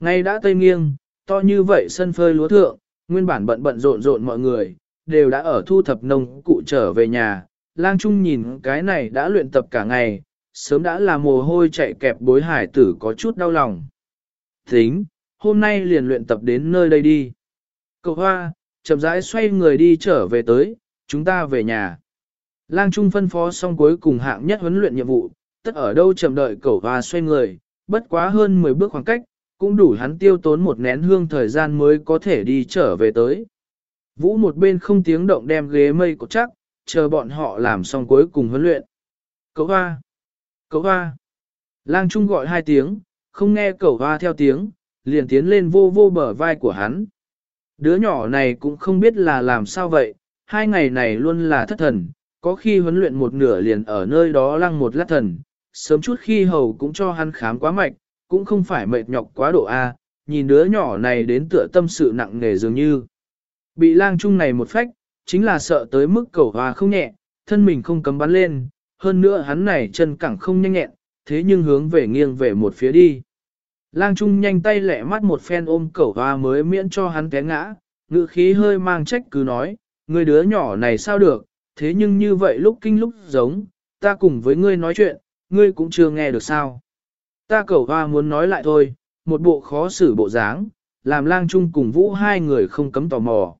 Ngay đã tây nghiêng, to như vậy sân phơi lúa thượng, nguyên bản bận bận rộn rộn mọi người, đều đã ở thu thập nông cụ trở về nhà. Lang Trung nhìn cái này đã luyện tập cả ngày, sớm đã là mồ hôi chạy kẹp bối hải tử có chút đau lòng. Tính, hôm nay liền luyện tập đến nơi đây đi. Cậu hoa, chậm rãi xoay người đi trở về tới, chúng ta về nhà. Lang Trung phân phó xong cuối cùng hạng nhất huấn luyện nhiệm vụ, tất ở đâu chậm đợi cậu hoa xoay người, bất quá hơn 10 bước khoảng cách, cũng đủ hắn tiêu tốn một nén hương thời gian mới có thể đi trở về tới. Vũ một bên không tiếng động đem ghế mây cột chắc, chờ bọn họ làm xong cuối cùng huấn luyện. Cậu hoa! Cậu hoa! Lang Trung gọi hai tiếng, không nghe cậu hoa theo tiếng, liền tiến lên vô vô bờ vai của hắn. Đứa nhỏ này cũng không biết là làm sao vậy, hai ngày này luôn là thất thần, có khi huấn luyện một nửa liền ở nơi đó lăng một lát thần, sớm chút khi hầu cũng cho hắn khám quá mạch, cũng không phải mệt nhọc quá độ A, nhìn đứa nhỏ này đến tựa tâm sự nặng nề dường như. Bị lang trung này một phách, chính là sợ tới mức cầu hòa không nhẹ, thân mình không cấm bắn lên, hơn nữa hắn này chân cẳng không nhanh nhẹn, thế nhưng hướng về nghiêng về một phía đi. Lang Trung nhanh tay lẹ mắt một phen ôm cẩu hoa mới miễn cho hắn té ngã, ngữ khí hơi mang trách cứ nói, người đứa nhỏ này sao được, thế nhưng như vậy lúc kinh lúc giống, ta cùng với ngươi nói chuyện, ngươi cũng chưa nghe được sao. Ta cẩu hoa muốn nói lại thôi, một bộ khó xử bộ dáng, làm lang Trung cùng Vũ hai người không cấm tò mò.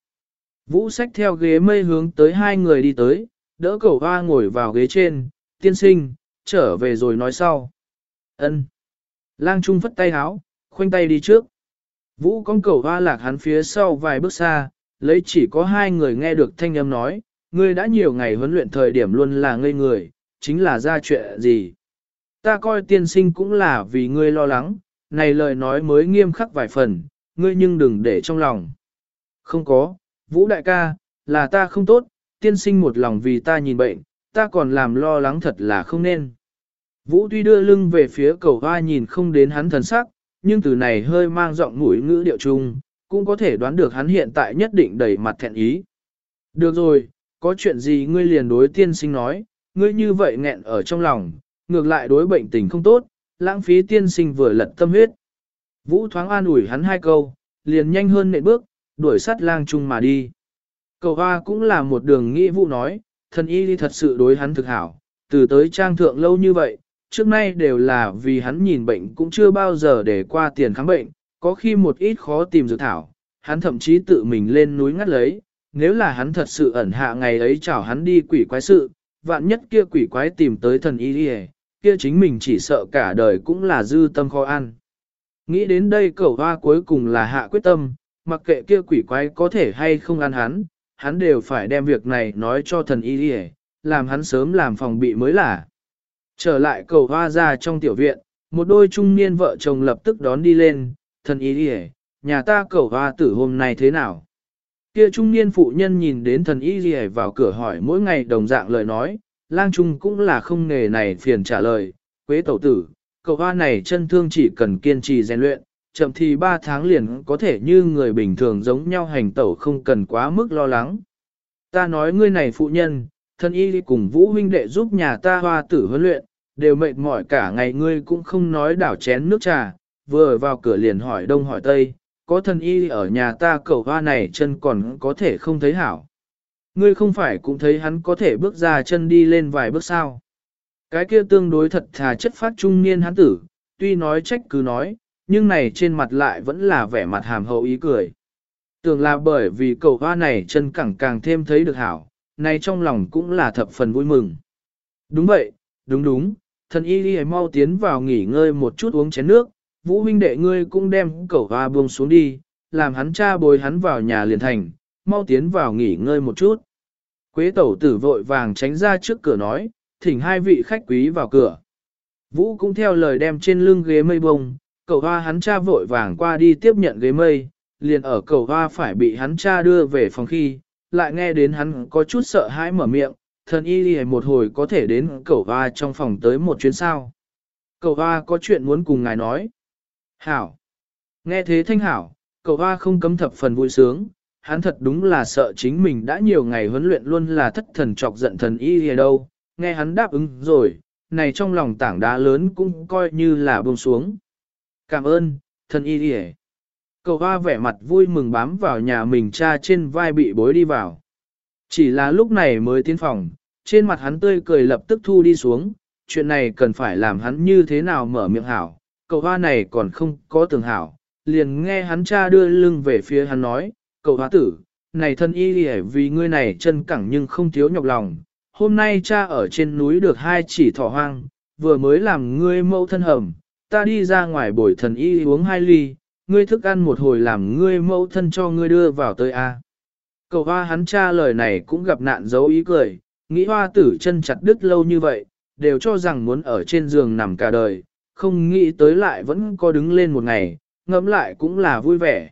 Vũ xách theo ghế mây hướng tới hai người đi tới, đỡ cẩu hoa ngồi vào ghế trên, tiên sinh, trở về rồi nói sau. ân Lang Trung phất tay háo, khoanh tay đi trước. Vũ con cầu hoa lạc hắn phía sau vài bước xa, lấy chỉ có hai người nghe được thanh âm nói, ngươi đã nhiều ngày huấn luyện thời điểm luôn là ngây người, chính là ra chuyện gì. Ta coi tiên sinh cũng là vì ngươi lo lắng, này lời nói mới nghiêm khắc vài phần, ngươi nhưng đừng để trong lòng. Không có, Vũ đại ca, là ta không tốt, tiên sinh một lòng vì ta nhìn bệnh, ta còn làm lo lắng thật là không nên. Vũ tuy đưa lưng về phía cầu hoa nhìn không đến hắn thần sắc, nhưng từ này hơi mang giọng mũi ngữ điệu chung, cũng có thể đoán được hắn hiện tại nhất định đầy mặt thẹn ý. Được rồi, có chuyện gì ngươi liền đối tiên sinh nói, ngươi như vậy nghẹn ở trong lòng, ngược lại đối bệnh tình không tốt, lãng phí tiên sinh vừa lật tâm huyết. Vũ thoáng an ủi hắn hai câu, liền nhanh hơn nệ bước, đuổi sát lang chung mà đi. Cầu hoa cũng là một đường nghĩ vũ nói, thần y đi thật sự đối hắn thực hảo, từ tới trang thượng lâu như vậy, trước nay đều là vì hắn nhìn bệnh cũng chưa bao giờ để qua tiền khám bệnh, có khi một ít khó tìm dược thảo, hắn thậm chí tự mình lên núi ngắt lấy, nếu là hắn thật sự ẩn hạ ngày ấy chào hắn đi quỷ quái sự, vạn nhất kia quỷ quái tìm tới thần y đi kia chính mình chỉ sợ cả đời cũng là dư tâm khó ăn. Nghĩ đến đây cẩu hoa cuối cùng là hạ quyết tâm, mặc kệ kia quỷ quái có thể hay không ăn hắn, hắn đều phải đem việc này nói cho thần y đi làm hắn sớm làm phòng bị mới là. Trở lại cầu hoa ra trong tiểu viện, một đôi trung niên vợ chồng lập tức đón đi lên, thần y đi nhà ta cầu hoa tử hôm nay thế nào? Kia trung niên phụ nhân nhìn đến thần y đi vào cửa hỏi mỗi ngày đồng dạng lời nói, lang trung cũng là không nghề này phiền trả lời, quế tẩu tử, cậu hoa này chân thương chỉ cần kiên trì rèn luyện, chậm thì 3 tháng liền có thể như người bình thường giống nhau hành tẩu không cần quá mức lo lắng. Ta nói ngươi này phụ nhân, thân y cùng vũ huynh đệ giúp nhà ta hoa tử huấn luyện, đều mệt mỏi cả ngày ngươi cũng không nói đảo chén nước trà, vừa vào cửa liền hỏi đông hỏi tây, có thân y ở nhà ta cầu hoa này chân còn có thể không thấy hảo. Ngươi không phải cũng thấy hắn có thể bước ra chân đi lên vài bước sao. Cái kia tương đối thật thà chất phát trung niên hắn tử, tuy nói trách cứ nói, nhưng này trên mặt lại vẫn là vẻ mặt hàm hậu ý cười. Tưởng là bởi vì cầu hoa này chân cẳng càng thêm thấy được hảo, này trong lòng cũng là thập phần vui mừng. Đúng vậy, đúng đúng, thần y đi mau tiến vào nghỉ ngơi một chút uống chén nước, vũ huynh đệ ngươi cũng đem cẩu hoa buông xuống đi, làm hắn cha bồi hắn vào nhà liền thành, mau tiến vào nghỉ ngơi một chút. Quế tẩu tử vội vàng tránh ra trước cửa nói, thỉnh hai vị khách quý vào cửa. Vũ cũng theo lời đem trên lưng ghế mây bông, cậu hoa hắn cha vội vàng qua đi tiếp nhận ghế mây, liền ở cậu hoa phải bị hắn cha đưa về phòng khi, lại nghe đến hắn có chút sợ hãi mở miệng, thần y đi một hồi có thể đến cậu hoa trong phòng tới một chuyến sao. Cậu hoa có chuyện muốn cùng ngài nói. Hảo. Nghe thế thanh hảo, cậu hoa không cấm thập phần vui sướng, hắn thật đúng là sợ chính mình đã nhiều ngày huấn luyện luôn là thất thần chọc giận thần y gì đâu, nghe hắn đáp ứng rồi, này trong lòng tảng đá lớn cũng coi như là buông xuống. Cảm ơn, thần y gì. Cầu hoa vẻ mặt vui mừng bám vào nhà mình cha trên vai bị bối đi vào. Chỉ là lúc này mới tiến phòng, trên mặt hắn tươi cười lập tức thu đi xuống, chuyện này cần phải làm hắn như thế nào mở miệng hảo, cầu hoa này còn không có tường hảo, liền nghe hắn cha đưa lưng về phía hắn nói, cầu hoa tử, này thân y đi vì ngươi này chân cẳng nhưng không thiếu nhọc lòng, hôm nay cha ở trên núi được hai chỉ thỏ hoang, vừa mới làm ngươi mẫu thân hầm, ta đi ra ngoài bồi thần y uống hai ly, ngươi thức ăn một hồi làm ngươi mẫu thân cho ngươi đưa vào tới a. Cầu hoa hắn cha lời này cũng gặp nạn dấu ý cười, nghĩ hoa tử chân chặt đứt lâu như vậy, đều cho rằng muốn ở trên giường nằm cả đời, không nghĩ tới lại vẫn có đứng lên một ngày, ngẫm lại cũng là vui vẻ.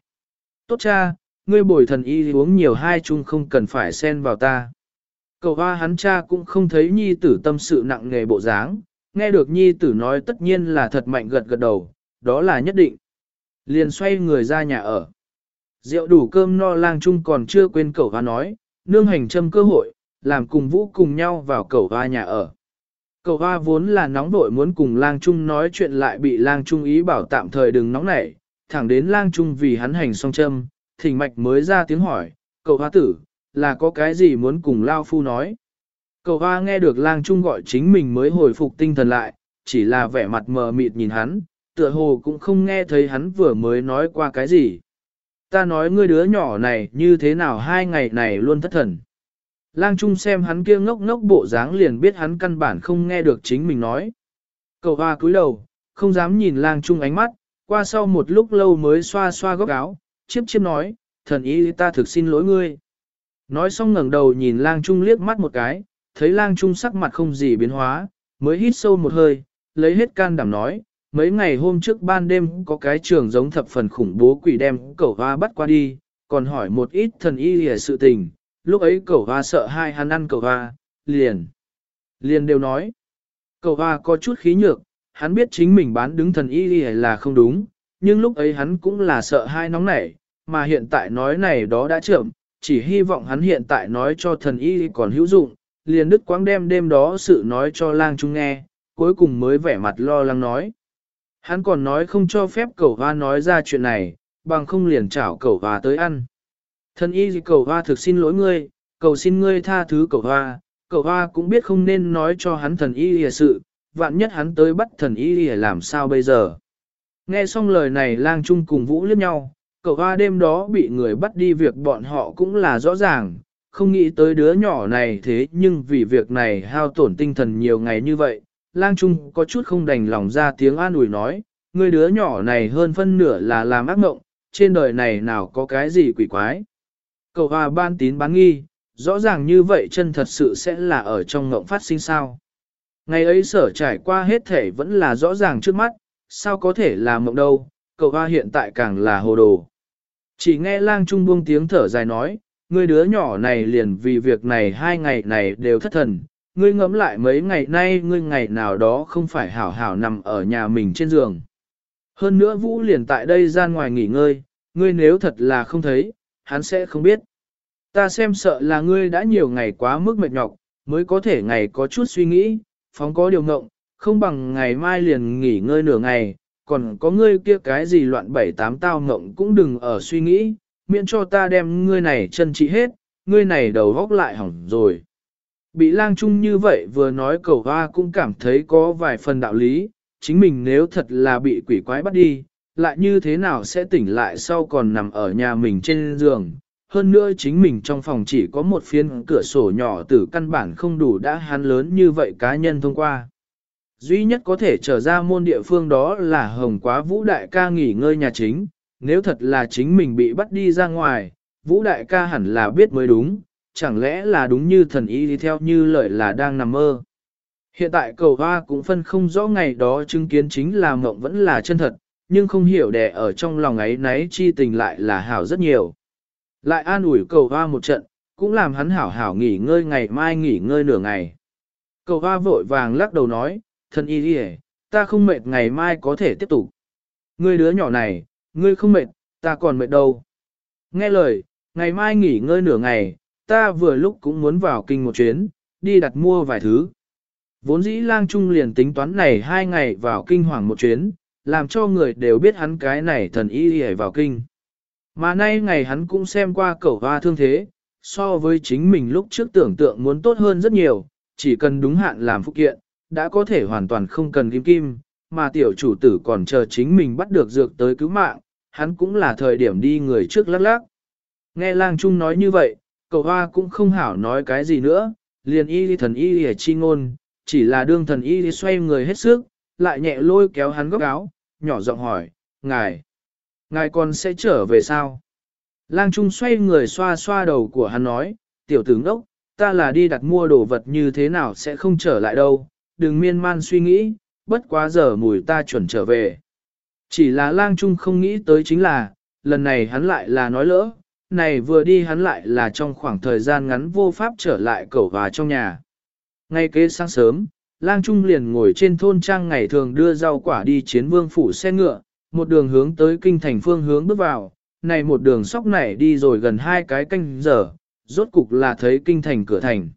Tốt cha, ngươi bồi thần y uống nhiều hai chung không cần phải xen vào ta. Cầu hoa hắn cha cũng không thấy nhi tử tâm sự nặng nghề bộ dáng, nghe được nhi tử nói tất nhiên là thật mạnh gật gật đầu, đó là nhất định. Liền xoay người ra nhà ở. Rượu đủ cơm no lang chung còn chưa quên cầu hoa nói, nương hành châm cơ hội, làm cùng vũ cùng nhau vào cầu hoa nhà ở. Cầu hoa vốn là nóng vội muốn cùng lang trung nói chuyện lại bị lang trung ý bảo tạm thời đừng nóng nảy, thẳng đến lang trung vì hắn hành song châm, thỉnh mạch mới ra tiếng hỏi, cậu hoa tử, là có cái gì muốn cùng lao phu nói. Cậu hoa nghe được lang trung gọi chính mình mới hồi phục tinh thần lại, chỉ là vẻ mặt mờ mịt nhìn hắn, tựa hồ cũng không nghe thấy hắn vừa mới nói qua cái gì. Ta nói ngươi đứa nhỏ này như thế nào hai ngày này luôn thất thần. Lang Trung xem hắn kia ngốc ngốc bộ dáng liền biết hắn căn bản không nghe được chính mình nói. Cậu hoa cúi đầu, không dám nhìn Lang Trung ánh mắt, qua sau một lúc lâu mới xoa xoa góc áo, chiếp chiếp nói, thần ý ta thực xin lỗi ngươi. Nói xong ngẩng đầu nhìn Lang Trung liếc mắt một cái, thấy Lang Trung sắc mặt không gì biến hóa, mới hít sâu một hơi, lấy hết can đảm nói, mấy ngày hôm trước ban đêm có cái trường giống thập phần khủng bố quỷ đem cẩu hoa bắt qua đi, còn hỏi một ít thần y hề sự tình, lúc ấy cẩu hoa sợ hai hắn ăn cẩu hoa, liền. Liền đều nói, cẩu hoa có chút khí nhược, hắn biết chính mình bán đứng thần y hề là không đúng, nhưng lúc ấy hắn cũng là sợ hai nóng nảy, mà hiện tại nói này đó đã chậm, chỉ hy vọng hắn hiện tại nói cho thần y còn hữu dụng, liền đức quáng đem đêm đó sự nói cho lang trung nghe, cuối cùng mới vẻ mặt lo lắng nói. Hắn còn nói không cho phép cẩu hoa nói ra chuyện này, bằng không liền chảo cẩu hoa tới ăn. Thần y gì cẩu hoa thực xin lỗi ngươi, cầu xin ngươi tha thứ cẩu hoa, cẩu hoa cũng biết không nên nói cho hắn thần y lìa sự, vạn nhất hắn tới bắt thần y lìa làm sao bây giờ. Nghe xong lời này lang trung cùng vũ liếc nhau, cậu hoa đêm đó bị người bắt đi việc bọn họ cũng là rõ ràng, không nghĩ tới đứa nhỏ này thế nhưng vì việc này hao tổn tinh thần nhiều ngày như vậy, lang trung có chút không đành lòng ra tiếng an ủi nói, người đứa nhỏ này hơn phân nửa là làm ác mộng, trên đời này nào có cái gì quỷ quái. Cậu hòa ban tín bán nghi, rõ ràng như vậy chân thật sự sẽ là ở trong ngộng phát sinh sao. Ngày ấy sở trải qua hết thể vẫn là rõ ràng trước mắt, sao có thể là mộng đâu, cậu hoa hiện tại càng là hồ đồ. Chỉ nghe lang trung buông tiếng thở dài nói, người đứa nhỏ này liền vì việc này hai ngày này đều thất thần, ngươi ngẫm lại mấy ngày nay ngươi ngày nào đó không phải hảo hảo nằm ở nhà mình trên giường. Hơn nữa Vũ liền tại đây gian ngoài nghỉ ngơi, ngươi nếu thật là không thấy, hắn sẽ không biết. Ta xem sợ là ngươi đã nhiều ngày quá mức mệt nhọc, mới có thể ngày có chút suy nghĩ, phóng có điều ngộng, không bằng ngày mai liền nghỉ ngơi nửa ngày, còn có ngươi kia cái gì loạn bảy tám tao ngộng cũng đừng ở suy nghĩ, miễn cho ta đem ngươi này chân trị hết, ngươi này đầu góc lại hỏng rồi. Bị lang trung như vậy vừa nói cầu hoa cũng cảm thấy có vài phần đạo lý, chính mình nếu thật là bị quỷ quái bắt đi, lại như thế nào sẽ tỉnh lại sau còn nằm ở nhà mình trên giường. Hơn nữa chính mình trong phòng chỉ có một phiên cửa sổ nhỏ từ căn bản không đủ đã hắn lớn như vậy cá nhân thông qua. Duy nhất có thể trở ra môn địa phương đó là hồng quá vũ đại ca nghỉ ngơi nhà chính, nếu thật là chính mình bị bắt đi ra ngoài, vũ đại ca hẳn là biết mới đúng, chẳng lẽ là đúng như thần y đi theo như lời là đang nằm mơ. Hiện tại cầu hoa cũng phân không rõ ngày đó chứng kiến chính là mộng vẫn là chân thật, nhưng không hiểu đẻ ở trong lòng ấy nấy chi tình lại là hảo rất nhiều. Lại an ủi cầu hoa một trận, cũng làm hắn hảo hảo nghỉ ngơi ngày mai nghỉ ngơi nửa ngày. Cầu hoa vội vàng lắc đầu nói, thần y đi ta không mệt ngày mai có thể tiếp tục. Ngươi đứa nhỏ này, ngươi không mệt, ta còn mệt đâu. Nghe lời, ngày mai nghỉ ngơi nửa ngày, ta vừa lúc cũng muốn vào kinh một chuyến, đi đặt mua vài thứ. Vốn dĩ lang trung liền tính toán này hai ngày vào kinh hoàng một chuyến, làm cho người đều biết hắn cái này thần y hề vào kinh. Mà nay ngày hắn cũng xem qua cẩu hoa thương thế, so với chính mình lúc trước tưởng tượng muốn tốt hơn rất nhiều, chỉ cần đúng hạn làm phụ kiện, đã có thể hoàn toàn không cần kim kim, mà tiểu chủ tử còn chờ chính mình bắt được dược tới cứu mạng, hắn cũng là thời điểm đi người trước lắc lắc. Nghe lang trung nói như vậy, cậu hoa cũng không hảo nói cái gì nữa, liền y thần y hề chi ngôn, chỉ là đương thần y xoay người hết sức, lại nhẹ lôi kéo hắn góc áo, nhỏ giọng hỏi, ngài, ngài còn sẽ trở về sao? Lang Trung xoay người xoa xoa đầu của hắn nói, tiểu tử ngốc, ta là đi đặt mua đồ vật như thế nào sẽ không trở lại đâu, đừng miên man suy nghĩ, bất quá giờ mùi ta chuẩn trở về. Chỉ là lang trung không nghĩ tới chính là, lần này hắn lại là nói lỡ, này vừa đi hắn lại là trong khoảng thời gian ngắn vô pháp trở lại cẩu và trong nhà. Ngay kế sáng sớm, lang trung liền ngồi trên thôn trang ngày thường đưa rau quả đi chiến vương phủ xe ngựa, một đường hướng tới kinh thành phương hướng bước vào, này một đường sóc này đi rồi gần hai cái canh giờ, rốt cục là thấy kinh thành cửa thành.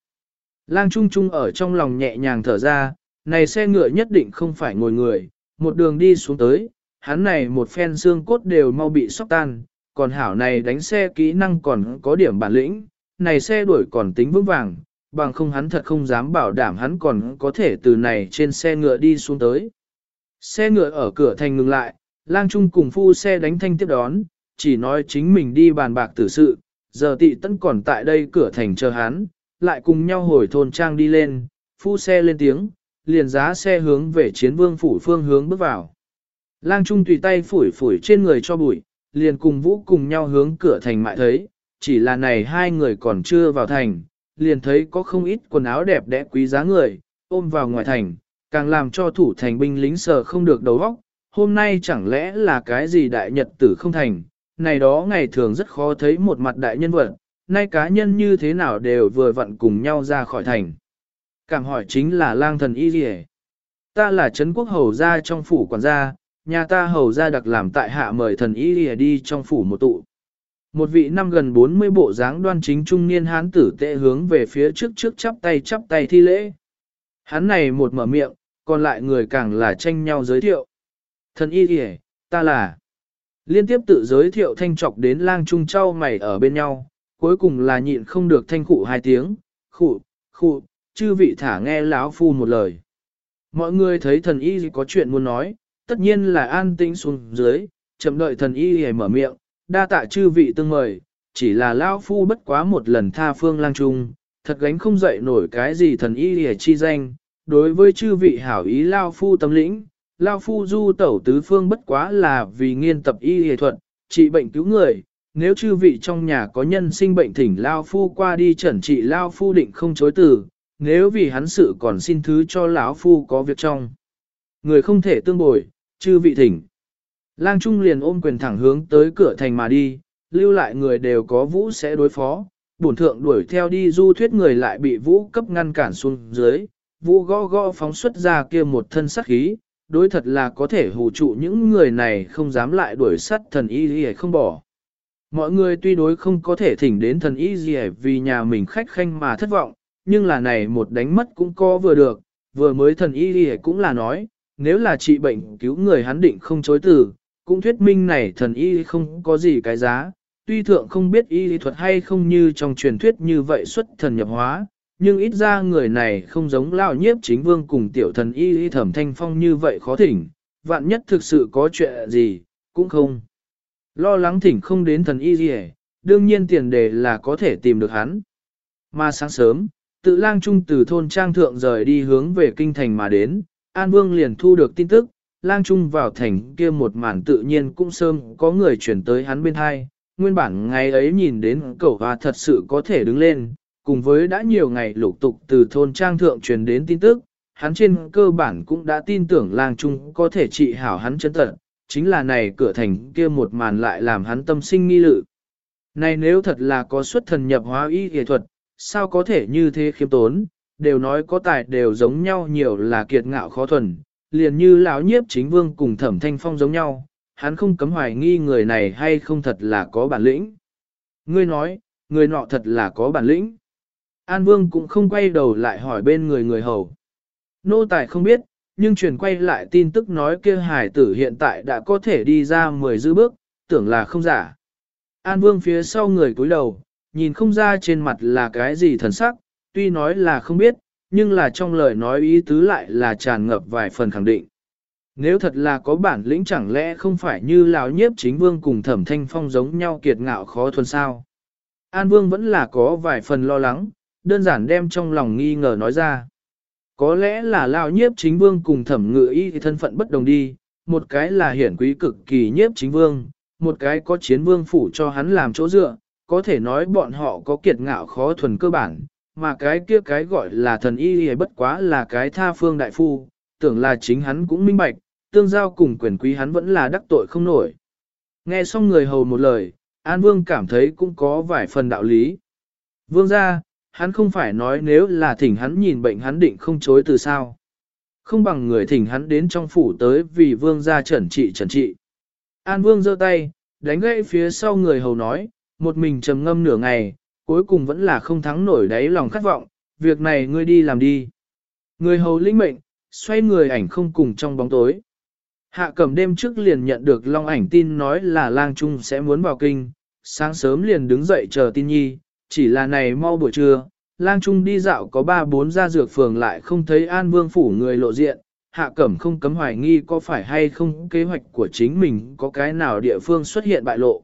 Lang Trung Trung ở trong lòng nhẹ nhàng thở ra, này xe ngựa nhất định không phải ngồi người, một đường đi xuống tới, hắn này một phen xương cốt đều mau bị sóc tan, còn hảo này đánh xe kỹ năng còn có điểm bản lĩnh, này xe đuổi còn tính vững vàng, bằng không hắn thật không dám bảo đảm hắn còn có thể từ này trên xe ngựa đi xuống tới. Xe ngựa ở cửa thành ngừng lại, lang trung cùng phu xe đánh thanh tiếp đón, chỉ nói chính mình đi bàn bạc tử sự, giờ tị tấn còn tại đây cửa thành chờ hắn, lại cùng nhau hồi thôn trang đi lên, phu xe lên tiếng, liền giá xe hướng về chiến vương phủ phương hướng bước vào. Lang Trung tùy tay phủi phủi trên người cho bụi, liền cùng vũ cùng nhau hướng cửa thành mại thấy, chỉ là này hai người còn chưa vào thành, liền thấy có không ít quần áo đẹp đẽ quý giá người, ôm vào ngoài thành, càng làm cho thủ thành binh lính sờ không được đầu óc. Hôm nay chẳng lẽ là cái gì đại nhật tử không thành, này đó ngày thường rất khó thấy một mặt đại nhân vật, nay cá nhân như thế nào đều vừa vặn cùng nhau ra khỏi thành. Cảm hỏi chính là lang thần y gì Ta là Trấn Quốc Hầu gia trong phủ quản gia, nhà ta hầu gia đặc làm tại hạ mời thần y lìa đi trong phủ một tụ. Một vị năm gần 40 bộ dáng đoan chính trung niên hán tử tệ hướng về phía trước trước chắp tay chắp tay thi lễ. Hắn này một mở miệng, còn lại người càng là tranh nhau giới thiệu. Thần y lìa, ta là liên tiếp tự giới thiệu thanh trọc đến lang trung trao mày ở bên nhau, cuối cùng là nhịn không được thanh khụ hai tiếng, khụ, khụ, chư vị thả nghe lão phu một lời. Mọi người thấy thần y có chuyện muốn nói, tất nhiên là an tĩnh xuống dưới, chậm đợi thần y hề mở miệng, đa tạ chư vị tương mời, chỉ là lão phu bất quá một lần tha phương lang trung, thật gánh không dậy nổi cái gì thần y hề chi danh, đối với chư vị hảo ý lao phu tâm lĩnh, lao phu du tẩu tứ phương bất quá là vì nghiên tập y hề thuật, trị bệnh cứu người, nếu chư vị trong nhà có nhân sinh bệnh thỉnh lao phu qua đi chẩn trị lao phu định không chối từ, nếu vì hắn sự còn xin thứ cho lão phu có việc trong. Người không thể tương bồi, chư vị thỉnh. Lang Trung liền ôm quyền thẳng hướng tới cửa thành mà đi, lưu lại người đều có vũ sẽ đối phó, bổn thượng đuổi theo đi du thuyết người lại bị vũ cấp ngăn cản xuống dưới, vũ gõ gõ phóng xuất ra kia một thân sắc khí, đối thật là có thể hù trụ những người này không dám lại đuổi sắt thần y gì không bỏ. Mọi người tuy đối không có thể thỉnh đến thần y gì vì nhà mình khách khanh mà thất vọng, nhưng là này một đánh mất cũng có vừa được, vừa mới thần y gì cũng là nói, nếu là trị bệnh cứu người hắn định không chối từ, cũng thuyết minh này thần y không có gì cái giá, tuy thượng không biết y lý thuật hay không như trong truyền thuyết như vậy xuất thần nhập hóa, nhưng ít ra người này không giống lao nhiếp chính vương cùng tiểu thần y lý thẩm thanh phong như vậy khó thỉnh, vạn nhất thực sự có chuyện gì, cũng không. Lo lắng thỉnh không đến thần y gì đương nhiên tiền đề là có thể tìm được hắn. Mà sáng sớm, tự lang trung từ thôn trang thượng rời đi hướng về kinh thành mà đến, An Vương liền thu được tin tức, lang trung vào thành kia một màn tự nhiên cũng sớm có người chuyển tới hắn bên hai. Nguyên bản ngày ấy nhìn đến cậu và thật sự có thể đứng lên, cùng với đã nhiều ngày lục tục từ thôn trang thượng truyền đến tin tức, hắn trên cơ bản cũng đã tin tưởng lang trung có thể trị hảo hắn chân tận, chính là này cửa thành kia một màn lại làm hắn tâm sinh nghi lự. Này nếu thật là có xuất thần nhập hóa y y thuật, sao có thể như thế khiêm tốn, đều nói có tài đều giống nhau nhiều là kiệt ngạo khó thuần, liền như lão nhiếp chính vương cùng thẩm thanh phong giống nhau, hắn không cấm hoài nghi người này hay không thật là có bản lĩnh. Ngươi nói, người nọ thật là có bản lĩnh. An vương cũng không quay đầu lại hỏi bên người người hầu. Nô tài không biết, nhưng truyền quay lại tin tức nói kia hải tử hiện tại đã có thể đi ra 10 dư bước, tưởng là không giả. An Vương phía sau người cúi đầu, nhìn không ra trên mặt là cái gì thần sắc, tuy nói là không biết, nhưng là trong lời nói ý tứ lại là tràn ngập vài phần khẳng định. Nếu thật là có bản lĩnh chẳng lẽ không phải như lão nhiếp chính vương cùng thẩm thanh phong giống nhau kiệt ngạo khó thuần sao. An Vương vẫn là có vài phần lo lắng, đơn giản đem trong lòng nghi ngờ nói ra. Có lẽ là lão nhiếp chính vương cùng thẩm ngự y thì thân phận bất đồng đi, một cái là hiển quý cực kỳ nhiếp chính vương, một cái có chiến vương phủ cho hắn làm chỗ dựa, có thể nói bọn họ có kiệt ngạo khó thuần cơ bản, mà cái kia cái gọi là thần y y bất quá là cái tha phương đại phu, tưởng là chính hắn cũng minh bạch, tương giao cùng quyền quý hắn vẫn là đắc tội không nổi. Nghe xong người hầu một lời, An Vương cảm thấy cũng có vài phần đạo lý. Vương ra, hắn không phải nói nếu là thỉnh hắn nhìn bệnh hắn định không chối từ sao. Không bằng người thỉnh hắn đến trong phủ tới vì vương ra trần trị trần trị. An Vương giơ tay, đánh gãy phía sau người hầu nói, một mình trầm ngâm nửa ngày, cuối cùng vẫn là không thắng nổi đáy lòng khát vọng, việc này ngươi đi làm đi. Người hầu linh mệnh, xoay người ảnh không cùng trong bóng tối. Hạ cẩm đêm trước liền nhận được long ảnh tin nói là lang trung sẽ muốn vào kinh, sáng sớm liền đứng dậy chờ tin nhi, chỉ là này mau buổi trưa, lang trung đi dạo có ba bốn gia dược phường lại không thấy an vương phủ người lộ diện, hạ cẩm không cấm hoài nghi có phải hay không kế hoạch của chính mình có cái nào địa phương xuất hiện bại lộ.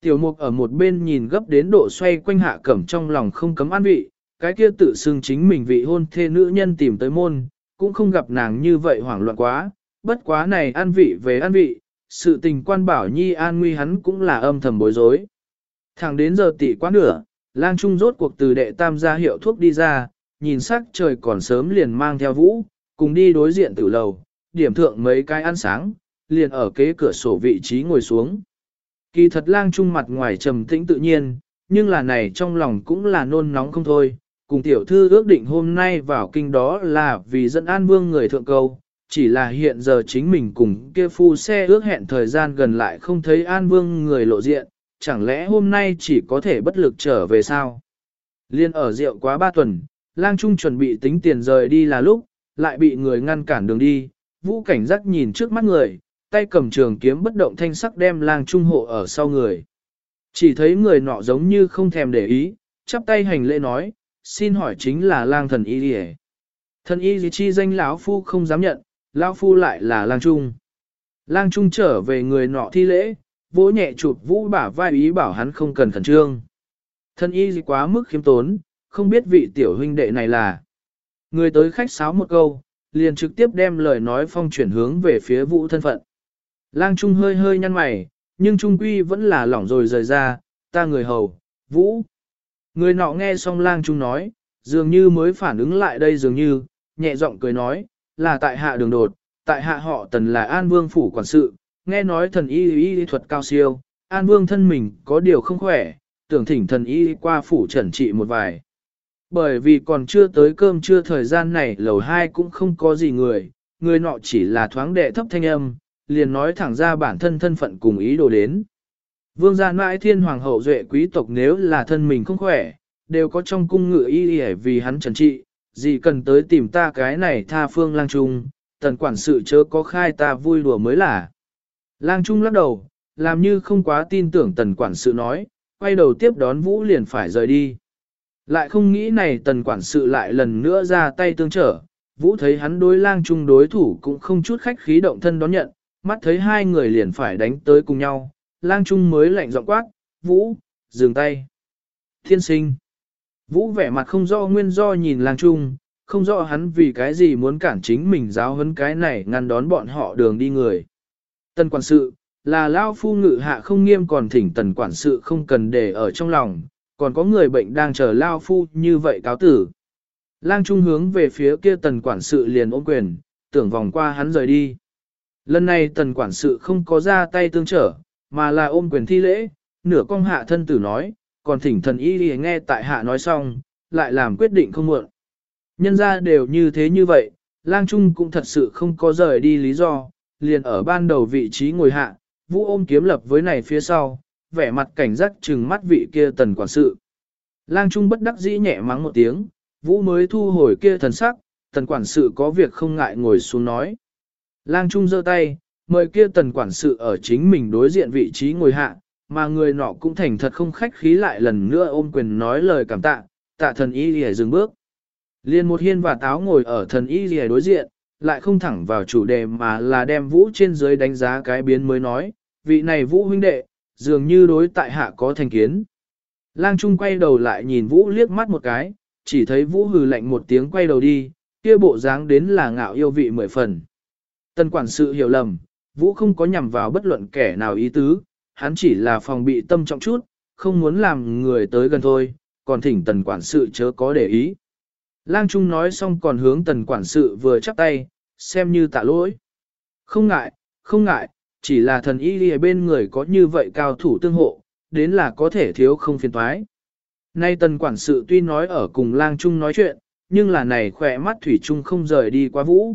Tiểu mục ở một bên nhìn gấp đến độ xoay quanh hạ cẩm trong lòng không cấm an vị, cái kia tự xưng chính mình vị hôn thê nữ nhân tìm tới môn, cũng không gặp nàng như vậy hoảng loạn quá, bất quá này an vị về an vị, sự tình quan bảo nhi an nguy hắn cũng là âm thầm bối rối. Thẳng đến giờ tỷ quá nửa, lang trung rốt cuộc từ đệ tam gia hiệu thuốc đi ra, nhìn sắc trời còn sớm liền mang theo vũ, cùng đi đối diện tử lầu, điểm thượng mấy cái ăn sáng, liền ở kế cửa sổ vị trí ngồi xuống. Kỳ thật lang trung mặt ngoài trầm tĩnh tự nhiên, nhưng là này trong lòng cũng là nôn nóng không thôi, cùng tiểu thư ước định hôm nay vào kinh đó là vì dẫn an vương người thượng cầu, chỉ là hiện giờ chính mình cùng kia phu xe ước hẹn thời gian gần lại không thấy an vương người lộ diện, chẳng lẽ hôm nay chỉ có thể bất lực trở về sao? Liên ở rượu quá ba tuần, lang trung chuẩn bị tính tiền rời đi là lúc, lại bị người ngăn cản đường đi, vũ cảnh giác nhìn trước mắt người, tay cầm trường kiếm bất động thanh sắc đem lang trung hộ ở sau người. Chỉ thấy người nọ giống như không thèm để ý, chắp tay hành lễ nói, xin hỏi chính là lang thần y gì Thần y gì chi danh lão phu không dám nhận, lão phu lại là lang trung. Lang trung trở về người nọ thi lễ, vỗ nhẹ chụp vũ bả vai ý bảo hắn không cần khẩn trương. Thân y gì quá mức khiêm tốn, không biết vị tiểu huynh đệ này là. Người tới khách sáo một câu, liền trực tiếp đem lời nói phong chuyển hướng về phía vũ thân phận. Lang Trung hơi hơi nhăn mày, nhưng Trung Quy vẫn là lỏng rồi rời ra, ta người hầu, vũ. Người nọ nghe xong Lang Trung nói, dường như mới phản ứng lại đây dường như, nhẹ giọng cười nói, là tại hạ đường đột, tại hạ họ tần là An Vương Phủ quản sự, nghe nói thần y y thuật cao siêu, An Vương thân mình có điều không khỏe, tưởng thỉnh thần y qua phủ trần trị một vài. Bởi vì còn chưa tới cơm trưa thời gian này lầu hai cũng không có gì người, người nọ chỉ là thoáng đệ thấp thanh âm, liền nói thẳng ra bản thân thân phận cùng ý đồ đến. Vương gia mãi thiên hoàng hậu duệ quý tộc nếu là thân mình không khỏe, đều có trong cung ngự y y vì hắn trần trị, gì cần tới tìm ta cái này tha phương lang trung, tần quản sự chớ có khai ta vui đùa mới là. Lang trung lắc đầu, làm như không quá tin tưởng tần quản sự nói, quay đầu tiếp đón vũ liền phải rời đi. Lại không nghĩ này tần quản sự lại lần nữa ra tay tương trở, vũ thấy hắn đối lang trung đối thủ cũng không chút khách khí động thân đón nhận, mắt thấy hai người liền phải đánh tới cùng nhau, lang trung mới lạnh giọng quát, vũ, dừng tay. Thiên sinh. Vũ vẻ mặt không rõ nguyên do nhìn lang trung, không rõ hắn vì cái gì muốn cản chính mình giáo huấn cái này ngăn đón bọn họ đường đi người. Tần quản sự, là lao phu ngự hạ không nghiêm còn thỉnh tần quản sự không cần để ở trong lòng, còn có người bệnh đang chờ lao phu như vậy cáo tử. Lang trung hướng về phía kia tần quản sự liền ôm quyền, tưởng vòng qua hắn rời đi. Lần này tần quản sự không có ra tay tương trở, mà là ôm quyền thi lễ, nửa cong hạ thân tử nói, còn thỉnh thần y đi nghe tại hạ nói xong, lại làm quyết định không muộn. Nhân ra đều như thế như vậy, lang trung cũng thật sự không có rời đi lý do, liền ở ban đầu vị trí ngồi hạ, vũ ôm kiếm lập với này phía sau, vẻ mặt cảnh giác trừng mắt vị kia tần quản sự. Lang trung bất đắc dĩ nhẹ mắng một tiếng, vũ mới thu hồi kia thần sắc, tần quản sự có việc không ngại ngồi xuống nói. Lang Trung giơ tay, mời kia tần quản sự ở chính mình đối diện vị trí ngồi hạ, mà người nọ cũng thành thật không khách khí lại lần nữa ôm quyền nói lời cảm tạ, tạ thần y lìa dừng bước. Liên một hiên và táo ngồi ở thần y lìa đối diện, lại không thẳng vào chủ đề mà là đem vũ trên dưới đánh giá cái biến mới nói, vị này vũ huynh đệ, dường như đối tại hạ có thành kiến. Lang Trung quay đầu lại nhìn vũ liếc mắt một cái, chỉ thấy vũ hừ lạnh một tiếng quay đầu đi, kia bộ dáng đến là ngạo yêu vị mười phần. Tân quản sự hiểu lầm, vũ không có nhằm vào bất luận kẻ nào ý tứ, hắn chỉ là phòng bị tâm trọng chút, không muốn làm người tới gần thôi, còn thỉnh tần quản sự chớ có để ý. Lang Trung nói xong còn hướng tần quản sự vừa chắp tay, xem như tạ lỗi. Không ngại, không ngại, chỉ là thần y lìa bên người có như vậy cao thủ tương hộ, đến là có thể thiếu không phiền toái. Nay tần quản sự tuy nói ở cùng lang trung nói chuyện, nhưng là này khỏe mắt thủy trung không rời đi quá vũ.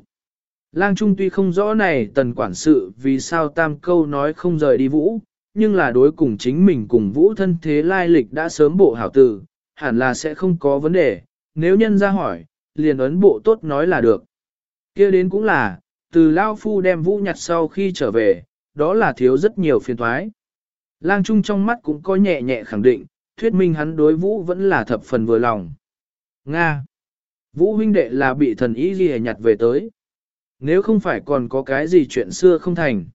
Lang trung tuy không rõ này tần quản sự vì sao tam câu nói không rời đi vũ, nhưng là đối cùng chính mình cùng vũ thân thế lai lịch đã sớm bộ hảo tử, hẳn là sẽ không có vấn đề, nếu nhân ra hỏi, liền ấn bộ tốt nói là được. kia đến cũng là, từ Lao Phu đem vũ nhặt sau khi trở về, đó là thiếu rất nhiều phiền thoái. Lang Trung trong mắt cũng có nhẹ nhẹ khẳng định, thuyết minh hắn đối vũ vẫn là thập phần vừa lòng. Nga. Vũ huynh đệ là bị thần ý ghi nhặt về tới. Nếu không phải còn có cái gì chuyện xưa không thành.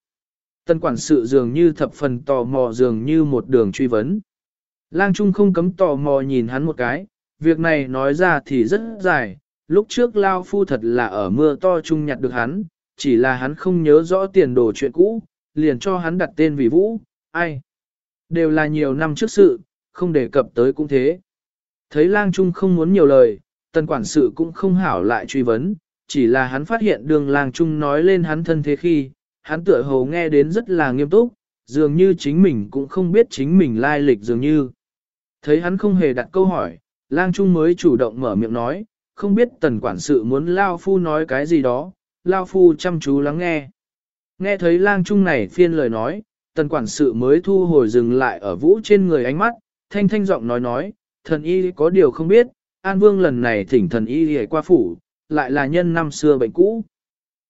Tân quản sự dường như thập phần tò mò dường như một đường truy vấn. Lang Trung không cấm tò mò nhìn hắn một cái, việc này nói ra thì rất dài, lúc trước Lao Phu thật là ở mưa to chung nhặt được hắn, chỉ là hắn không nhớ rõ tiền đồ chuyện cũ, liền cho hắn đặt tên vì Vũ, ai. Đều là nhiều năm trước sự, không đề cập tới cũng thế. Thấy lang trung không muốn nhiều lời, tần quản sự cũng không hảo lại truy vấn, chỉ là hắn phát hiện đường lang trung nói lên hắn thân thế khi, hắn tựa hồ nghe đến rất là nghiêm túc, dường như chính mình cũng không biết chính mình lai lịch dường như. Thấy hắn không hề đặt câu hỏi, lang trung mới chủ động mở miệng nói, không biết tần quản sự muốn Lao Phu nói cái gì đó, Lao Phu chăm chú lắng nghe. Nghe thấy lang trung này phiên lời nói, tần quản sự mới thu hồi dừng lại ở vũ trên người ánh mắt, thanh thanh giọng nói nói, thần y có điều không biết, An Vương lần này thỉnh thần y hề qua phủ, lại là nhân năm xưa bệnh cũ.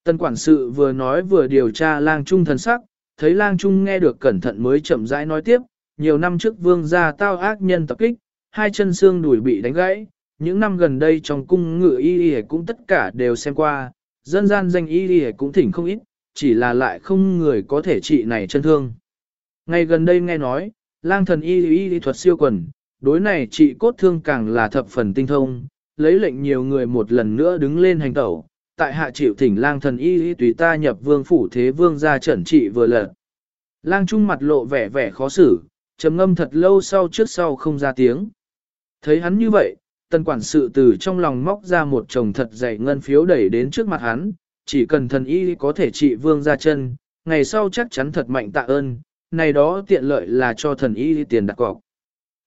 Tần quản sự vừa nói vừa điều tra lang trung thần sắc, thấy lang trung nghe được cẩn thận mới chậm rãi nói tiếp, nhiều năm trước vương gia tao ác nhân tập kích, hai chân xương đùi bị đánh gãy, những năm gần đây trong cung ngựa y y cũng tất cả đều xem qua, dân gian danh y y cũng thỉnh không ít, chỉ là lại không người có thể trị này chân thương. Ngày gần đây nghe nói, lang thần y y y thuật siêu quần, đối này trị cốt thương càng là thập phần tinh thông, lấy lệnh nhiều người một lần nữa đứng lên hành tẩu, tại hạ chịu thỉnh lang thần y y tùy ta nhập vương phủ thế vương ra trẩn trị vừa lật. Lang trung mặt lộ vẻ vẻ khó xử, trầm ngâm thật lâu sau trước sau không ra tiếng. Thấy hắn như vậy, tần quản sự từ trong lòng móc ra một chồng thật dày ngân phiếu đẩy đến trước mặt hắn, chỉ cần thần y có thể trị vương ra chân, ngày sau chắc chắn thật mạnh tạ ơn, này đó tiện lợi là cho thần y tiền đặt cọc.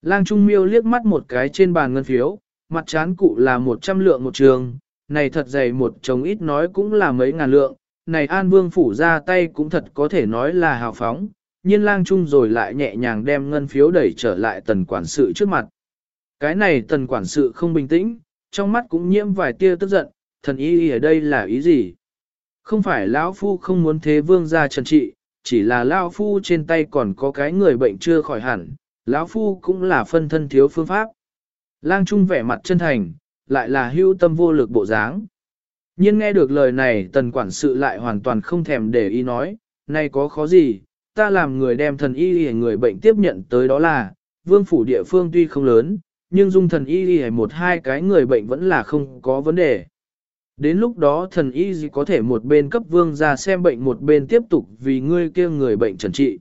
Lang Trung Miêu liếc mắt một cái trên bàn ngân phiếu, mặt chán cụ là 100 lượng một trường, này thật dày một chồng ít nói cũng là mấy ngàn lượng, này An Vương phủ ra tay cũng thật có thể nói là hào phóng, nhiên Lang Trung rồi lại nhẹ nhàng đem ngân phiếu đẩy trở lại tần quản sự trước mặt. Cái này tần quản sự không bình tĩnh, trong mắt cũng nhiễm vài tia tức giận, thần y ở đây là ý gì? Không phải lão phu không muốn thế vương ra trần trị, chỉ là lão phu trên tay còn có cái người bệnh chưa khỏi hẳn, lão phu cũng là phân thân thiếu phương pháp. Lang Trung vẻ mặt chân thành, lại là hưu tâm vô lực bộ dáng. Nhưng nghe được lời này tần quản sự lại hoàn toàn không thèm để ý nói, nay có khó gì, ta làm người đem thần y y người bệnh tiếp nhận tới đó là, vương phủ địa phương tuy không lớn, nhưng dung thần y y một hai cái người bệnh vẫn là không có vấn đề. Đến lúc đó thần y gì có thể một bên cấp vương ra xem bệnh một bên tiếp tục vì ngươi kia người bệnh trần trị.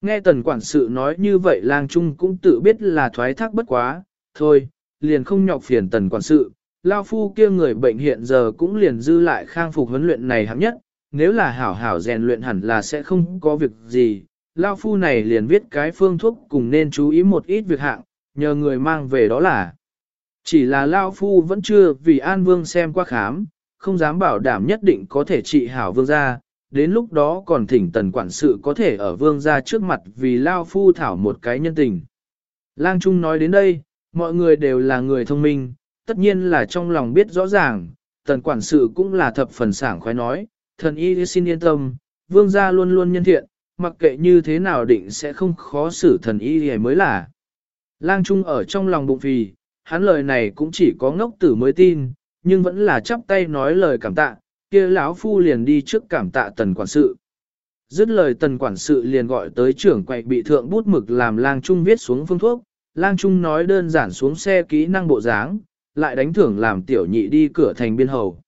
Nghe tần quản sự nói như vậy lang trung cũng tự biết là thoái thác bất quá, thôi, liền không nhọc phiền tần quản sự, lao phu kia người bệnh hiện giờ cũng liền dư lại khang phục huấn luyện này hạng nhất, nếu là hảo hảo rèn luyện hẳn là sẽ không có việc gì, lao phu này liền viết cái phương thuốc cùng nên chú ý một ít việc hạng, nhờ người mang về đó là. Chỉ là Lao Phu vẫn chưa vì An Vương xem qua khám, không dám bảo đảm nhất định có thể trị hảo Vương gia, đến lúc đó còn thỉnh tần quản sự có thể ở Vương gia trước mặt vì Lao Phu thảo một cái nhân tình. Lang Trung nói đến đây, mọi người đều là người thông minh, tất nhiên là trong lòng biết rõ ràng, tần quản sự cũng là thập phần sảng khoái nói, thần y xin yên tâm, vương gia luôn luôn nhân thiện, mặc kệ như thế nào định sẽ không khó xử thần y mới là. Lang Trung ở trong lòng bụng phì, hắn lời này cũng chỉ có ngốc tử mới tin, nhưng vẫn là chắp tay nói lời cảm tạ, kia lão phu liền đi trước cảm tạ tần quản sự. Dứt lời tần quản sự liền gọi tới trưởng quậy bị thượng bút mực làm lang trung viết xuống phương thuốc, lang trung nói đơn giản xuống xe kỹ năng bộ dáng, lại đánh thưởng làm tiểu nhị đi cửa thành biên hầu.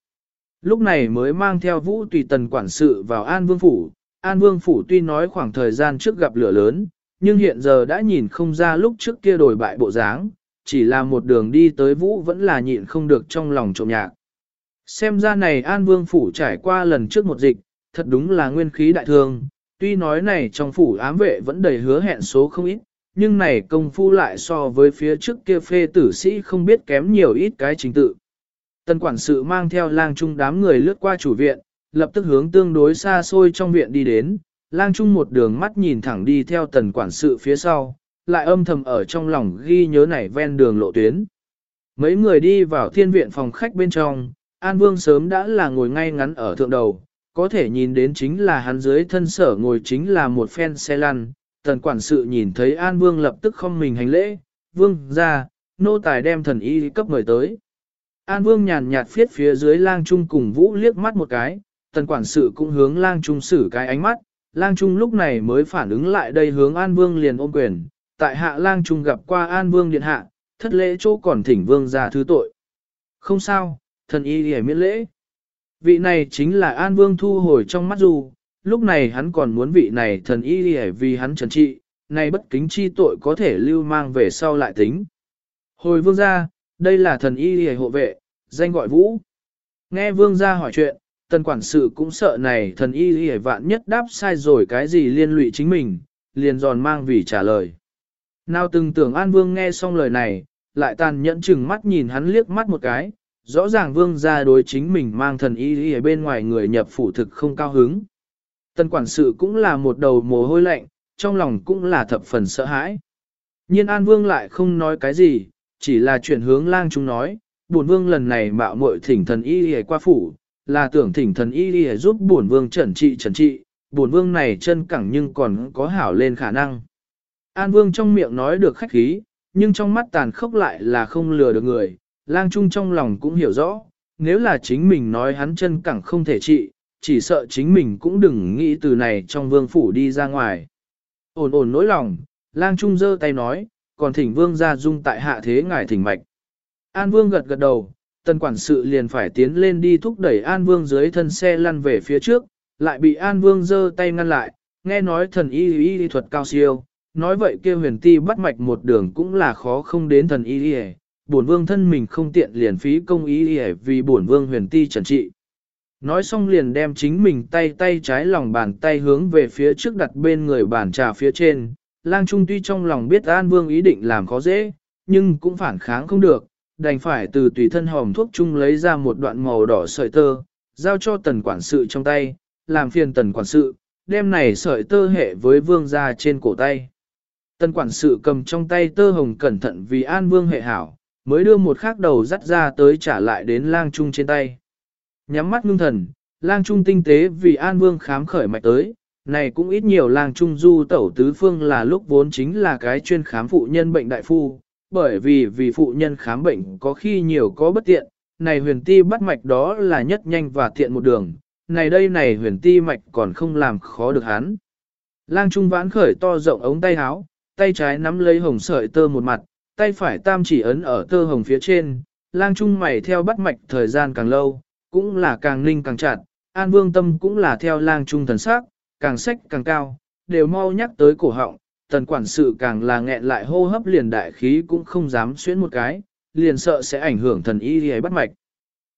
Lúc này mới mang theo vũ tùy tần quản sự vào An Vương Phủ, An Vương Phủ tuy nói khoảng thời gian trước gặp lửa lớn, nhưng hiện giờ đã nhìn không ra lúc trước kia đổi bại bộ dáng, chỉ là một đường đi tới vũ vẫn là nhịn không được trong lòng trộm nhạc. Xem ra này An Vương Phủ trải qua lần trước một dịch, thật đúng là nguyên khí đại thương, tuy nói này trong phủ ám vệ vẫn đầy hứa hẹn số không ít, nhưng này công phu lại so với phía trước kia phê tử sĩ không biết kém nhiều ít cái trình tự. Tần quản sự mang theo lang trung đám người lướt qua chủ viện, lập tức hướng tương đối xa xôi trong viện đi đến, lang trung một đường mắt nhìn thẳng đi theo tần quản sự phía sau, lại âm thầm ở trong lòng ghi nhớ này ven đường lộ tuyến. Mấy người đi vào thiên viện phòng khách bên trong, An Vương sớm đã là ngồi ngay ngắn ở thượng đầu, có thể nhìn đến chính là hắn dưới thân sở ngồi chính là một phen xe lăn. Tần quản sự nhìn thấy An Vương lập tức không mình hành lễ, Vương ra, nô tài đem thần y cấp người tới. An Vương nhàn nhạt phiết phía dưới lang trung cùng vũ liếc mắt một cái, tần quản sự cũng hướng lang trung xử cái ánh mắt, lang trung lúc này mới phản ứng lại đây hướng An Vương liền ôm quyền, tại hạ lang trung gặp qua An Vương điện hạ, thất lễ chỗ còn thỉnh Vương ra thứ tội. Không sao, thần y hề miễn lễ. Vị này chính là An Vương thu hồi trong mắt dù, lúc này hắn còn muốn vị này thần y hề vì hắn trần trị, nay bất kính chi tội có thể lưu mang về sau lại tính. Hồi vương gia, đây là thần y hề hộ vệ, danh gọi vũ. Nghe vương gia hỏi chuyện, tần quản sự cũng sợ này thần y hề vạn nhất đáp sai rồi cái gì liên lụy chính mình, liền giòn mang vì trả lời. Nào từng tưởng An Vương nghe xong lời này, lại tàn nhẫn chừng mắt nhìn hắn liếc mắt một cái, rõ ràng vương gia đối chính mình mang thần y ở bên ngoài người nhập phủ thực không cao hứng. Tần quản sự cũng là một đầu mồ hôi lạnh, trong lòng cũng là thập phần sợ hãi. Nhiên An Vương lại không nói cái gì, chỉ là chuyển hướng lang chúng nói, bổn vương lần này mạo muội thỉnh thần y y qua phủ, là tưởng thỉnh thần y đi giúp bổn vương trần trị trần trị, bổn vương này chân cẳng nhưng còn có hảo lên khả năng. An Vương trong miệng nói được khách khí, nhưng trong mắt tàn khốc lại là không lừa được người, lang trung trong lòng cũng hiểu rõ, nếu là chính mình nói hắn chân cẳng không thể trị, chỉ sợ chính mình cũng đừng nghĩ từ này trong vương phủ đi ra ngoài. Ổn ổn nỗi lòng, lang trung giơ tay nói, còn thỉnh vương ra dung tại hạ thế ngài thỉnh mạch. An vương gật gật đầu, tần quản sự liền phải tiến lên đi thúc đẩy An vương dưới thân xe lăn về phía trước, lại bị An vương giơ tay ngăn lại, nghe nói thần y y, y thuật cao siêu, nói vậy kia huyền ti bắt mạch một đường cũng là khó không đến thần y y, bổn vương thân mình không tiện liền phí công y y vì bổn vương huyền ti trần trị. Nói xong liền đem chính mình tay tay trái lòng bàn tay hướng về phía trước đặt bên người bàn trà phía trên. Lang Trung tuy trong lòng biết An Vương ý định làm khó dễ, nhưng cũng phản kháng không được, đành phải từ tùy thân hòm thuốc chung lấy ra một đoạn màu đỏ sợi tơ, giao cho tần quản sự trong tay, làm phiền tần quản sự, đem này sợi tơ hệ với vương ra trên cổ tay. Tần quản sự cầm trong tay tơ hồng cẩn thận vì An Vương hệ hảo, mới đưa một khắc đầu dắt ra tới trả lại đến lang trung trên tay. Nhắm mắt ngưng thần, lang trung tinh tế vì an vương khám khởi mạch tới, này cũng ít nhiều lang trung du tẩu tứ phương là lúc vốn chính là cái chuyên khám phụ nhân bệnh đại phu, bởi vì vì phụ nhân khám bệnh có khi nhiều có bất tiện, này huyền ti bắt mạch đó là nhất nhanh và tiện một đường, này đây này huyền ti mạch còn không làm khó được hắn. Lang trung vãn khởi to rộng ống tay áo, tay trái nắm lấy hồng sợi tơ một mặt, tay phải tam chỉ ấn ở tơ hồng phía trên, lang trung mày theo bắt mạch thời gian càng lâu, cũng là càng ninh càng chặt, an vương tâm cũng là theo lang trung thần sắc, càng sách càng cao, đều mau nhắc tới cổ họng, tần quản sự càng là nghẹn lại hô hấp liền đại khí cũng không dám xuyến một cái, liền sợ sẽ ảnh hưởng thần y hay bắt mạch.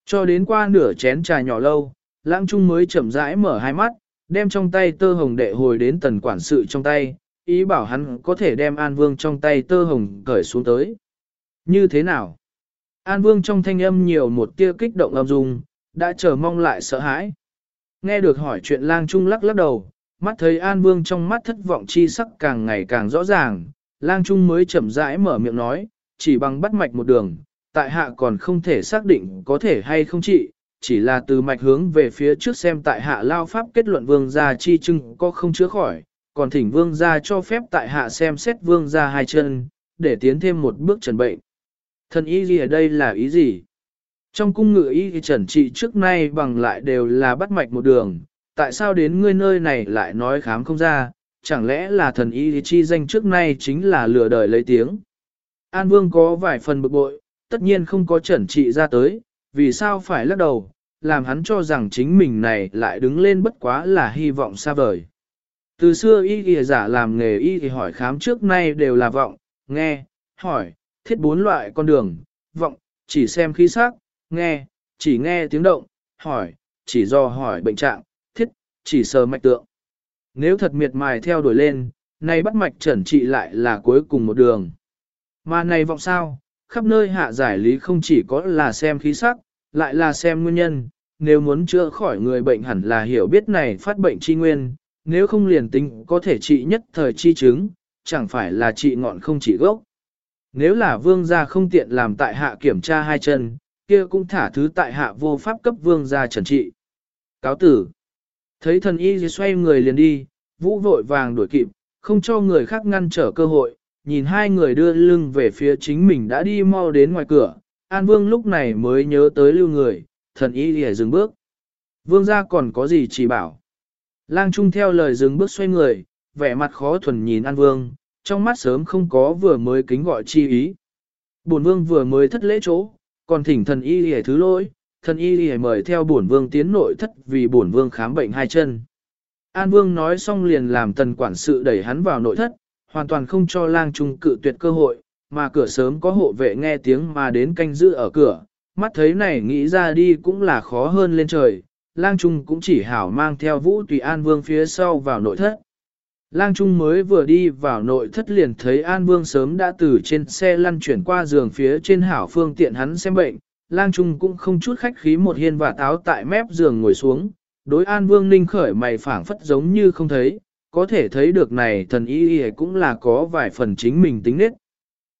Cho đến qua nửa chén trà nhỏ lâu, lang trung mới chậm rãi mở hai mắt, đem trong tay tơ hồng đệ hồi đến tần quản sự trong tay, ý bảo hắn có thể đem An Vương trong tay tơ hồng cởi xuống tới. Như thế nào? An Vương trong thanh âm nhiều một tia kích động âm dung, đã chờ mong lại sợ hãi. Nghe được hỏi chuyện lang trung lắc lắc đầu, mắt thấy An Vương trong mắt thất vọng chi sắc càng ngày càng rõ ràng, lang trung mới chậm rãi mở miệng nói, chỉ bằng bắt mạch một đường, tại hạ còn không thể xác định có thể hay không trị, chỉ là từ mạch hướng về phía trước xem tại hạ lao pháp kết luận vương gia chi trưng có không chữa khỏi, còn thỉnh vương gia cho phép tại hạ xem xét vương gia hai chân, để tiến thêm một bước trần bệnh. Thần ý gì ở đây là ý gì? Trong cung ngự y thì trần trị trước nay bằng lại đều là bắt mạch một đường, tại sao đến ngươi nơi này lại nói khám không ra, chẳng lẽ là thần y chi danh trước nay chính là lừa đời lấy tiếng. An Vương có vài phần bực bội, tất nhiên không có chuẩn trị ra tới, vì sao phải lắc đầu, làm hắn cho rằng chính mình này lại đứng lên bất quá là hy vọng xa vời. Từ xưa y y giả làm nghề y thì hỏi khám trước nay đều là vọng, nghe, hỏi, thiết bốn loại con đường, vọng, chỉ xem khí sắc, nghe, chỉ nghe tiếng động, hỏi, chỉ do hỏi bệnh trạng, chỉ sờ mạch tượng. Nếu thật miệt mài theo đuổi lên, nay bắt mạch trần trị lại là cuối cùng một đường. Mà này vọng sao, khắp nơi hạ giải lý không chỉ có là xem khí sắc, lại là xem nguyên nhân, nếu muốn chữa khỏi người bệnh hẳn là hiểu biết này phát bệnh chi nguyên, nếu không liền tính có thể trị nhất thời chi chứng, chẳng phải là trị ngọn không trị gốc. Nếu là vương gia không tiện làm tại hạ kiểm tra hai chân, kia cũng thả thứ tại hạ vô pháp cấp vương gia trần trị. Cáo tử. Thấy thần y xoay người liền đi, vũ vội vàng đuổi kịp, không cho người khác ngăn trở cơ hội, nhìn hai người đưa lưng về phía chính mình đã đi mau đến ngoài cửa, An Vương lúc này mới nhớ tới lưu người, thần y lìa dừng bước. Vương gia còn có gì chỉ bảo. Lang Trung theo lời dừng bước xoay người, vẻ mặt khó thuần nhìn An Vương, trong mắt sớm không có vừa mới kính gọi chi ý. Bổn Vương vừa mới thất lễ chỗ, còn thỉnh thần y lìa thứ lỗi, thần y lìa mời theo bổn Vương tiến nội thất vì bổn Vương khám bệnh hai chân. An Vương nói xong liền làm tần quản sự đẩy hắn vào nội thất, hoàn toàn không cho lang trung cự tuyệt cơ hội, mà cửa sớm có hộ vệ nghe tiếng mà đến canh giữ ở cửa, mắt thấy này nghĩ ra đi cũng là khó hơn lên trời, lang trung cũng chỉ hảo mang theo vũ tùy an vương phía sau vào nội thất. Lang Trung mới vừa đi vào nội thất liền thấy An Vương sớm đã từ trên xe lăn chuyển qua giường phía trên hảo phương tiện hắn xem bệnh. Lang Trung cũng không chút khách khí một hiên và táo tại mép giường ngồi xuống. Đối An Vương ninh khởi mày phảng phất giống như không thấy, có thể thấy được này thần y y cũng là có vài phần chính mình tính nết.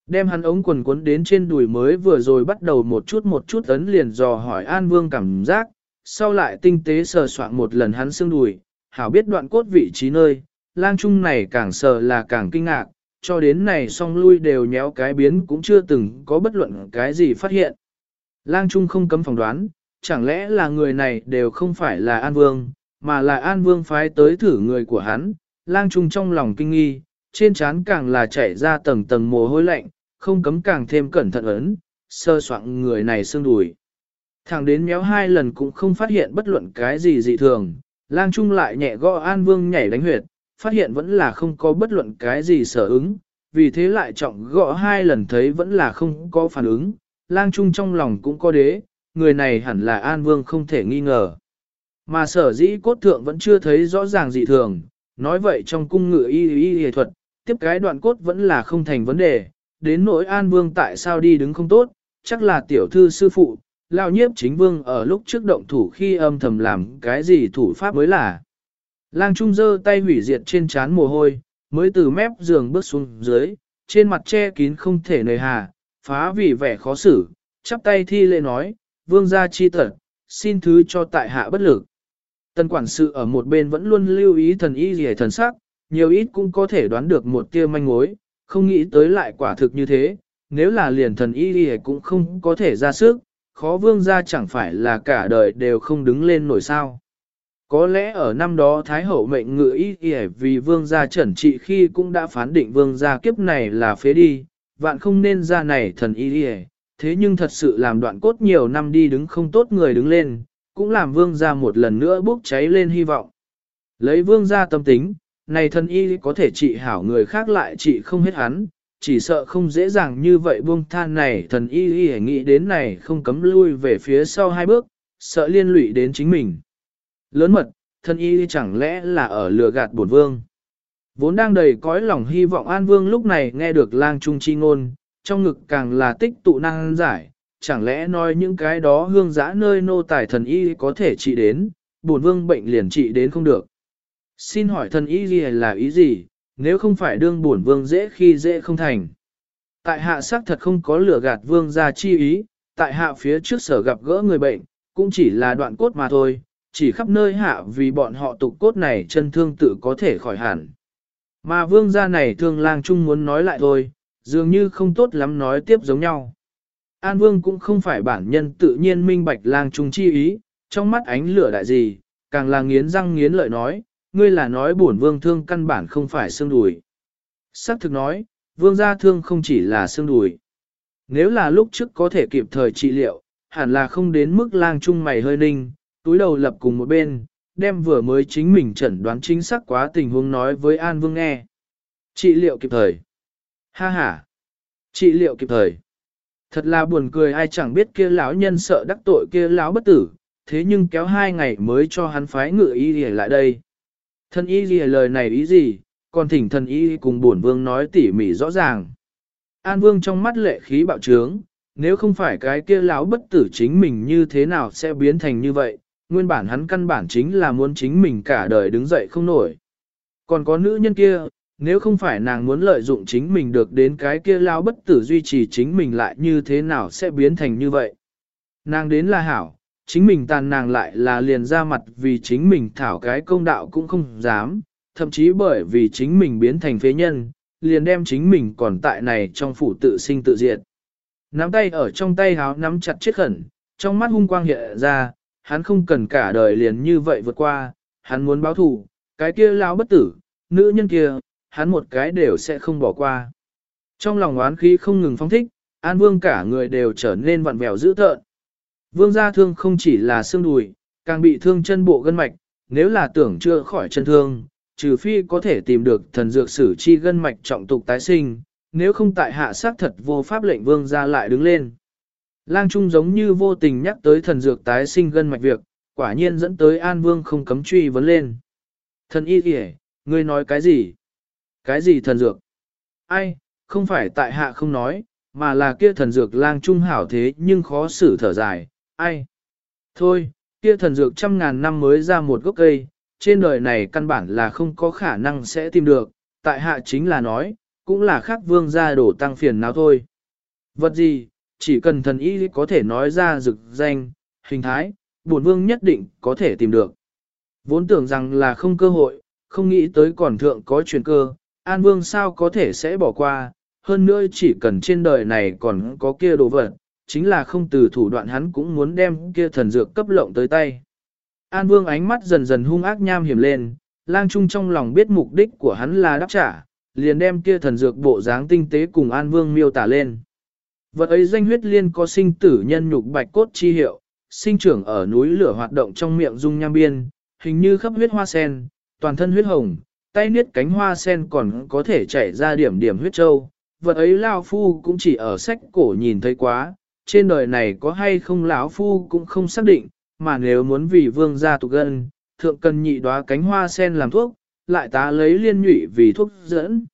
Đem hắn ống quần cuốn đến trên đùi mới vừa rồi bắt đầu một chút một chút ấn liền dò hỏi An Vương cảm giác, sau lại tinh tế sờ soạn một lần hắn xương đùi, hảo biết đoạn cốt vị trí nơi, lang trung này càng sờ là càng kinh ngạc, cho đến này song lui đều nhéo cái biến cũng chưa từng có bất luận cái gì phát hiện. Lang trung không cấm phỏng đoán, chẳng lẽ là người này đều không phải là An Vương, mà là An Vương phái tới thử người của hắn, lang trung trong lòng kinh nghi, trên trán càng là chảy ra tầng tầng mồ hôi lạnh, không cấm càng thêm cẩn thận ấn, sơ soạn người này xương đùi. Thẳng đến méo hai lần cũng không phát hiện bất luận cái gì dị thường, lang trung lại nhẹ gõ An Vương nhảy đánh huyệt, phát hiện vẫn là không có bất luận cái gì sở ứng, vì thế lại trọng gõ hai lần thấy vẫn là không có phản ứng, lang trung trong lòng cũng có đế, người này hẳn là An Vương không thể nghi ngờ. Mà sở dĩ cốt thượng vẫn chưa thấy rõ ràng dị thường, nói vậy trong cung ngự y y y thuật, tiếp cái đoạn cốt vẫn là không thành vấn đề, đến nỗi An Vương tại sao đi đứng không tốt, chắc là tiểu thư sư phụ, lao nhiếp chính vương ở lúc trước động thủ khi âm thầm làm cái gì thủ pháp mới là. Lang Trung giơ tay hủy diệt trên trán mồ hôi, mới từ mép giường bước xuống dưới, trên mặt che kín không thể nời hà, phá vì vẻ khó xử, chắp tay thi lễ nói, vương gia chi tật, xin thứ cho tại hạ bất lực. Tân quản sự ở một bên vẫn luôn lưu ý thần y gì thần sắc, nhiều ít cũng có thể đoán được một tia manh mối, không nghĩ tới lại quả thực như thế, nếu là liền thần y gì cũng không có thể ra sức, khó vương gia chẳng phải là cả đời đều không đứng lên nổi sao. Có lẽ ở năm đó Thái Hậu mệnh ngự y y vì vương gia trẩn trị khi cũng đã phán định vương gia kiếp này là phế đi, vạn không nên ra này thần y đi thế nhưng thật sự làm đoạn cốt nhiều năm đi đứng không tốt người đứng lên, cũng làm vương gia một lần nữa bốc cháy lên hy vọng. Lấy vương gia tâm tính, này thần y có thể trị hảo người khác lại trị không hết hắn, chỉ sợ không dễ dàng như vậy buông than này thần y y nghĩ đến này không cấm lui về phía sau hai bước, sợ liên lụy đến chính mình. Lớn mật, thần y chẳng lẽ là ở lừa gạt bổn vương. Vốn đang đầy cõi lòng hy vọng An Vương lúc này nghe được lang trung chi ngôn, trong ngực càng là tích tụ năng giải, chẳng lẽ nói những cái đó hương giã nơi nô tài thần y có thể trị đến, bổn vương bệnh liền trị đến không được. Xin hỏi thần y gì là ý gì, nếu không phải đương bổn vương dễ khi dễ không thành. Tại hạ xác thật không có lửa gạt vương ra chi ý, tại hạ phía trước sở gặp gỡ người bệnh, cũng chỉ là đoạn cốt mà thôi, chỉ khắp nơi hạ vì bọn họ tục cốt này chân thương tự có thể khỏi hẳn. Mà vương gia này thương lang chung muốn nói lại thôi, dường như không tốt lắm nói tiếp giống nhau. An vương cũng không phải bản nhân tự nhiên minh bạch lang trung chi ý, trong mắt ánh lửa đại gì, càng là nghiến răng nghiến lợi nói, ngươi là nói bổn vương thương căn bản không phải xương đùi. Sắc thực nói, vương gia thương không chỉ là xương đùi. Nếu là lúc trước có thể kịp thời trị liệu, hẳn là không đến mức lang trung mày hơi ninh, túi đầu lập cùng một bên, đem vừa mới chính mình chẩn đoán chính xác quá tình huống nói với An Vương nghe. Trị liệu kịp thời. Ha ha. Trị liệu kịp thời. Thật là buồn cười ai chẳng biết kia lão nhân sợ đắc tội kia lão bất tử, thế nhưng kéo hai ngày mới cho hắn phái ngựa y đi lại đây. Thần y gì lời này ý gì, còn thỉnh thần y cùng bổn vương nói tỉ mỉ rõ ràng. An vương trong mắt lệ khí bạo trướng, nếu không phải cái kia lão bất tử chính mình như thế nào sẽ biến thành như vậy, nguyên bản hắn căn bản chính là muốn chính mình cả đời đứng dậy không nổi. Còn có nữ nhân kia, nếu không phải nàng muốn lợi dụng chính mình được đến cái kia lao bất tử duy trì chính mình lại như thế nào sẽ biến thành như vậy. Nàng đến là hảo, chính mình tàn nàng lại là liền ra mặt vì chính mình thảo cái công đạo cũng không dám, thậm chí bởi vì chính mình biến thành phế nhân, liền đem chính mình còn tại này trong phủ tự sinh tự diệt. Nắm tay ở trong tay háo nắm chặt chết khẩn, trong mắt hung quang hiện ra, hắn không cần cả đời liền như vậy vượt qua, hắn muốn báo thù, cái kia lão bất tử, nữ nhân kia, hắn một cái đều sẽ không bỏ qua. Trong lòng oán khí không ngừng phong thích, An Vương cả người đều trở nên vặn vẹo dữ tợn. Vương gia thương không chỉ là xương đùi, càng bị thương chân bộ gân mạch, nếu là tưởng chưa khỏi chân thương, trừ phi có thể tìm được thần dược sử chi gân mạch trọng tục tái sinh, nếu không tại hạ sát thật vô pháp lệnh vương gia lại đứng lên. Lang Trung giống như vô tình nhắc tới thần dược tái sinh gân mạch việc, quả nhiên dẫn tới An Vương không cấm truy vấn lên. Thần y kìa, ngươi nói cái gì? Cái gì thần dược? Ai, không phải tại hạ không nói, mà là kia thần dược lang trung hảo thế nhưng khó xử thở dài, ai? Thôi, kia thần dược trăm ngàn năm mới ra một gốc cây, trên đời này căn bản là không có khả năng sẽ tìm được, tại hạ chính là nói, cũng là khác vương gia đổ tăng phiền nào thôi. Vật gì, chỉ cần thần y có thể nói ra dực danh, hình thái, bổn vương nhất định có thể tìm được. Vốn tưởng rằng là không cơ hội, không nghĩ tới còn thượng có chuyển cơ, An Vương sao có thể sẽ bỏ qua, hơn nữa chỉ cần trên đời này còn có kia đồ vật, chính là không từ thủ đoạn hắn cũng muốn đem kia thần dược cấp lộng tới tay. An Vương ánh mắt dần dần hung ác nham hiểm lên, lang trung trong lòng biết mục đích của hắn là đáp trả, liền đem kia thần dược bộ dáng tinh tế cùng An Vương miêu tả lên. Vật ấy danh huyết liên có sinh tử nhân nhục bạch cốt chi hiệu, sinh trưởng ở núi lửa hoạt động trong miệng dung nham biên, hình như khắp huyết hoa sen, toàn thân huyết hồng, tay niết cánh hoa sen còn có thể chảy ra điểm điểm huyết châu. Vật ấy Lao Phu cũng chỉ ở sách cổ nhìn thấy quá, trên đời này có hay không lão Phu cũng không xác định, mà nếu muốn vì vương gia tục gân, thượng cần nhị đóa cánh hoa sen làm thuốc, lại tá lấy liên nhụy vì thuốc dẫn.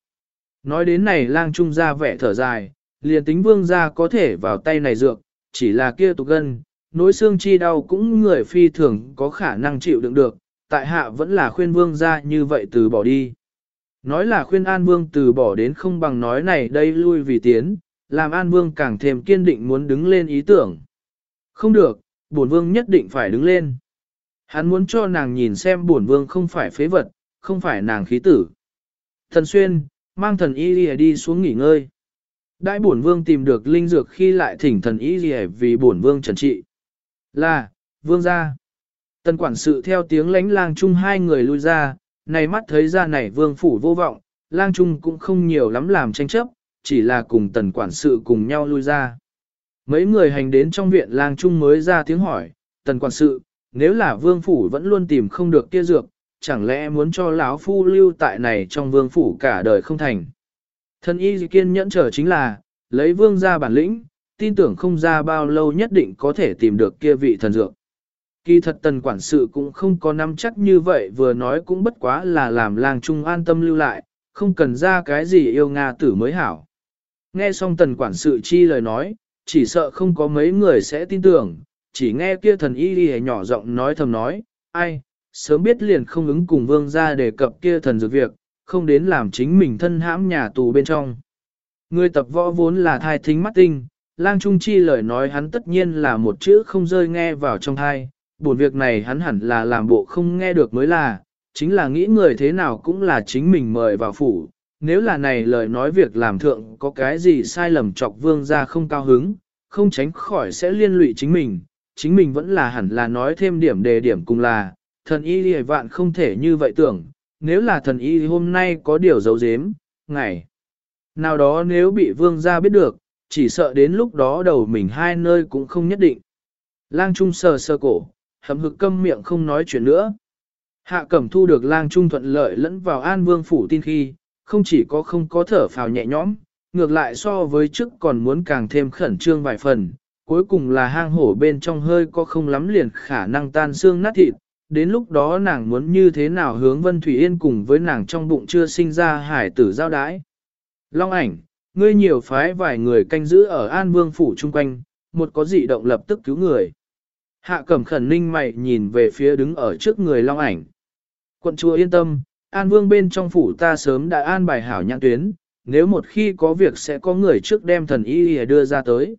Nói đến này lang trung ra vẻ thở dài, liền tính vương gia có thể vào tay này dược, chỉ là kia tục gân, nỗi xương chi đau cũng người phi thường có khả năng chịu đựng được, tại hạ vẫn là khuyên vương gia như vậy từ bỏ đi. Nói là khuyên An Vương từ bỏ đến không bằng nói này đây lui vì tiến, làm An Vương càng thêm kiên định muốn đứng lên ý tưởng. Không được, bổn vương nhất định phải đứng lên. Hắn muốn cho nàng nhìn xem bổn vương không phải phế vật, không phải nàng khí tử. Thần Xuyên, mang thần y đi, đi xuống nghỉ ngơi. Đại bổn vương tìm được linh dược khi lại thỉnh thần ý gì vì bổn vương trần trị. Là, vương gia. Tần quản sự theo tiếng lánh lang chung hai người lui ra, này mắt thấy ra này vương phủ vô vọng, lang trung cũng không nhiều lắm làm tranh chấp, chỉ là cùng tần quản sự cùng nhau lui ra. Mấy người hành đến trong viện lang trung mới ra tiếng hỏi, tần quản sự, nếu là vương phủ vẫn luôn tìm không được kia dược, chẳng lẽ muốn cho lão phu lưu tại này trong vương phủ cả đời không thành. Thân y kiên nhẫn trở chính là, lấy vương ra bản lĩnh, tin tưởng không ra bao lâu nhất định có thể tìm được kia vị thần dược. Kỳ thật tần quản sự cũng không có nắm chắc như vậy vừa nói cũng bất quá là làm làng trung an tâm lưu lại, không cần ra cái gì yêu Nga tử mới hảo. Nghe xong tần quản sự chi lời nói, chỉ sợ không có mấy người sẽ tin tưởng, chỉ nghe kia thần y đi nhỏ giọng nói thầm nói, ai, sớm biết liền không ứng cùng vương ra đề cập kia thần dược việc, không đến làm chính mình thân hãm nhà tù bên trong. Người tập võ vốn là thai thính mắt tinh, lang trung chi lời nói hắn tất nhiên là một chữ không rơi nghe vào trong thai, buồn việc này hắn hẳn là làm bộ không nghe được mới là, chính là nghĩ người thế nào cũng là chính mình mời vào phủ, nếu là này lời nói việc làm thượng có cái gì sai lầm chọc vương ra không cao hứng, không tránh khỏi sẽ liên lụy chính mình, chính mình vẫn là hẳn là nói thêm điểm đề điểm cùng là, thần y lìa vạn không thể như vậy tưởng, nếu là thần y hôm nay có điều giấu giếm, ngày nào đó nếu bị vương gia biết được, chỉ sợ đến lúc đó đầu mình hai nơi cũng không nhất định. Lang Trung sờ sờ cổ, hầm hực câm miệng không nói chuyện nữa. Hạ Cẩm thu được Lang Trung thuận lợi lẫn vào An Vương phủ tin khi, không chỉ có không có thở phào nhẹ nhõm, ngược lại so với trước còn muốn càng thêm khẩn trương vài phần, cuối cùng là hang hổ bên trong hơi có không lắm liền khả năng tan xương nát thịt, đến lúc đó nàng muốn như thế nào hướng Vân Thủy Yên cùng với nàng trong bụng chưa sinh ra hải tử giao đái. Long ảnh, ngươi nhiều phái vài người canh giữ ở An Vương phủ chung quanh, một có dị động lập tức cứu người. Hạ cẩm khẩn ninh mày nhìn về phía đứng ở trước người Long ảnh. Quận chúa yên tâm, An Vương bên trong phủ ta sớm đã an bài hảo nhãn tuyến, nếu một khi có việc sẽ có người trước đem thần y đưa ra tới.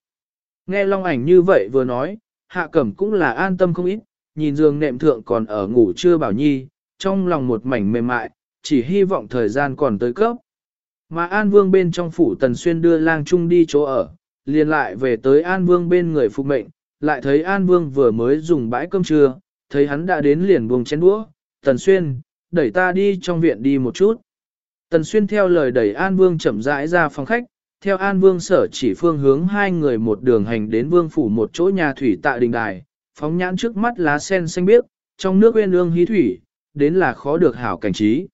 Nghe Long ảnh như vậy vừa nói, Hạ Cẩm cũng là an tâm không ít, nhìn giường nệm thượng còn ở ngủ chưa bảo nhi, trong lòng một mảnh mềm mại, chỉ hy vọng thời gian còn tới cấp. Mà An Vương bên trong phủ Tần Xuyên đưa lang trung đi chỗ ở, liền lại về tới An Vương bên người phục mệnh, lại thấy An Vương vừa mới dùng bãi cơm trưa, thấy hắn đã đến liền buông chén đũa, Tần Xuyên, đẩy ta đi trong viện đi một chút. Tần Xuyên theo lời đẩy An Vương chậm rãi ra phòng khách, theo An Vương sở chỉ phương hướng hai người một đường hành đến Vương phủ một chỗ nhà thủy tạ đình đài, phóng nhãn trước mắt lá sen xanh biếc, trong nước uyên ương hí thủy, đến là khó được hảo cảnh trí.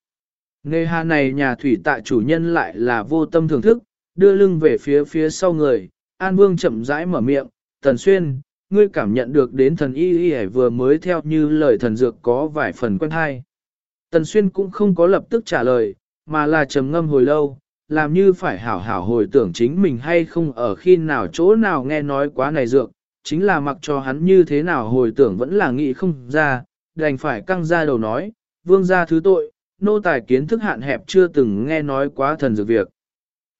Nghề hà này nhà thủy tại chủ nhân lại là vô tâm thưởng thức, đưa lưng về phía phía sau người, An Vương chậm rãi mở miệng, Tần Xuyên, ngươi cảm nhận được đến thần y y vừa mới theo như lời thần dược có vài phần quen hay. Tần Xuyên cũng không có lập tức trả lời, mà là trầm ngâm hồi lâu, làm như phải hảo hảo hồi tưởng chính mình hay không ở khi nào chỗ nào nghe nói quá này dược, chính là mặc cho hắn như thế nào hồi tưởng vẫn là nghĩ không ra, đành phải căng ra đầu nói, vương gia thứ tội, nô tài kiến thức hạn hẹp chưa từng nghe nói quá thần dược việc.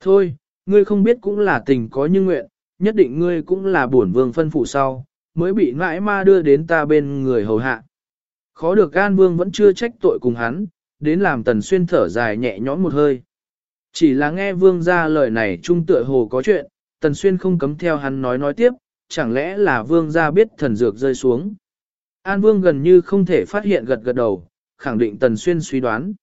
Thôi, ngươi không biết cũng là tình có như nguyện, nhất định ngươi cũng là bổn vương phân phụ sau, mới bị ngãi ma đưa đến ta bên người hầu hạ. Khó được An Vương vẫn chưa trách tội cùng hắn, đến làm Tần Xuyên thở dài nhẹ nhõm một hơi. Chỉ là nghe Vương ra lời này trung tựa hồ có chuyện, Tần Xuyên không cấm theo hắn nói nói tiếp, chẳng lẽ là Vương gia biết thần dược rơi xuống. An Vương gần như không thể phát hiện gật gật đầu, khẳng định Tần Xuyên suy đoán.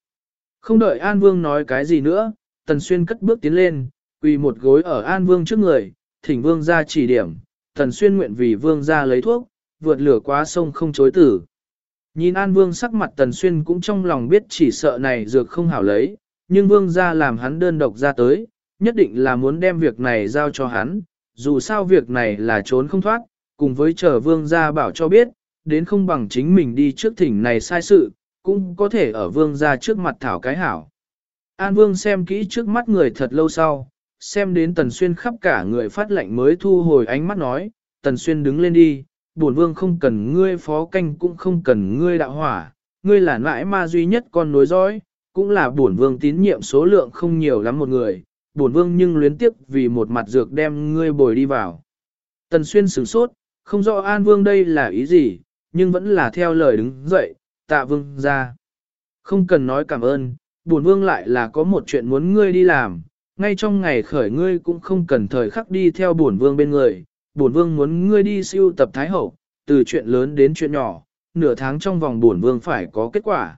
Không đợi An Vương nói cái gì nữa, Tần Xuyên cất bước tiến lên, quỳ một gối ở An Vương trước người, thỉnh Vương gia chỉ điểm, Tần Xuyên nguyện vì Vương gia lấy thuốc, vượt lửa quá sông không chối tử. Nhìn An Vương sắc mặt Tần Xuyên cũng trong lòng biết chỉ sợ này dược không hảo lấy, nhưng Vương ra làm hắn đơn độc ra tới, nhất định là muốn đem việc này giao cho hắn, dù sao việc này là trốn không thoát, cùng với chờ Vương gia bảo cho biết, đến không bằng chính mình đi trước thỉnh này sai sự, cũng có thể ở Vương gia trước mặt thảo cái hảo. An Vương xem kỹ trước mắt người thật lâu sau, xem đến Tần Xuyên khắp cả người phát lệnh mới thu hồi ánh mắt nói, Tần Xuyên đứng lên đi, bổn vương không cần ngươi phó canh cũng không cần ngươi đạo hỏa, ngươi là nãi ma duy nhất con nối dõi, cũng là bổn vương tín nhiệm số lượng không nhiều lắm một người, bổn vương nhưng luyến tiếc vì một mặt dược đem ngươi bồi đi vào. Tần xuyên sửng sốt, không rõ an vương đây là ý gì, nhưng vẫn là theo lời đứng dậy, tạ vương ra. Không cần nói cảm ơn, bổn vương lại là có một chuyện muốn ngươi đi làm, ngay trong ngày khởi ngươi cũng không cần thời khắc đi theo bổn vương bên người, bổn vương muốn ngươi đi siêu tập thái hậu, từ chuyện lớn đến chuyện nhỏ, nửa tháng trong vòng bổn vương phải có kết quả.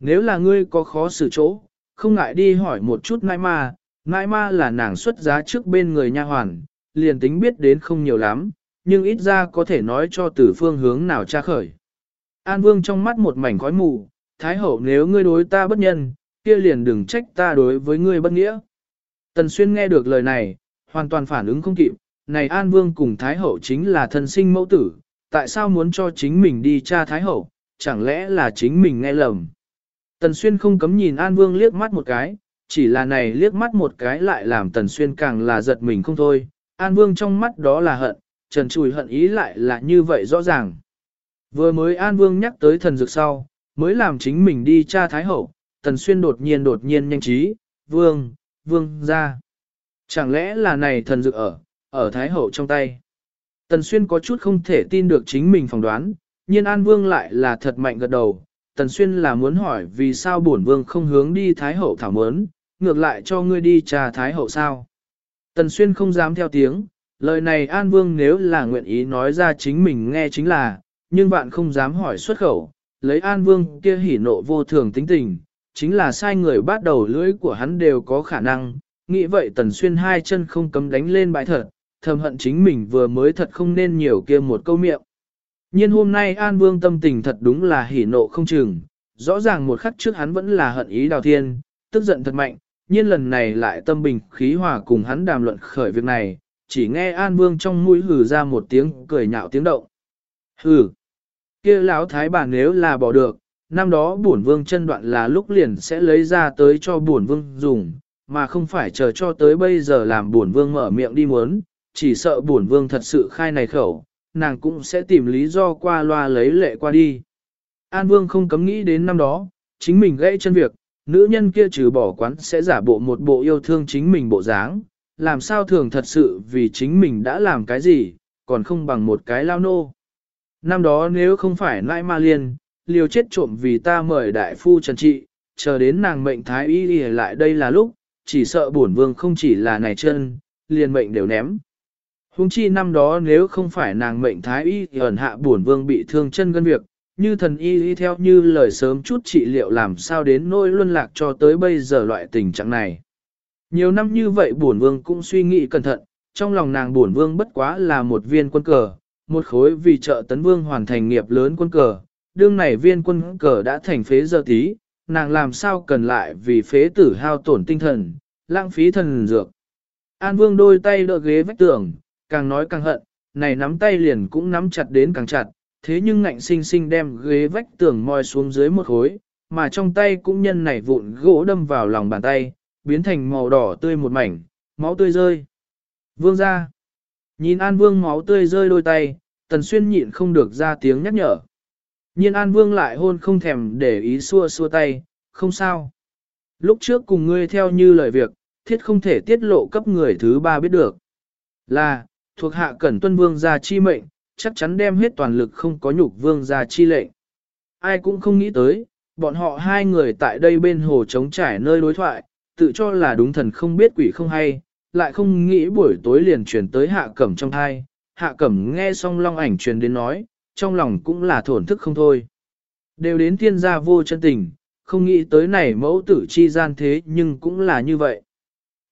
Nếu là ngươi có khó xử chỗ, không ngại đi hỏi một chút nãi mà nãi ma là nàng xuất giá trước bên người nha hoàn, liền tính biết đến không nhiều lắm, nhưng ít ra có thể nói cho từ phương hướng nào tra khởi. An vương trong mắt một mảnh khói mù, thái hậu nếu ngươi đối ta bất nhân, kia liền đừng trách ta đối với ngươi bất nghĩa. Tần xuyên nghe được lời này, hoàn toàn phản ứng không kịp, này An Vương cùng Thái Hậu chính là thân sinh mẫu tử, tại sao muốn cho chính mình đi tra Thái Hậu, chẳng lẽ là chính mình nghe lầm. Tần Xuyên không cấm nhìn An Vương liếc mắt một cái, chỉ là này liếc mắt một cái lại làm Tần Xuyên càng là giật mình không thôi, An Vương trong mắt đó là hận, trần chùi hận ý lại là như vậy rõ ràng. Vừa mới An Vương nhắc tới thần dược sau, mới làm chính mình đi tra Thái Hậu, Tần Xuyên đột nhiên đột nhiên nhanh trí, Vương, Vương ra. Chẳng lẽ là này thần dược ở, ở Thái Hậu trong tay. Tần Xuyên có chút không thể tin được chính mình phỏng đoán, nhiên An Vương lại là thật mạnh gật đầu. Tần Xuyên là muốn hỏi vì sao bổn vương không hướng đi Thái Hậu thảo mớn, ngược lại cho ngươi đi trà Thái Hậu sao. Tần Xuyên không dám theo tiếng, lời này An Vương nếu là nguyện ý nói ra chính mình nghe chính là, nhưng bạn không dám hỏi xuất khẩu, lấy An Vương kia hỉ nộ vô thường tính tình, chính là sai người bắt đầu lưỡi của hắn đều có khả năng, nghĩ vậy Tần Xuyên hai chân không cấm đánh lên bãi thật, thầm hận chính mình vừa mới thật không nên nhiều kia một câu miệng. Nhưng hôm nay An Vương tâm tình thật đúng là hỉ nộ không chừng, rõ ràng một khắc trước hắn vẫn là hận ý đào thiên, tức giận thật mạnh, nhiên lần này lại tâm bình khí hòa cùng hắn đàm luận khởi việc này, chỉ nghe An Vương trong mũi hừ ra một tiếng cười nhạo tiếng động. Hừ, kia lão thái bà nếu là bỏ được, năm đó bổn vương chân đoạn là lúc liền sẽ lấy ra tới cho bổn vương dùng, mà không phải chờ cho tới bây giờ làm bổn vương mở miệng đi muốn, chỉ sợ bổn vương thật sự khai này khẩu, nàng cũng sẽ tìm lý do qua loa lấy lệ qua đi. An vương không cấm nghĩ đến năm đó, chính mình gãy chân việc, nữ nhân kia trừ bỏ quán sẽ giả bộ một bộ yêu thương chính mình bộ dáng, làm sao thường thật sự vì chính mình đã làm cái gì, còn không bằng một cái lao nô. Năm đó nếu không phải nãi ma liên, liều chết trộm vì ta mời đại phu trần trị, chờ đến nàng mệnh thái y đi lại đây là lúc, chỉ sợ bổn vương không chỉ là này chân, liền mệnh đều ném. Hùng chi năm đó nếu không phải nàng mệnh thái y thì ẩn hạ bổn vương bị thương chân gân việc, như thần y y theo như lời sớm chút trị liệu làm sao đến nỗi luân lạc cho tới bây giờ loại tình trạng này. Nhiều năm như vậy bổn vương cũng suy nghĩ cẩn thận, trong lòng nàng bổn vương bất quá là một viên quân cờ, một khối vì trợ tấn vương hoàn thành nghiệp lớn quân cờ, đương này viên quân cờ đã thành phế giờ tí, nàng làm sao cần lại vì phế tử hao tổn tinh thần, lãng phí thần dược. An vương đôi tay đỡ ghế vách tường, càng nói càng hận, này nắm tay liền cũng nắm chặt đến càng chặt, thế nhưng ngạnh sinh sinh đem ghế vách tường moi xuống dưới một khối, mà trong tay cũng nhân này vụn gỗ đâm vào lòng bàn tay, biến thành màu đỏ tươi một mảnh, máu tươi rơi. Vương ra. Nhìn An Vương máu tươi rơi đôi tay, Tần Xuyên nhịn không được ra tiếng nhắc nhở. Nhiên An Vương lại hôn không thèm để ý xua xua tay, không sao. Lúc trước cùng ngươi theo như lời việc, thiết không thể tiết lộ cấp người thứ ba biết được. Là, thuộc hạ cẩn tuân vương gia chi mệnh, chắc chắn đem hết toàn lực không có nhục vương ra chi lệnh. Ai cũng không nghĩ tới, bọn họ hai người tại đây bên hồ trống trải nơi đối thoại, tự cho là đúng thần không biết quỷ không hay, lại không nghĩ buổi tối liền truyền tới hạ cẩm trong thai. Hạ cẩm nghe xong long ảnh truyền đến nói, trong lòng cũng là thổn thức không thôi. Đều đến thiên gia vô chân tình, không nghĩ tới này mẫu tử chi gian thế nhưng cũng là như vậy.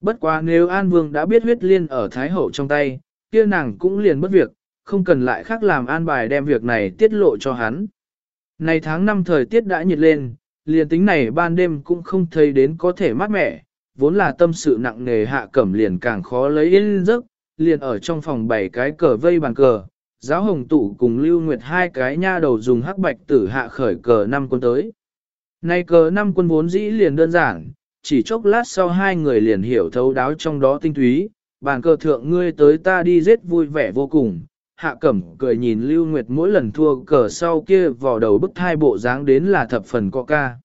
Bất quá nếu An Vương đã biết huyết liên ở Thái Hậu trong tay, kia nàng cũng liền bất việc, không cần lại khác làm an bài đem việc này tiết lộ cho hắn. Này tháng năm thời tiết đã nhiệt lên, liền tính này ban đêm cũng không thấy đến có thể mát mẻ, vốn là tâm sự nặng nề hạ cẩm liền càng khó lấy yên giấc, liền ở trong phòng bảy cái cờ vây bàn cờ, giáo hồng tụ cùng lưu nguyệt hai cái nha đầu dùng hắc bạch tử hạ khởi cờ năm quân tới. Này cờ năm quân vốn dĩ liền đơn giản, chỉ chốc lát sau hai người liền hiểu thấu đáo trong đó tinh túy, bàn cờ thượng ngươi tới ta đi giết vui vẻ vô cùng. Hạ cẩm cười nhìn Lưu Nguyệt mỗi lần thua cờ sau kia vò đầu bức thai bộ dáng đến là thập phần có ca.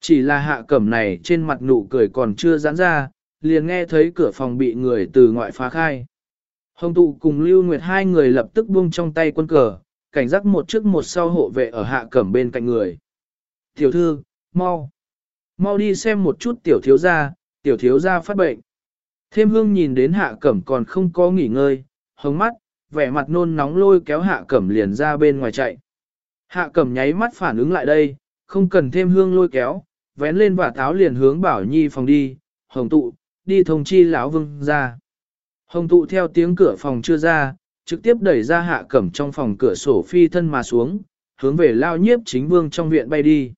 Chỉ là hạ cẩm này trên mặt nụ cười còn chưa giãn ra, liền nghe thấy cửa phòng bị người từ ngoại phá khai. Hồng tụ cùng Lưu Nguyệt hai người lập tức buông trong tay quân cờ, cảnh giác một trước một sau hộ vệ ở hạ cẩm bên cạnh người. Tiểu thư, mau. Mau đi xem một chút tiểu thiếu gia, tiểu thiếu gia phát bệnh. Thêm hương nhìn đến hạ cẩm còn không có nghỉ ngơi, hống mắt, vẻ mặt nôn nóng lôi kéo hạ cẩm liền ra bên ngoài chạy. Hạ cẩm nháy mắt phản ứng lại đây, không cần thêm hương lôi kéo, vén lên và tháo liền hướng bảo nhi phòng đi, hồng tụ, đi thông chi lão vương ra. Hồng tụ theo tiếng cửa phòng chưa ra, trực tiếp đẩy ra hạ cẩm trong phòng cửa sổ phi thân mà xuống, hướng về lao nhiếp chính vương trong viện bay đi.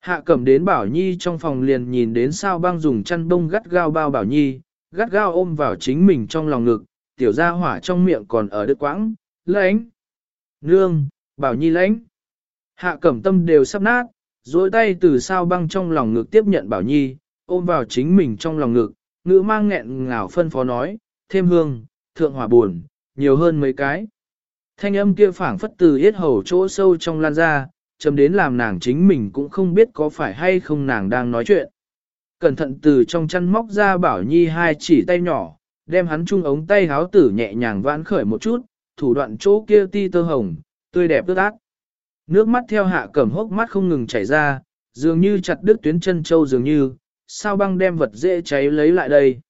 Hạ cẩm đến Bảo Nhi trong phòng liền nhìn đến sao băng dùng chăn đông gắt gao bao Bảo Nhi, gắt gao ôm vào chính mình trong lòng ngực, tiểu gia hỏa trong miệng còn ở đứt quãng, lãnh. Nương, Bảo Nhi lãnh. Hạ cẩm tâm đều sắp nát, dối tay từ sao băng trong lòng ngực tiếp nhận Bảo Nhi, ôm vào chính mình trong lòng ngực, ngữ mang nghẹn ngào phân phó nói, thêm hương, thượng hỏa buồn, nhiều hơn mấy cái. Thanh âm kia phảng phất từ yết hầu chỗ sâu trong lan ra, chấm đến làm nàng chính mình cũng không biết có phải hay không nàng đang nói chuyện. Cẩn thận từ trong chăn móc ra bảo nhi hai chỉ tay nhỏ, đem hắn chung ống tay háo tử nhẹ nhàng vãn khởi một chút, thủ đoạn chỗ kia ti tơ hồng, tươi đẹp ướt ác. Nước mắt theo hạ cẩm hốc mắt không ngừng chảy ra, dường như chặt đứt tuyến chân châu dường như, sao băng đem vật dễ cháy lấy lại đây.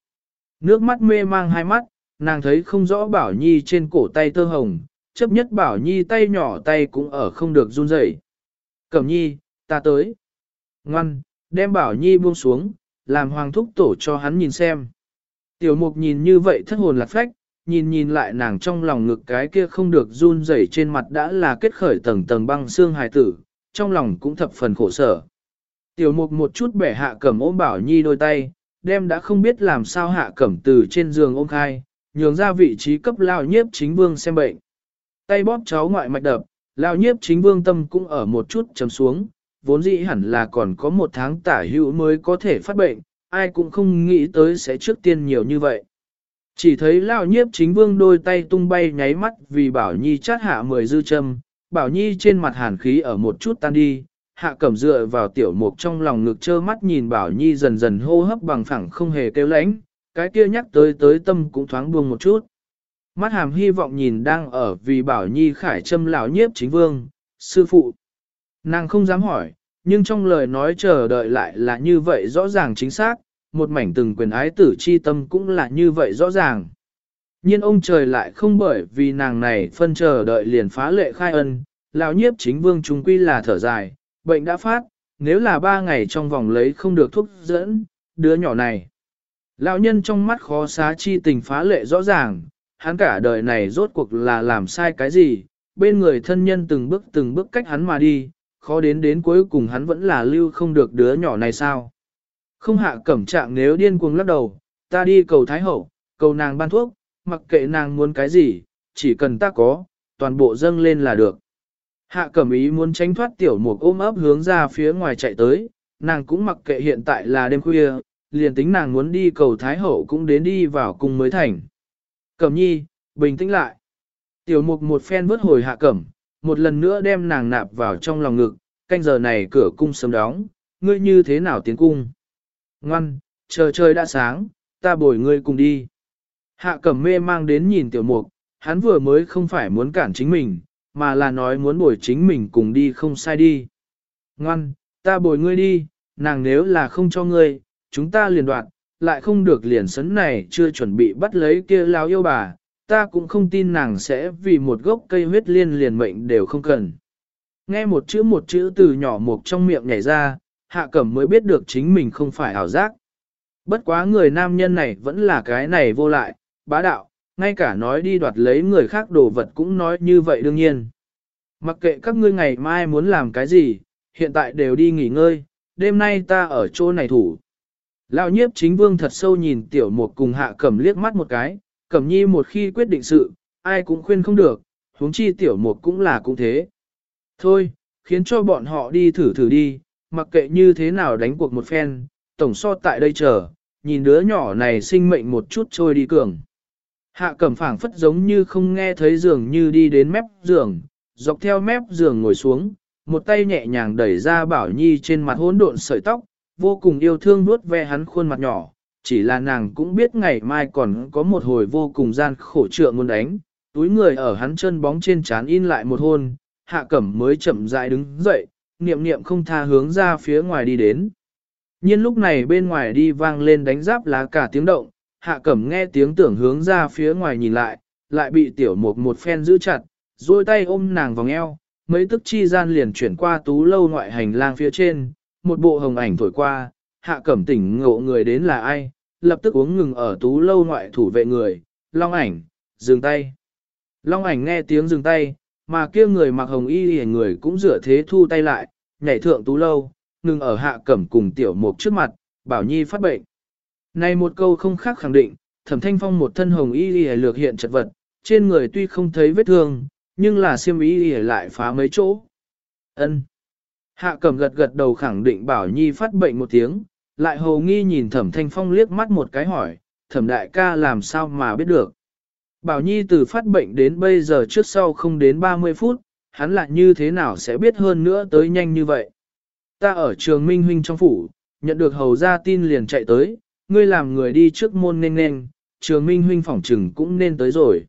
Nước mắt mê mang hai mắt, nàng thấy không rõ Bảo Nhi trên cổ tay tơ hồng, chấp nhất Bảo Nhi tay nhỏ tay cũng ở không được run rẩy. Cẩm Nhi, ta tới. Ngoan, đem Bảo Nhi buông xuống, làm hoàng thúc tổ cho hắn nhìn xem. Tiểu mục nhìn như vậy thất hồn lạc phách, nhìn nhìn lại nàng trong lòng ngực cái kia không được run rẩy trên mặt đã là kết khởi tầng tầng băng xương hài tử, trong lòng cũng thập phần khổ sở. Tiểu mục một chút bẻ hạ cẩm ôm bảo nhi đôi tay, đem đã không biết làm sao hạ cẩm từ trên giường ôm khai, nhường ra vị trí cấp lao nhiếp chính vương xem bệnh. Tay bóp cháu ngoại mạch đập, lao nhiếp chính vương tâm cũng ở một chút chấm xuống, vốn dĩ hẳn là còn có một tháng tả hữu mới có thể phát bệnh, ai cũng không nghĩ tới sẽ trước tiên nhiều như vậy. Chỉ thấy lão nhiếp chính vương đôi tay tung bay nháy mắt vì Bảo Nhi chát hạ mười dư châm, Bảo Nhi trên mặt hàn khí ở một chút tan đi, hạ cẩm dựa vào tiểu mục trong lòng ngực trơ mắt nhìn Bảo Nhi dần dần hô hấp bằng phẳng không hề kêu lãnh, cái kia nhắc tới tới tâm cũng thoáng buông một chút. Mắt hàm hy vọng nhìn đang ở vì Bảo Nhi khải châm lão nhiếp chính vương, sư phụ. Nàng không dám hỏi, nhưng trong lời nói chờ đợi lại là như vậy rõ ràng chính xác, một mảnh từng quyền ái tử chi tâm cũng là như vậy rõ ràng. nhiên ông trời lại không bởi vì nàng này phân chờ đợi liền phá lệ khai ân, lão nhiếp chính vương chúng quy là thở dài, bệnh đã phát, nếu là ba ngày trong vòng lấy không được thuốc dẫn, đứa nhỏ này. Lão nhân trong mắt khó xá chi tình phá lệ rõ ràng, hắn cả đời này rốt cuộc là làm sai cái gì, bên người thân nhân từng bước từng bước cách hắn mà đi, khó đến đến cuối cùng hắn vẫn là lưu không được đứa nhỏ này sao. Không hạ cẩm trạng nếu điên cuồng lắc đầu, ta đi cầu Thái Hậu, cầu nàng ban thuốc, mặc kệ nàng muốn cái gì, chỉ cần ta có, toàn bộ dâng lên là được. Hạ cẩm ý muốn tránh thoát tiểu mục ôm ấp hướng ra phía ngoài chạy tới, nàng cũng mặc kệ hiện tại là đêm khuya, liền tính nàng muốn đi cầu Thái Hậu cũng đến đi vào cung mới thành. Cẩm nhi, bình tĩnh lại. Tiểu mục một phen vớt hồi hạ cẩm, một lần nữa đem nàng nạp vào trong lòng ngực, canh giờ này cửa cung sớm đóng, ngươi như thế nào tiến cung. Ngoan, chờ trời đã sáng, ta bồi ngươi cùng đi. Hạ cẩm mê mang đến nhìn tiểu mục, hắn vừa mới không phải muốn cản chính mình, mà là nói muốn bồi chính mình cùng đi không sai đi. Ngoan, ta bồi ngươi đi, nàng nếu là không cho ngươi, chúng ta liền đoạn, lại không được liền sấn này chưa chuẩn bị bắt lấy kia lao yêu bà, ta cũng không tin nàng sẽ vì một gốc cây huyết liên liền mệnh đều không cần. Nghe một chữ một chữ từ nhỏ mục trong miệng nhảy ra, hạ cẩm mới biết được chính mình không phải ảo giác. Bất quá người nam nhân này vẫn là cái này vô lại, bá đạo, ngay cả nói đi đoạt lấy người khác đồ vật cũng nói như vậy đương nhiên. Mặc kệ các ngươi ngày mai muốn làm cái gì, hiện tại đều đi nghỉ ngơi, đêm nay ta ở chỗ này thủ. Lão nhiếp chính vương thật sâu nhìn tiểu mục cùng hạ cẩm liếc mắt một cái, cẩm nhi một khi quyết định sự, ai cũng khuyên không được, huống chi tiểu mục cũng là cũng thế. Thôi, khiến cho bọn họ đi thử thử đi, mặc kệ như thế nào đánh cuộc một phen, tổng so tại đây chờ, nhìn đứa nhỏ này sinh mệnh một chút trôi đi cường. Hạ cẩm phảng phất giống như không nghe thấy giường như đi đến mép giường, dọc theo mép giường ngồi xuống, một tay nhẹ nhàng đẩy ra bảo nhi trên mặt hỗn độn sợi tóc, vô cùng yêu thương vuốt ve hắn khuôn mặt nhỏ, chỉ là nàng cũng biết ngày mai còn có một hồi vô cùng gian khổ trượng muốn đánh, túi người ở hắn chân bóng trên trán in lại một hôn, hạ cẩm mới chậm rãi đứng dậy, niệm niệm không tha hướng ra phía ngoài đi đến. nhiên lúc này bên ngoài đi vang lên đánh giáp lá cả tiếng động, hạ cẩm nghe tiếng tưởng hướng ra phía ngoài nhìn lại, lại bị tiểu mục một phen giữ chặt, duỗi tay ôm nàng vòng eo, mấy tức chi gian liền chuyển qua tú lâu ngoại hành lang phía trên, một bộ hồng ảnh thổi qua, hạ cẩm tỉnh ngộ người đến là ai, lập tức uống ngừng ở tú lâu ngoại thủ vệ người, long ảnh, dừng tay. Long ảnh nghe tiếng dừng tay, mà kia người mặc hồng y hề người cũng rửa thế thu tay lại, nhảy thượng tú lâu, ngừng ở hạ cẩm cùng tiểu mục trước mặt, bảo nhi phát bệnh. Này một câu không khác khẳng định, thẩm thanh phong một thân hồng y hề lược hiện chật vật, trên người tuy không thấy vết thương, nhưng là siêm y hề lại phá mấy chỗ. ân Hạ cẩm gật gật đầu khẳng định bảo nhi phát bệnh một tiếng, lại hầu nghi nhìn thẩm thanh phong liếc mắt một cái hỏi, thẩm đại ca làm sao mà biết được. Bảo Nhi từ phát bệnh đến bây giờ trước sau không đến 30 phút, hắn lại như thế nào sẽ biết hơn nữa tới nhanh như vậy. Ta ở trường Minh Huynh trong phủ, nhận được hầu ra tin liền chạy tới, ngươi làm người đi trước môn nên nên, trường minh huynh phỏng trừng cũng nên tới rồi.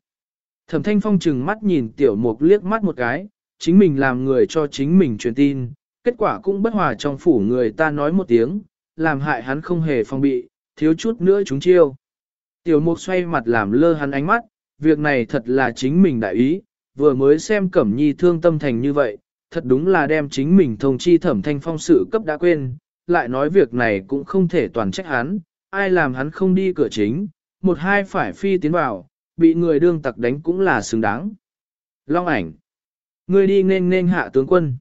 Thẩm thanh phong trừng mắt nhìn tiểu mục liếc mắt một cái, chính mình làm người cho chính mình truyền tin, kết quả cũng bất hòa trong phủ người ta nói một tiếng, làm hại hắn không hề phong bị, thiếu chút nữa chúng chiêu. Tiểu mục xoay mặt làm lơ hắn ánh mắt, việc này thật là chính mình đại ý, vừa mới xem Cẩm Nhi thương tâm thành như vậy, thật đúng là đem chính mình thông chi thẩm thanh phong sự cấp đã quên, lại nói việc này cũng không thể toàn trách hắn, ai làm hắn không đi cửa chính, một hai phải phi tiến vào, bị người đương tặc đánh cũng là xứng đáng. Long ảnh, ngươi đi nên nên hạ tướng quân.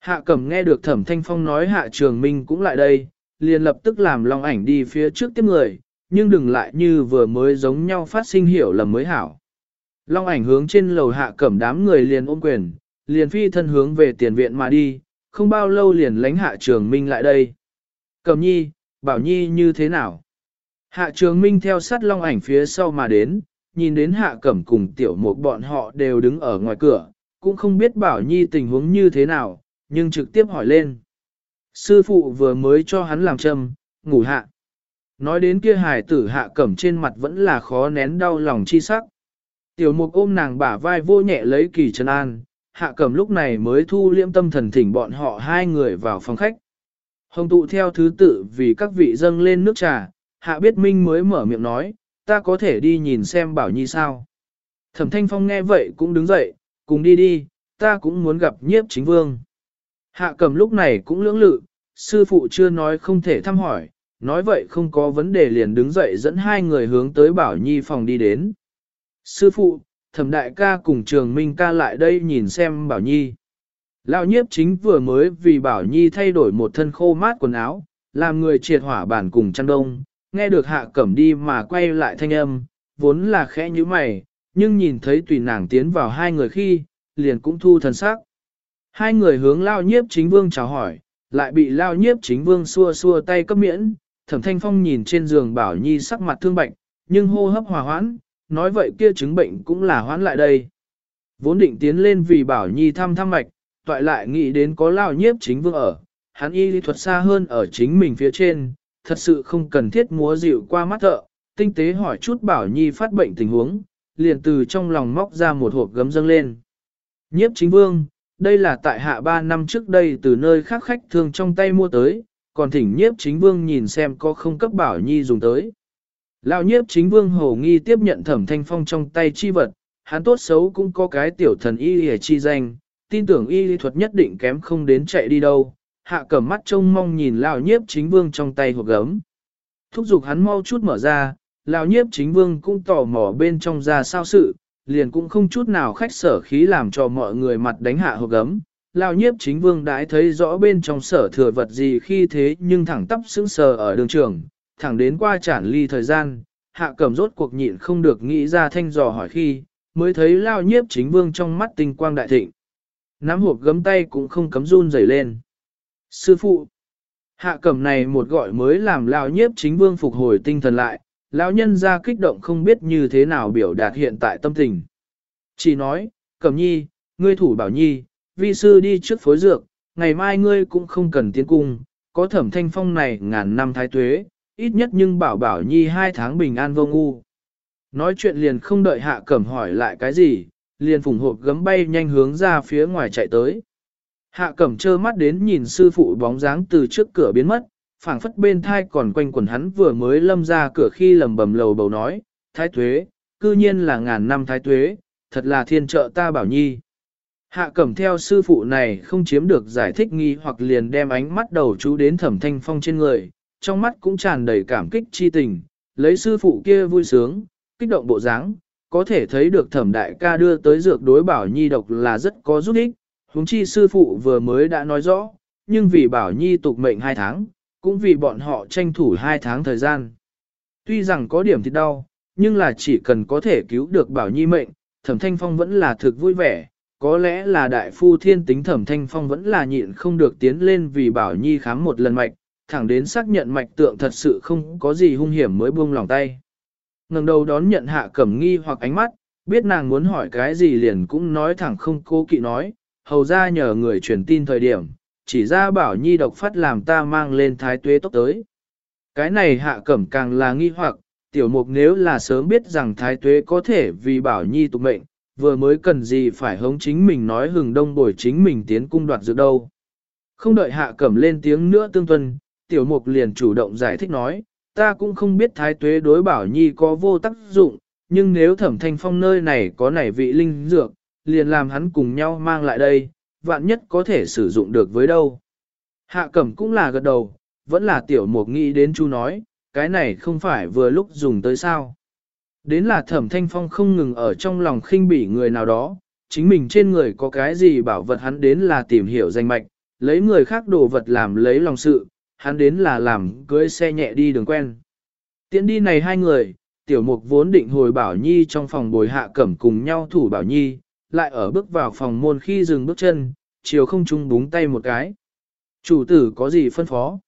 Hạ cẩm nghe được thẩm thanh phong nói hạ trường minh cũng lại đây, liền lập tức làm long ảnh đi phía trước tiếp người, nhưng đừng lại như vừa mới giống nhau phát sinh hiểu lầm mới hảo. Long ảnh hướng trên lầu hạ cẩm đám người liền ôm quyền, liền phi thân hướng về tiền viện mà đi, không bao lâu liền lánh hạ trường minh lại đây. Cẩm nhi, bảo nhi như thế nào? Hạ trường minh theo sát long ảnh phía sau mà đến, nhìn đến hạ cẩm cùng tiểu một bọn họ đều đứng ở ngoài cửa, cũng không biết bảo nhi tình huống như thế nào, nhưng trực tiếp hỏi lên. Sư phụ vừa mới cho hắn làm châm, ngủ hạ. Nói đến kia hài tử hạ cẩm trên mặt vẫn là khó nén đau lòng chi sắc. Tiểu mục ôm nàng bả vai vô nhẹ lấy kỳ chân an, hạ cẩm lúc này mới thu liễm tâm thần thỉnh bọn họ hai người vào phòng khách. Hồng tụ theo thứ tự vì các vị dâng lên nước trà, hạ biết minh mới mở miệng nói, ta có thể đi nhìn xem bảo nhi sao. Thẩm thanh phong nghe vậy cũng đứng dậy, cùng đi đi, ta cũng muốn gặp nhiếp chính vương. Hạ cầm lúc này cũng lưỡng lự, sư phụ chưa nói không thể thăm hỏi, nói vậy không có vấn đề liền đứng dậy dẫn hai người hướng tới bảo nhi phòng đi đến. Sư phụ, thẩm đại ca cùng trường minh ca lại đây nhìn xem bảo nhi. Lão nhiếp chính vừa mới vì bảo nhi thay đổi một thân khô mát quần áo, làm người triệt hỏa bản cùng chăn đông, nghe được hạ cẩm đi mà quay lại thanh âm, vốn là khẽ như mày, nhưng nhìn thấy tùy nàng tiến vào hai người khi, liền cũng thu thần sắc. Hai người hướng lao nhiếp chính vương chào hỏi, lại bị lao nhiếp chính vương xua xua tay cấp miễn, thẩm thanh phong nhìn trên giường bảo nhi sắc mặt thương bệnh, nhưng hô hấp hòa hoãn, nói vậy kia chứng bệnh cũng là hoãn lại đây. Vốn định tiến lên vì bảo nhi thăm thăm mạch, toại lại nghĩ đến có lao nhiếp chính vương ở, hắn y lý thuật xa hơn ở chính mình phía trên, thật sự không cần thiết múa dịu qua mắt thợ, tinh tế hỏi chút bảo nhi phát bệnh tình huống, liền từ trong lòng móc ra một hộp gấm dâng lên. Nhiếp chính vương, đây là tại hạ ba năm trước đây từ nơi khác khách thường trong tay mua tới, còn thỉnh nhiếp chính vương nhìn xem có không cấp bảo nhi dùng tới. Lão nhiếp chính vương hầu nghi tiếp nhận thẩm thanh phong trong tay chi vật, hắn tốt xấu cũng có cái tiểu thần y hề chi danh, tin tưởng y lý thuật nhất định kém không đến chạy đi đâu, hạ cầm mắt trông mong nhìn lão nhiếp chính vương trong tay hộp gấm. Thúc giục hắn mau chút mở ra, lão nhiếp chính vương cũng tò mò bên trong ra sao sự, liền cũng không chút nào khách sở khí làm cho mọi người mặt đánh hạ hộp gấm. Lão nhiếp chính vương đãi thấy rõ bên trong sở thừa vật gì khi thế nhưng thẳng tắp sững sờ ở đường trường, thẳng đến qua chản ly thời gian, hạ cầm rốt cuộc nhịn không được nghĩ ra thanh dò hỏi khi, mới thấy lao nhiếp chính vương trong mắt tinh quang đại thịnh. Nắm hộp gấm tay cũng không cấm run rẩy lên. Sư phụ, hạ cầm này một gọi mới làm lao nhiếp chính vương phục hồi tinh thần lại, lão nhân ra kích động không biết như thế nào biểu đạt hiện tại tâm tình. Chỉ nói, cẩm nhi, ngươi thủ bảo nhi, vi sư đi trước phối dược, ngày mai ngươi cũng không cần tiến cung, có thẩm thanh phong này ngàn năm thái tuế, ít nhất nhưng bảo bảo nhi hai tháng bình an vô ngu. Nói chuyện liền không đợi hạ cẩm hỏi lại cái gì, liền phùng hộp gấm bay nhanh hướng ra phía ngoài chạy tới. Hạ cẩm trơ mắt đến nhìn sư phụ bóng dáng từ trước cửa biến mất, phảng phất bên thai còn quanh quần hắn vừa mới lâm ra cửa khi lầm bầm lầu bầu nói, thái tuế, cư nhiên là ngàn năm thái tuế, thật là thiên trợ ta bảo nhi. Hạ cẩm theo sư phụ này không chiếm được giải thích nghi hoặc liền đem ánh mắt đầu chú đến thẩm thanh phong trên người, trong mắt cũng tràn đầy cảm kích chi tình, lấy sư phụ kia vui sướng, kích động bộ dáng, có thể thấy được thẩm đại ca đưa tới dược đối bảo nhi độc là rất có giúp ích, huống chi sư phụ vừa mới đã nói rõ, nhưng vì bảo nhi tục mệnh hai tháng, cũng vì bọn họ tranh thủ hai tháng thời gian. Tuy rằng có điểm thì đau, nhưng là chỉ cần có thể cứu được bảo nhi mệnh, thẩm thanh phong vẫn là thực vui vẻ, có lẽ là đại phu thiên tính thẩm thanh phong vẫn là nhịn không được tiến lên vì bảo nhi khám một lần mạch, thẳng đến xác nhận mạch tượng thật sự không có gì hung hiểm mới buông lòng tay. ngẩng đầu đón nhận hạ cẩm nghi hoặc ánh mắt, biết nàng muốn hỏi cái gì liền cũng nói thẳng không cố kỵ nói, hầu ra nhờ người truyền tin thời điểm, chỉ ra bảo nhi độc phát làm ta mang lên thái tuế tốc tới. Cái này hạ cẩm càng là nghi hoặc, Tiểu mục nếu là sớm biết rằng thái tuế có thể vì bảo nhi tục mệnh, vừa mới cần gì phải hống chính mình nói hừng đông bồi chính mình tiến cung đoạt dược đâu. Không đợi hạ cẩm lên tiếng nữa tương tuân, tiểu mục liền chủ động giải thích nói, ta cũng không biết thái tuế đối bảo nhi có vô tác dụng, nhưng nếu thẩm thanh phong nơi này có nảy vị linh dược, liền làm hắn cùng nhau mang lại đây, vạn nhất có thể sử dụng được với đâu. Hạ cẩm cũng là gật đầu, vẫn là tiểu mục nghĩ đến chú nói, cái này không phải vừa lúc dùng tới sao. Đến là thẩm thanh phong không ngừng ở trong lòng khinh bỉ người nào đó, chính mình trên người có cái gì bảo vật hắn đến là tìm hiểu danh mạch, lấy người khác đồ vật làm lấy lòng sự, hắn đến là làm cưới xe nhẹ đi đường quen. Tiễn đi này hai người, tiểu mục vốn định hồi bảo nhi trong phòng bồi hạ cẩm cùng nhau thủ bảo nhi, lại ở bước vào phòng môn khi dừng bước chân, chiều không trung búng tay một cái. Chủ tử có gì phân phó?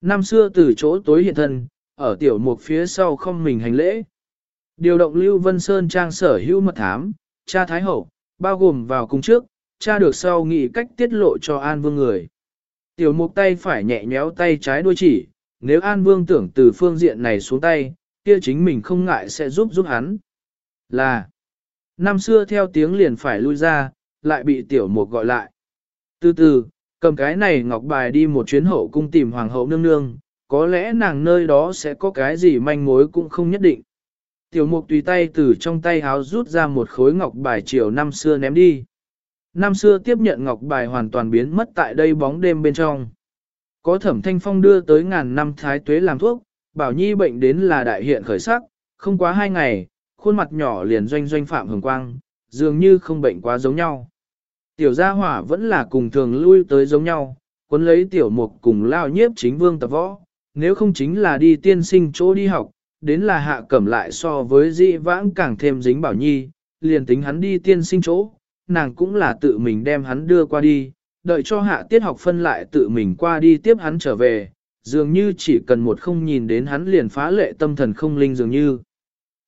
Năm xưa từ chỗ tối hiện thân, ở tiểu mục phía sau không mình hành lễ. Điều động Lưu Vân Sơn trang sở hữu mật thám, cha Thái Hậu, bao gồm vào cung trước, cha được sau nghị cách tiết lộ cho An Vương người. Tiểu mục tay phải nhẹ nhéo tay trái đuôi chỉ, nếu An Vương tưởng từ phương diện này xuống tay, kia chính mình không ngại sẽ giúp giúp hắn. Là, năm xưa theo tiếng liền phải lui ra, lại bị tiểu mục gọi lại. Từ từ, cầm cái này ngọc bài đi một chuyến hậu cung tìm hoàng hậu nương nương, có lẽ nàng nơi đó sẽ có cái gì manh mối cũng không nhất định. Tiểu mục tùy tay từ trong tay háo rút ra một khối ngọc bài chiều năm xưa ném đi. Năm xưa tiếp nhận ngọc bài hoàn toàn biến mất tại đây bóng đêm bên trong. Có thẩm thanh phong đưa tới ngàn năm thái tuế làm thuốc, bảo nhi bệnh đến là đại hiện khởi sắc, không quá hai ngày, khuôn mặt nhỏ liền doanh doanh phạm hồng quang, dường như không bệnh quá giống nhau. Tiểu gia hỏa vẫn là cùng thường lui tới giống nhau, cuốn lấy tiểu mục cùng lao nhiếp chính vương tập võ, nếu không chính là đi tiên sinh chỗ đi học, đến là hạ cẩm lại so với dị vãng càng thêm dính bảo nhi, liền tính hắn đi tiên sinh chỗ, nàng cũng là tự mình đem hắn đưa qua đi, đợi cho hạ tiết học phân lại tự mình qua đi tiếp hắn trở về, dường như chỉ cần một không nhìn đến hắn liền phá lệ tâm thần không linh dường như.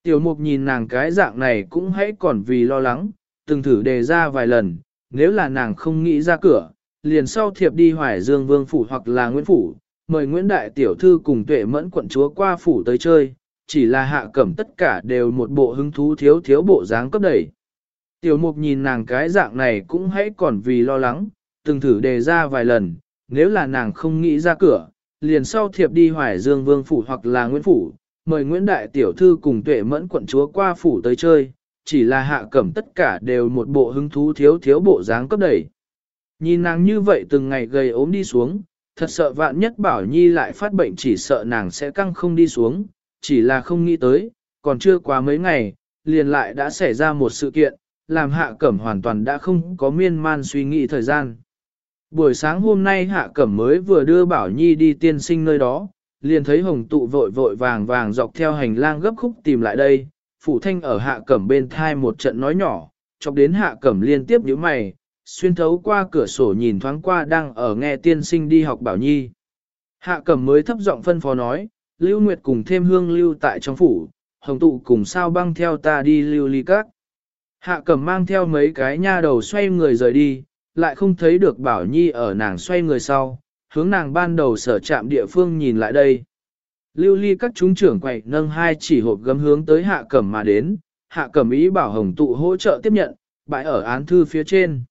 Tiểu mục nhìn nàng cái dạng này cũng hãy còn vì lo lắng, từng thử đề ra vài lần, nếu là nàng không nghĩ ra cửa, liền sau thiệp đi hoài dương vương phủ hoặc là nguyễn phủ, mời Nguyễn Đại Tiểu Thư cùng tuệ mẫn quận chúa qua phủ tới chơi, chỉ là hạ cẩm tất cả đều một bộ hứng thú thiếu thiếu bộ dáng cấp đẩy. Tiểu mục nhìn nàng cái dạng này cũng hãy còn vì lo lắng, từng thử đề ra vài lần, nếu là nàng không nghĩ ra cửa, liền sau thiệp đi hoài dương vương phủ hoặc là Nguyễn Phủ, mời Nguyễn Đại Tiểu Thư cùng tuệ mẫn quận chúa qua phủ tới chơi, chỉ là hạ cẩm tất cả đều một bộ hứng thú thiếu thiếu bộ dáng cấp đẩy. Nhìn nàng như vậy từng ngày gầy ốm đi xuống, thật sợ vạn nhất bảo nhi lại phát bệnh chỉ sợ nàng sẽ căng không đi xuống, chỉ là không nghĩ tới, còn chưa qua mấy ngày, liền lại đã xảy ra một sự kiện, làm hạ cẩm hoàn toàn đã không có miên man suy nghĩ thời gian. Buổi sáng hôm nay hạ cẩm mới vừa đưa bảo nhi đi tiên sinh nơi đó, liền thấy hồng tụ vội vội vàng vàng dọc theo hành lang gấp khúc tìm lại đây, phủ thanh ở hạ cẩm bên thai một trận nói nhỏ, chọc đến hạ cẩm liên tiếp nhíu mày, xuyên thấu qua cửa sổ nhìn thoáng qua đang ở nghe tiên sinh đi học bảo nhi. Hạ cẩm mới thấp giọng phân phó nói, Lưu Nguyệt cùng thêm hương lưu tại trong phủ, hồng tụ cùng sao băng theo ta đi lưu ly các. Hạ cẩm mang theo mấy cái nha đầu xoay người rời đi, lại không thấy được bảo nhi ở nàng xoay người sau, hướng nàng ban đầu sở chạm địa phương nhìn lại đây. Lưu ly các chúng trưởng quậy nâng hai chỉ hộp gấm hướng tới hạ cẩm mà đến, hạ cẩm ý bảo hồng tụ hỗ trợ tiếp nhận, bãi ở án thư phía trên.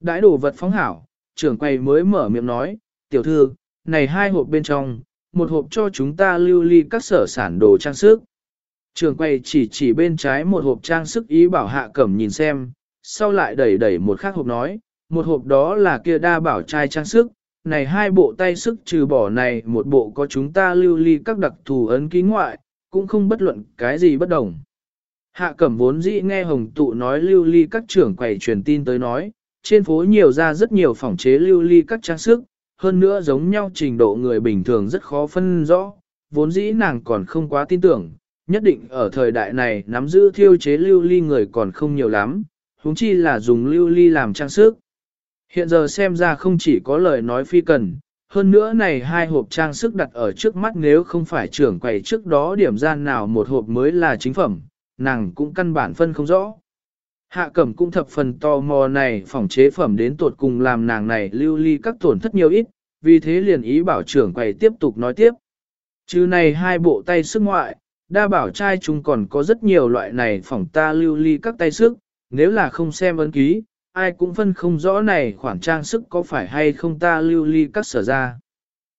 Đãi đồ vật phóng hảo, trưởng quầy mới mở miệng nói, tiểu thư, này hai hộp bên trong, một hộp cho chúng ta lưu ly các sở sản đồ trang sức. Trưởng quầy chỉ chỉ bên trái một hộp trang sức ý bảo hạ cẩm nhìn xem, sau lại đẩy đẩy một khác hộp nói, một hộp đó là kia đa bảo trai trang sức, này hai bộ tay sức trừ bỏ này một bộ có chúng ta lưu ly các đặc thù ấn ký ngoại, cũng không bất luận cái gì bất đồng. Hạ cẩm vốn dĩ nghe hồng tụ nói lưu ly các trưởng quầy truyền tin tới nói, trên phố nhiều ra rất nhiều phòng chế lưu ly các trang sức, hơn nữa giống nhau trình độ người bình thường rất khó phân rõ, vốn dĩ nàng còn không quá tin tưởng, nhất định ở thời đại này nắm giữ thiêu chế lưu ly người còn không nhiều lắm, huống chi là dùng lưu ly làm trang sức. Hiện giờ xem ra không chỉ có lời nói phi cần, hơn nữa này hai hộp trang sức đặt ở trước mắt nếu không phải trưởng quầy trước đó điểm gian nào một hộp mới là chính phẩm, nàng cũng căn bản phân không rõ. Hạ cẩm cũng thập phần tò mò này phòng chế phẩm đến tột cùng làm nàng này lưu ly các tổn thất nhiều ít, vì thế liền ý bảo trưởng quầy tiếp tục nói tiếp. Chứ này hai bộ tay sức ngoại, đa bảo trai chúng còn có rất nhiều loại này phỏng ta lưu ly các tay sức, nếu là không xem ấn ký, ai cũng phân không rõ này khoản trang sức có phải hay không ta lưu ly các sở ra.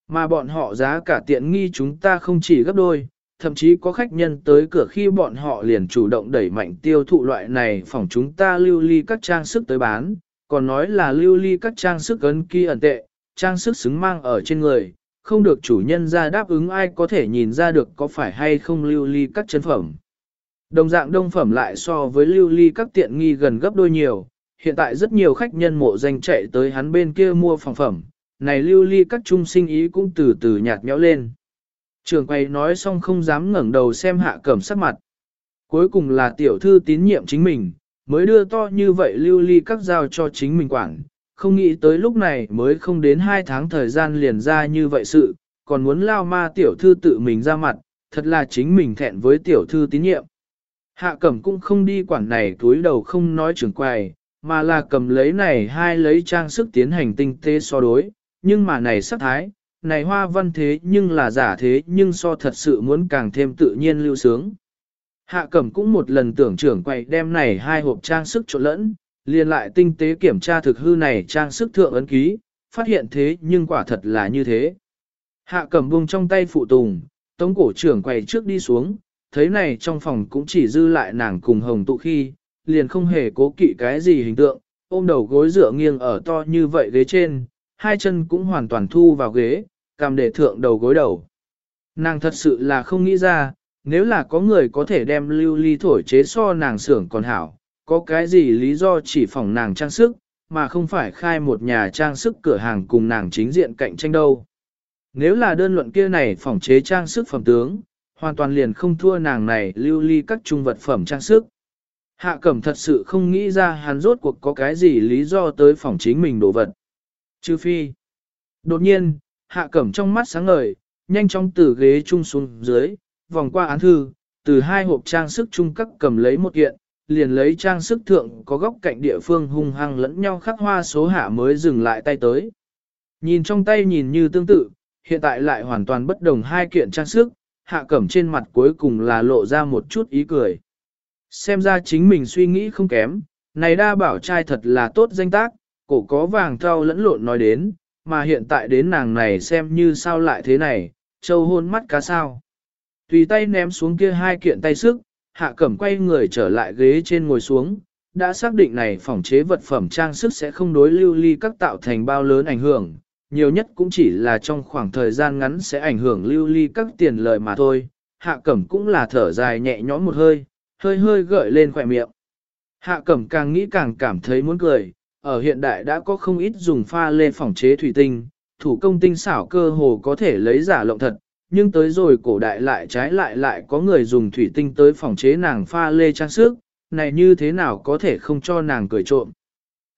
Mà bọn họ giá cả tiện nghi chúng ta không chỉ gấp đôi, thậm chí có khách nhân tới cửa khi bọn họ liền chủ động đẩy mạnh tiêu thụ loại này phòng chúng ta lưu ly các trang sức tới bán, còn nói là lưu ly các trang sức ấn kỳ ẩn tệ, trang sức xứng mang ở trên người, không được chủ nhân ra đáp ứng ai có thể nhìn ra được có phải hay không lưu ly các chân phẩm. Đồng dạng đông phẩm lại so với lưu ly các tiện nghi gần gấp đôi nhiều, hiện tại rất nhiều khách nhân mộ danh chạy tới hắn bên kia mua phòng phẩm, này lưu ly các trung sinh ý cũng từ từ nhạt nhẽo lên. Trường quay nói xong không dám ngẩng đầu xem hạ cẩm sắc mặt. Cuối cùng là tiểu thư tín nhiệm chính mình, mới đưa to như vậy lưu ly các giao cho chính mình quản, không nghĩ tới lúc này mới không đến 2 tháng thời gian liền ra như vậy sự, còn muốn lao ma tiểu thư tự mình ra mặt, thật là chính mình thẹn với tiểu thư tín nhiệm. Hạ cẩm cũng không đi quản này túi đầu không nói trường quầy, mà là cầm lấy này hai lấy trang sức tiến hành tinh tế so đối, nhưng mà này sắc thái, này hoa văn thế nhưng là giả thế nhưng so thật sự muốn càng thêm tự nhiên lưu sướng. Hạ cẩm cũng một lần tưởng trưởng quầy đem này hai hộp trang sức trộn lẫn, liền lại tinh tế kiểm tra thực hư này trang sức thượng ấn ký, phát hiện thế nhưng quả thật là như thế. Hạ cẩm bung trong tay phụ tùng, tống cổ trưởng quầy trước đi xuống, thấy này trong phòng cũng chỉ dư lại nàng cùng hồng tụ khi, liền không hề cố kỵ cái gì hình tượng, ôm đầu gối dựa nghiêng ở to như vậy ghế trên, hai chân cũng hoàn toàn thu vào ghế, cầm để thượng đầu gối đầu. Nàng thật sự là không nghĩ ra, nếu là có người có thể đem lưu ly thổi chế so nàng xưởng còn hảo, có cái gì lý do chỉ phòng nàng trang sức, mà không phải khai một nhà trang sức cửa hàng cùng nàng chính diện cạnh tranh đâu. Nếu là đơn luận kia này phòng chế trang sức phẩm tướng, hoàn toàn liền không thua nàng này lưu ly các trung vật phẩm trang sức. Hạ cẩm thật sự không nghĩ ra hắn rốt cuộc có cái gì lý do tới phòng chính mình đồ vật. Trừ phi. Đột nhiên, hạ cẩm trong mắt sáng ngời, nhanh chóng từ ghế trung xuống dưới, vòng qua án thư, từ hai hộp trang sức trung cấp cầm lấy một kiện, liền lấy trang sức thượng có góc cạnh địa phương hung hăng lẫn nhau khắc hoa số hạ mới dừng lại tay tới. Nhìn trong tay nhìn như tương tự, hiện tại lại hoàn toàn bất đồng hai kiện trang sức, hạ cẩm trên mặt cuối cùng là lộ ra một chút ý cười. Xem ra chính mình suy nghĩ không kém, này đa bảo trai thật là tốt danh tác, cổ có vàng thao lẫn lộn nói đến, mà hiện tại đến nàng này xem như sao lại thế này, châu hôn mắt cá sao. Tùy tay ném xuống kia hai kiện tay sức, hạ cẩm quay người trở lại ghế trên ngồi xuống, đã xác định này phòng chế vật phẩm trang sức sẽ không đối lưu ly các tạo thành bao lớn ảnh hưởng, nhiều nhất cũng chỉ là trong khoảng thời gian ngắn sẽ ảnh hưởng lưu ly các tiền lợi mà thôi, hạ cẩm cũng là thở dài nhẹ nhõm một hơi, hơi hơi gợi lên khỏe miệng. Hạ cẩm càng nghĩ càng cảm thấy muốn cười, ở hiện đại đã có không ít dùng pha lê phòng chế thủy tinh, thủ công tinh xảo cơ hồ có thể lấy giả lộng thật, nhưng tới rồi cổ đại lại trái lại lại có người dùng thủy tinh tới phòng chế nàng pha lê trang sức, này như thế nào có thể không cho nàng cười trộm.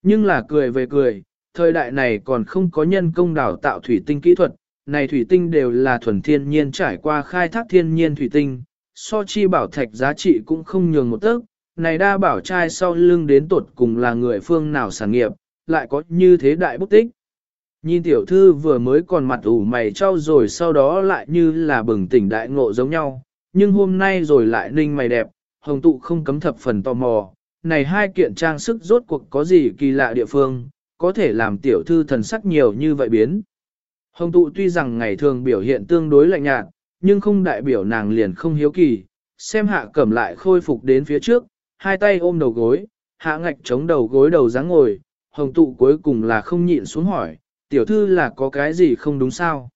Nhưng là cười về cười, thời đại này còn không có nhân công đào tạo thủy tinh kỹ thuật, này thủy tinh đều là thuần thiên nhiên trải qua khai thác thiên nhiên thủy tinh, so chi bảo thạch giá trị cũng không nhường một tấc, này đa bảo trai sau lưng đến tột cùng là người phương nào sản nghiệp, lại có như thế đại bút tích. Nhìn tiểu thư vừa mới còn mặt ủ mày trao rồi sau đó lại như là bừng tỉnh đại ngộ giống nhau, nhưng hôm nay rồi lại ninh mày đẹp, hồng tụ không cấm thập phần tò mò, này hai kiện trang sức rốt cuộc có gì kỳ lạ địa phương, có thể làm tiểu thư thần sắc nhiều như vậy biến. Hồng tụ tuy rằng ngày thường biểu hiện tương đối lạnh nhạt, nhưng không đại biểu nàng liền không hiếu kỳ, xem hạ cẩm lại khôi phục đến phía trước, hai tay ôm đầu gối, hạ ngạch chống đầu gối đầu dáng ngồi, hồng tụ cuối cùng là không nhịn xuống hỏi, tiểu thư là có cái gì không đúng sao?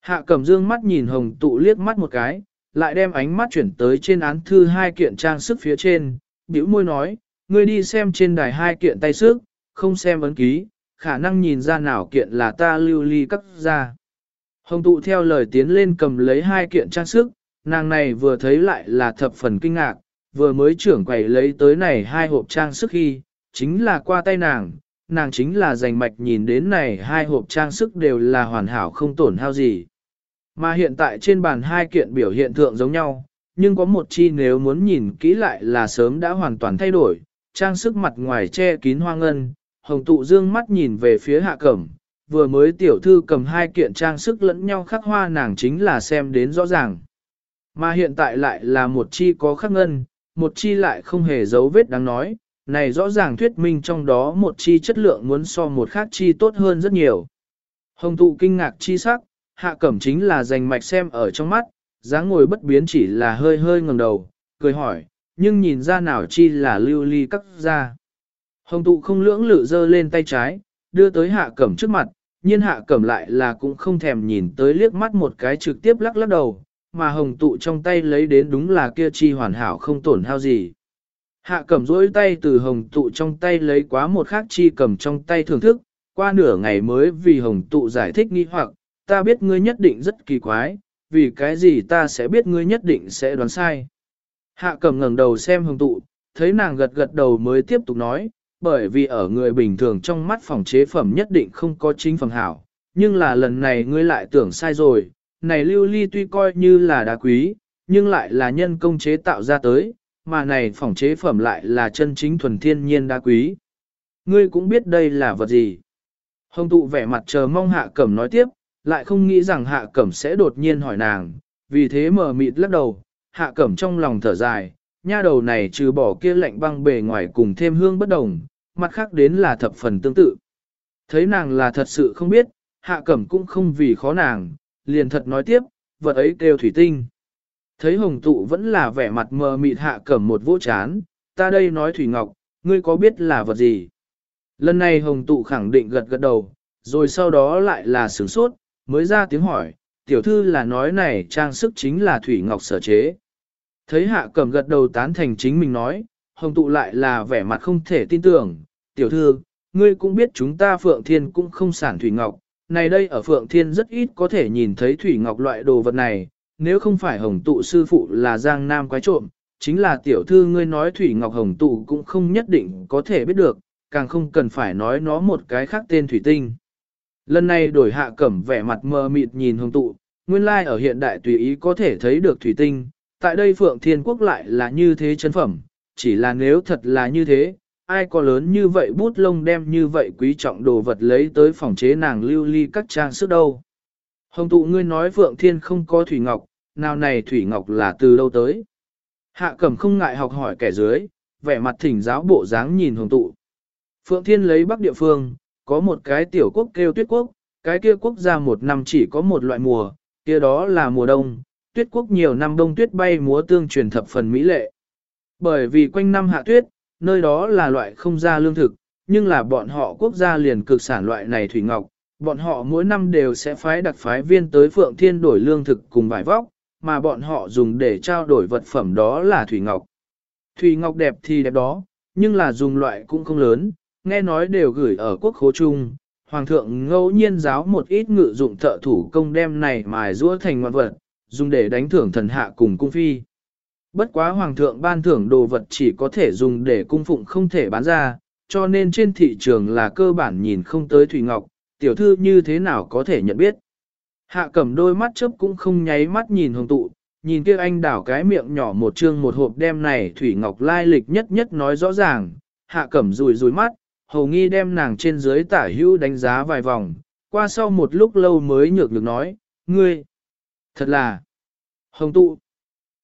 Hạ cẩm dương mắt nhìn hồng tụ liếc mắt một cái, lại đem ánh mắt chuyển tới trên án thư hai kiện trang sức phía trên, bĩu môi nói, ngươi đi xem trên đài hai kiện tay sức, không xem ấn ký, khả năng nhìn ra nào kiện là ta lưu ly cắt ra. Hồng tụ theo lời tiến lên cầm lấy hai kiện trang sức, nàng này vừa thấy lại là thập phần kinh ngạc, vừa mới trưởng quầy lấy tới này hai hộp trang sức khi, chính là qua tay nàng, nàng chính là dành mạch nhìn đến này hai hộp trang sức đều là hoàn hảo không tổn hao gì. Mà hiện tại trên bàn hai kiện biểu hiện thượng giống nhau, nhưng có một chi nếu muốn nhìn kỹ lại là sớm đã hoàn toàn thay đổi, trang sức mặt ngoài che kín hoa ngân, hồng tụ dương mắt nhìn về phía hạ cẩm, vừa mới tiểu thư cầm hai kiện trang sức lẫn nhau khắc hoa nàng chính là xem đến rõ ràng. Mà hiện tại lại là một chi có khắc ngân, một chi lại không hề dấu vết đáng nói, này rõ ràng thuyết minh trong đó một chi chất lượng muốn so một khác chi tốt hơn rất nhiều. Hồng tụ kinh ngạc chi sắc, hạ cẩm chính là dành mạch xem ở trong mắt, dáng ngồi bất biến chỉ là hơi hơi ngẩng đầu, cười hỏi, nhưng nhìn ra nào chi là lưu ly cắt ra. Hồng tụ không lưỡng lự dơ lên tay trái, đưa tới hạ cẩm trước mặt, nhiên hạ cẩm lại là cũng không thèm nhìn tới liếc mắt một cái trực tiếp lắc lắc đầu, mà hồng tụ trong tay lấy đến đúng là kia chi hoàn hảo không tổn hao gì. Hạ cẩm rỗi tay từ hồng tụ trong tay lấy quá một khác chi cầm trong tay thưởng thức, qua nửa ngày mới vì hồng tụ giải thích nghi hoặc, ta biết ngươi nhất định rất kỳ quái, vì cái gì ta sẽ biết ngươi nhất định sẽ đoán sai. Hạ cẩm ngẩng đầu xem hồng tụ, thấy nàng gật gật đầu mới tiếp tục nói, bởi vì ở người bình thường trong mắt phòng chế phẩm nhất định không có chính phẩm hảo, nhưng là lần này ngươi lại tưởng sai rồi, này lưu ly tuy coi như là đá quý, nhưng lại là nhân công chế tạo ra tới, mà này phòng chế phẩm lại là chân chính thuần thiên nhiên đá quý. Ngươi cũng biết đây là vật gì. Hồng tụ vẻ mặt chờ mong hạ cẩm nói tiếp, lại không nghĩ rằng hạ cẩm sẽ đột nhiên hỏi nàng, vì thế mở mịt lắc đầu, hạ cẩm trong lòng thở dài, nha đầu này trừ bỏ kia lạnh băng bề ngoài cùng thêm hương bất đồng, mặt khác đến là thập phần tương tự. Thấy nàng là thật sự không biết, hạ cẩm cũng không vì khó nàng, liền thật nói tiếp, vật ấy kêu thủy tinh. Thấy hồng tụ vẫn là vẻ mặt mờ mịt hạ cẩm một vỗ chán, ta đây nói thủy ngọc, ngươi có biết là vật gì? Lần này hồng tụ khẳng định gật gật đầu, rồi sau đó lại là sửng sốt, mới ra tiếng hỏi, tiểu thư là nói này trang sức chính là thủy ngọc sở chế. Thấy hạ cẩm gật đầu tán thành chính mình nói, hồng tụ lại là vẻ mặt không thể tin tưởng, tiểu thư, ngươi cũng biết chúng ta Phượng Thiên cũng không sản thủy ngọc, này đây ở Phượng Thiên rất ít có thể nhìn thấy thủy ngọc loại đồ vật này, nếu không phải hồng tụ sư phụ là giang nam quái trộm, chính là tiểu thư ngươi nói thủy ngọc hồng tụ cũng không nhất định có thể biết được, càng không cần phải nói nó một cái khác tên thủy tinh. Lần này đổi hạ cẩm vẻ mặt mờ mịt nhìn hồng tụ, nguyên lai ở hiện đại tùy ý có thể thấy được thủy tinh, tại đây Phượng Thiên Quốc lại là như thế chân phẩm, chỉ là nếu thật là như thế, ai có lớn như vậy bút lông đem như vậy quý trọng đồ vật lấy tới phòng chế nàng lưu ly các trang sức đâu. Hồng tụ ngươi nói Phượng Thiên không có Thủy Ngọc, nào này Thủy Ngọc là từ đâu tới. Hạ cẩm không ngại học hỏi kẻ dưới, vẻ mặt thỉnh giáo bộ dáng nhìn hồng tụ. Phượng Thiên lấy bắc địa phương, có một cái tiểu quốc kêu tuyết quốc, cái kia quốc gia một năm chỉ có một loại mùa, kia đó là mùa đông, tuyết quốc nhiều năm đông tuyết bay múa tương truyền thập phần mỹ lệ. Bởi vì quanh năm hạ tuyết, nơi đó là loại không ra lương thực, nhưng là bọn họ quốc gia liền cực sản loại này thủy ngọc, bọn họ mỗi năm đều sẽ phái đặc phái viên tới Phượng Thiên đổi lương thực cùng vải vóc, mà bọn họ dùng để trao đổi vật phẩm đó là thủy ngọc. Thủy ngọc đẹp thì đẹp đó, nhưng là dùng loại cũng không lớn, nghe nói đều gửi ở quốc khố chung. Hoàng thượng ngẫu nhiên giáo một ít ngự dụng thợ thủ công đem này mài rũa thành ngoạn vật, dùng để đánh thưởng thần hạ cùng cung phi. Bất quá hoàng thượng ban thưởng đồ vật chỉ có thể dùng để cung phụng không thể bán ra, cho nên trên thị trường là cơ bản nhìn không tới Thủy Ngọc, tiểu thư như thế nào có thể nhận biết. Hạ cẩm đôi mắt chớp cũng không nháy mắt nhìn hồng tụ, nhìn kia anh đảo cái miệng nhỏ một chương một hộp đem này Thủy Ngọc lai lịch nhất nhất nói rõ ràng, hạ cẩm rùi rùi mắt, hầu nghi đem nàng trên dưới tả hữu đánh giá vài vòng, qua sau một lúc lâu mới nhược được nói, ngươi, thật là, hồng tụ,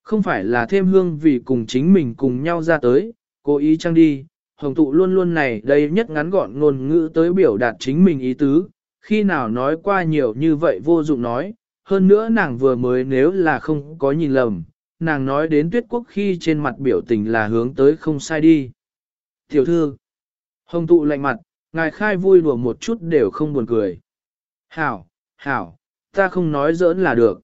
không phải là thêm hương vì cùng chính mình cùng nhau ra tới, cố ý trang đi, hồng tụ luôn luôn này đây nhất ngắn gọn ngôn ngữ tới biểu đạt chính mình ý tứ, khi nào nói qua nhiều như vậy vô dụng nói, hơn nữa nàng vừa mới nếu là không có nhìn lầm, nàng nói đến tuyết quốc khi trên mặt biểu tình là hướng tới không sai đi. Tiểu thư, hồng tụ lạnh mặt, ngài khai vui đùa một chút đều không buồn cười. Hảo, hảo, ta không nói giỡn là được.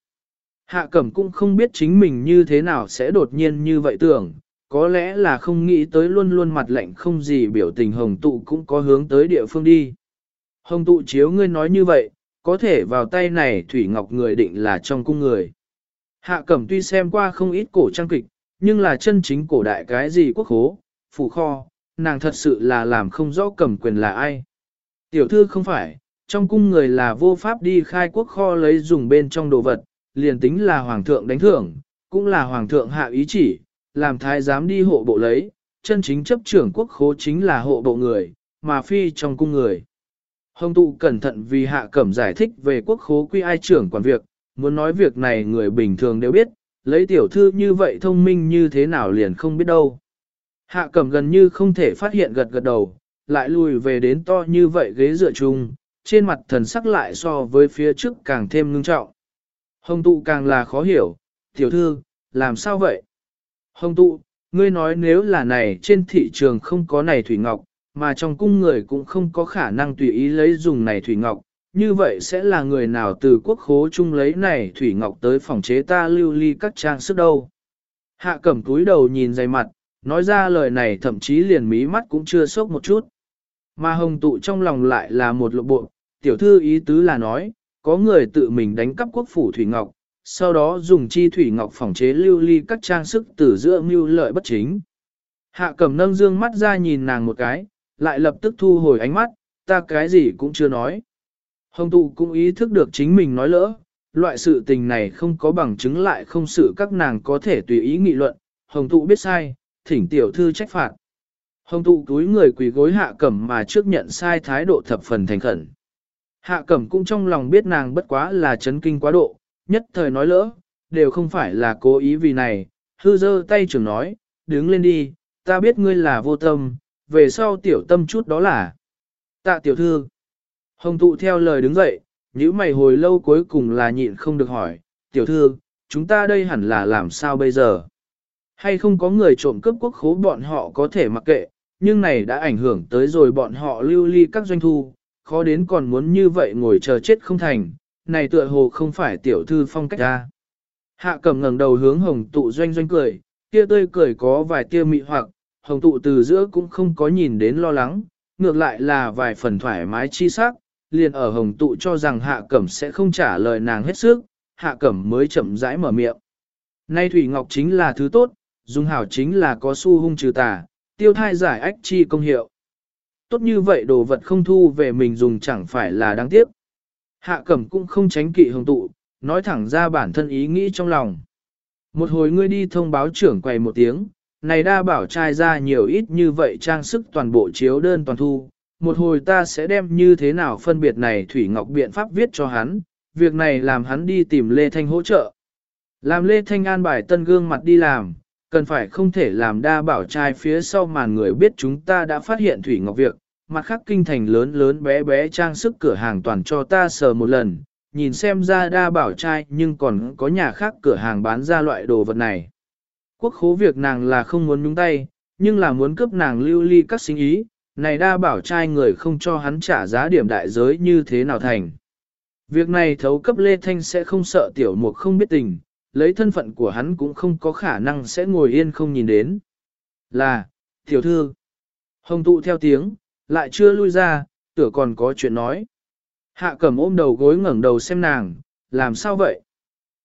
Hạ cẩm cũng không biết chính mình như thế nào sẽ đột nhiên như vậy tưởng, có lẽ là không nghĩ tới luôn luôn mặt lạnh không gì biểu tình hồng tụ cũng có hướng tới địa phương đi. Hồng tụ chiếu ngươi nói như vậy, có thể vào tay này Thủy Ngọc người định là trong cung người. Hạ cẩm tuy xem qua không ít cổ trang kịch, nhưng là chân chính cổ đại cái gì quốc hố, phủ kho, nàng thật sự là làm không rõ cầm quyền là ai. Tiểu thư không phải, trong cung người là vô pháp đi khai quốc kho lấy dùng bên trong đồ vật, liền tính là hoàng thượng đánh thưởng, cũng là hoàng thượng hạ ý chỉ, làm thái giám đi hộ bộ lấy, chân chính chấp trưởng quốc khố chính là hộ bộ người, mà phi trong cung người. Hồng tụ cẩn thận vì hạ cẩm giải thích về quốc khố quy ai trưởng quản việc, muốn nói việc này người bình thường đều biết, lấy tiểu thư như vậy thông minh như thế nào liền không biết đâu. Hạ cẩm gần như không thể phát hiện gật gật đầu, lại lùi về đến to như vậy ghế dựa chung, trên mặt thần sắc lại so với phía trước càng thêm ngưng trọng. Hồng tụ càng là khó hiểu, tiểu thư, làm sao vậy? Hồng tụ, ngươi nói nếu là này trên thị trường không có này thủy ngọc, mà trong cung người cũng không có khả năng tùy ý lấy dùng này thủy ngọc, như vậy sẽ là người nào từ quốc khố chung lấy này thủy ngọc tới phòng chế ta lưu ly các trang sức đâu. Hạ cẩm túi đầu nhìn dày mặt, nói ra lời này thậm chí liền mí mắt cũng chưa sốc một chút. Mà hồng tụ trong lòng lại là một lộ bộ, tiểu thư ý tứ là nói, có người tự mình đánh cắp quốc phủ thủy ngọc, sau đó dùng chi thủy ngọc phòng chế lưu ly các trang sức từ giữa mưu lợi bất chính. Hạ cẩm nâng dương mắt ra nhìn nàng một cái, lại lập tức thu hồi ánh mắt, ta cái gì cũng chưa nói. Hồng tụ cũng ý thức được chính mình nói lỡ, loại sự tình này không có bằng chứng lại không sự các nàng có thể tùy ý nghị luận, hồng tụ biết sai, thỉnh tiểu thư trách phạt. Hồng tụ túi người quỳ gối hạ cẩm mà trước nhận sai thái độ thập phần thành khẩn. Hạ cẩm cũng trong lòng biết nàng bất quá là chấn kinh quá độ, nhất thời nói lỡ, đều không phải là cố ý vì này, hư dơ tay trưởng nói, đứng lên đi, ta biết ngươi là vô tâm, về sau tiểu tâm chút đó là. Tạ tiểu thư. Hồng tụ theo lời đứng dậy, những mày hồi lâu cuối cùng là nhịn không được hỏi, tiểu thư, chúng ta đây hẳn là làm sao bây giờ? Hay không có người trộm cướp quốc khố bọn họ có thể mặc kệ, nhưng này đã ảnh hưởng tới rồi bọn họ lưu ly các doanh thu, khó đến còn muốn như vậy ngồi chờ chết không thành, này tựa hồ không phải tiểu thư phong cách ra. Hạ cầm ngẩng đầu hướng hồng tụ doanh doanh cười, kia tươi cười có vài tia mị hoặc, hồng tụ từ giữa cũng không có nhìn đến lo lắng, ngược lại là vài phần thoải mái chi sắc, liền ở hồng tụ cho rằng hạ cẩm sẽ không trả lời nàng hết sức, hạ cẩm mới chậm rãi mở miệng. Nay Thủy Ngọc chính là thứ tốt, dùng hảo chính là có su hung trừ tà, tiêu thai giải ách chi công hiệu. Tốt như vậy đồ vật không thu về mình dùng chẳng phải là đáng tiếc. Hạ cẩm cũng không tránh kỵ hồng tụ, nói thẳng ra bản thân ý nghĩ trong lòng. Một hồi ngươi đi thông báo trưởng quầy một tiếng, này đa bảo trai ra nhiều ít như vậy trang sức toàn bộ chiếu đơn toàn thu. Một hồi ta sẽ đem như thế nào phân biệt này Thủy Ngọc biện pháp viết cho hắn, việc này làm hắn đi tìm Lê Thanh hỗ trợ. Làm Lê Thanh an bài tân gương mặt đi làm, cần phải không thể làm đa bảo trai phía sau màn người biết chúng ta đã phát hiện Thủy Ngọc việc, mặt khác kinh thành lớn lớn bé bé trang sức cửa hàng toàn cho ta sờ một lần, nhìn xem ra đa bảo trai nhưng còn có nhà khác cửa hàng bán ra loại đồ vật này. Quốc khố việc nàng là không muốn nhúng tay, nhưng là muốn cướp nàng lưu ly các sinh ý, này đa bảo trai người không cho hắn trả giá điểm đại giới như thế nào thành. Việc này thấu cấp Lê Thanh sẽ không sợ tiểu mục không biết tình, lấy thân phận của hắn cũng không có khả năng sẽ ngồi yên không nhìn đến. Là, tiểu thư, hồng tụ theo tiếng, lại chưa lui ra, tựa còn có chuyện nói. Hạ cẩm ôm đầu gối ngẩng đầu xem nàng, làm sao vậy?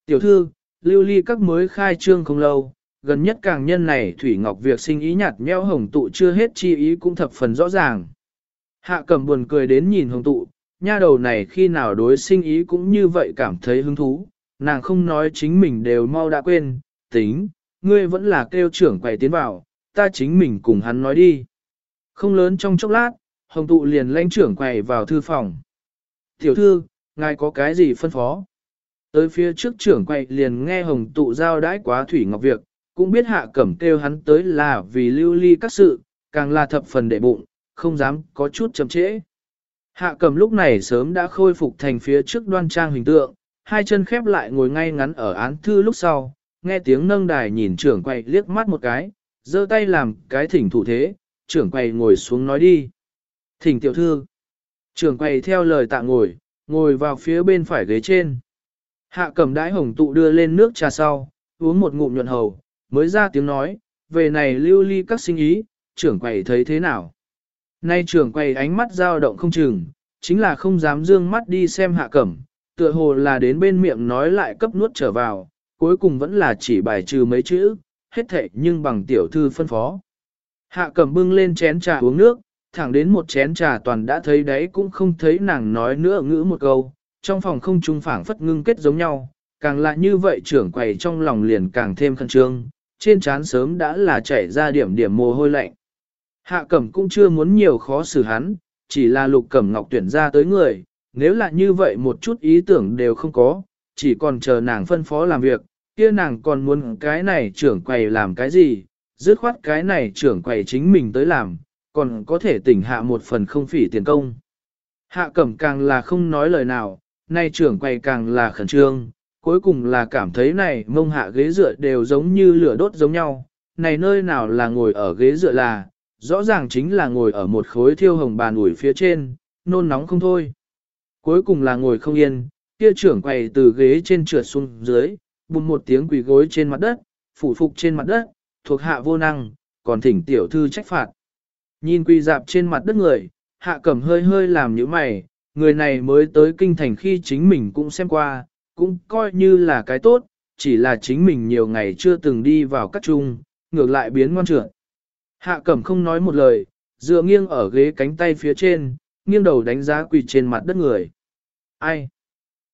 Tiểu thư, lưu ly các mới khai trương không lâu, gần nhất càng nhân này Thủy Ngọc việc sinh ý nhạt nhẽo hồng tụ chưa hết chi ý cũng thập phần rõ ràng. Hạ cẩm buồn cười đến nhìn hồng tụ, nha đầu này khi nào đối sinh ý cũng như vậy cảm thấy hứng thú, nàng không nói chính mình đều mau đã quên, tính, ngươi vẫn là kêu trưởng quầy tiến vào, ta chính mình cùng hắn nói đi. Không lớn trong chốc lát, hồng tụ liền lãnh trưởng quầy vào thư phòng. Tiểu thư, ngài có cái gì phân phó? Tới phía trước trưởng quầy liền nghe hồng tụ giao đãi quá thủy ngọc việc, cũng biết hạ cẩm kêu hắn tới là vì lưu ly các sự, càng là thập phần đệ bụng, không dám có chút chậm trễ. Hạ cẩm lúc này sớm đã khôi phục thành phía trước đoan trang hình tượng, hai chân khép lại ngồi ngay ngắn ở án thư lúc sau, nghe tiếng nâng đài nhìn trưởng quầy liếc mắt một cái, giơ tay làm cái thỉnh thủ thế, trưởng quầy ngồi xuống nói đi. Thỉnh tiểu thư. Trưởng quầy theo lời tạ ngồi, ngồi vào phía bên phải ghế trên. Hạ cẩm đãi hồng tụ đưa lên nước trà sau, uống một ngụm nhuận hầu, mới ra tiếng nói, về này lưu ly các sinh ý, trưởng quầy thấy thế nào. Nay trưởng quầy ánh mắt dao động không chừng, chính là không dám dương mắt đi xem hạ cẩm, tựa hồ là đến bên miệng nói lại cấp nuốt trở vào, cuối cùng vẫn là chỉ bài trừ mấy chữ, hết thệ nhưng bằng tiểu thư phân phó. Hạ cầm bưng lên chén trà uống nước, thẳng đến một chén trà toàn đã thấy đấy cũng không thấy nàng nói nữa ngữ một câu, trong phòng không trung phảng phất ngưng kết giống nhau, càng lại như vậy trưởng quầy trong lòng liền càng thêm khẩn trương, trên trán sớm đã là chảy ra điểm điểm mồ hôi lạnh. Hạ cẩm cũng chưa muốn nhiều khó xử hắn, chỉ là lục cẩm ngọc tuyển ra tới người, nếu là như vậy một chút ý tưởng đều không có, chỉ còn chờ nàng phân phó làm việc, kia nàng còn muốn cái này trưởng quầy làm cái gì, dứt khoát cái này trưởng quầy chính mình tới làm, còn có thể tỉnh hạ một phần không phỉ tiền công. Hạ cẩm càng là không nói lời nào, nay trưởng quầy càng là khẩn trương, cuối cùng là cảm thấy này mông hạ ghế dựa đều giống như lửa đốt giống nhau, này nơi nào là ngồi ở ghế dựa là, rõ ràng chính là ngồi ở một khối thiêu hồng bàn ủi phía trên, nôn nóng không thôi. Cuối cùng là ngồi không yên, kia trưởng quầy từ ghế trên trượt xuống dưới, bùm một tiếng quỳ gối trên mặt đất, phủ phục trên mặt đất, thuộc hạ vô năng, còn thỉnh tiểu thư trách phạt. Nhìn quỳ dạp trên mặt đất người, hạ cẩm hơi hơi làm những mày, người này mới tới kinh thành khi chính mình cũng xem qua, cũng coi như là cái tốt, chỉ là chính mình nhiều ngày chưa từng đi vào các trung, ngược lại biến ngoan trưởng. Hạ cẩm không nói một lời, dựa nghiêng ở ghế cánh tay phía trên, nghiêng đầu đánh giá quỳ trên mặt đất người. Ai?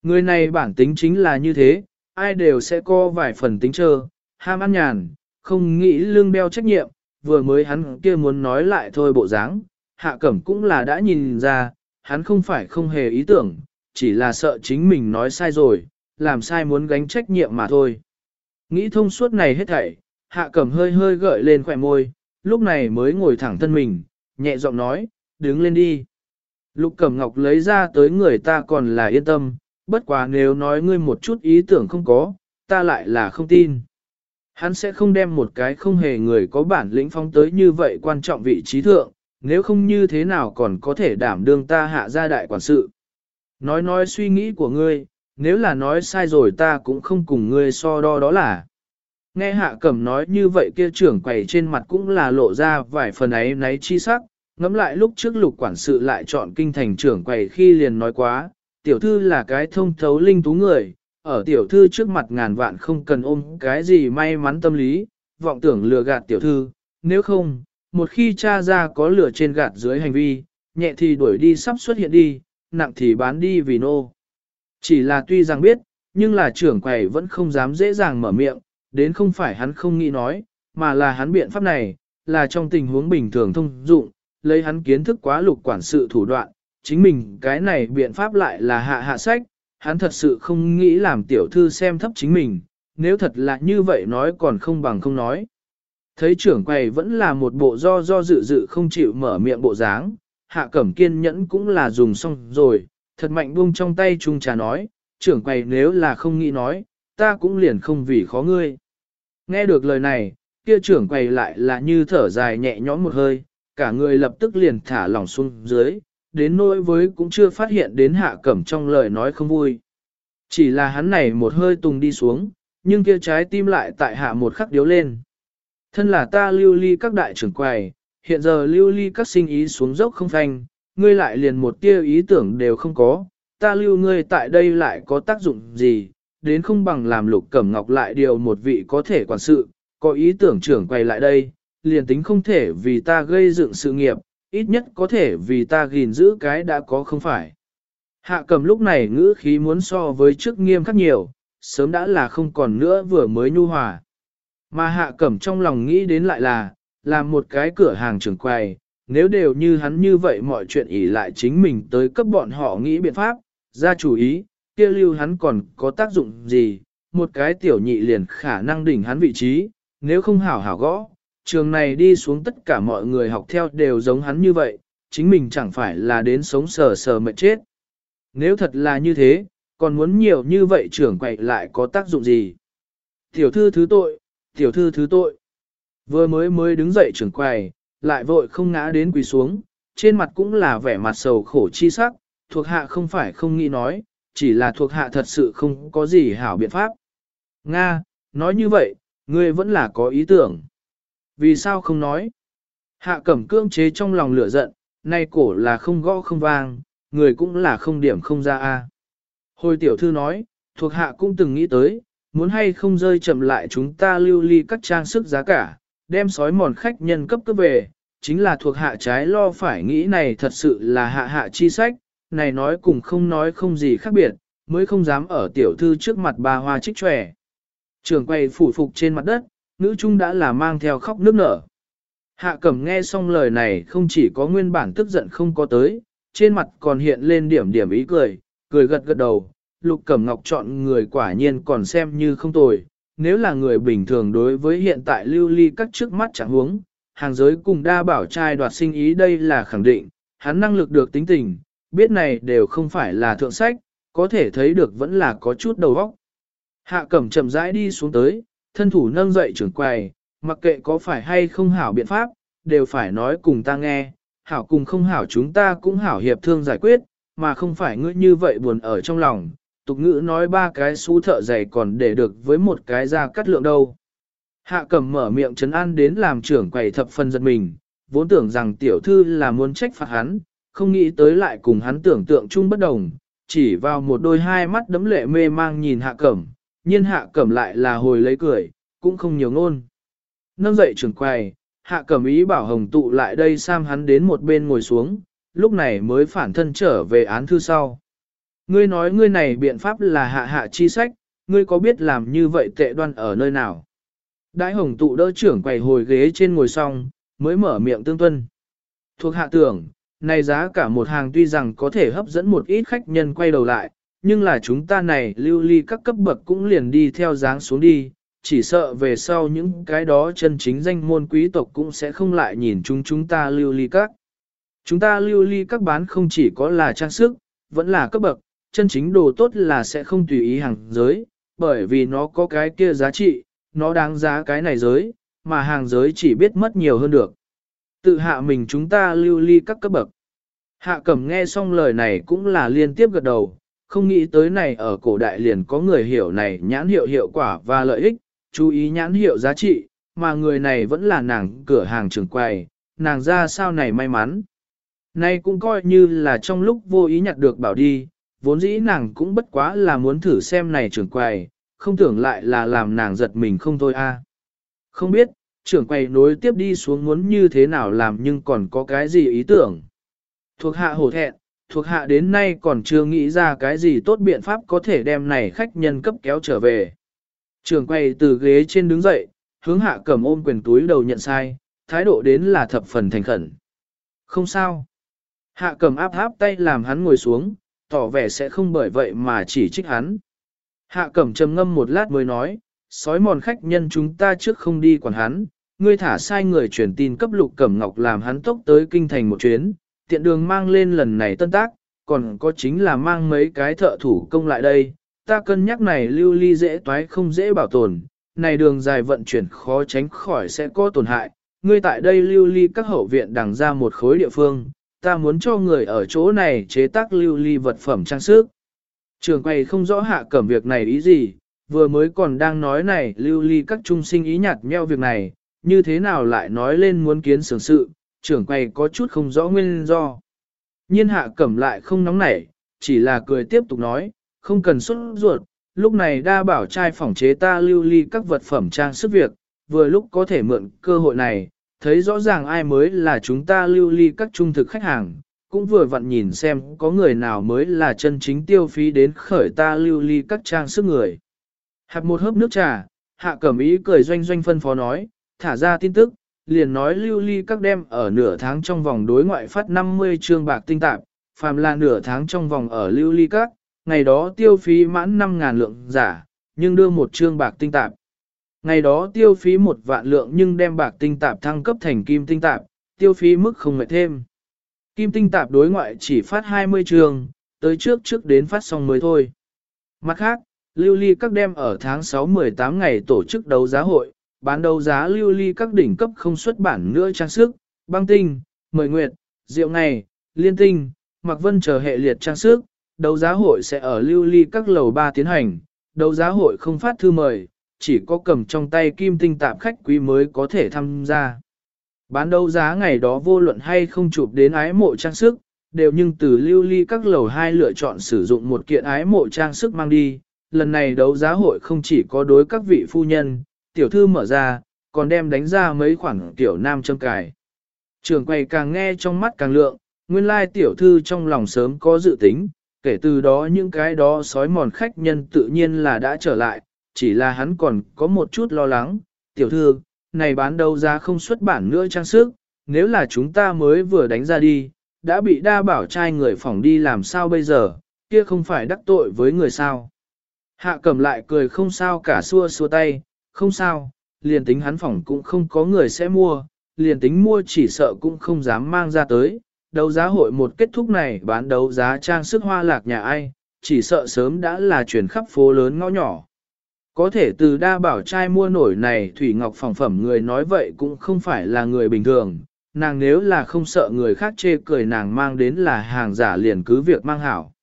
Người này bản tính chính là như thế, ai đều sẽ có vài phần tính trơ, ham ăn nhàn, không nghĩ lương đeo trách nhiệm, vừa mới hắn kia muốn nói lại thôi bộ dáng, hạ cẩm cũng là đã nhìn ra, hắn không phải không hề ý tưởng, chỉ là sợ chính mình nói sai rồi, làm sai muốn gánh trách nhiệm mà thôi. Nghĩ thông suốt này hết thảy, hạ cẩm hơi hơi gợi lên khỏe môi, lúc này mới ngồi thẳng thân mình, nhẹ giọng nói, đứng lên đi. Lục cẩm ngọc lấy ra tới người ta còn là yên tâm, bất quá nếu nói ngươi một chút ý tưởng không có, ta lại là không tin. Hắn sẽ không đem một cái không hề người có bản lĩnh phong tới như vậy quan trọng vị trí thượng, nếu không như thế nào còn có thể đảm đương ta hạ gia đại quản sự. Nói nói suy nghĩ của ngươi, nếu là nói sai rồi ta cũng không cùng ngươi so đo đó là. Nghe hạ cẩm nói như vậy kia trưởng quầy trên mặt cũng là lộ ra vài phần ấy náy chi sắc, ngẫm lại lúc trước lục quản sự lại chọn kinh thành trưởng quầy khi liền nói quá, tiểu thư là cái thông thấu linh tú người, ở tiểu thư trước mặt ngàn vạn không cần ôm cái gì may mắn tâm lý, vọng tưởng lừa gạt tiểu thư, nếu không, một khi cha ra có lửa trên gạt dưới hành vi, nhẹ thì đuổi đi sắp xuất hiện đi, nặng thì bán đi vì nô. Chỉ là tuy rằng biết, nhưng là trưởng quầy vẫn không dám dễ dàng mở miệng, đến không phải hắn không nghĩ nói, mà là hắn biện pháp này, là trong tình huống bình thường thông dụng, lấy hắn kiến thức quá lục quản sự thủ đoạn, chính mình cái này biện pháp lại là hạ hạ sách, hắn thật sự không nghĩ làm tiểu thư xem thấp chính mình, nếu thật là như vậy nói còn không bằng không nói. Thấy trưởng quầy vẫn là một bộ do do dự dự không chịu mở miệng bộ dáng, hạ cẩm kiên nhẫn cũng là dùng xong rồi, thật mạnh buông trong tay chung trà nói, trưởng quầy nếu là không nghĩ nói, ta cũng liền không vì khó ngươi. Nghe được lời này, kia trưởng quầy lại là như thở dài nhẹ nhõm một hơi, cả người lập tức liền thả lỏng xuống dưới, đến nỗi với cũng chưa phát hiện đến hạ cẩm trong lời nói không vui. Chỉ là hắn này một hơi tùng đi xuống, nhưng kia trái tim lại tại hạ một khắc điếu lên. Thân là ta lưu ly các đại trưởng quầy, hiện giờ lưu ly các sinh ý xuống dốc không phanh, ngươi lại liền một tia ý tưởng đều không có, ta lưu ngươi tại đây lại có tác dụng gì, đến không bằng làm lục cẩm ngọc lại điều một vị có thể quản sự, có ý tưởng trưởng quay lại đây, liền tính không thể vì ta gây dựng sự nghiệp, ít nhất có thể vì ta gìn giữ cái đã có không phải. Hạ cầm lúc này ngữ khí muốn so với trước nghiêm khắc nhiều, sớm đã là không còn nữa vừa mới nhu hòa. Mà hạ cẩm trong lòng nghĩ đến lại là, làm một cái cửa hàng trưởng quầy, nếu đều như hắn như vậy mọi chuyện ỷ lại chính mình tới cấp bọn họ nghĩ biện pháp, ra chủ ý, kia lưu hắn còn có tác dụng gì, một cái tiểu nhị liền khả năng đỉnh hắn vị trí, nếu không hảo hảo gõ, trường này đi xuống tất cả mọi người học theo đều giống hắn như vậy, chính mình chẳng phải là đến sống sờ sờ mệt chết. Nếu thật là như thế, còn muốn nhiều như vậy trưởng quậy lại có tác dụng gì? Tiểu thư thứ tội, tiểu thư thứ tội. Vừa mới mới đứng dậy trưởng quầy, lại vội không ngã đến quỳ xuống, trên mặt cũng là vẻ mặt sầu khổ chi sắc, thuộc hạ không phải không nghĩ nói, chỉ là thuộc hạ thật sự không có gì hảo biện pháp. Nga, nói như vậy, ngươi vẫn là có ý tưởng. Vì sao không nói? Hạ cẩm cương chế trong lòng lửa giận, nay cổ là không gõ không vang, người cũng là không điểm không ra a. Hồi tiểu thư nói, thuộc hạ cũng từng nghĩ tới, muốn hay không rơi chậm lại chúng ta lưu ly các trang sức giá cả, đem sói mòn khách nhân cấp cấp về, chính là thuộc hạ trái lo phải nghĩ này thật sự là hạ hạ chi sách, này nói cùng không nói không gì khác biệt, mới không dám ở tiểu thư trước mặt bà hoa trích trẻ. Trường quay phủ phục trên mặt đất, nữ trung đã là mang theo khóc nước nở. Hạ cẩm nghe xong lời này không chỉ có nguyên bản tức giận không có tới, trên mặt còn hiện lên điểm điểm ý cười, cười gật gật đầu, lục cẩm ngọc chọn người quả nhiên còn xem như không tồi, nếu là người bình thường đối với hiện tại lưu ly các trước mắt chẳng huống, hàng giới cùng đa bảo trai đoạt sinh ý đây là khẳng định, hắn năng lực được tính tình, biết này đều không phải là thượng sách, có thể thấy được vẫn là có chút đầu óc. Hạ cẩm chậm rãi đi xuống tới, thân thủ nâng dậy trưởng quầy, mặc kệ có phải hay không hảo biện pháp, đều phải nói cùng ta nghe, hảo cùng không hảo chúng ta cũng hảo hiệp thương giải quyết, mà không phải ngươi như vậy buồn ở trong lòng, tục ngữ nói ba cái xú thợ dày còn để được với một cái ra cắt lượng đâu. Hạ cẩm mở miệng chấn an đến làm trưởng quầy thập phần giật mình, vốn tưởng rằng tiểu thư là muốn trách phạt hắn, không nghĩ tới lại cùng hắn tưởng tượng chung bất đồng, chỉ vào một đôi hai mắt đấm lệ mê mang nhìn hạ cẩm, nhiên hạ cẩm lại là hồi lấy cười, cũng không nhiều ngôn. Nâng dậy trưởng quầy, hạ cẩm ý bảo hồng tụ lại đây sam hắn đến một bên ngồi xuống, lúc này mới phản thân trở về án thư sau. Ngươi nói ngươi này biện pháp là hạ hạ chi sách, ngươi có biết làm như vậy tệ đoan ở nơi nào? Đãi hồng tụ đỡ trưởng quầy hồi ghế trên ngồi xong, mới mở miệng tương tuân. Thuộc hạ tưởng, này giá cả một hàng tuy rằng có thể hấp dẫn một ít khách nhân quay đầu lại, nhưng là chúng ta này lưu ly các cấp bậc cũng liền đi theo dáng xuống đi, chỉ sợ về sau những cái đó chân chính danh môn quý tộc cũng sẽ không lại nhìn chúng chúng ta lưu ly các. Chúng ta lưu ly các bán không chỉ có là trang sức, vẫn là cấp bậc, chân chính đồ tốt là sẽ không tùy ý hàng giới, bởi vì nó có cái kia giá trị, nó đáng giá cái này giới, mà hàng giới chỉ biết mất nhiều hơn được. Tự hạ mình chúng ta lưu ly các cấp bậc. Hạ cẩm nghe xong lời này cũng là liên tiếp gật đầu, không nghĩ tới này ở cổ đại liền có người hiểu này nhãn hiệu hiệu quả và lợi ích, chú ý nhãn hiệu giá trị, mà người này vẫn là nàng cửa hàng trưởng quầy, nàng ra sao này may mắn. Nay cũng coi như là trong lúc vô ý nhặt được bảo đi, vốn dĩ nàng cũng bất quá là muốn thử xem này trưởng quầy, không tưởng lại là làm nàng giật mình không thôi a. Không biết, trưởng quầy nối tiếp đi xuống muốn như thế nào làm nhưng còn có cái gì ý tưởng. Thuộc hạ hổ thẹn, thuộc hạ đến nay còn chưa nghĩ ra cái gì tốt biện pháp có thể đem này khách nhân cấp kéo trở về. Trường quay từ ghế trên đứng dậy, hướng hạ cầm ôm quyền túi đầu nhận sai, thái độ đến là thập phần thành khẩn. Không sao. Hạ cầm áp áp tay làm hắn ngồi xuống, tỏ vẻ sẽ không bởi vậy mà chỉ trích hắn. Hạ cẩm trầm ngâm một lát mới nói, sói mòn khách nhân chúng ta trước không đi quản hắn, ngươi thả sai người truyền tin cấp lục cẩm ngọc làm hắn tốc tới kinh thành một chuyến, tiện đường mang lên lần này tân tác, còn có chính là mang mấy cái thợ thủ công lại đây, ta cân nhắc này lưu ly dễ toái không dễ bảo tồn, này đường dài vận chuyển khó tránh khỏi sẽ có tổn hại, ngươi tại đây lưu ly các hậu viện đằng ra một khối địa phương, ta muốn cho người ở chỗ này chế tác lưu ly vật phẩm trang sức. Trường quầy không rõ hạ cẩm việc này ý gì, vừa mới còn đang nói này lưu ly các trung sinh ý nhạt nheo việc này, như thế nào lại nói lên muốn kiến sưởng sự, trưởng quầy có chút không rõ nguyên do. Nhiên hạ cẩm lại không nóng nảy, chỉ là cười tiếp tục nói, không cần xuất ruột, lúc này đa bảo trai phỏng chế ta lưu ly các vật phẩm trang sức việc, vừa lúc có thể mượn cơ hội này, thấy rõ ràng ai mới là chúng ta lưu ly các trung thực khách hàng, cũng vừa vặn nhìn xem có người nào mới là chân chính tiêu phí đến khởi ta lưu ly các trang sức người. Hạt một hớp nước trà, hạ cẩm ý cười doanh doanh phân phó nói, thả ra tin tức, liền nói lưu ly các đem ở nửa tháng trong vòng đối ngoại phát 50 trương bạc tinh tạp, phàm là nửa tháng trong vòng ở lưu ly các, ngày đó tiêu phí mãn 5.000 lượng giả, nhưng đưa một trương bạc tinh tạp. Ngày đó tiêu phí một vạn lượng nhưng đem bạc tinh tạp thăng cấp thành kim tinh tạp, tiêu phí mức không mệt thêm. Kim tinh tạp đối ngoại chỉ phát 20 trường, tới trước trước đến phát xong mới thôi. Mặt khác, lưu ly các đem ở tháng 6-18 ngày tổ chức đấu giá hội, bán đấu giá lưu ly các đỉnh cấp không xuất bản nữa trang sức, băng tinh, mời nguyệt, rượu ngày, liên tinh, mặc vân chờ hệ liệt trang sức, đấu giá hội sẽ ở lưu ly các lầu 3 tiến hành, đấu giá hội không phát thư mời, chỉ có cầm trong tay kim tinh tạp khách quý mới có thể tham gia. Bán đấu giá ngày đó vô luận hay không chụp đến ái mộ trang sức, đều nhưng từ lưu ly các lầu hai lựa chọn sử dụng một kiện ái mộ trang sức mang đi. Lần này đấu giá hội không chỉ có đối các vị phu nhân, tiểu thư mở ra, còn đem đánh ra mấy khoản tiểu nam châm cài. Trường quầy càng nghe trong mắt càng lượng, nguyên lai tiểu thư trong lòng sớm có dự tính, kể từ đó những cái đó sói mòn khách nhân tự nhiên là đã trở lại, chỉ là hắn còn có một chút lo lắng, tiểu thư, này bán đâu ra không xuất bản nữa trang sức, nếu là chúng ta mới vừa đánh ra đi, đã bị đa bảo trai người phỏng đi làm sao bây giờ, kia không phải đắc tội với người sao. Hạ cầm lại cười không sao cả xua xua tay, không sao, liền tính hắn phỏng cũng không có người sẽ mua, liền tính mua chỉ sợ cũng không dám mang ra tới. Đấu giá hội một kết thúc này bán đấu giá trang sức hoa lạc nhà ai, chỉ sợ sớm đã là chuyển khắp phố lớn ngõ nhỏ. Có thể từ đa bảo trai mua nổi này Thủy Ngọc phỏng phẩm người nói vậy cũng không phải là người bình thường, nàng nếu là không sợ người khác chê cười nàng mang đến là hàng giả liền cứ việc mang hảo.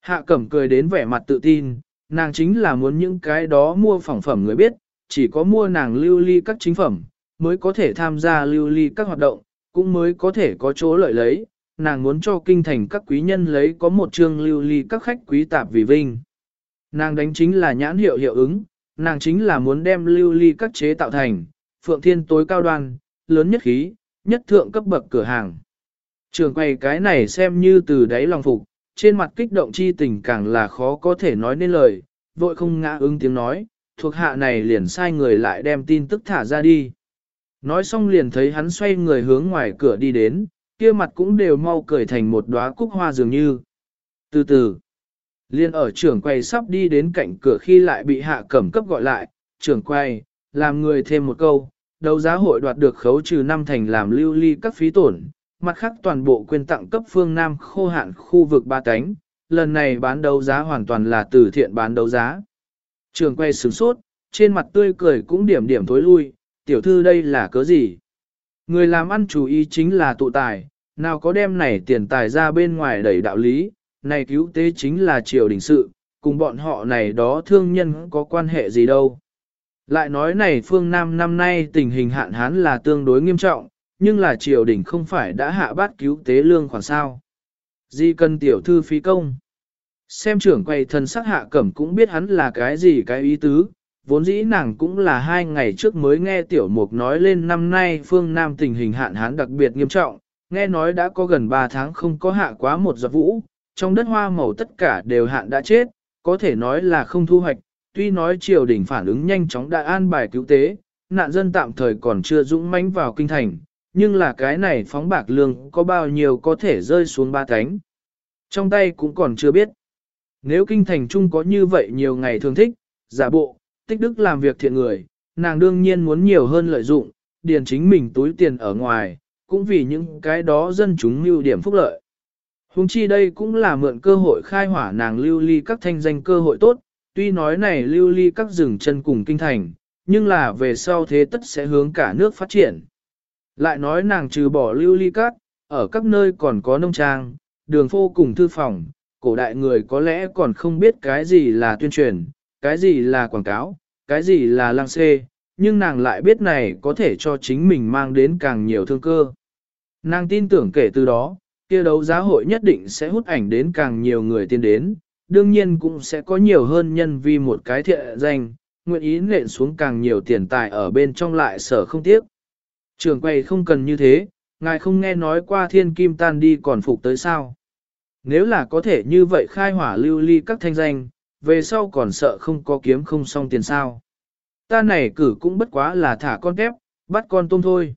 Hạ cẩm cười đến vẻ mặt tự tin, nàng chính là muốn những cái đó mua phỏng phẩm người biết, chỉ có mua nàng lưu ly các chính phẩm, mới có thể tham gia lưu ly các hoạt động, cũng mới có thể có chỗ lợi lấy, nàng muốn cho kinh thành các quý nhân lấy có một chương lưu ly các khách quý tạp vì vinh. Nàng đánh chính là nhãn hiệu hiệu ứng, nàng chính là muốn đem lưu ly các chế tạo thành, phượng thiên tối cao đoan, lớn nhất khí, nhất thượng cấp bậc cửa hàng. Trường quay cái này xem như từ đáy lòng phục, trên mặt kích động chi tình càng là khó có thể nói nên lời, vội không ngã ứng tiếng nói, thuộc hạ này liền sai người lại đem tin tức thả ra đi. Nói xong liền thấy hắn xoay người hướng ngoài cửa đi đến, kia mặt cũng đều mau cười thành một đóa cúc hoa dường như. Từ từ, liên ở trưởng quay sắp đi đến cạnh cửa khi lại bị hạ cẩm cấp gọi lại, trưởng quay, làm người thêm một câu, đấu giá hội đoạt được khấu trừ năm thành làm lưu ly các phí tổn, mặt khác toàn bộ quyền tặng cấp phương Nam khô hạn khu vực ba cánh, lần này bán đấu giá hoàn toàn là từ thiện bán đấu giá. Trường quay sửng sốt, trên mặt tươi cười cũng điểm điểm thối lui, tiểu thư đây là cớ gì? Người làm ăn chủ ý chính là tụ tài, nào có đem này tiền tài ra bên ngoài đẩy đạo lý, này cứu tế chính là triều đình sự, cùng bọn họ này đó thương nhân có quan hệ gì đâu. Lại nói này phương Nam năm nay tình hình hạn hán là tương đối nghiêm trọng, nhưng là triều đình không phải đã hạ bát cứu tế lương khoản sao. Gì cần tiểu thư phí công? Xem trưởng quầy thần sắc hạ cẩm cũng biết hắn là cái gì cái ý tứ, vốn dĩ nàng cũng là hai ngày trước mới nghe tiểu mục nói lên năm nay phương Nam tình hình hạn hán đặc biệt nghiêm trọng, nghe nói đã có gần 3 tháng không có hạ quá một giọt vũ, trong đất hoa màu tất cả đều hạn đã chết, có thể nói là không thu hoạch, tuy nói triều đình phản ứng nhanh chóng đã an bài cứu tế, nạn dân tạm thời còn chưa dũng mãnh vào kinh thành, nhưng là cái này phóng bạc lương có bao nhiêu có thể rơi xuống ba cánh. Trong tay cũng còn chưa biết. Nếu kinh thành trung có như vậy nhiều ngày thường thích, giả bộ, tích đức làm việc thiện người, nàng đương nhiên muốn nhiều hơn lợi dụng, điền chính mình túi tiền ở ngoài, cũng vì những cái đó dân chúng mưu điểm phúc lợi. Hùng chi đây cũng là mượn cơ hội khai hỏa nàng lưu ly các thanh danh cơ hội tốt, tuy nói này lưu ly các rừng chân cùng kinh thành, nhưng là về sau thế tất sẽ hướng cả nước phát triển. Lại nói nàng trừ bỏ lưu ly các, ở các nơi còn có nông trang, đường phô cùng thư phòng, cổ đại người có lẽ còn không biết cái gì là tuyên truyền, cái gì là quảng cáo, cái gì là lăng xê, nhưng nàng lại biết này có thể cho chính mình mang đến càng nhiều thương cơ. Nàng tin tưởng kể từ đó, kia đấu giá hội nhất định sẽ hút ảnh đến càng nhiều người tiến đến, đương nhiên cũng sẽ có nhiều hơn nhân vi một cái thiện danh, nguyện ý nện xuống càng nhiều tiền tài ở bên trong lại sở không tiếc. Trường quay không cần như thế, ngài không nghe nói qua thiên kim tan đi còn phục tới sao. Nếu là có thể như vậy khai hỏa lưu ly các thanh danh, về sau còn sợ không có kiếm không xong tiền sao. Ta này cử cũng bất quá là thả con kép, bắt con tôm thôi.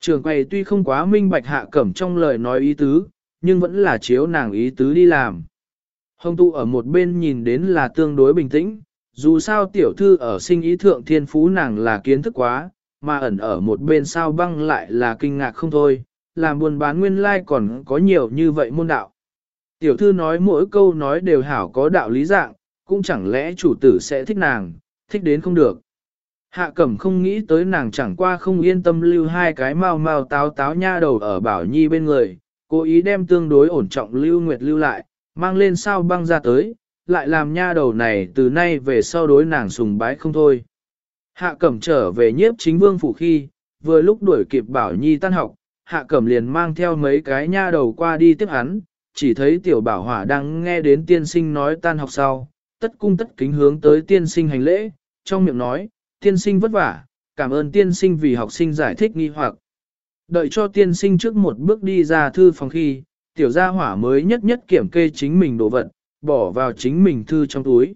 Trường quầy tuy không quá minh bạch hạ cẩm trong lời nói ý tứ, nhưng vẫn là chiếu nàng ý tứ đi làm. Hồng tụ ở một bên nhìn đến là tương đối bình tĩnh, dù sao tiểu thư ở sinh ý thượng thiên phú nàng là kiến thức quá, mà ẩn ở một bên sao băng lại là kinh ngạc không thôi, làm buồn bán nguyên lai like còn có nhiều như vậy môn đạo. Tiểu thư nói mỗi câu nói đều hảo có đạo lý dạng, cũng chẳng lẽ chủ tử sẽ thích nàng, thích đến không được. Hạ cẩm không nghĩ tới nàng chẳng qua không yên tâm lưu hai cái mau mau táo táo nha đầu ở bảo nhi bên người, cố ý đem tương đối ổn trọng lưu nguyệt lưu lại, mang lên sao băng ra tới, lại làm nha đầu này từ nay về sau đối nàng sùng bái không thôi. Hạ cẩm trở về nhiếp chính vương phủ khi, vừa lúc đuổi kịp bảo nhi tan học, hạ cẩm liền mang theo mấy cái nha đầu qua đi tiếp hắn, chỉ thấy tiểu bảo hỏa đang nghe đến tiên sinh nói tan học sau, tất cung tất kính hướng tới tiên sinh hành lễ, trong miệng nói, tiên sinh vất vả, cảm ơn tiên sinh vì học sinh giải thích nghi hoặc. Đợi cho tiên sinh trước một bước đi ra thư phòng khi, tiểu gia hỏa mới nhất nhất kiểm kê chính mình đồ vật, bỏ vào chính mình thư trong túi.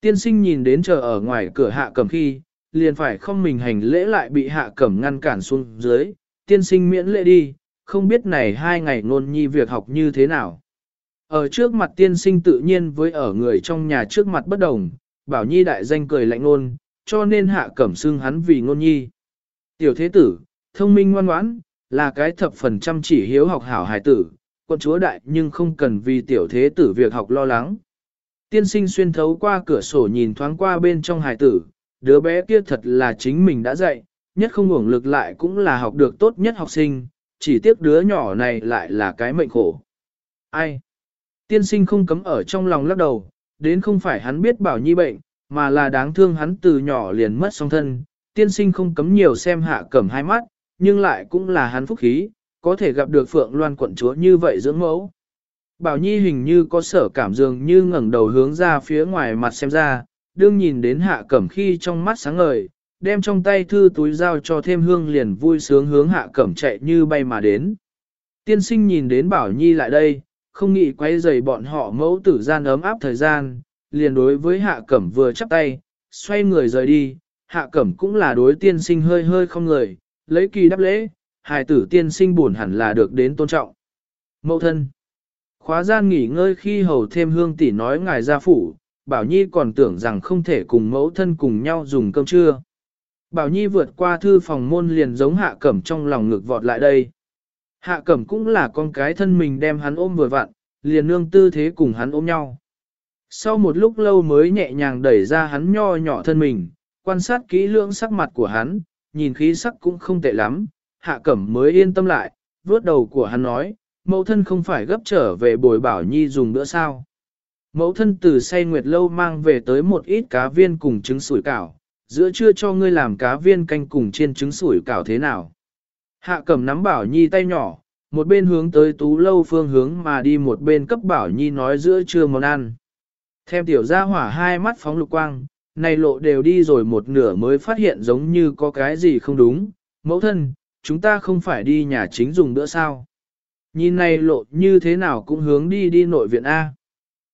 Tiên sinh nhìn đến chờ ở ngoài cửa hạ cẩm khi, liền phải không mình hành lễ lại bị hạ cẩm ngăn cản xuống dưới, tiên sinh miễn lễ đi, không biết này hai ngày nôn nhi việc học như thế nào. Ở trước mặt tiên sinh tự nhiên với ở người trong nhà trước mặt bất đồng, bảo nhi đại danh cười lạnh nôn, cho nên hạ cẩm xưng hắn vì ngôn nhi. Tiểu thế tử, thông minh ngoan ngoãn, là cái thập phần chăm chỉ hiếu học hảo hài tử, quân chúa đại nhưng không cần vì tiểu thế tử việc học lo lắng. Tiên sinh xuyên thấu qua cửa sổ nhìn thoáng qua bên trong hài tử, đứa bé kia thật là chính mình đã dạy, nhất không hưởng lực lại cũng là học được tốt nhất học sinh, chỉ tiếc đứa nhỏ này lại là cái mệnh khổ. Ai? Tiên sinh không cấm ở trong lòng lắc đầu, đến không phải hắn biết bảo nhi bệnh, mà là đáng thương hắn từ nhỏ liền mất song thân. Tiên sinh không cấm nhiều xem hạ cẩm hai mắt, nhưng lại cũng là hắn phúc khí, có thể gặp được Phượng Loan quận chúa như vậy dưỡng mẫu. Bảo Nhi hình như có sở cảm dường như ngẩng đầu hướng ra phía ngoài mặt xem ra, đương nhìn đến hạ cẩm khi trong mắt sáng ngời, đem trong tay thư túi giao cho thêm hương liền vui sướng hướng hạ cẩm chạy như bay mà đến. Tiên sinh nhìn đến Bảo Nhi lại đây, không nghĩ quay dày bọn họ mẫu tử gian ấm áp thời gian, liền đối với hạ cẩm vừa chắp tay, xoay người rời đi, hạ cẩm cũng là đối tiên sinh hơi hơi không người, lấy kỳ đáp lễ, hài tử tiên sinh buồn hẳn là được đến tôn trọng. Mẫu thân Khóa gian nghỉ ngơi khi hầu thêm hương tỷ nói ngài gia phủ, Bảo Nhi còn tưởng rằng không thể cùng mẫu thân cùng nhau dùng cơm trưa. Bảo Nhi vượt qua thư phòng môn liền giống hạ cẩm trong lòng ngực vọt lại đây. Hạ cẩm cũng là con cái thân mình đem hắn ôm vừa vặn, liền nương tư thế cùng hắn ôm nhau. Sau một lúc lâu mới nhẹ nhàng đẩy ra hắn nho nhỏ thân mình, quan sát kỹ lưỡng sắc mặt của hắn, nhìn khí sắc cũng không tệ lắm, hạ cẩm mới yên tâm lại, vuốt đầu của hắn nói, mẫu thân không phải gấp trở về bồi bảo nhi dùng nữa sao. Mẫu thân từ say nguyệt lâu mang về tới một ít cá viên cùng trứng sủi cảo, giữa trưa cho ngươi làm cá viên canh cùng chiên trứng sủi cảo thế nào. Hạ cẩm nắm bảo nhi tay nhỏ, một bên hướng tới tú lâu phương hướng mà đi một bên cấp bảo nhi nói giữa trưa món ăn. Thêm tiểu gia hỏa hai mắt phóng lục quang, này lộ đều đi rồi một nửa mới phát hiện giống như có cái gì không đúng. Mẫu thân, chúng ta không phải đi nhà chính dùng bữa sao. Nhìn này lộ như thế nào cũng hướng đi đi nội viện A.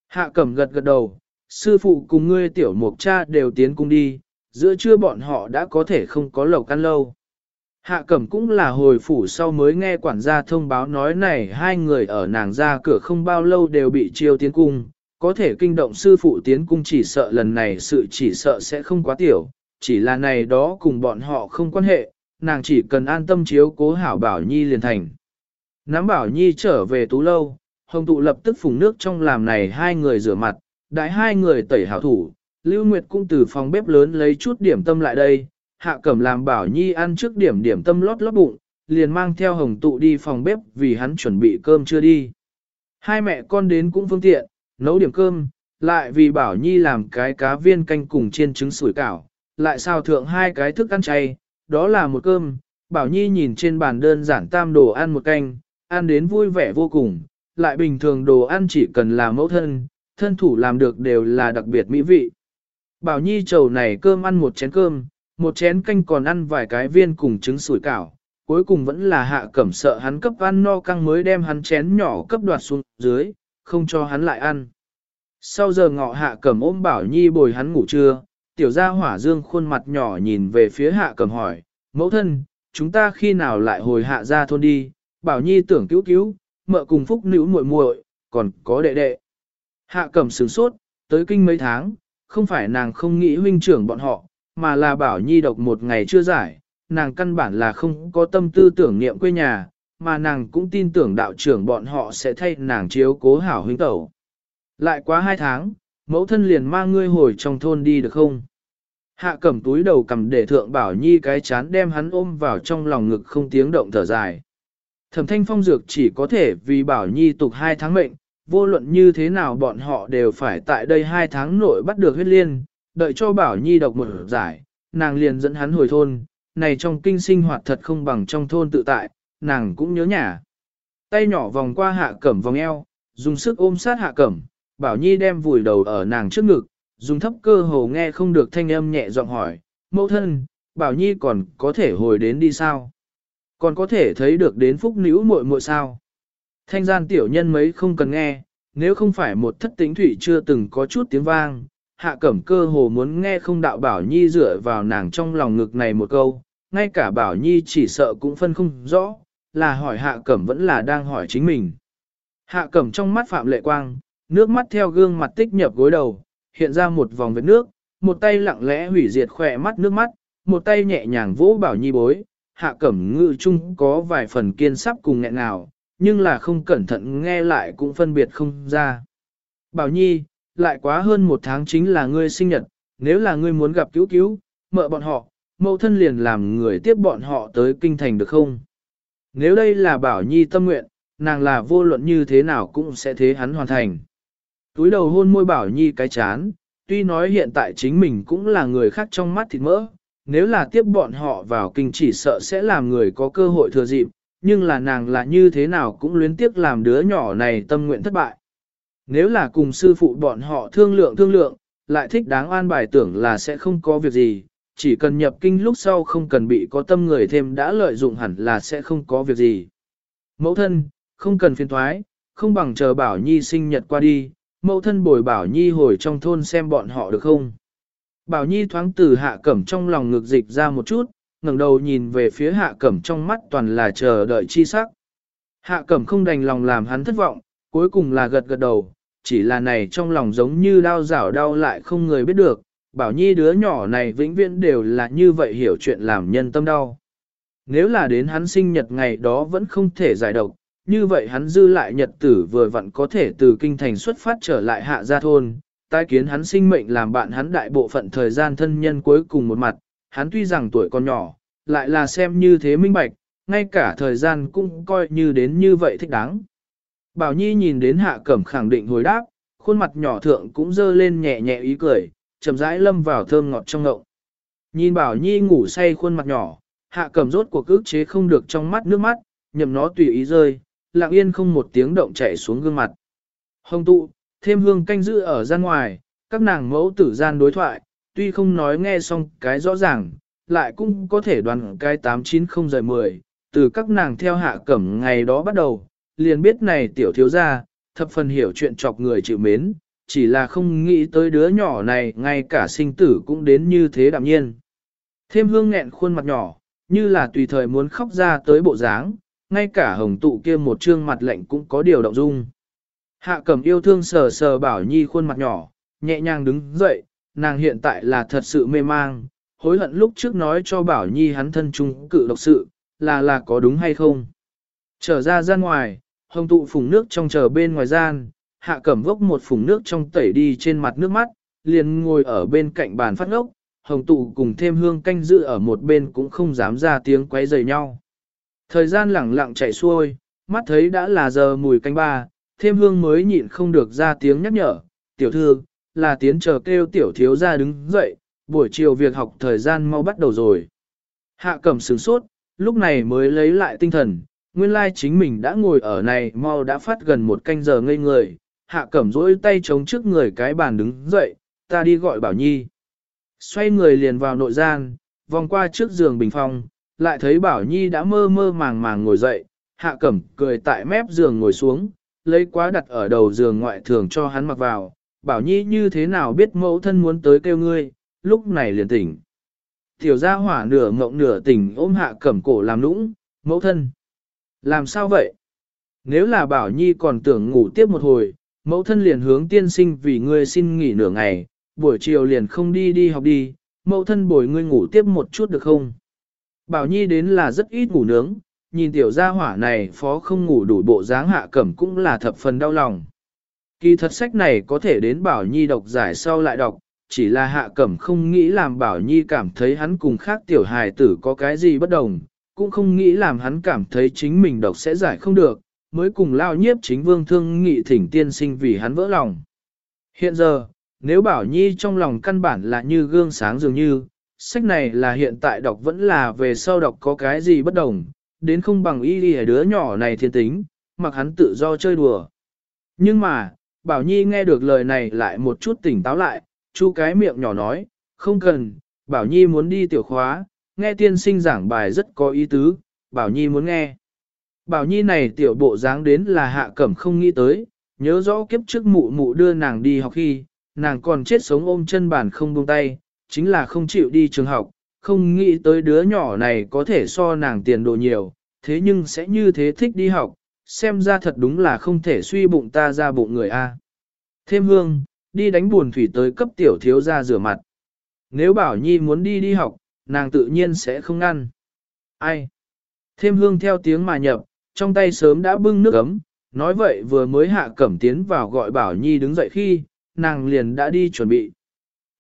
Hạ cẩm gật gật đầu, sư phụ cùng ngươi tiểu mục cha đều tiến cung đi, giữa trưa bọn họ đã có thể không có lộc ăn lâu. Hạ cẩm cũng là hồi phủ sau mới nghe quản gia thông báo nói này hai người ở nàng ra cửa không bao lâu đều bị chiêu tiến cung, có thể kinh động sư phụ tiến cung chỉ sợ lần này sự chỉ sợ sẽ không quá tiểu, chỉ là này đó cùng bọn họ không quan hệ, nàng chỉ cần an tâm chiếu cố hảo bảo nhi liền thành. Nắm bảo nhi trở về tú lâu, hồng tụ lập tức phùng nước trong làm này hai người rửa mặt, đại hai người tẩy hảo thủ, Lưu Nguyệt cũng từ phòng bếp lớn lấy chút điểm tâm lại đây, hạ cẩm làm bảo nhi ăn trước điểm điểm tâm lót lót bụng, liền mang theo hồng tụ đi phòng bếp vì hắn chuẩn bị cơm chưa đi. Hai mẹ con đến cũng phương tiện, nấu điểm cơm, lại vì bảo nhi làm cái cá viên canh cùng chiên trứng sủi cảo, lại sao thượng hai cái thức ăn chay, đó là một cơm, bảo nhi nhìn trên bàn đơn giản tam đồ ăn một canh, ăn đến vui vẻ vô cùng, lại bình thường đồ ăn chỉ cần là mẫu thân, thân thủ làm được đều là đặc biệt mỹ vị. Bảo nhi chầu này cơm ăn một chén cơm, một chén canh còn ăn vài cái viên cùng trứng sủi cảo, cuối cùng vẫn là hạ cẩm sợ hắn cấp ăn no căng mới đem hắn chén nhỏ cấp đoạt xuống dưới, không cho hắn lại ăn. Sau giờ ngọ hạ cẩm ôm bảo nhi bồi hắn ngủ trưa, tiểu gia hỏa dương khuôn mặt nhỏ nhìn về phía hạ cẩm hỏi, mẫu thân, chúng ta khi nào lại hồi hạ ra thôn đi, bảo nhi tưởng cứu cứu, mợ cùng phúc nữ muội muội, còn có đệ đệ. Hạ cẩm sửng sốt, tới kinh mấy tháng, không phải nàng không nghĩ huynh trưởng bọn họ, mà là bảo nhi độc một ngày chưa giải, nàng căn bản là không có tâm tư tưởng niệm quê nhà, mà nàng cũng tin tưởng đạo trưởng bọn họ sẽ thay nàng chiếu cố hảo huynh tẩu. Lại quá hai tháng, mẫu thân liền mang ngươi hồi trong thôn đi được không? Hạ cầm túi đầu cầm để thượng bảo nhi cái chán đem hắn ôm vào trong lòng ngực không tiếng động thở dài. Thẩm thanh phong dược chỉ có thể vì bảo nhi tục hai tháng mệnh, vô luận như thế nào bọn họ đều phải tại đây hai tháng nội bắt được huyết liên, đợi cho bảo nhi độc một giải, nàng liền dẫn hắn hồi thôn, này trong kinh sinh hoạt thật không bằng trong thôn tự tại, nàng cũng nhớ nhà. Tay nhỏ vòng qua hạ cẩm vòng eo, dùng sức ôm sát hạ cẩm, bảo nhi đem vùi đầu ở nàng trước ngực, dùng thấp cơ hồ nghe không được thanh âm nhẹ giọng hỏi, mẫu thân, bảo nhi còn có thể hồi đến đi sao? Còn có thể thấy được đến phúc nữ muội muội sao? Thanh gian tiểu nhân mấy không cần nghe, nếu không phải một thất tính thủy chưa từng có chút tiếng vang, hạ cẩm cơ hồ muốn nghe không đạo bảo nhi dựa vào nàng trong lòng ngực này một câu, ngay cả bảo nhi chỉ sợ cũng phân không rõ, là hỏi hạ cẩm vẫn là đang hỏi chính mình. Hạ cẩm trong mắt phạm lệ quang, nước mắt theo gương mặt tích nhập gối đầu, hiện ra một vòng vết nước, một tay lặng lẽ hủy diệt khỏe mắt nước mắt, một tay nhẹ nhàng vỗ bảo nhi bối, hạ cẩm ngự chung có vài phần kiên sắp cùng nghẹn nào, nhưng là không cẩn thận nghe lại cũng phân biệt không ra. Bảo nhi, lại quá hơn một tháng chính là ngươi sinh nhật, nếu là ngươi muốn gặp cứu cứu, mợ bọn họ, mẫu thân liền làm người tiếp bọn họ tới kinh thành được không? Nếu đây là bảo nhi tâm nguyện, nàng là vô luận như thế nào cũng sẽ thế hắn hoàn thành. Túi đầu hôn môi bảo nhi cái chán, tuy nói hiện tại chính mình cũng là người khác trong mắt thịt mỡ, nếu là tiếp bọn họ vào kinh chỉ sợ sẽ làm người có cơ hội thừa dịp, nhưng là nàng là như thế nào cũng luyến tiếc làm đứa nhỏ này tâm nguyện thất bại. Nếu là cùng sư phụ bọn họ thương lượng thương lượng, lại thích đáng an bài tưởng là sẽ không có việc gì, chỉ cần nhập kinh lúc sau không cần bị có tâm người thêm đã lợi dụng hẳn là sẽ không có việc gì. Mẫu thân, không cần phiền thoái, không bằng chờ Bảo Nhi sinh nhật qua đi, mẫu thân bồi Bảo Nhi hồi trong thôn xem bọn họ được không. Bảo Nhi thoáng từ hạ cẩm trong lòng ngược dịch ra một chút, ngẩng đầu nhìn về phía hạ cẩm trong mắt toàn là chờ đợi chi sắc. Hạ cẩm không đành lòng làm hắn thất vọng, cuối cùng là gật gật đầu, chỉ là này trong lòng giống như đau rảo đau lại không người biết được, bảo nhi đứa nhỏ này vĩnh viễn đều là như vậy hiểu chuyện làm nhân tâm đau. Nếu là đến hắn sinh nhật ngày đó vẫn không thể giải độc, như vậy hắn dư lại nhật tử vừa vặn có thể từ kinh thành xuất phát trở lại hạ gia thôn, tái kiến hắn sinh mệnh làm bạn hắn đại bộ phận thời gian thân nhân cuối cùng một mặt, hắn tuy rằng tuổi còn nhỏ, lại là xem như thế minh bạch, ngay cả thời gian cũng coi như đến như vậy thích đáng. Bảo Nhi nhìn đến hạ cẩm khẳng định hồi đáp, khuôn mặt nhỏ thượng cũng dơ lên nhẹ nhẹ ý cười, chậm rãi lâm vào thơm ngọt trong ngộng. Nhìn Bảo Nhi ngủ say khuôn mặt nhỏ, hạ cẩm rốt cuộc ức chế không được trong mắt nước mắt, nhầm nó tùy ý rơi, lặng yên không một tiếng động chảy xuống gương mặt. Hồng tụ, thêm hương canh giữ ở gian ngoài, các nàng mẫu tử gian đối thoại, tuy không nói nghe xong cái rõ ràng, lại cũng có thể đoán cái 890-10, từ các nàng theo hạ cẩm ngày đó bắt đầu, liền biết này tiểu thiếu gia, thập phần hiểu chuyện chọc người chịu mến, chỉ là không nghĩ tới đứa nhỏ này ngay cả sinh tử cũng đến như thế đạm nhiên. Thêm hương nghẹn khuôn mặt nhỏ, như là tùy thời muốn khóc ra tới bộ dáng, ngay cả hồng tụ kia một trương mặt lạnh cũng có điều động dung. Hạ cẩm yêu thương sờ sờ bảo nhi khuôn mặt nhỏ, nhẹ nhàng đứng dậy, nàng hiện tại là thật sự mê mang, hối hận lúc trước nói cho bảo nhi hắn thân trung cự độc sự, là là có đúng hay không. Trở ra ra ngoài, hồng tụ phùng nước trong chờ bên ngoài gian, hạ cẩm vốc một phùng nước trong tẩy đi trên mặt nước mắt, liền ngồi ở bên cạnh bàn phát ngốc, hồng tụ cùng thêm hương canh giữ ở một bên cũng không dám ra tiếng quấy rầy nhau. Thời gian lẳng lặng chạy xuôi, mắt thấy đã là giờ mùi canh ba, thêm hương mới nhịn không được ra tiếng nhắc nhở, tiểu thư, là tiến chờ kêu tiểu thiếu ra đứng dậy, buổi chiều việc học thời gian mau bắt đầu rồi. Hạ cẩm sửng sốt, lúc này mới lấy lại tinh thần, nguyên lai chính mình đã ngồi ở này mau đã phát gần một canh giờ ngây người, hạ cẩm rỗi tay chống trước người cái bàn đứng dậy, ta đi gọi Bảo Nhi. Xoay người liền vào nội gian, vòng qua trước giường bình phong, lại thấy Bảo Nhi đã mơ mơ màng màng ngồi dậy, hạ cẩm cười tại mép giường ngồi xuống, lấy quá đặt ở đầu giường ngoại thường cho hắn mặc vào, Bảo Nhi như thế nào biết mẫu thân muốn tới kêu ngươi, lúc này liền tỉnh. Tiểu gia hỏa nửa ngộng nửa tỉnh ôm hạ cẩm cổ làm nũng, mẫu thân. Làm sao vậy? Nếu là Bảo Nhi còn tưởng ngủ tiếp một hồi, mẫu thân liền hướng tiên sinh vì ngươi xin nghỉ nửa ngày, buổi chiều liền không đi đi học đi, mẫu thân bồi ngươi ngủ tiếp một chút được không? Bảo Nhi đến là rất ít ngủ nướng, nhìn tiểu gia hỏa này phó không ngủ đủ bộ dáng hạ cẩm cũng là thập phần đau lòng. Kỳ thật sách này có thể đến Bảo Nhi đọc giải sau lại đọc, chỉ là hạ cẩm không nghĩ làm Bảo Nhi cảm thấy hắn cùng khác tiểu hài tử có cái gì bất đồng, cũng không nghĩ làm hắn cảm thấy chính mình đọc sẽ giải không được, mới cùng lao nhiếp chính vương thương nghị thỉnh tiên sinh vì hắn vỡ lòng. Hiện giờ, nếu Bảo Nhi trong lòng căn bản là như gương sáng dường như, sách này là hiện tại đọc vẫn là về sau đọc có cái gì bất đồng, đến không bằng y đi đứa nhỏ này thiên tính, mặc hắn tự do chơi đùa. Nhưng mà, Bảo Nhi nghe được lời này lại một chút tỉnh táo lại, chu cái miệng nhỏ nói, không cần, Bảo Nhi muốn đi tiểu khóa, nghe tiên sinh giảng bài rất có ý tứ, Bảo Nhi muốn nghe. Bảo Nhi này tiểu bộ dáng đến là hạ cẩm không nghĩ tới, nhớ rõ kiếp trước mụ mụ đưa nàng đi học khi, nàng còn chết sống ôm chân bàn không buông tay, chính là không chịu đi trường học, không nghĩ tới đứa nhỏ này có thể so nàng tiền đồ nhiều, thế nhưng sẽ như thế thích đi học, xem ra thật đúng là không thể suy bụng ta ra bụng người A. Thêm hương, đi đánh buồn thủy tới cấp tiểu thiếu ra rửa mặt. nếu Bảo Nhi muốn đi đi học, nàng tự nhiên sẽ không ngăn. Ai? Thêm hương theo tiếng mà nhập, trong tay sớm đã bưng nước ấm, nói vậy vừa mới hạ cẩm tiến vào gọi Bảo Nhi đứng dậy khi, nàng liền đã đi chuẩn bị.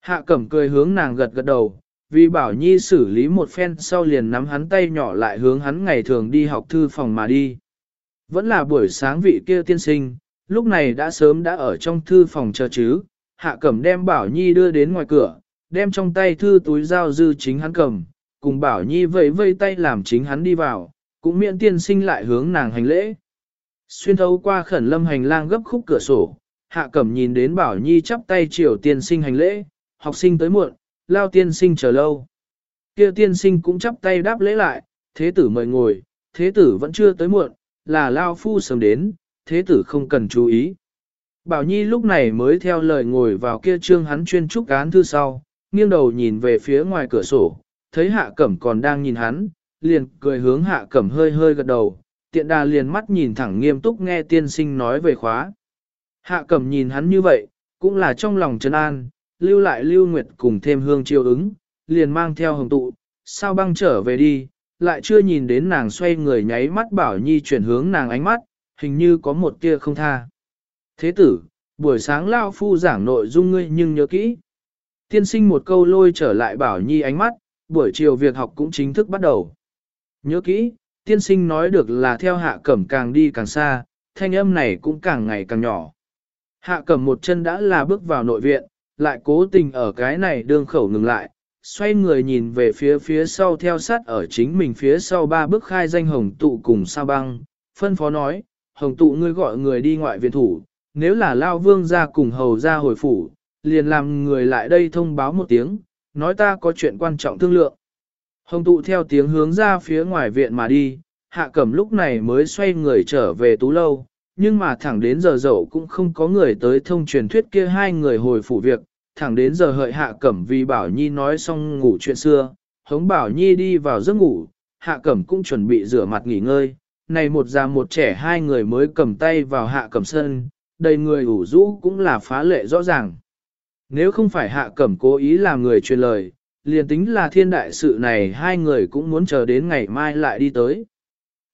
Hạ cẩm cười hướng nàng gật gật đầu, vì Bảo Nhi xử lý một phen sau liền nắm hắn tay nhỏ lại hướng hắn ngày thường đi học thư phòng mà đi. Vẫn là buổi sáng vị kia tiên sinh, lúc này đã sớm đã ở trong thư phòng chờ chứ, hạ cẩm đem Bảo Nhi đưa đến ngoài cửa, đem trong tay thư túi giao dư chính hắn cầm, cùng Bảo Nhi vẫy vây tay làm chính hắn đi vào, cũng miễn tiên sinh lại hướng nàng hành lễ. Xuyên thấu qua khẩn lâm hành lang gấp khúc cửa sổ, hạ cẩm nhìn đến Bảo Nhi chắp tay chiều tiên sinh hành lễ, học sinh tới muộn, lao tiên sinh chờ lâu. kia tiên sinh cũng chắp tay đáp lễ lại, thế tử mời ngồi, thế tử vẫn chưa tới muộn, là lao phu sớm đến, thế tử không cần chú ý. Bảo Nhi lúc này mới theo lời ngồi vào kia trương hắn chuyên trúc án thư sau, nghiêng đầu nhìn về phía ngoài cửa sổ, thấy hạ cẩm còn đang nhìn hắn, liền cười hướng hạ cẩm hơi hơi gật đầu, tiện đà liền mắt nhìn thẳng nghiêm túc nghe tiên sinh nói về khóa. Hạ cẩm nhìn hắn như vậy, cũng là trong lòng trấn an, lưu lại lưu nguyệt cùng thêm hương chiêu ứng, liền mang theo hồng tụ, sao băng trở về đi, lại chưa nhìn đến nàng xoay người nháy mắt bảo nhi chuyển hướng nàng ánh mắt, hình như có một tia không tha. Thế tử, buổi sáng lao phu giảng nội dung ngươi nhưng nhớ kỹ. Tiên sinh một câu lôi trở lại bảo nhi ánh mắt, buổi chiều việc học cũng chính thức bắt đầu. Nhớ kỹ, tiên sinh nói được là theo hạ cẩm càng đi càng xa, thanh âm này cũng càng ngày càng nhỏ. Hạ cẩm một chân đã là bước vào nội viện, lại cố tình ở cái này đương khẩu ngừng lại, xoay người nhìn về phía phía sau theo sát ở chính mình phía sau ba bước khai danh hồng tụ cùng sao băng, phân phó nói, hồng tụ ngươi gọi người đi ngoại viện thủ, nếu là lao vương ra cùng hầu ra hồi phủ, liền làm người lại đây thông báo một tiếng, nói ta có chuyện quan trọng thương lượng. Hồng tụ theo tiếng hướng ra phía ngoài viện mà đi, hạ cẩm lúc này mới xoay người trở về tú lâu, nhưng mà thẳng đến giờ dậu cũng không có người tới thông truyền thuyết kia hai người hồi phủ việc, thẳng đến giờ hợi hạ cẩm vì Bảo Nhi nói xong ngủ chuyện xưa, hống Bảo Nhi đi vào giấc ngủ, hạ cẩm cũng chuẩn bị rửa mặt nghỉ ngơi, này một già một trẻ hai người mới cầm tay vào hạ cẩm sân, đầy người ủ rũ cũng là phá lệ rõ ràng. Nếu không phải hạ cẩm cố ý làm người truyền lời, liền tính là thiên đại sự này hai người cũng muốn chờ đến ngày mai lại đi tới.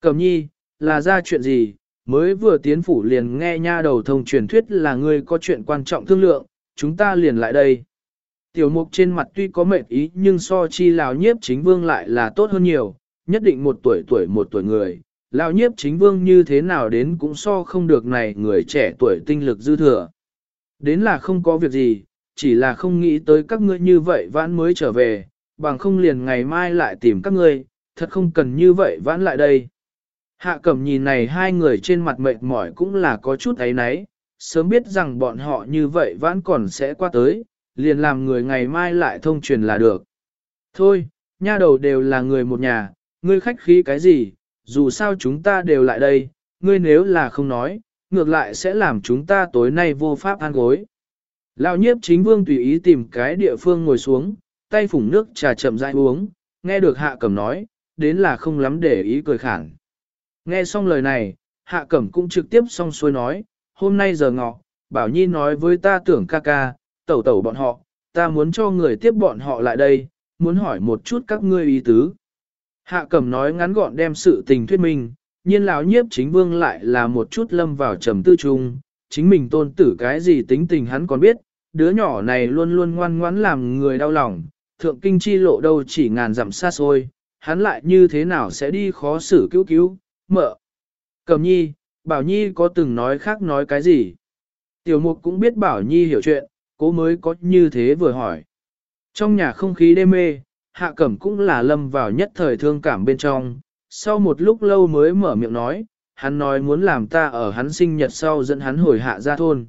Cẩm nhi, là ra chuyện gì, mới vừa tiến phủ liền nghe nha đầu thông truyền thuyết là ngươi có chuyện quan trọng thương lượng, chúng ta liền lại đây. Tiểu mục trên mặt tuy có mệt ý nhưng so chi lão nhiếp chính vương lại là tốt hơn nhiều, nhất định một tuổi tuổi một tuổi người. Lão nhiếp chính vương như thế nào đến cũng so không được này người trẻ tuổi tinh lực dư thừa. Đến là không có việc gì, chỉ là không nghĩ tới các ngươi như vậy vãn mới trở về, bằng không liền ngày mai lại tìm các ngươi, thật không cần như vậy vãn lại đây. Hạ cẩm nhìn này hai người trên mặt mệt mỏi cũng là có chút ấy náy, sớm biết rằng bọn họ như vậy vẫn còn sẽ qua tới, liền làm người ngày mai lại thông truyền là được. Thôi, nha đầu đều là người một nhà, ngươi khách khí cái gì, dù sao chúng ta đều lại đây, ngươi nếu là không nói, ngược lại sẽ làm chúng ta tối nay vô pháp ăn gối. Lão nhiếp chính vương tùy ý tìm cái địa phương ngồi xuống, tay phủng nước trà chậm rãi uống, nghe được hạ cẩm nói, đến là không lắm để ý cười khản. Nghe xong lời này, hạ cẩm cũng trực tiếp xong xuôi nói, hôm nay giờ ngọ, Bảo Nhi nói với ta tưởng ca ca, tẩu tẩu bọn họ, ta muốn cho người tiếp bọn họ lại đây, muốn hỏi một chút các ngươi ý tứ. Hạ cẩm nói ngắn gọn đem sự tình thuyết minh, nhiên lão nhiếp chính vương lại là một chút lâm vào trầm tư trung, chính mình tôn tử cái gì tính tình hắn còn biết, đứa nhỏ này luôn luôn ngoan ngoãn làm người đau lòng, thượng kinh chi lộ đâu chỉ ngàn dặm xa xôi, hắn lại như thế nào sẽ đi khó xử cứu cứu, mợ. Cẩm nhi, Bảo Nhi có từng nói khác nói cái gì? Tiểu mục cũng biết Bảo Nhi hiểu chuyện, cố mới có như thế vừa hỏi. Trong nhà không khí đê mê, hạ cẩm cũng là lâm vào nhất thời thương cảm bên trong, sau một lúc lâu mới mở miệng nói, hắn nói muốn làm ta ở hắn sinh nhật sau dẫn hắn hồi hạ ra thôn.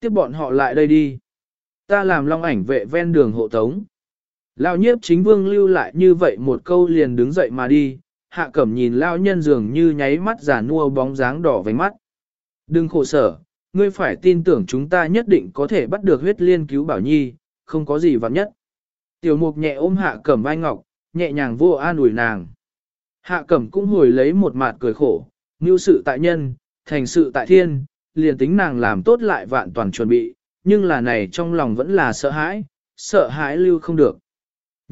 Tiếp bọn họ lại đây đi. Ta làm long ảnh vệ ven đường hộ tống. Lão nhiếp chính vương lưu lại như vậy một câu liền đứng dậy mà đi, hạ cẩm nhìn lao nhân dường như nháy mắt giả nua bóng dáng đỏ vánh mắt. Đừng khổ sở, ngươi phải tin tưởng chúng ta nhất định có thể bắt được huyết liên cứu bảo nhi, không có gì vặn nhất. Tiểu mục nhẹ ôm hạ cẩm vai ngọc, nhẹ nhàng vô an ủi nàng. Hạ cẩm cũng hồi lấy một mặt cười khổ, như sự tại nhân, thành sự tại thiên, liền tính nàng làm tốt lại vạn toàn chuẩn bị, nhưng là này trong lòng vẫn là sợ hãi, sợ hãi lưu không được.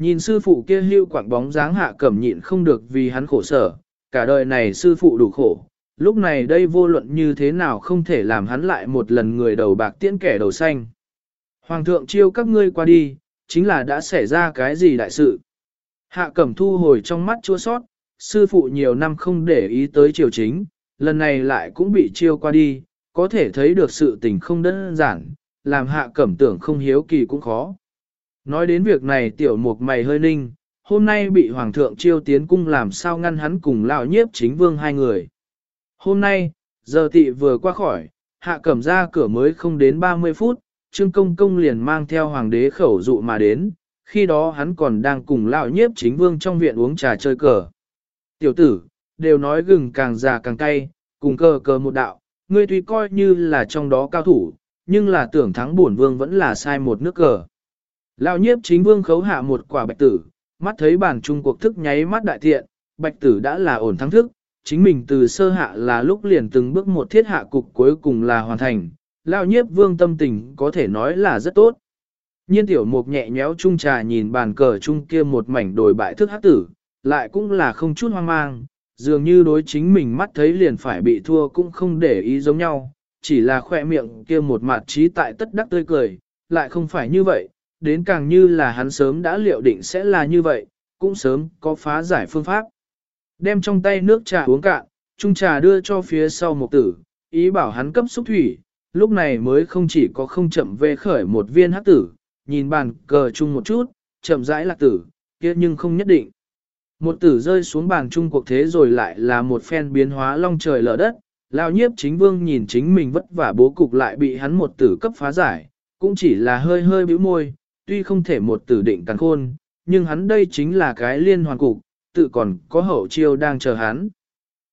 Nhìn sư phụ kia hưu quảng bóng dáng hạ cẩm nhịn không được vì hắn khổ sở, cả đời này sư phụ đủ khổ, lúc này đây vô luận như thế nào không thể làm hắn lại một lần người đầu bạc tiễn kẻ đầu xanh. Hoàng thượng chiêu các ngươi qua đi, chính là đã xảy ra cái gì đại sự. Hạ cẩm thu hồi trong mắt chua sót, sư phụ nhiều năm không để ý tới triều chính, lần này lại cũng bị chiêu qua đi, có thể thấy được sự tình không đơn giản, làm hạ cẩm tưởng không hiếu kỳ cũng khó. Nói đến việc này tiểu mục mày hơi ninh, hôm nay bị hoàng thượng chiêu tiến cung làm sao ngăn hắn cùng lão nhiếp chính vương hai người. Hôm nay, giờ tị vừa qua khỏi, hạ cẩm ra cửa mới không đến 30 phút, trương công công liền mang theo hoàng đế khẩu dụ mà đến, khi đó hắn còn đang cùng lão nhiếp chính vương trong viện uống trà chơi cờ. Tiểu tử, đều nói gừng càng già càng cay, cùng cờ cờ một đạo, ngươi tuy coi như là trong đó cao thủ, nhưng là tưởng thắng bổn vương vẫn là sai một nước cờ. Lão nhiếp chính vương khấu hạ một quả bạch tử, mắt thấy bản trung cuộc thức nháy mắt đại thiện, bạch tử đã là ổn thắng thức, chính mình từ sơ hạ là lúc liền từng bước một thiết hạ cục cuối cùng là hoàn thành, lão nhiếp vương tâm tình có thể nói là rất tốt. Nhiên tiểu mục nhẹ nhéo chung trà nhìn bàn cờ chung kia một mảnh đồi bại thức hắc tử, lại cũng là không chút hoang mang, dường như đối chính mình mắt thấy liền phải bị thua cũng không để ý giống nhau, chỉ là khoe miệng kia một mặt trí tại tất đắc tươi cười, lại không phải như vậy, đến càng như là hắn sớm đã liệu định sẽ là như vậy, cũng sớm có phá giải phương pháp. Đem trong tay nước trà uống cạn, chung trà đưa cho phía sau một tử, ý bảo hắn cấp xúc thủy, lúc này mới không chỉ có không chậm về khởi một viên hắc tử, nhìn bàn cờ chung một chút, chậm rãi lạc tử, kia nhưng không nhất định. Một tử rơi xuống bàn chung cuộc thế rồi lại là một phen biến hóa long trời lở đất, lao nhiếp chính vương nhìn chính mình vất vả bố cục lại bị hắn một tử cấp phá giải, cũng chỉ là hơi hơi bĩu môi, tuy không thể một tử định càng khôn, nhưng hắn đây chính là cái liên hoàn cục, tự còn có hậu chiêu đang chờ hắn.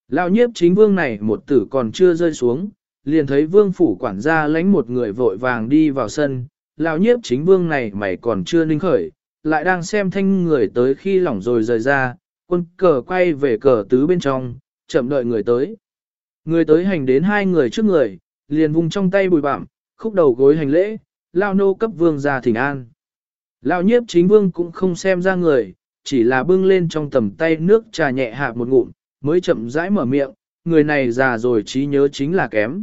Lão nhiếp chính vương này một tử còn chưa rơi xuống, liền thấy vương phủ quản gia lãnh một người vội vàng đi vào sân, lão nhiếp chính vương này mày còn chưa ninh khởi, lại đang xem thanh người tới khi lỏng rồi rời ra, quân cờ quay về cờ tứ bên trong, chậm đợi người tới. Người tới hành đến hai người trước người, liền vùng trong tay bùi bạm, khúc đầu gối hành lễ, lao nô cấp vương ra thỉnh an. Lão nhiếp chính vương cũng không xem ra người, chỉ là bưng lên trong tầm tay nước trà nhẹ hạ một ngụm, mới chậm rãi mở miệng, người này già rồi trí nhớ chính là kém.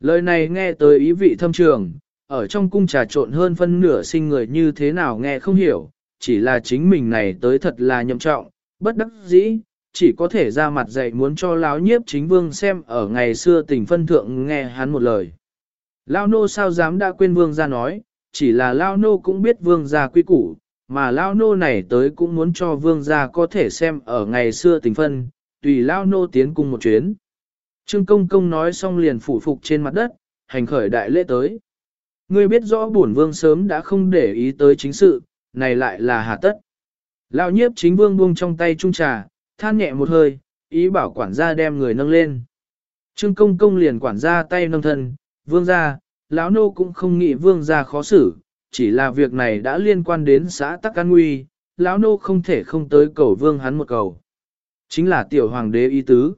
Lời này nghe tới ý vị thâm trường, ở trong cung trà trộn hơn phân nửa sinh người như thế nào nghe không hiểu, chỉ là chính mình này tới thật là nhậm trọng, bất đắc dĩ, chỉ có thể ra mặt dạy muốn cho lão nhiếp chính vương xem ở ngày xưa tình phân thượng nghe hắn một lời. Lão nô sao dám đã quên vương ra nói, chỉ là Lao Nô cũng biết vương gia quy củ, mà Lao Nô này tới cũng muốn cho vương gia có thể xem ở ngày xưa tình phân, tùy Lao Nô tiến cùng một chuyến. Trương Công Công nói xong liền phủ phục trên mặt đất, hành khởi đại lễ tới. Ngươi biết rõ bổn vương sớm đã không để ý tới chính sự, này lại là hà tất. Lão nhiếp chính vương buông trong tay trung trà, than nhẹ một hơi, ý bảo quản gia đem người nâng lên. Trương công công liền quản gia tay nâng thân, vương gia, lão nô cũng không nghĩ vương gia khó xử, chỉ là việc này đã liên quan đến xã Tắc An Nguy, lão nô không thể không tới cầu vương hắn một cầu. Chính là tiểu hoàng đế ý tứ.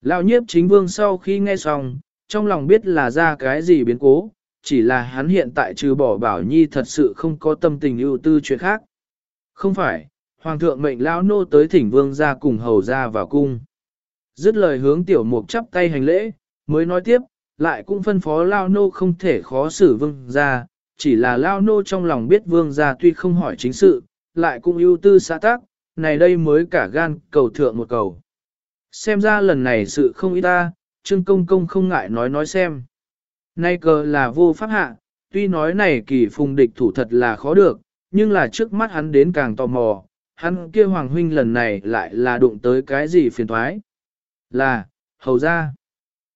Lão nhiếp chính vương sau khi nghe xong, trong lòng biết là ra cái gì biến cố, chỉ là hắn hiện tại trừ bỏ bảo nhi thật sự không có tâm tình ưu tư chuyện khác. Không phải, hoàng thượng mệnh lão nô tới thỉnh vương ra cùng hầu ra vào cung. Dứt lời hướng tiểu mục chắp tay hành lễ, mới nói tiếp, lại cũng phân phó Lao Nô không thể khó xử vương gia, chỉ là Lao Nô trong lòng biết vương gia tuy không hỏi chính sự, lại cũng ưu tư xã tác, này đây mới cả gan cầu thượng một cầu. Xem ra lần này sự không ít ta, Trương Công Công không ngại nói nói xem. Nay cờ là vô pháp hạ, tuy nói này kỳ phùng địch thủ thật là khó được, nhưng là trước mắt hắn đến càng tò mò, hắn kia Hoàng Huynh lần này lại là đụng tới cái gì phiền thoái. Là, hầu ra.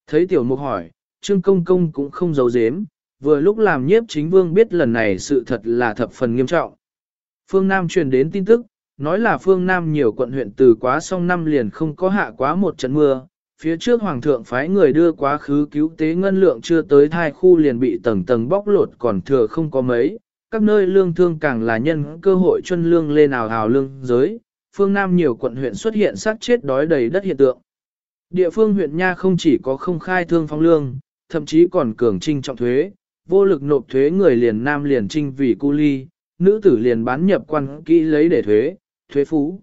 Thấy tiểu mục hỏi, Trương Công Công cũng không giấu giếm, vừa lúc làm nhiếp chính vương biết lần này sự thật là thập phần nghiêm trọng. Phương Nam truyền đến tin tức, nói là phương Nam nhiều quận huyện từ quá song năm liền không có hạ quá một trận mưa, phía trước Hoàng thượng phái người đưa quá khứ cứu tế ngân lượng chưa tới thai khu liền bị tầng tầng bóc lột còn thừa không có mấy, các nơi lương thương càng là nhân cơ hội chuân lương lên ảo hào lương giới, phương Nam nhiều quận huyện xuất hiện sát chết đói đầy đất hiện tượng. Địa phương huyện Nha không chỉ có không khai thương phong lương, thậm chí còn cường trinh trọng thuế, vô lực nộp thuế người liền nam liền trinh vì cu ly, nữ tử liền bán nhập quan kỹ lấy để thuế, thuế phú.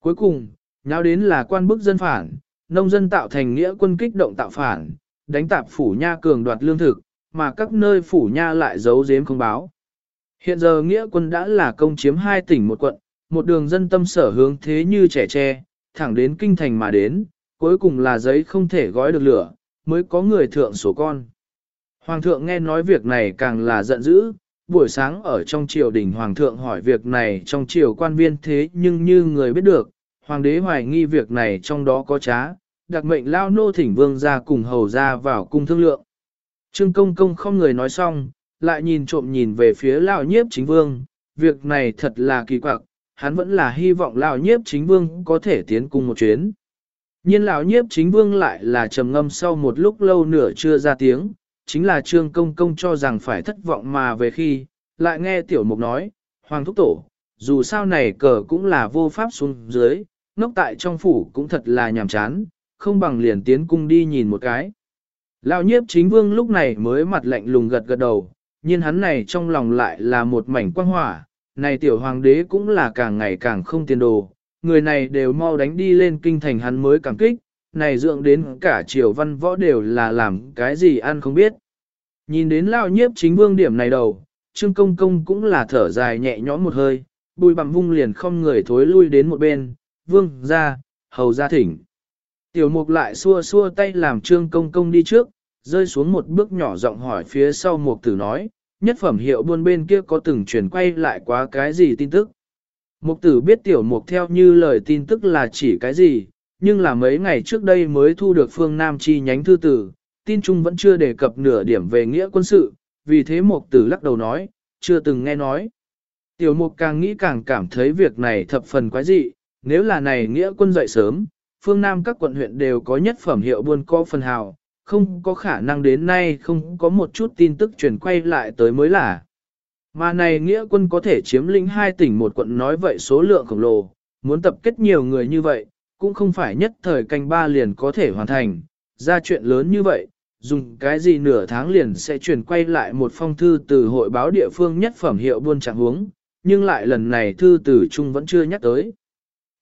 Cuối cùng, nhau đến là quan bức dân phản, nông dân tạo thành nghĩa quân kích động tạo phản, đánh tạp phủ nha cường đoạt lương thực, mà các nơi phủ nha lại giấu giếm không báo. Hiện giờ nghĩa quân đã là công chiếm hai tỉnh một quận, một đường dân tâm sở hướng thế như trẻ tre, thẳng đến kinh thành mà đến, cuối cùng là giấy không thể gói được lửa, mới có người thượng số con. Hoàng thượng nghe nói việc này càng là giận dữ, buổi sáng ở trong triều đình hoàng thượng hỏi việc này trong triều quan viên thế nhưng như người biết được, hoàng đế hoài nghi việc này trong đó có trá, đặc mệnh lao nô thỉnh vương ra cùng hầu ra vào cung thương lượng. Trương công công không người nói xong, lại nhìn trộm nhìn về phía lao nhiếp chính vương, việc này thật là kỳ quặc, hắn vẫn là hy vọng lao nhiếp chính vương có thể tiến cùng một chuyến. Nhiên lão nhiếp chính vương lại là trầm ngâm sau một lúc lâu nửa chưa ra tiếng, chính là trương công công cho rằng phải thất vọng mà về khi, lại nghe tiểu mục nói, hoàng thúc tổ, dù sao này cờ cũng là vô pháp xuống dưới, nóc tại trong phủ cũng thật là nhàm chán, không bằng liền tiến cung đi nhìn một cái. Lão nhiếp chính vương lúc này mới mặt lạnh lùng gật gật đầu, nhưng hắn này trong lòng lại là một mảnh quang hỏa, này tiểu hoàng đế cũng là càng ngày càng không tiền đồ, người này đều mau đánh đi lên kinh thành hắn mới cảm kích, này dượng đến cả triều văn võ đều là làm cái gì ăn không biết. Nhìn đến lão nhiếp chính vương điểm này đầu, trương công công cũng là thở dài nhẹ nhõm một hơi, bùi bằng vung liền không người thối lui đến một bên, vương ra, hầu ra thỉnh. Tiểu mục lại xua xua tay làm trương công công đi trước, rơi xuống một bước nhỏ giọng hỏi phía sau mục tử nói, nhất phẩm hiệu buôn bên kia có từng chuyển quay lại quá cái gì tin tức. Mục tử biết tiểu mục theo như lời tin tức là chỉ cái gì, nhưng là mấy ngày trước đây mới thu được phương Nam chi nhánh thư tử, tin chung vẫn chưa đề cập nửa điểm về nghĩa quân sự, vì thế mục tử lắc đầu nói, chưa từng nghe nói. Tiểu mục càng nghĩ càng cảm thấy việc này thập phần quái dị, nếu là này nghĩa quân dậy sớm, phương Nam các quận huyện đều có nhất phẩm hiệu buôn co phần hào, không có khả năng đến nay không có một chút tin tức truyền quay lại tới mới là. Mà này nghĩa quân có thể chiếm lĩnh hai tỉnh một quận nói vậy số lượng khổng lồ, muốn tập kết nhiều người như vậy, cũng không phải nhất thời canh ba liền có thể hoàn thành, ra chuyện lớn như vậy, dùng cái gì nửa tháng liền sẽ truyền quay lại một phong thư từ hội báo địa phương nhất phẩm hiệu buôn trạng huống, nhưng lại lần này thư từ chung vẫn chưa nhắc tới.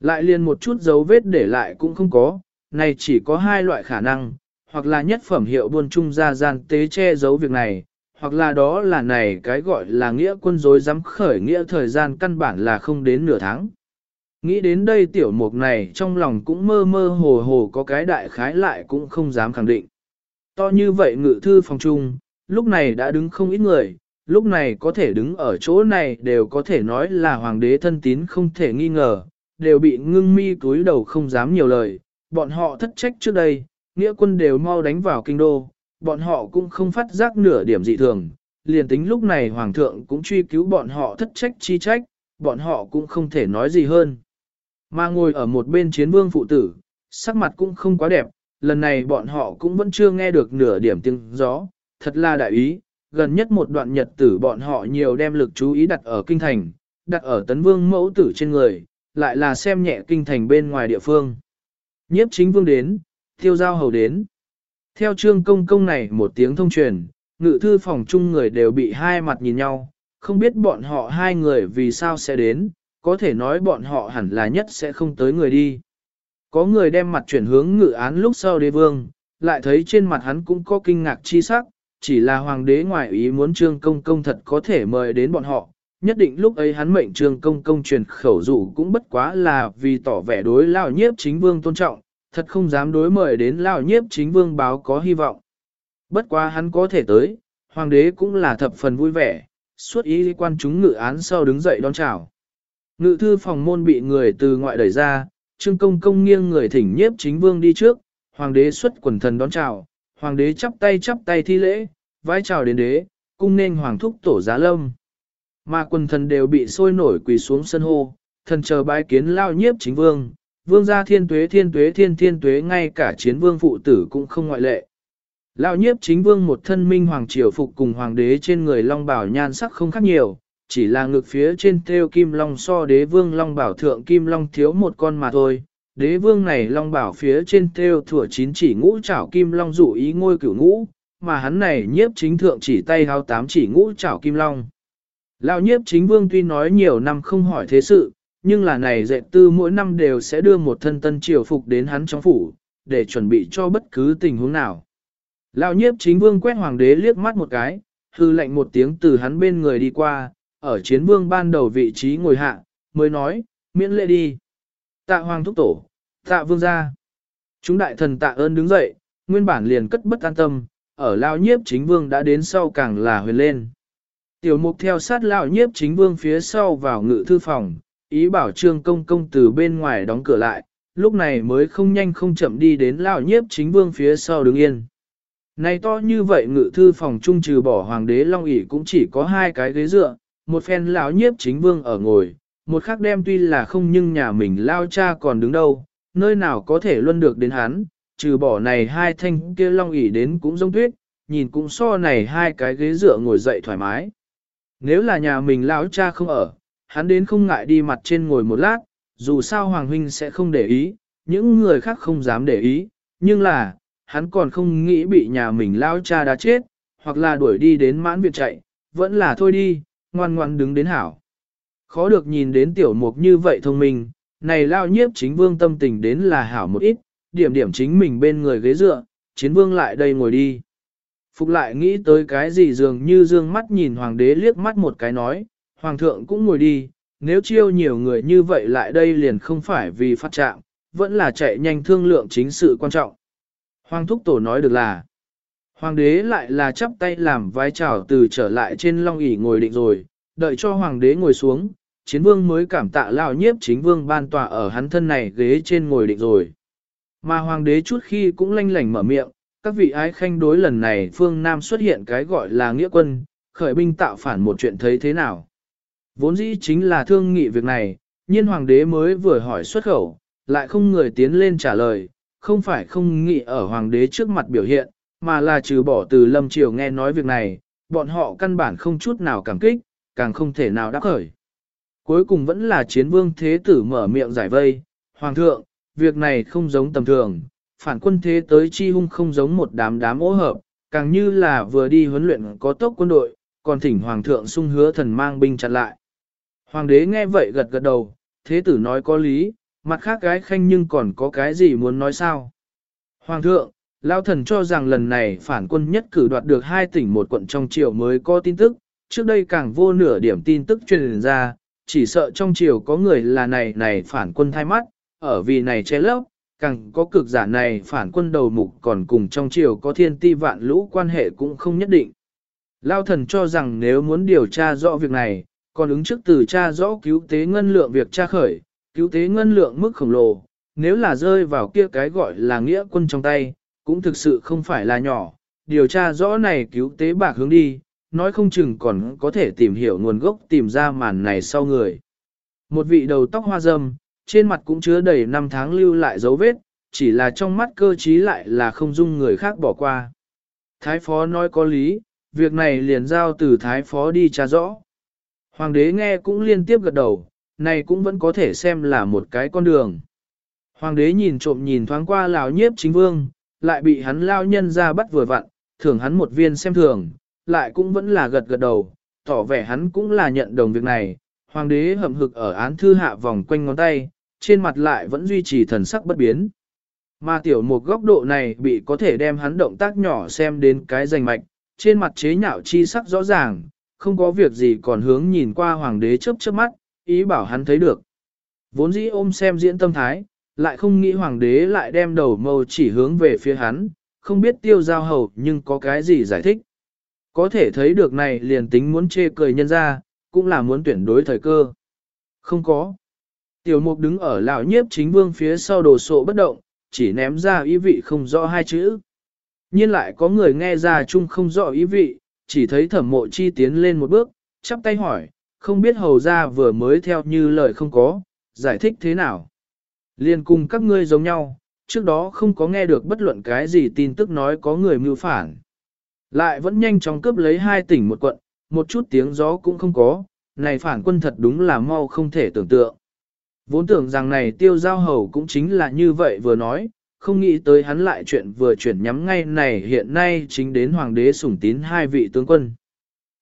Lại liền một chút dấu vết để lại cũng không có, này chỉ có hai loại khả năng, hoặc là nhất phẩm hiệu buôn trung ra gian tế che giấu việc này, hoặc là đó là này cái gọi là nghĩa quân dối dám khởi nghĩa thời gian căn bản là không đến nửa tháng. Nghĩ đến đây tiểu mục này trong lòng cũng mơ mơ hồ hồ có cái đại khái lại cũng không dám khẳng định. To như vậy ngự thư phòng trung, lúc này đã đứng không ít người, lúc này có thể đứng ở chỗ này đều có thể nói là hoàng đế thân tín không thể nghi ngờ, đều bị ngưng mi túi đầu không dám nhiều lời, bọn họ thất trách trước đây, nghĩa quân đều mau đánh vào kinh đô, bọn họ cũng không phát giác nửa điểm dị thường, liền tính lúc này hoàng thượng cũng truy cứu bọn họ thất trách chi trách, bọn họ cũng không thể nói gì hơn. Mà ngồi ở một bên chiến vương phụ tử, sắc mặt cũng không quá đẹp, lần này bọn họ cũng vẫn chưa nghe được nửa điểm tiếng gió, thật là đại ý, gần nhất một đoạn nhật tử bọn họ nhiều đem lực chú ý đặt ở kinh thành, đặt ở tấn vương mẫu tử trên người, lại là xem nhẹ kinh thành bên ngoài địa phương. Nhiếp chính vương đến, tiêu giao hầu đến. Theo trương công công này một tiếng thông truyền, ngự thư phòng chung người đều bị hai mặt nhìn nhau, không biết bọn họ hai người vì sao sẽ đến, có thể nói bọn họ hẳn là nhất sẽ không tới người đi. Có người đem mặt chuyển hướng ngự án lúc sau đế vương, lại thấy trên mặt hắn cũng có kinh ngạc chi sắc, chỉ là hoàng đế ngoại ý muốn trương công công thật có thể mời đến bọn họ, nhất định lúc ấy hắn mệnh trương công công truyền khẩu dụ cũng bất quá là vì tỏ vẻ đối lao nhiếp chính vương tôn trọng, thật không dám đối mời đến lao nhiếp chính vương báo có hy vọng. Bất quá hắn có thể tới, hoàng đế cũng là thập phần vui vẻ, suốt ý quan chúng ngự án sau đứng dậy đón chào. Ngự thư phòng môn bị người từ ngoại đẩy ra, trương công công nghiêng người thỉnh nhiếp chính vương đi trước, hoàng đế xuất quần thần đón chào, hoàng đế chắp tay chắp tay thi lễ, vái chào đến đế, cung nên hoàng thúc tổ giá lâm. Mà quần thần đều bị sôi nổi quỳ xuống sân hô, thần chờ bái kiến lao nhiếp chính vương, vương gia thiên tuế thiên tuế thiên thiên tuế ngay cả chiến vương phụ tử cũng không ngoại lệ. Lão nhiếp chính vương một thân minh hoàng triều phục cùng hoàng đế trên người long bảo nhan sắc không khác nhiều, chỉ là ngực phía trên theo kim long so đế vương long bảo thượng kim long thiếu một con mà thôi. Đế vương này long bảo phía trên theo thủa chín chỉ ngũ chảo kim long dụ ý ngôi cửu ngũ, mà hắn này nhiếp chính thượng chỉ tay hao tám chỉ ngũ chảo kim long. Lão nhiếp chính vương tuy nói nhiều năm không hỏi thế sự, nhưng là này dạy tư mỗi năm đều sẽ đưa một thân tân triều phục đến hắn trong phủ, để chuẩn bị cho bất cứ tình huống nào. Lão nhiếp chính vương quét hoàng đế liếc mắt một cái, hư lệnh một tiếng từ hắn bên người đi qua, ở chiến vương ban đầu vị trí ngồi hạ, mới nói, miễn lệ đi. Tạ hoàng thúc tổ, tạ vương gia. Chúng đại thần tạ ơn đứng dậy, nguyên bản liền cất bất an tâm, ở lao nhiếp chính vương đã đến sau càng là huyền lên. Tiểu mục theo sát lao nhiếp chính vương phía sau vào ngự thư phòng, ý bảo trương công công từ bên ngoài đóng cửa lại, lúc này mới không nhanh không chậm đi đến lão nhiếp chính vương phía sau đứng yên. Này to như vậy ngự thư phòng trung trừ bỏ hoàng đế long ỷ cũng chỉ có hai cái ghế dựa, một phen lão nhiếp chính vương ở ngồi, một khác đem tuy là không nhưng nhà mình lao cha còn đứng đâu, nơi nào có thể luân được đến hắn, trừ bỏ này hai thanh kia long ỷ đến cũng giống tuyết, nhìn cũng so này hai cái ghế dựa ngồi dậy thoải mái. Nếu là nhà mình lão cha không ở, hắn đến không ngại đi mặt trên ngồi một lát, dù sao Hoàng Huynh sẽ không để ý, những người khác không dám để ý, nhưng là, hắn còn không nghĩ bị nhà mình lao cha đã chết, hoặc là đuổi đi đến mãn viện chạy, vẫn là thôi đi, ngoan ngoan đứng đến hảo. Khó được nhìn đến tiểu mục như vậy thông minh, này lao nhiếp chính vương tâm tình đến là hảo một ít, điểm điểm chính mình bên người ghế dựa, chiến vương lại đây ngồi đi. Phục lại nghĩ tới cái gì dường như dương mắt nhìn hoàng đế liếc mắt một cái nói, hoàng thượng cũng ngồi đi, nếu chiêu nhiều người như vậy lại đây liền không phải vì phát trạng, vẫn là chạy nhanh thương lượng chính sự quan trọng. Hoàng thúc tổ nói được là, hoàng đế lại là chắp tay làm vai trào từ trở lại trên long ỷ ngồi định rồi, đợi cho hoàng đế ngồi xuống, chiến vương mới cảm tạ lao nhiếp chính vương ban tòa ở hắn thân này ghế trên ngồi định rồi. Mà hoàng đế chút khi cũng lanh lảnh mở miệng, các vị ái khanh đối lần này phương Nam xuất hiện cái gọi là nghĩa quân, khởi binh tạo phản một chuyện thấy thế nào. Vốn dĩ chính là thương nghị việc này, nhiên hoàng đế mới vừa hỏi xuất khẩu, lại không người tiến lên trả lời, không phải không nghĩ ở hoàng đế trước mặt biểu hiện, mà là trừ bỏ từ lâm triều nghe nói việc này, bọn họ căn bản không chút nào cảm kích, càng không thể nào đáp khởi. Cuối cùng vẫn là chiến vương thế tử mở miệng giải vây, hoàng thượng, việc này không giống tầm thường, phản quân thế tới chi hung không giống một đám đám ố hợp, càng như là vừa đi huấn luyện có tốc quân đội, còn thỉnh hoàng thượng sung hứa thần mang binh chặn lại. Hoàng đế nghe vậy gật gật đầu, thế tử nói có lý, mặt khác gái khanh nhưng còn có cái gì muốn nói sao? Hoàng thượng, lao thần cho rằng lần này phản quân nhất cử đoạt được hai tỉnh một quận trong triều mới có tin tức, trước đây càng vô nửa điểm tin tức truyền ra, chỉ sợ trong triều có người là này này phản quân thay mắt, ở vì này che lấp, càng có cực giả này phản quân đầu mục còn cùng trong triều có thiên ti vạn lũ quan hệ cũng không nhất định. Lao thần cho rằng nếu muốn điều tra rõ việc này, còn ứng trước từ cha rõ cứu tế ngân lượng việc tra khởi, cứu tế ngân lượng mức khổng lồ, nếu là rơi vào kia cái gọi là nghĩa quân trong tay, cũng thực sự không phải là nhỏ, điều tra rõ này cứu tế bạc hướng đi, nói không chừng còn có thể tìm hiểu nguồn gốc tìm ra màn này sau người. Một vị đầu tóc hoa râm, trên mặt cũng chứa đầy năm tháng lưu lại dấu vết, chỉ là trong mắt cơ trí lại là không dung người khác bỏ qua. Thái phó nói có lý, việc này liền giao từ thái phó đi tra rõ. Hoàng đế nghe cũng liên tiếp gật đầu, này cũng vẫn có thể xem là một cái con đường. Hoàng đế nhìn trộm nhìn thoáng qua lão nhiếp chính vương, lại bị hắn lao nhân ra bắt vừa vặn, thưởng hắn một viên xem thường, lại cũng vẫn là gật gật đầu, tỏ vẻ hắn cũng là nhận đồng việc này. Hoàng đế hậm hực ở án thư hạ vòng quanh ngón tay, trên mặt lại vẫn duy trì thần sắc bất biến. Mà tiểu một góc độ này bị có thể đem hắn động tác nhỏ xem đến cái rành mạch, trên mặt chế nhạo chi sắc rõ ràng, không có việc gì còn hướng nhìn qua hoàng đế chớp chớp mắt, ý bảo hắn thấy được. Vốn dĩ ôm xem diễn tâm thái, lại không nghĩ hoàng đế lại đem đầu mâu chỉ hướng về phía hắn, không biết tiêu giao hầu nhưng có cái gì giải thích. Có thể thấy được này liền tính muốn chê cười nhân ra, cũng là muốn tuyển đối thời cơ. Không có. Tiểu mục đứng ở lão nhiếp chính vương phía sau đồ sộ bất động, chỉ ném ra ý vị không rõ hai chữ. nhiên lại có người nghe ra chung không rõ ý vị, chỉ thấy thẩm mộ chi tiến lên một bước, chắp tay hỏi, không biết hầu ra vừa mới theo như lời không có, giải thích thế nào. Liên cùng các ngươi giống nhau, trước đó không có nghe được bất luận cái gì tin tức nói có người mưu phản. Lại vẫn nhanh chóng cướp lấy hai tỉnh một quận, một chút tiếng gió cũng không có, này phản quân thật đúng là mau không thể tưởng tượng. Vốn tưởng rằng này tiêu giao hầu cũng chính là như vậy vừa nói, không nghĩ tới hắn lại chuyện vừa chuyển nhắm ngay này hiện nay chính đến hoàng đế sủng tín hai vị tướng quân.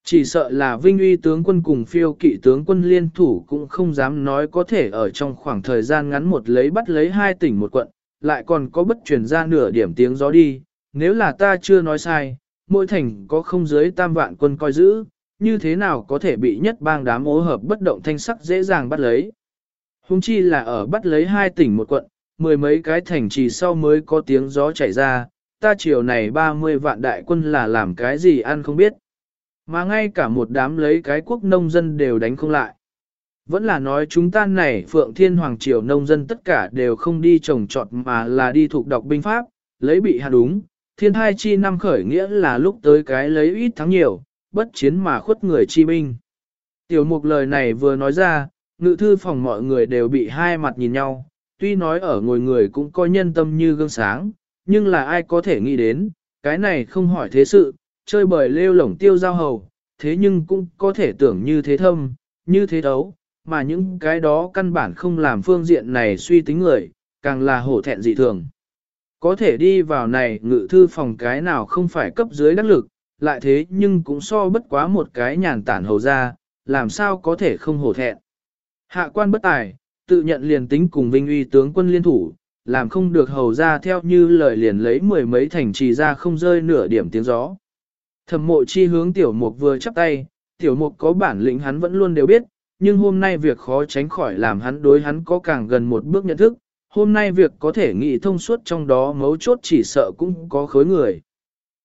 Chỉ sợ là vinh uy tướng quân cùng phiêu kỵ tướng quân liên thủ cũng không dám nói có thể ở trong khoảng thời gian ngắn một lấy bắt lấy hai tỉnh một quận, lại còn có bất chuyển ra nửa điểm tiếng gió đi, nếu là ta chưa nói sai, mỗi thành có không dưới tam vạn quân coi giữ, như thế nào có thể bị nhất bang đám ố hợp bất động thanh sắc dễ dàng bắt lấy. Hùng chi là ở bắt lấy hai tỉnh một quận, mười mấy cái thành trì sau mới có tiếng gió chảy ra, ta chiều này 30 vạn đại quân là làm cái gì ăn không biết. Mà ngay cả một đám lấy cái quốc nông dân đều đánh không lại. Vẫn là nói chúng ta này Phượng Thiên Hoàng Triều nông dân tất cả đều không đi trồng trọt mà là đi thuộc đọc binh pháp, lấy bị hạ đúng. Thiên hai chi năm khởi nghĩa là lúc tới cái lấy ít thắng nhiều, bất chiến mà khuất người chi binh. Tiểu mục lời này vừa nói ra, ngự thư phòng mọi người đều bị hai mặt nhìn nhau, tuy nói ở ngồi người cũng có nhân tâm như gương sáng, nhưng là ai có thể nghĩ đến, cái này không hỏi thế sự, chơi bời lêu lổng tiêu giao hầu, thế nhưng cũng có thể tưởng như thế thâm, như thế đấu, mà những cái đó căn bản không làm phương diện này suy tính người, càng là hổ thẹn dị thường. Có thể đi vào này ngự thư phòng cái nào không phải cấp dưới đắc lực, lại thế nhưng cũng so bất quá một cái nhàn tản hầu ra, làm sao có thể không hổ thẹn. Hạ quan bất tài, tự nhận liền tính cùng vinh uy tướng quân liên thủ, làm không được hầu ra theo như lời liền lấy mười mấy thành trì ra không rơi nửa điểm tiếng gió. Thẩm mộ chi hướng tiểu mục vừa chắp tay, tiểu mục có bản lĩnh hắn vẫn luôn đều biết, nhưng hôm nay việc khó tránh khỏi làm hắn đối hắn có càng gần một bước nhận thức, hôm nay việc có thể nghĩ thông suốt trong đó mấu chốt chỉ sợ cũng có khối người.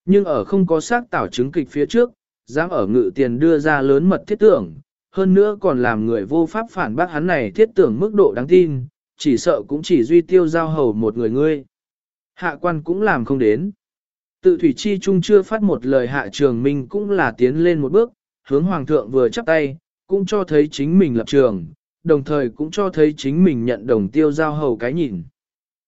Nhưng ở không có xác tảo chứng kịch phía trước, dám ở ngự tiền đưa ra lớn mật thiết tưởng, hơn nữa còn làm người vô pháp phản bác hắn này thiết tưởng mức độ đáng tin, chỉ sợ cũng chỉ duy tiêu giao hầu một người ngươi. Hạ quan cũng làm không đến. Tự thủy chi trung chưa phát một lời hạ trường minh cũng là tiến lên một bước, hướng hoàng thượng vừa chắp tay, cũng cho thấy chính mình lập trường, đồng thời cũng cho thấy chính mình nhận đồng tiêu giao hầu cái nhìn.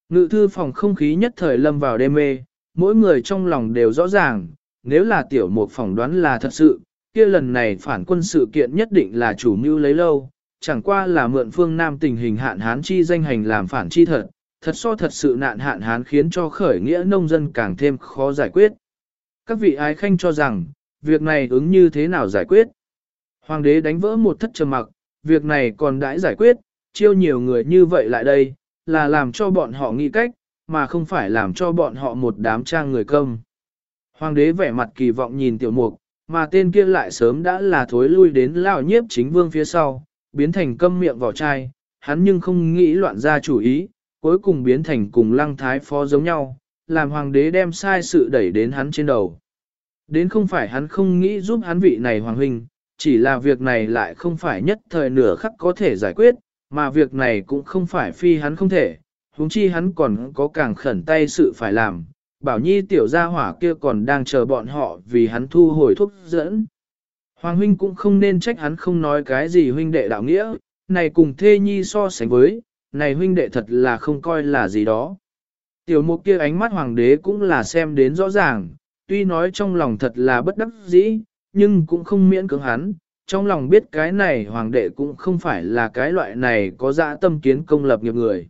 Ngự thư phòng không khí nhất thời lâm vào đêm mê, mỗi người trong lòng đều rõ ràng, nếu là tiểu một phỏng đoán là thật sự, kia lần này phản quân sự kiện nhất định là chủ mưu lấy lâu, chẳng qua là mượn phương Nam tình hình hạn hán chi danh hành làm phản chi thật, thật so thật sự nạn hạn hán khiến cho khởi nghĩa nông dân càng thêm khó giải quyết. Các vị ái khanh cho rằng, việc này ứng như thế nào giải quyết? Hoàng đế đánh vỡ một thất trầm mặc, việc này còn đãi giải quyết, chiêu nhiều người như vậy lại đây, là làm cho bọn họ nghĩ cách, mà không phải làm cho bọn họ một đám trang người công. Hoàng đế vẻ mặt kỳ vọng nhìn tiểu mục, mà tên kia lại sớm đã là thối lui đến lão nhiếp chính vương phía sau, biến thành câm miệng vỏ chai, hắn nhưng không nghĩ loạn ra chủ ý, cuối cùng biến thành cùng lăng thái phó giống nhau, làm hoàng đế đem sai sự đẩy đến hắn trên đầu. Đến không phải hắn không nghĩ giúp hắn vị này hoàng huynh, chỉ là việc này lại không phải nhất thời nửa khắc có thể giải quyết, mà việc này cũng không phải phi hắn không thể, huống chi hắn còn có càng khẩn tay sự phải làm, bảo nhi tiểu gia hỏa kia còn đang chờ bọn họ vì hắn thu hồi thuốc dẫn. Hoàng huynh cũng không nên trách hắn không nói cái gì huynh đệ đạo nghĩa, này cùng thê nhi so sánh với, này huynh đệ thật là không coi là gì đó. Tiểu mục kia ánh mắt hoàng đế cũng là xem đến rõ ràng, tuy nói trong lòng thật là bất đắc dĩ, nhưng cũng không miễn cưỡng hắn, trong lòng biết cái này hoàng đệ cũng không phải là cái loại này có dã tâm kiến công lập nghiệp người.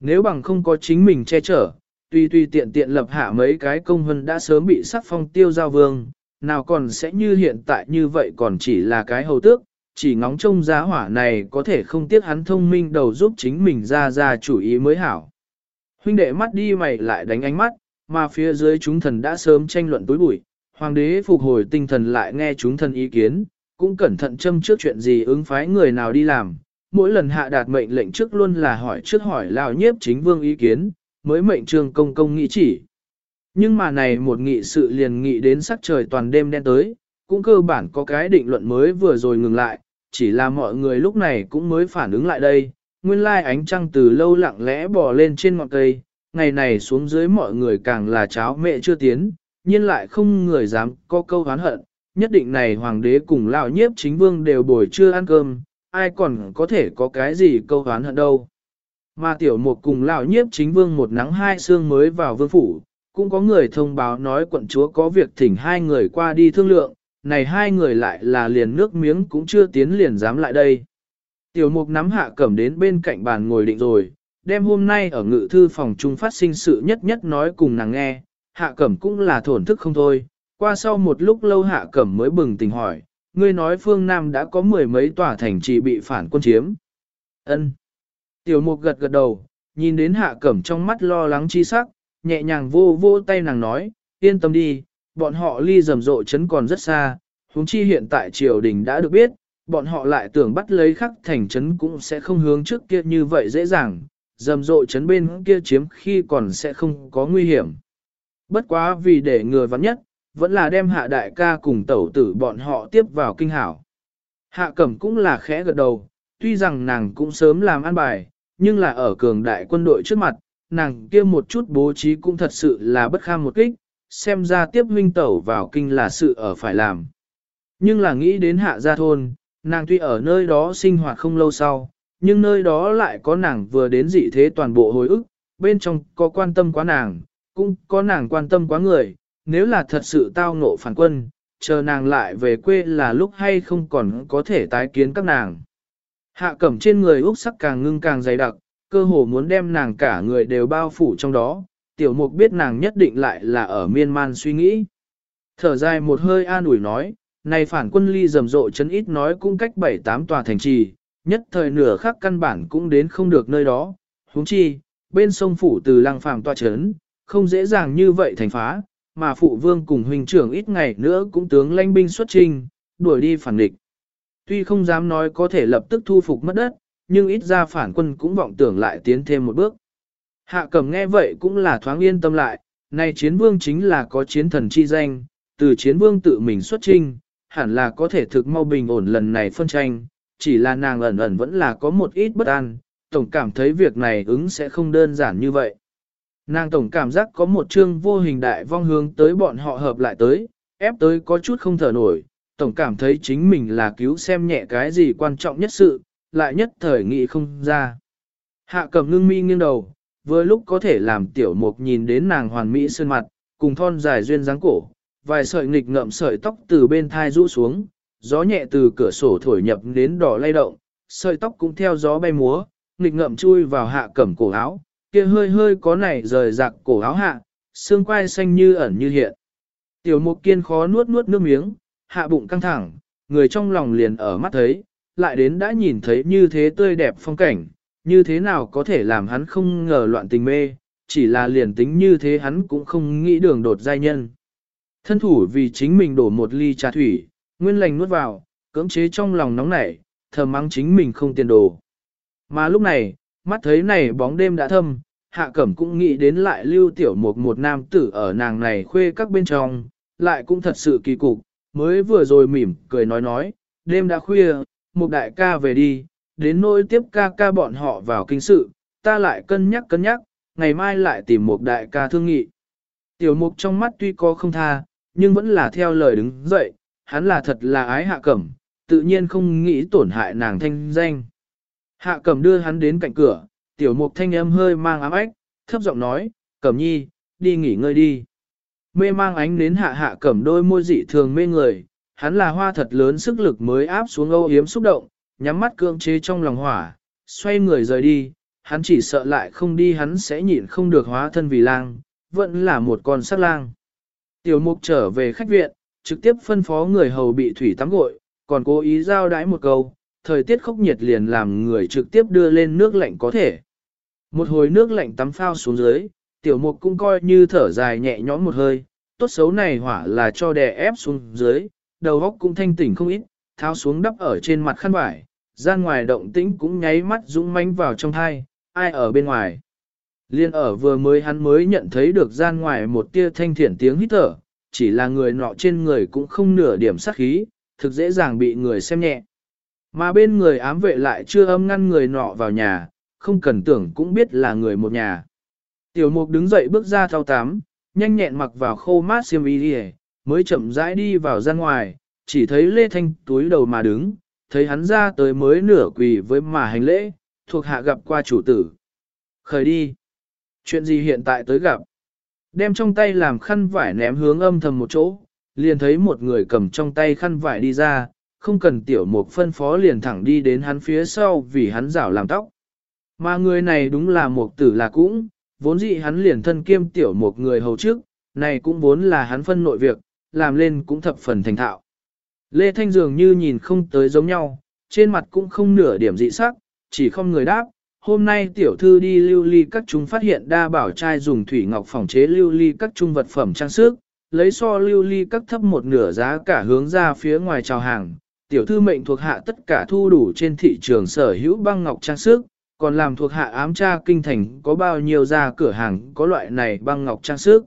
Nếu bằng không có chính mình che chở, tuy tuy tiện tiện lập hạ mấy cái công hân đã sớm bị sắc phong tiêu giao vương, nào còn sẽ như hiện tại như vậy còn chỉ là cái hầu tước, chỉ ngóng trông giá hỏa này có thể không tiếc hắn thông minh đầu giúp chính mình ra ra chủ ý mới hảo. Huynh đệ mắt đi mày lại đánh ánh mắt, mà phía dưới chúng thần đã sớm tranh luận tối bụi, hoàng đế phục hồi tinh thần lại nghe chúng thần ý kiến, cũng cẩn thận châm trước chuyện gì ứng phái người nào đi làm, mỗi lần hạ đạt mệnh lệnh trước luôn là hỏi trước hỏi lao nhiếp chính vương ý kiến, mới mệnh trương công công nghĩ chỉ. Nhưng mà này một nghị sự liền nghị đến sắc trời toàn đêm đen tới, cũng cơ bản có cái định luận mới vừa rồi ngừng lại, chỉ là mọi người lúc này cũng mới phản ứng lại đây, nguyên lai ánh trăng từ lâu lặng lẽ bò lên trên ngọn cây, ngày này xuống dưới mọi người càng là cháo mẹ chưa tiến, nhưng lại không người dám có câu hán hận, nhất định này hoàng đế cùng lão nhiếp chính vương đều bồi chưa ăn cơm, ai còn có thể có cái gì câu hán hận đâu. Mà tiểu mục cùng lão nhiếp chính vương một nắng hai sương mới vào vương phủ, cũng có người thông báo nói quận chúa có việc thỉnh hai người qua đi thương lượng, này hai người lại là liền nước miếng cũng chưa tiến liền dám lại đây. Tiểu mục nắm hạ cẩm đến bên cạnh bàn ngồi định rồi, đem hôm nay ở ngự thư phòng trung phát sinh sự nhất nhất nói cùng nàng nghe, hạ cẩm cũng là thổn thức không thôi, Qua sau một lúc lâu hạ cẩm mới bừng tỉnh hỏi, ngươi nói phương Nam đã có mười mấy tòa thành trì bị phản quân chiếm. ân Tiểu mục gật gật đầu, nhìn đến hạ cẩm trong mắt lo lắng chi sắc, nhẹ nhàng vô vô tay nàng nói, yên tâm đi, bọn họ ly rầm rộ chấn còn rất xa, huống chi hiện tại triều đình đã được biết, bọn họ lại tưởng bắt lấy khắc thành chấn cũng sẽ không hướng trước kia như vậy dễ dàng, rầm rộ chấn bên kia chiếm khi còn sẽ không có nguy hiểm. Bất quá vì để ngừa vắn nhất, vẫn là đem hạ đại ca cùng tẩu tử bọn họ tiếp vào kinh hảo. Hạ cẩm cũng là khẽ gật đầu, tuy rằng nàng cũng sớm làm an bài, nhưng là ở cường đại quân đội trước mặt, nàng kia một chút bố trí cũng thật sự là bất kham một kích, xem ra tiếp huynh tẩu vào kinh là sự ở phải làm. Nhưng là nghĩ đến hạ gia thôn, nàng tuy ở nơi đó sinh hoạt không lâu sau, nhưng nơi đó lại có nàng vừa đến dị thế toàn bộ hồi ức, bên trong có quan tâm quá nàng, cũng có nàng quan tâm quá người, nếu là thật sự tao ngộ phản quân, chờ nàng lại về quê là lúc hay không còn có thể tái kiến các nàng. Hạ cẩm trên người Úc sắc càng ngưng càng dày đặc, cơ hồ muốn đem nàng cả người đều bao phủ trong đó, tiểu mục biết nàng nhất định lại là ở miên man suy nghĩ. Thở dài một hơi an ủi nói, này phản quân ly rầm rộ chấn ít nói cũng cách bảy tám tòa thành trì, nhất thời nửa khắc căn bản cũng đến không được nơi đó, huống chi, bên sông phủ từ lăng phàm tòa chấn, không dễ dàng như vậy thành phá, mà phụ vương cùng huynh trưởng ít ngày nữa cũng tướng lãnh binh xuất trình, đuổi đi phản địch. Tuy không dám nói có thể lập tức thu phục mất đất, nhưng ít ra phản quân cũng vọng tưởng lại tiến thêm một bước. Hạ cẩm nghe vậy cũng là thoáng yên tâm lại, này chiến vương chính là có chiến thần chi danh, từ chiến vương tự mình xuất trinh, hẳn là có thể thực mau bình ổn lần này phân tranh, chỉ là nàng ẩn ẩn vẫn là có một ít bất an, tổng cảm thấy việc này ứng sẽ không đơn giản như vậy. Nàng tổng cảm giác có một chương vô hình đại vong hướng tới bọn họ hợp lại tới, ép tới có chút không thở nổi, tổng cảm thấy chính mình là cứu xem nhẹ cái gì quan trọng nhất sự, lại nhất thời nghĩ không ra. Hạ cầm ngưng mi nghiêng đầu, vừa lúc có thể làm tiểu mục nhìn đến nàng hoàn mỹ sơn mặt, cùng thon dài duyên dáng cổ, vài sợi nghịch ngậm sợi tóc từ bên thai rũ xuống, gió nhẹ từ cửa sổ thổi nhập đến đỏ lay động, sợi tóc cũng theo gió bay múa, nghịch ngậm chui vào hạ cẩm cổ áo, kia hơi hơi có này rời rạc cổ áo hạ, xương quai xanh như ẩn như hiện. Tiểu mục kiên khó nuốt nuốt nước miếng, hạ bụng căng thẳng, người trong lòng liền ở mắt thấy, lại đến đã nhìn thấy như thế tươi đẹp phong cảnh, như thế nào có thể làm hắn không ngờ loạn tình mê, chỉ là liền tính như thế hắn cũng không nghĩ đường đột giai nhân. Thân thủ vì chính mình đổ một ly trà thủy, nguyên lành nuốt vào, cưỡng chế trong lòng nóng nảy, thờ mắng chính mình không tiền đồ. Mà lúc này, mắt thấy này bóng đêm đã thâm, hạ cẩm cũng nghĩ đến lại lưu tiểu một một nam tử ở nàng này khuê các bên trong, lại cũng thật sự kỳ cục, mới vừa rồi mỉm cười nói nói, đêm đã khuya, một đại ca về đi, đến nỗi tiếp ca ca bọn họ vào kinh sự, ta lại cân nhắc cân nhắc, ngày mai lại tìm một đại ca thương nghị. Tiểu mục trong mắt tuy có không tha, nhưng vẫn là theo lời đứng dậy, hắn là thật là ái hạ cẩm, tự nhiên không nghĩ tổn hại nàng thanh danh. Hạ cẩm đưa hắn đến cạnh cửa, tiểu mục thanh âm hơi mang ám ách, thấp giọng nói, cẩm nhi, đi nghỉ ngơi đi. Mê mang ánh đến hạ hạ cẩm đôi môi dị thường mê người, hắn là hoa thật lớn sức lực mới áp xuống âu yếm xúc động, nhắm mắt cưỡng chế trong lòng hỏa, xoay người rời đi, hắn chỉ sợ lại không đi hắn sẽ nhịn không được hóa thân vì lang, vẫn là một con sát lang. Tiểu mục trở về khách viện, trực tiếp phân phó người hầu bị thủy tắm gội, còn cố ý giao đái một câu, thời tiết khốc nhiệt liền làm người trực tiếp đưa lên nước lạnh có thể. Một hồi nước lạnh tắm phao xuống dưới, tiểu mục cũng coi như thở dài nhẹ nhõm một hơi, tốt xấu này hỏa là cho đè ép xuống dưới, đầu óc cũng thanh tỉnh không ít, tháo xuống đắp ở trên mặt khăn vải, gian ngoài động tĩnh cũng nháy mắt dũng mãnh vào trong thai, ai ở bên ngoài. Liên ở vừa mới hắn mới nhận thấy được gian ngoài một tia thanh thiển tiếng hít thở, chỉ là người nọ trên người cũng không nửa điểm sát khí, thực dễ dàng bị người xem nhẹ. Mà bên người ám vệ lại chưa âm ngăn người nọ vào nhà, không cần tưởng cũng biết là người một nhà. Tiểu mục đứng dậy bước ra thao tám, nhanh nhẹn mặc vào khô mát xiêm y đi mới chậm rãi đi vào ra ngoài, chỉ thấy Lê Thanh túi đầu mà đứng, thấy hắn ra tới mới nửa quỳ với mà hành lễ, thuộc hạ gặp qua chủ tử. Khởi đi. Chuyện gì hiện tại tới gặp? Đem trong tay làm khăn vải ném hướng âm thầm một chỗ, liền thấy một người cầm trong tay khăn vải đi ra, không cần tiểu mục phân phó liền thẳng đi đến hắn phía sau vì hắn rảo làm tóc. Mà người này đúng là một tử là cũng, vốn dị hắn liền thân kiêm tiểu một người hầu trước, này cũng vốn là hắn phân nội việc, làm lên cũng thập phần thành thạo. Lê Thanh dường như nhìn không tới giống nhau, trên mặt cũng không nửa điểm dị sắc, chỉ không người đáp. Hôm nay tiểu thư đi lưu ly các chúng phát hiện đa bảo trai dùng thủy ngọc phòng chế lưu ly các trung vật phẩm trang sức, lấy so lưu ly các thấp một nửa giá cả hướng ra phía ngoài chào hàng. Tiểu thư mệnh thuộc hạ tất cả thu đủ trên thị trường sở hữu băng ngọc trang sức, còn làm thuộc hạ ám tra kinh thành có bao nhiêu ra cửa hàng có loại này băng ngọc trang sức.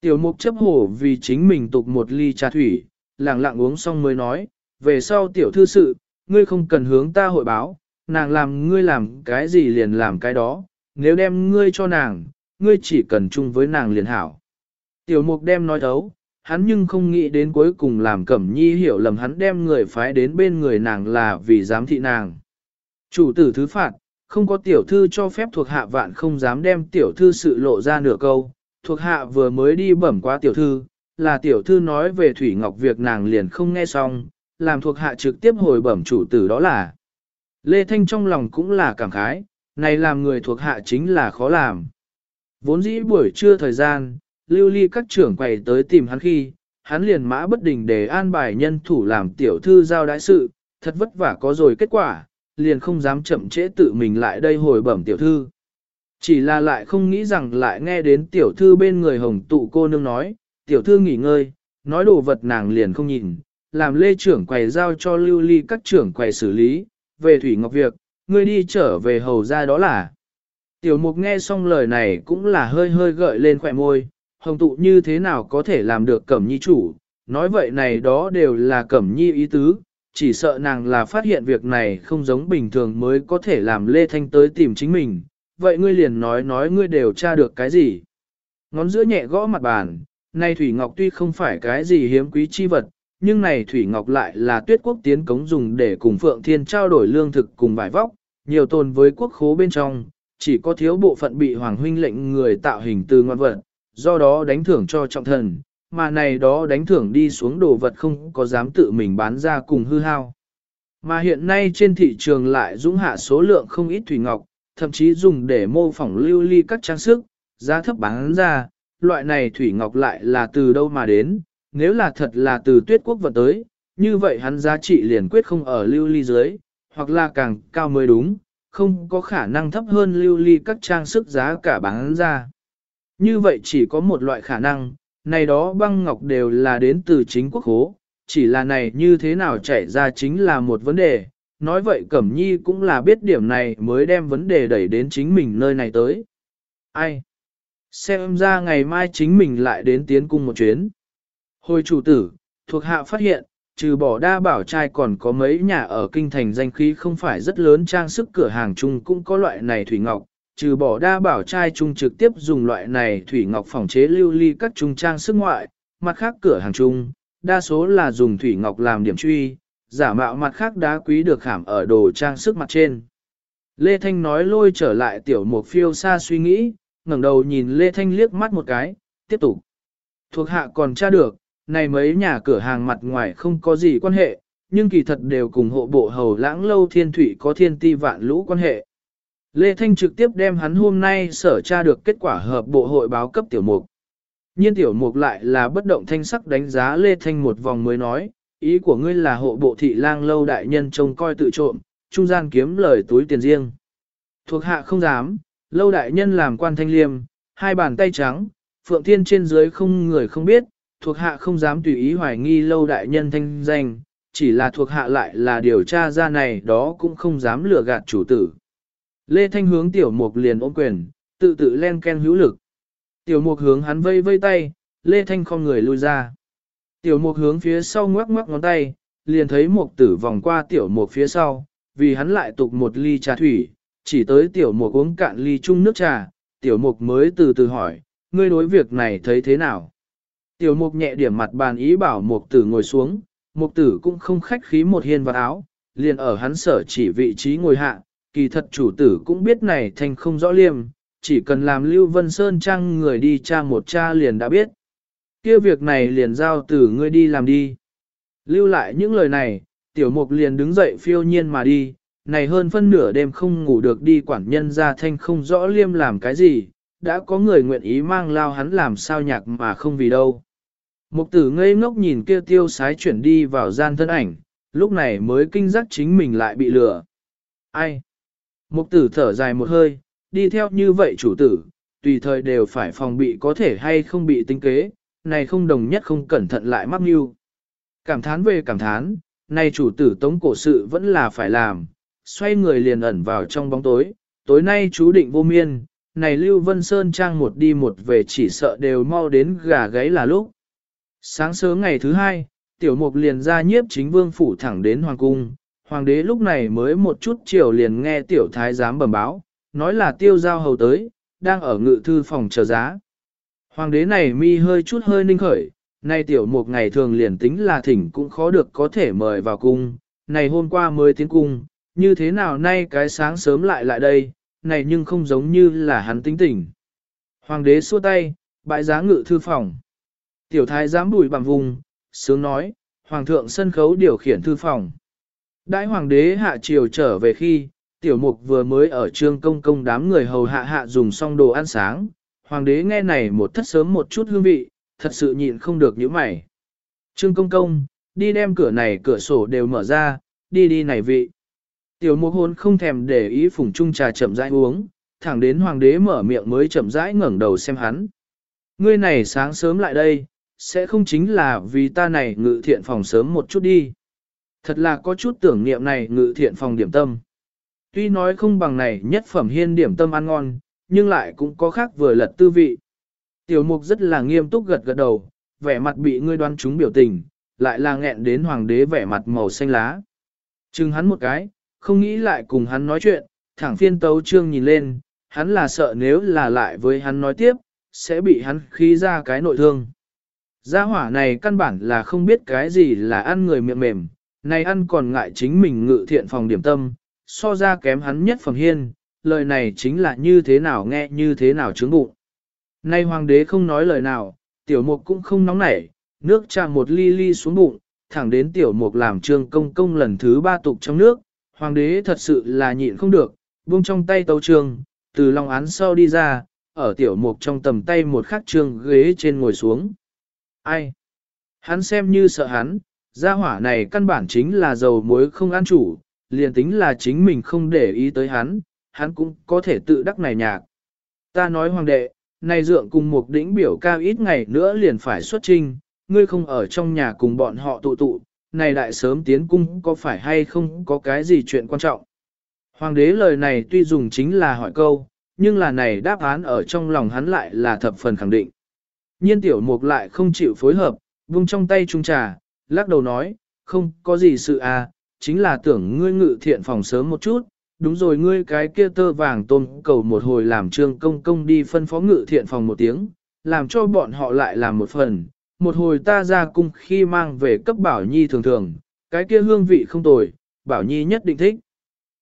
Tiểu mục chấp hổ vì chính mình tục một ly trà thủy, lặng lặng uống xong mới nói, về sau tiểu thư sự, ngươi không cần hướng ta hội báo, nàng làm ngươi làm cái gì liền làm cái đó, nếu đem ngươi cho nàng, ngươi chỉ cần chung với nàng liền hảo. Tiểu mục đem nói thấu, hắn nhưng không nghĩ đến cuối cùng làm cẩm nhi hiểu lầm hắn đem người phái đến bên người nàng là vì giám thị nàng. Chủ tử thứ phạt, không có tiểu thư cho phép thuộc hạ vạn không dám đem tiểu thư sự lộ ra nửa câu, thuộc hạ vừa mới đi bẩm qua tiểu thư, là tiểu thư nói về Thủy Ngọc việc nàng liền không nghe xong, làm thuộc hạ trực tiếp hồi bẩm chủ tử đó là. Lê Thanh trong lòng cũng là cảm khái, này làm người thuộc hạ chính là khó làm. Vốn dĩ buổi trưa thời gian, lưu ly các trưởng quầy tới tìm hắn khi, hắn liền mã bất đình để an bài nhân thủ làm tiểu thư giao đại sự, thật vất vả có rồi kết quả, liền không dám chậm trễ tự mình lại đây hồi bẩm tiểu thư. Chỉ là lại không nghĩ rằng lại nghe đến tiểu thư bên người hồng tụ cô nương nói, tiểu thư nghỉ ngơi, nói đồ vật nàng liền không nhìn, làm lê trưởng quầy giao cho lưu ly các trưởng quầy xử lý, về thủy ngọc việc, ngươi đi trở về hầu ra đó là. Tiểu mục nghe xong lời này cũng là hơi hơi gợi lên khỏe môi, hồng tụ như thế nào có thể làm được cẩm nhi chủ, nói vậy này đó đều là cẩm nhi ý tứ, chỉ sợ nàng là phát hiện việc này không giống bình thường mới có thể làm Lê Thanh tới tìm chính mình, vậy ngươi liền nói nói ngươi đều tra được cái gì. Ngón giữa nhẹ gõ mặt bàn, nay Thủy Ngọc tuy không phải cái gì hiếm quý chi vật, nhưng này Thủy Ngọc lại là tuyết quốc tiến cống dùng để cùng Phượng Thiên trao đổi lương thực cùng vải vóc, nhiều tồn với quốc khố bên trong, chỉ có thiếu bộ phận bị Hoàng huynh lệnh người tạo hình từ ngoan vật, do đó đánh thưởng cho trọng thần, mà này đó đánh thưởng đi xuống đồ vật không có dám tự mình bán ra cùng hư hao. Mà hiện nay trên thị trường lại dũng hạ số lượng không ít thủy ngọc, thậm chí dùng để mô phỏng lưu ly các trang sức, giá thấp bán ra, loại này thủy ngọc lại là từ đâu mà đến, nếu là thật là từ tuyết quốc vật tới, như vậy hắn giá trị liền quyết không ở lưu ly dưới, hoặc là càng cao mới đúng, không có khả năng thấp hơn lưu ly các trang sức giá cả bán ra. Như vậy chỉ có một loại khả năng, này đó băng ngọc đều là đến từ chính quốc hố, chỉ là này như thế nào chảy ra chính là một vấn đề, nói vậy Cẩm Nhi cũng là biết điểm này mới đem vấn đề đẩy đến chính mình nơi này tới. Ai? Xem ra ngày mai chính mình lại đến tiến cung một chuyến. Hồi chủ tử, thuộc hạ phát hiện, trừ bỏ đa bảo trai còn có mấy nhà ở kinh thành danh khí không phải rất lớn trang sức cửa hàng chung cũng có loại này thủy ngọc, trừ bỏ đa bảo trai chung trực tiếp dùng loại này thủy ngọc phòng chế lưu ly các trung trang sức ngoại, mặt khác cửa hàng chung, đa số là dùng thủy ngọc làm điểm truy, giả mạo mặt khác đá quý được khảm ở đồ trang sức mặt trên. Lê Thanh nói lôi trở lại tiểu mục phiêu xa suy nghĩ, ngẩng đầu nhìn Lê Thanh liếc mắt một cái, tiếp tục. Thuộc hạ còn tra được, này mấy nhà cửa hàng mặt ngoài không có gì quan hệ, nhưng kỳ thật đều cùng hộ bộ hầu lãng lâu thiên thủy có thiên ti vạn lũ quan hệ. Lê Thanh trực tiếp đem hắn hôm nay sở tra được kết quả hợp bộ hội báo cấp tiểu mục. Nhiên tiểu mục lại là bất động thanh sắc đánh giá Lê Thanh một vòng mới nói, ý của ngươi là hộ bộ thị lang lâu đại nhân trông coi tự trộm, trung gian kiếm lời túi tiền riêng. Thuộc hạ không dám, lâu đại nhân làm quan thanh liêm, hai bàn tay trắng, phượng thiên trên dưới không người không biết, thuộc hạ không dám tùy ý hoài nghi lâu đại nhân thanh danh, chỉ là thuộc hạ lại là điều tra ra này đó cũng không dám lừa gạt chủ tử. Lê Thanh hướng tiểu mục liền ôm quyền, tự tự len ken hữu lực. Tiểu mục hướng hắn vây vây tay, Lê Thanh không người lui ra. Tiểu mục hướng phía sau ngoắc ngoắc ngón tay, liền thấy mục tử vòng qua tiểu mục phía sau, vì hắn lại tục một ly trà thủy, chỉ tới tiểu mục uống cạn ly chung nước trà, tiểu mục mới từ từ hỏi, ngươi đối việc này thấy thế nào? Tiểu mục nhẹ điểm mặt bàn ý bảo mục tử ngồi xuống, mục tử cũng không khách khí một hiên vào áo, liền ở hắn sở chỉ vị trí ngồi hạ, kỳ thật chủ tử cũng biết này thành không rõ liêm, chỉ cần làm Lưu Vân Sơn Trang người đi tra một cha liền đã biết. kia việc này liền giao tử ngươi đi làm đi. Lưu lại những lời này, tiểu mục liền đứng dậy phiêu nhiên mà đi, này hơn phân nửa đêm không ngủ được đi quản nhân ra thanh không rõ liêm làm cái gì, đã có người nguyện ý mang lao hắn làm sao nhạc mà không vì đâu. Mục tử ngây ngốc nhìn kia tiêu sái chuyển đi vào gian thân ảnh, lúc này mới kinh giác chính mình lại bị lừa. Ai? Mục tử thở dài một hơi, đi theo như vậy chủ tử, tùy thời đều phải phòng bị có thể hay không bị tính kế, này không đồng nhất không cẩn thận lại mắc mưu. Cảm thán về cảm thán, này chủ tử tống cổ sự vẫn là phải làm, xoay người liền ẩn vào trong bóng tối, tối nay chú định vô miên, này Lưu Vân Sơn trang một đi một về chỉ sợ đều mau đến gà gáy là lúc. Sáng sớm ngày thứ hai, tiểu mục liền ra nhiếp chính vương phủ thẳng đến hoàng cung, hoàng đế lúc này mới một chút chiều liền nghe tiểu thái giám bẩm báo, nói là tiêu giao hầu tới, đang ở ngự thư phòng chờ giá. Hoàng đế này mi hơi chút hơi ninh khởi, nay tiểu một ngày thường liền tính là thỉnh cũng khó được có thể mời vào cung, này hôm qua mới tiến cung, như thế nào nay cái sáng sớm lại lại đây, này nhưng không giống như là hắn tính tỉnh. Hoàng đế xua tay, bãi giá ngự thư phòng. Tiểu thái giám bùi bằng vùng, sướng nói, hoàng thượng sân khấu điều khiển thư phòng. Đại hoàng đế hạ triều trở về khi, tiểu mục vừa mới ở trương công công đám người hầu hạ hạ dùng xong đồ ăn sáng, hoàng đế nghe này một thất sớm một chút hương vị, thật sự nhịn không được những mày. Trương công công, đi đem cửa này cửa sổ đều mở ra, đi đi này vị. Tiểu mục hôn không thèm để ý phùng trung trà chậm rãi uống, thẳng đến hoàng đế mở miệng mới chậm rãi ngẩng đầu xem hắn. Ngươi này sáng sớm lại đây, sẽ không chính là vì ta này ngự thiện phòng sớm một chút đi. Thật là có chút tưởng niệm này ngự thiện phòng điểm tâm. Tuy nói không bằng này nhất phẩm hiên điểm tâm ăn ngon, nhưng lại cũng có khác vừa lật tư vị. Tiểu mục rất là nghiêm túc gật gật đầu, vẻ mặt bị ngươi đoán trúng biểu tình, lại là nghẹn đến hoàng đế vẻ mặt màu xanh lá. Chừng hắn một cái, không nghĩ lại cùng hắn nói chuyện, thẳng phiên tấu trương nhìn lên, hắn là sợ nếu là lại với hắn nói tiếp, sẽ bị hắn khí ra cái nội thương. Gia hỏa này căn bản là không biết cái gì là ăn người miệng mềm, này ăn còn ngại chính mình ngự thiện phòng điểm tâm, so ra kém hắn nhất phẩm hiên, lời này chính là như thế nào nghe như thế nào chứng bụng. Nay hoàng đế không nói lời nào, tiểu mục cũng không nóng nảy, nước trà một ly ly xuống bụng, thẳng đến tiểu mục làm trương công công lần thứ ba tục trong nước, hoàng đế thật sự là nhịn không được, buông trong tay tấu trường từ lòng án sau đi ra, ở tiểu mục trong tầm tay một khắc trương ghế trên ngồi xuống. Ai? Hắn xem như sợ hắn, gia hỏa này căn bản chính là dầu muối không ăn chủ, liền tính là chính mình không để ý tới hắn, hắn cũng có thể tự đắc này nhạc. Ta nói hoàng đệ, này dượng cùng một đỉnh biểu cao ít ngày nữa liền phải xuất trinh, ngươi không ở trong nhà cùng bọn họ tụ tụ, này đại sớm tiến cung có phải hay không có cái gì chuyện quan trọng. Hoàng đế lời này tuy dùng chính là hỏi câu, nhưng là này đáp án ở trong lòng hắn lại là thập phần khẳng định. Nhiên tiểu mục lại không chịu phối hợp, vung trong tay trung trà, lắc đầu nói, không có gì sự à, chính là tưởng ngươi ngự thiện phòng sớm một chút, đúng rồi ngươi cái kia tơ vàng tôm cầu một hồi làm trương công công đi phân phó ngự thiện phòng một tiếng, làm cho bọn họ lại làm một phần, một hồi ta ra cung khi mang về cấp bảo nhi thường thường, cái kia hương vị không tồi, bảo nhi nhất định thích.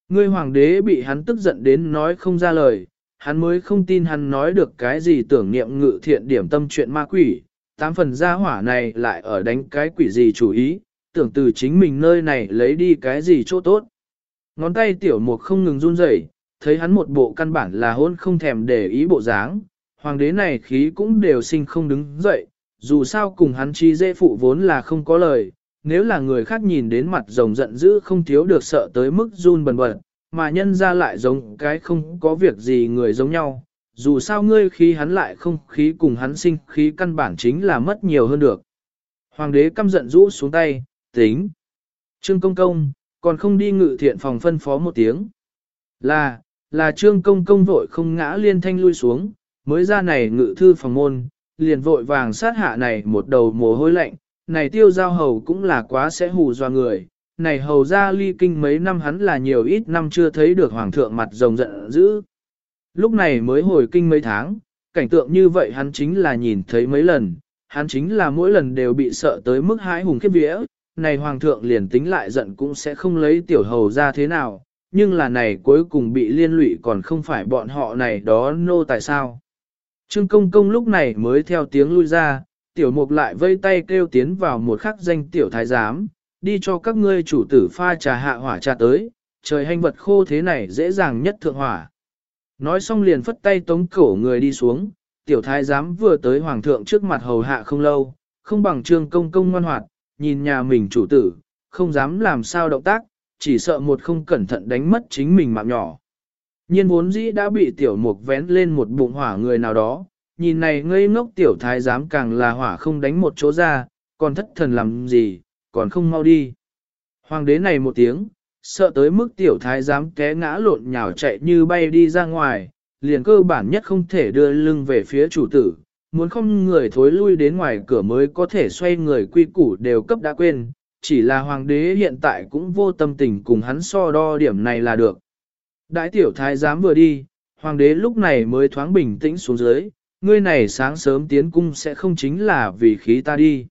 Ngươi hoàng đế bị hắn tức giận đến nói không ra lời, hắn mới không tin hắn nói được cái gì tưởng niệm ngự thiện điểm tâm chuyện ma quỷ, tám phần gia hỏa này lại ở đánh cái quỷ gì chủ ý, tưởng từ chính mình nơi này lấy đi cái gì chỗ tốt. Ngón tay tiểu mục không ngừng run rẩy, thấy hắn một bộ căn bản là hôn không thèm để ý bộ dáng, hoàng đế này khí cũng đều sinh không đứng dậy, dù sao cùng hắn chi dễ phụ vốn là không có lời, nếu là người khác nhìn đến mặt rồng giận dữ không thiếu được sợ tới mức run bần bật, mà nhân ra lại giống cái không có việc gì người giống nhau, dù sao ngươi khí hắn lại không khí cùng hắn sinh khí căn bản chính là mất nhiều hơn được. Hoàng đế căm giận rũ xuống tay, tính. Trương công công, còn không đi ngự thiện phòng phân phó một tiếng. Là, là trương công công vội không ngã liên thanh lui xuống, mới ra này ngự thư phòng môn, liền vội vàng sát hạ này một đầu mồ hôi lạnh, này tiêu giao hầu cũng là quá sẽ hù doa người, này hầu ra ly kinh mấy năm hắn là nhiều ít năm chưa thấy được hoàng thượng mặt rồng giận dữ. Lúc này mới hồi kinh mấy tháng, cảnh tượng như vậy hắn chính là nhìn thấy mấy lần, hắn chính là mỗi lần đều bị sợ tới mức hãi hùng khiếp vía, này hoàng thượng liền tính lại giận cũng sẽ không lấy tiểu hầu ra thế nào, nhưng là này cuối cùng bị liên lụy còn không phải bọn họ này đó nô tại sao. Trương công công lúc này mới theo tiếng lui ra, tiểu mục lại vây tay kêu tiến vào một khắc danh tiểu thái giám, đi cho các ngươi chủ tử pha trà hạ hỏa trà tới, trời hành vật khô thế này dễ dàng nhất thượng hỏa. Nói xong liền phất tay tống cổ người đi xuống, tiểu thái giám vừa tới hoàng thượng trước mặt hầu hạ không lâu, không bằng trương công công ngoan hoạt, nhìn nhà mình chủ tử, không dám làm sao động tác, chỉ sợ một không cẩn thận đánh mất chính mình mạng nhỏ. Nhiên vốn dĩ đã bị tiểu mục vén lên một bụng hỏa người nào đó, nhìn này ngây ngốc tiểu thái giám càng là hỏa không đánh một chỗ ra, còn thất thần làm gì, còn không mau đi. Hoàng đế này một tiếng, sợ tới mức tiểu thái giám té ngã lộn nhào chạy như bay đi ra ngoài, liền cơ bản nhất không thể đưa lưng về phía chủ tử, muốn không người thối lui đến ngoài cửa mới có thể xoay người quy củ đều cấp đã quên, chỉ là hoàng đế hiện tại cũng vô tâm tình cùng hắn so đo điểm này là được. Đại tiểu thái giám vừa đi, hoàng đế lúc này mới thoáng bình tĩnh xuống dưới, ngươi này sáng sớm tiến cung sẽ không chính là vì khí ta đi.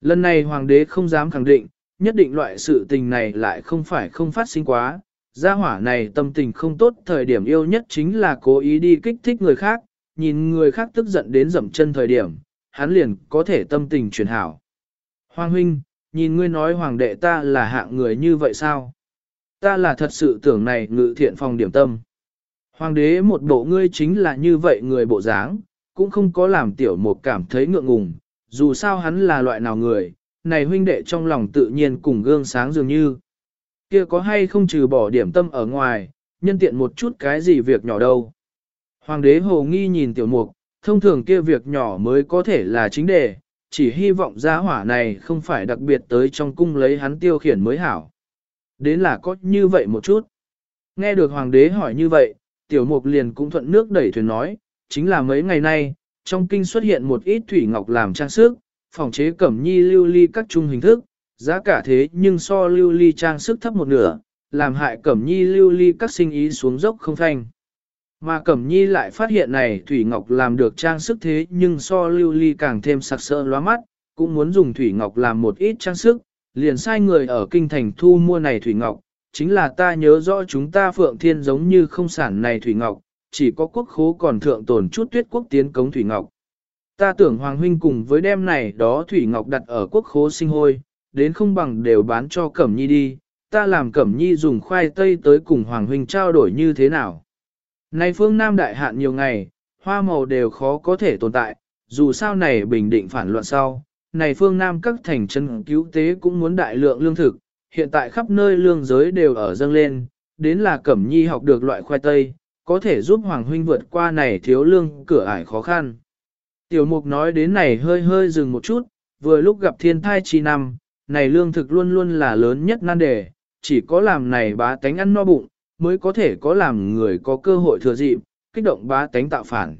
Lần này hoàng đế không dám khẳng định, nhất định loại sự tình này lại không phải không phát sinh quá. Gia hỏa này tâm tình không tốt thời điểm yêu nhất chính là cố ý đi kích thích người khác, nhìn người khác tức giận đến dậm chân thời điểm, hắn liền có thể tâm tình chuyển hảo. Hoàng huynh, nhìn ngươi nói hoàng đệ ta là hạng người như vậy sao? Ta là thật sự tưởng này ngự thiện phòng điểm tâm. Hoàng đế một bộ ngươi chính là như vậy người bộ dáng, cũng không có làm tiểu một cảm thấy ngượng ngùng, dù sao hắn là loại nào người, này huynh đệ trong lòng tự nhiên cùng gương sáng dường như. Kia có hay không trừ bỏ điểm tâm ở ngoài, nhân tiện một chút cái gì việc nhỏ đâu. Hoàng đế hồ nghi nhìn tiểu mục, thông thường kia việc nhỏ mới có thể là chính đề, chỉ hy vọng gia hỏa này không phải đặc biệt tới trong cung lấy hắn tiêu khiển mới hảo. Đến là có như vậy một chút. Nghe được hoàng đế hỏi như vậy, tiểu mục liền cũng thuận nước đẩy thuyền nói, chính là mấy ngày nay, trong kinh xuất hiện một ít thủy ngọc làm trang sức, phòng chế cẩm nhi lưu ly các chung hình thức, giá cả thế nhưng so lưu ly trang sức thấp một nửa, làm hại cẩm nhi lưu ly các sinh ý xuống dốc không thanh. Mà Cẩm Nhi lại phát hiện này Thủy Ngọc làm được trang sức thế nhưng so lưu ly càng thêm sặc sỡ lóa mắt, cũng muốn dùng Thủy Ngọc làm một ít trang sức, liền sai người ở kinh thành thu mua này Thủy Ngọc, chính là ta nhớ rõ chúng ta Phượng Thiên giống như không sản này Thủy Ngọc, chỉ có quốc khố còn thượng tồn chút tuyết quốc tiến cống Thủy Ngọc. Ta tưởng Hoàng Huynh cùng với đem này đó Thủy Ngọc đặt ở quốc khố sinh hôi, đến không bằng đều bán cho Cẩm Nhi đi, ta làm Cẩm Nhi dùng khoai tây tới cùng Hoàng Huynh trao đổi như thế nào. Nay phương Nam đại hạn nhiều ngày, hoa màu đều khó có thể tồn tại, dù sao này bình định phản loạn sau, này phương Nam các thành chân cứu tế cũng muốn đại lượng lương thực, hiện tại khắp nơi lương giới đều ở dâng lên, đến là Cẩm Nhi học được loại khoai tây, có thể giúp Hoàng Huynh vượt qua này thiếu lương cửa ải khó khăn. Tiểu mục nói đến này hơi hơi dừng một chút, vừa lúc gặp thiên thai chi năm, này lương thực luôn luôn là lớn nhất nan đề, chỉ có làm này bá tánh ăn no bụng, mới có thể có làm người có cơ hội thừa dịp, kích động bá tánh tạo phản.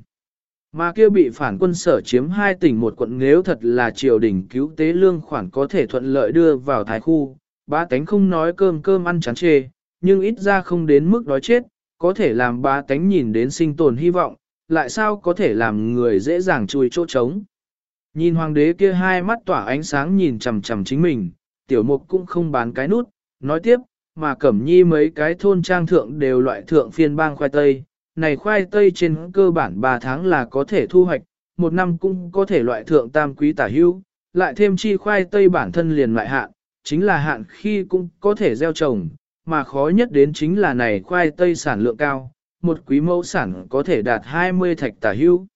Mà kia bị phản quân sở chiếm hai tỉnh một quận nếu thật là triều đình cứu tế lương khoản có thể thuận lợi đưa vào thái khu, bá tánh không nói cơm cơm ăn chán chê, nhưng ít ra không đến mức đói chết, có thể làm bá tánh nhìn đến sinh tồn hy vọng, lại sao có thể làm người dễ dàng chui chỗ trống. Nhìn hoàng đế kia hai mắt tỏa ánh sáng nhìn chằm chằm chính mình, tiểu mục cũng không bán cái nút, nói tiếp, mà Cẩm Nhi mấy cái thôn trang thượng đều loại thượng phiên bang khoai tây, này khoai tây trên cơ bản 3 tháng là có thể thu hoạch, một năm cũng có thể loại thượng tam quý tả hưu, lại thêm chi khoai tây bản thân liền loại hạn, chính là hạn khi cũng có thể gieo trồng, mà khó nhất đến chính là này khoai tây sản lượng cao, một quý mẫu sản có thể đạt 20 thạch tả hưu.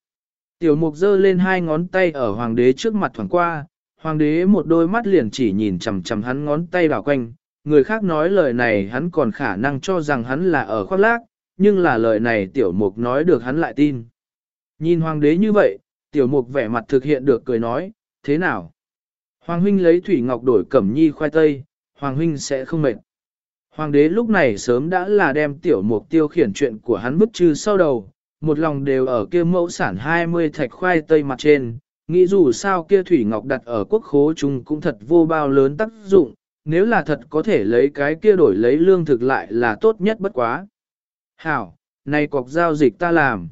Tiểu mục giơ lên hai ngón tay ở hoàng đế trước mặt thoảng qua, hoàng đế một đôi mắt liền chỉ nhìn chằm chằm hắn ngón tay đảo quanh, người khác nói lời này hắn còn khả năng cho rằng hắn là ở khoác lác, nhưng là lời này tiểu mục nói được hắn lại tin. Nhìn hoàng đế như vậy, tiểu mục vẻ mặt thực hiện được cười nói, thế nào? Hoàng huynh lấy thủy ngọc đổi cẩm nhi khoai tây, hoàng huynh sẽ không mệt. Hoàng đế lúc này sớm đã là đem tiểu mục tiêu khiển chuyện của hắn bức trừ sau đầu, một lòng đều ở kia mẫu sản 20 thạch khoai tây mặt trên, nghĩ dù sao kia thủy ngọc đặt ở quốc khố chung cũng thật vô bao lớn tác dụng, nếu là thật có thể lấy cái kia đổi lấy lương thực lại là tốt nhất bất quá. Hảo, này cọc giao dịch ta làm.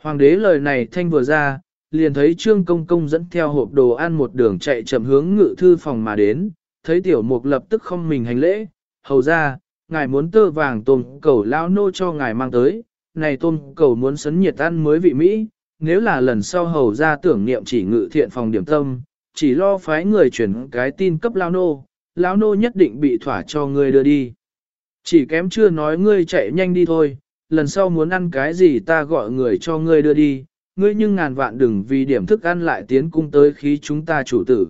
Hoàng đế lời này thanh vừa ra, liền thấy Trương Công Công dẫn theo hộp đồ ăn một đường chạy chậm hướng ngự thư phòng mà đến, thấy tiểu mục lập tức không mình hành lễ, hầu ra, ngài muốn tơ vàng tôm cầu lao nô cho ngài mang tới, này tôm cầu muốn sấn nhiệt ăn mới vị Mỹ, nếu là lần sau hầu ra tưởng niệm chỉ ngự thiện phòng điểm tâm, chỉ lo phái người chuyển cái tin cấp lao nô, lão nô nhất định bị thỏa cho ngươi đưa đi. Chỉ kém chưa nói ngươi chạy nhanh đi thôi, lần sau muốn ăn cái gì ta gọi người cho ngươi đưa đi, ngươi nhưng ngàn vạn đừng vì điểm thức ăn lại tiến cung tới khí chúng ta chủ tử.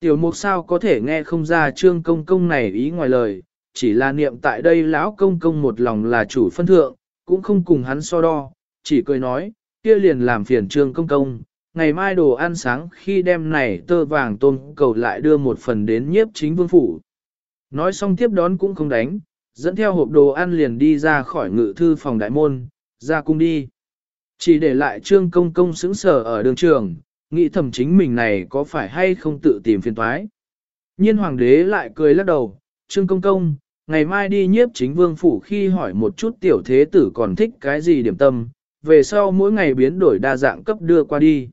Tiểu mục sao có thể nghe không ra trương công công này ý ngoài lời, chỉ là niệm tại đây lão công công một lòng là chủ phân thượng, cũng không cùng hắn so đo, chỉ cười nói, kia liền làm phiền trương công công, ngày mai đồ ăn sáng khi đem này tơ vàng tôm cầu lại đưa một phần đến nhiếp chính vương phủ. Nói xong tiếp đón cũng không đánh, dẫn theo hộp đồ ăn liền đi ra khỏi ngự thư phòng đại môn, ra cung đi. Chỉ để lại trương công công sững sờ ở đường trường, nghĩ thầm chính mình này có phải hay không tự tìm phiền toái. Nhiên hoàng đế lại cười lắc đầu, trương công công, ngày mai đi nhiếp chính vương phủ khi hỏi một chút tiểu thế tử còn thích cái gì điểm tâm, về sau mỗi ngày biến đổi đa dạng cấp đưa qua đi.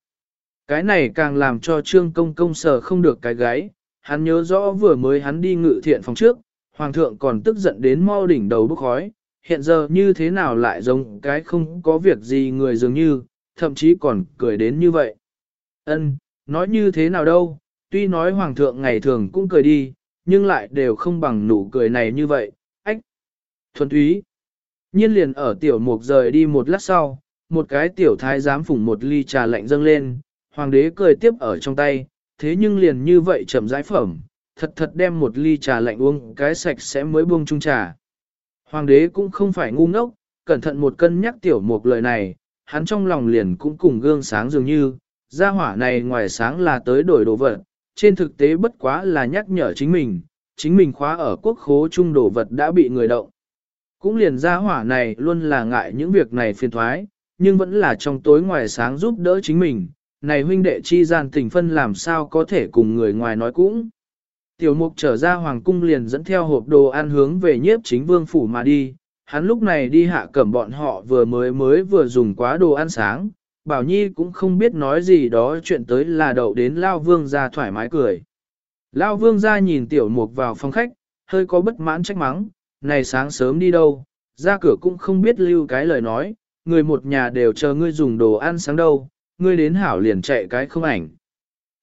Cái này càng làm cho trương công công sờ không được cái gái. hắn nhớ rõ vừa mới hắn đi ngự thiện phòng trước, hoàng thượng còn tức giận đến mau đỉnh đầu bốc khói, hiện giờ như thế nào lại giống cái không có việc gì người dường như, thậm chí còn cười đến như vậy. Ân, nói như thế nào đâu, tuy nói hoàng thượng ngày thường cũng cười đi, nhưng lại đều không bằng nụ cười này như vậy, ách. Thuần túy. Nhiên liền ở tiểu mục rời đi một lát sau, một cái tiểu thái giám phủng một ly trà lạnh dâng lên, hoàng đế cười tiếp ở trong tay, thế nhưng liền như vậy chậm rãi phẩm, thật thật đem một ly trà lạnh uống cái sạch sẽ mới buông chung trà. Hoàng đế cũng không phải ngu ngốc, cẩn thận một cân nhắc tiểu mục lời này, hắn trong lòng liền cũng cùng gương sáng dường như, gia hỏa này ngoài sáng là tới đổi đồ vật, trên thực tế bất quá là nhắc nhở chính mình, chính mình khóa ở quốc khố trung đồ vật đã bị người động. Cũng liền gia hỏa này luôn là ngại những việc này phiền thoái, nhưng vẫn là trong tối ngoài sáng giúp đỡ chính mình, này huynh đệ chi gian tình phân làm sao có thể cùng người ngoài nói cũng. Tiểu mục trở ra hoàng cung liền dẫn theo hộp đồ ăn hướng về nhiếp chính vương phủ mà đi, hắn lúc này đi hạ cẩm bọn họ vừa mới mới vừa dùng quá đồ ăn sáng, Bảo Nhi cũng không biết nói gì đó chuyện tới là đậu đến Lao Vương ra thoải mái cười. Lao Vương ra nhìn tiểu mục vào phòng khách, hơi có bất mãn trách mắng, này sáng sớm đi đâu, ra cửa cũng không biết lưu cái lời nói, người một nhà đều chờ ngươi dùng đồ ăn sáng đâu, ngươi đến hảo liền chạy cái không ảnh.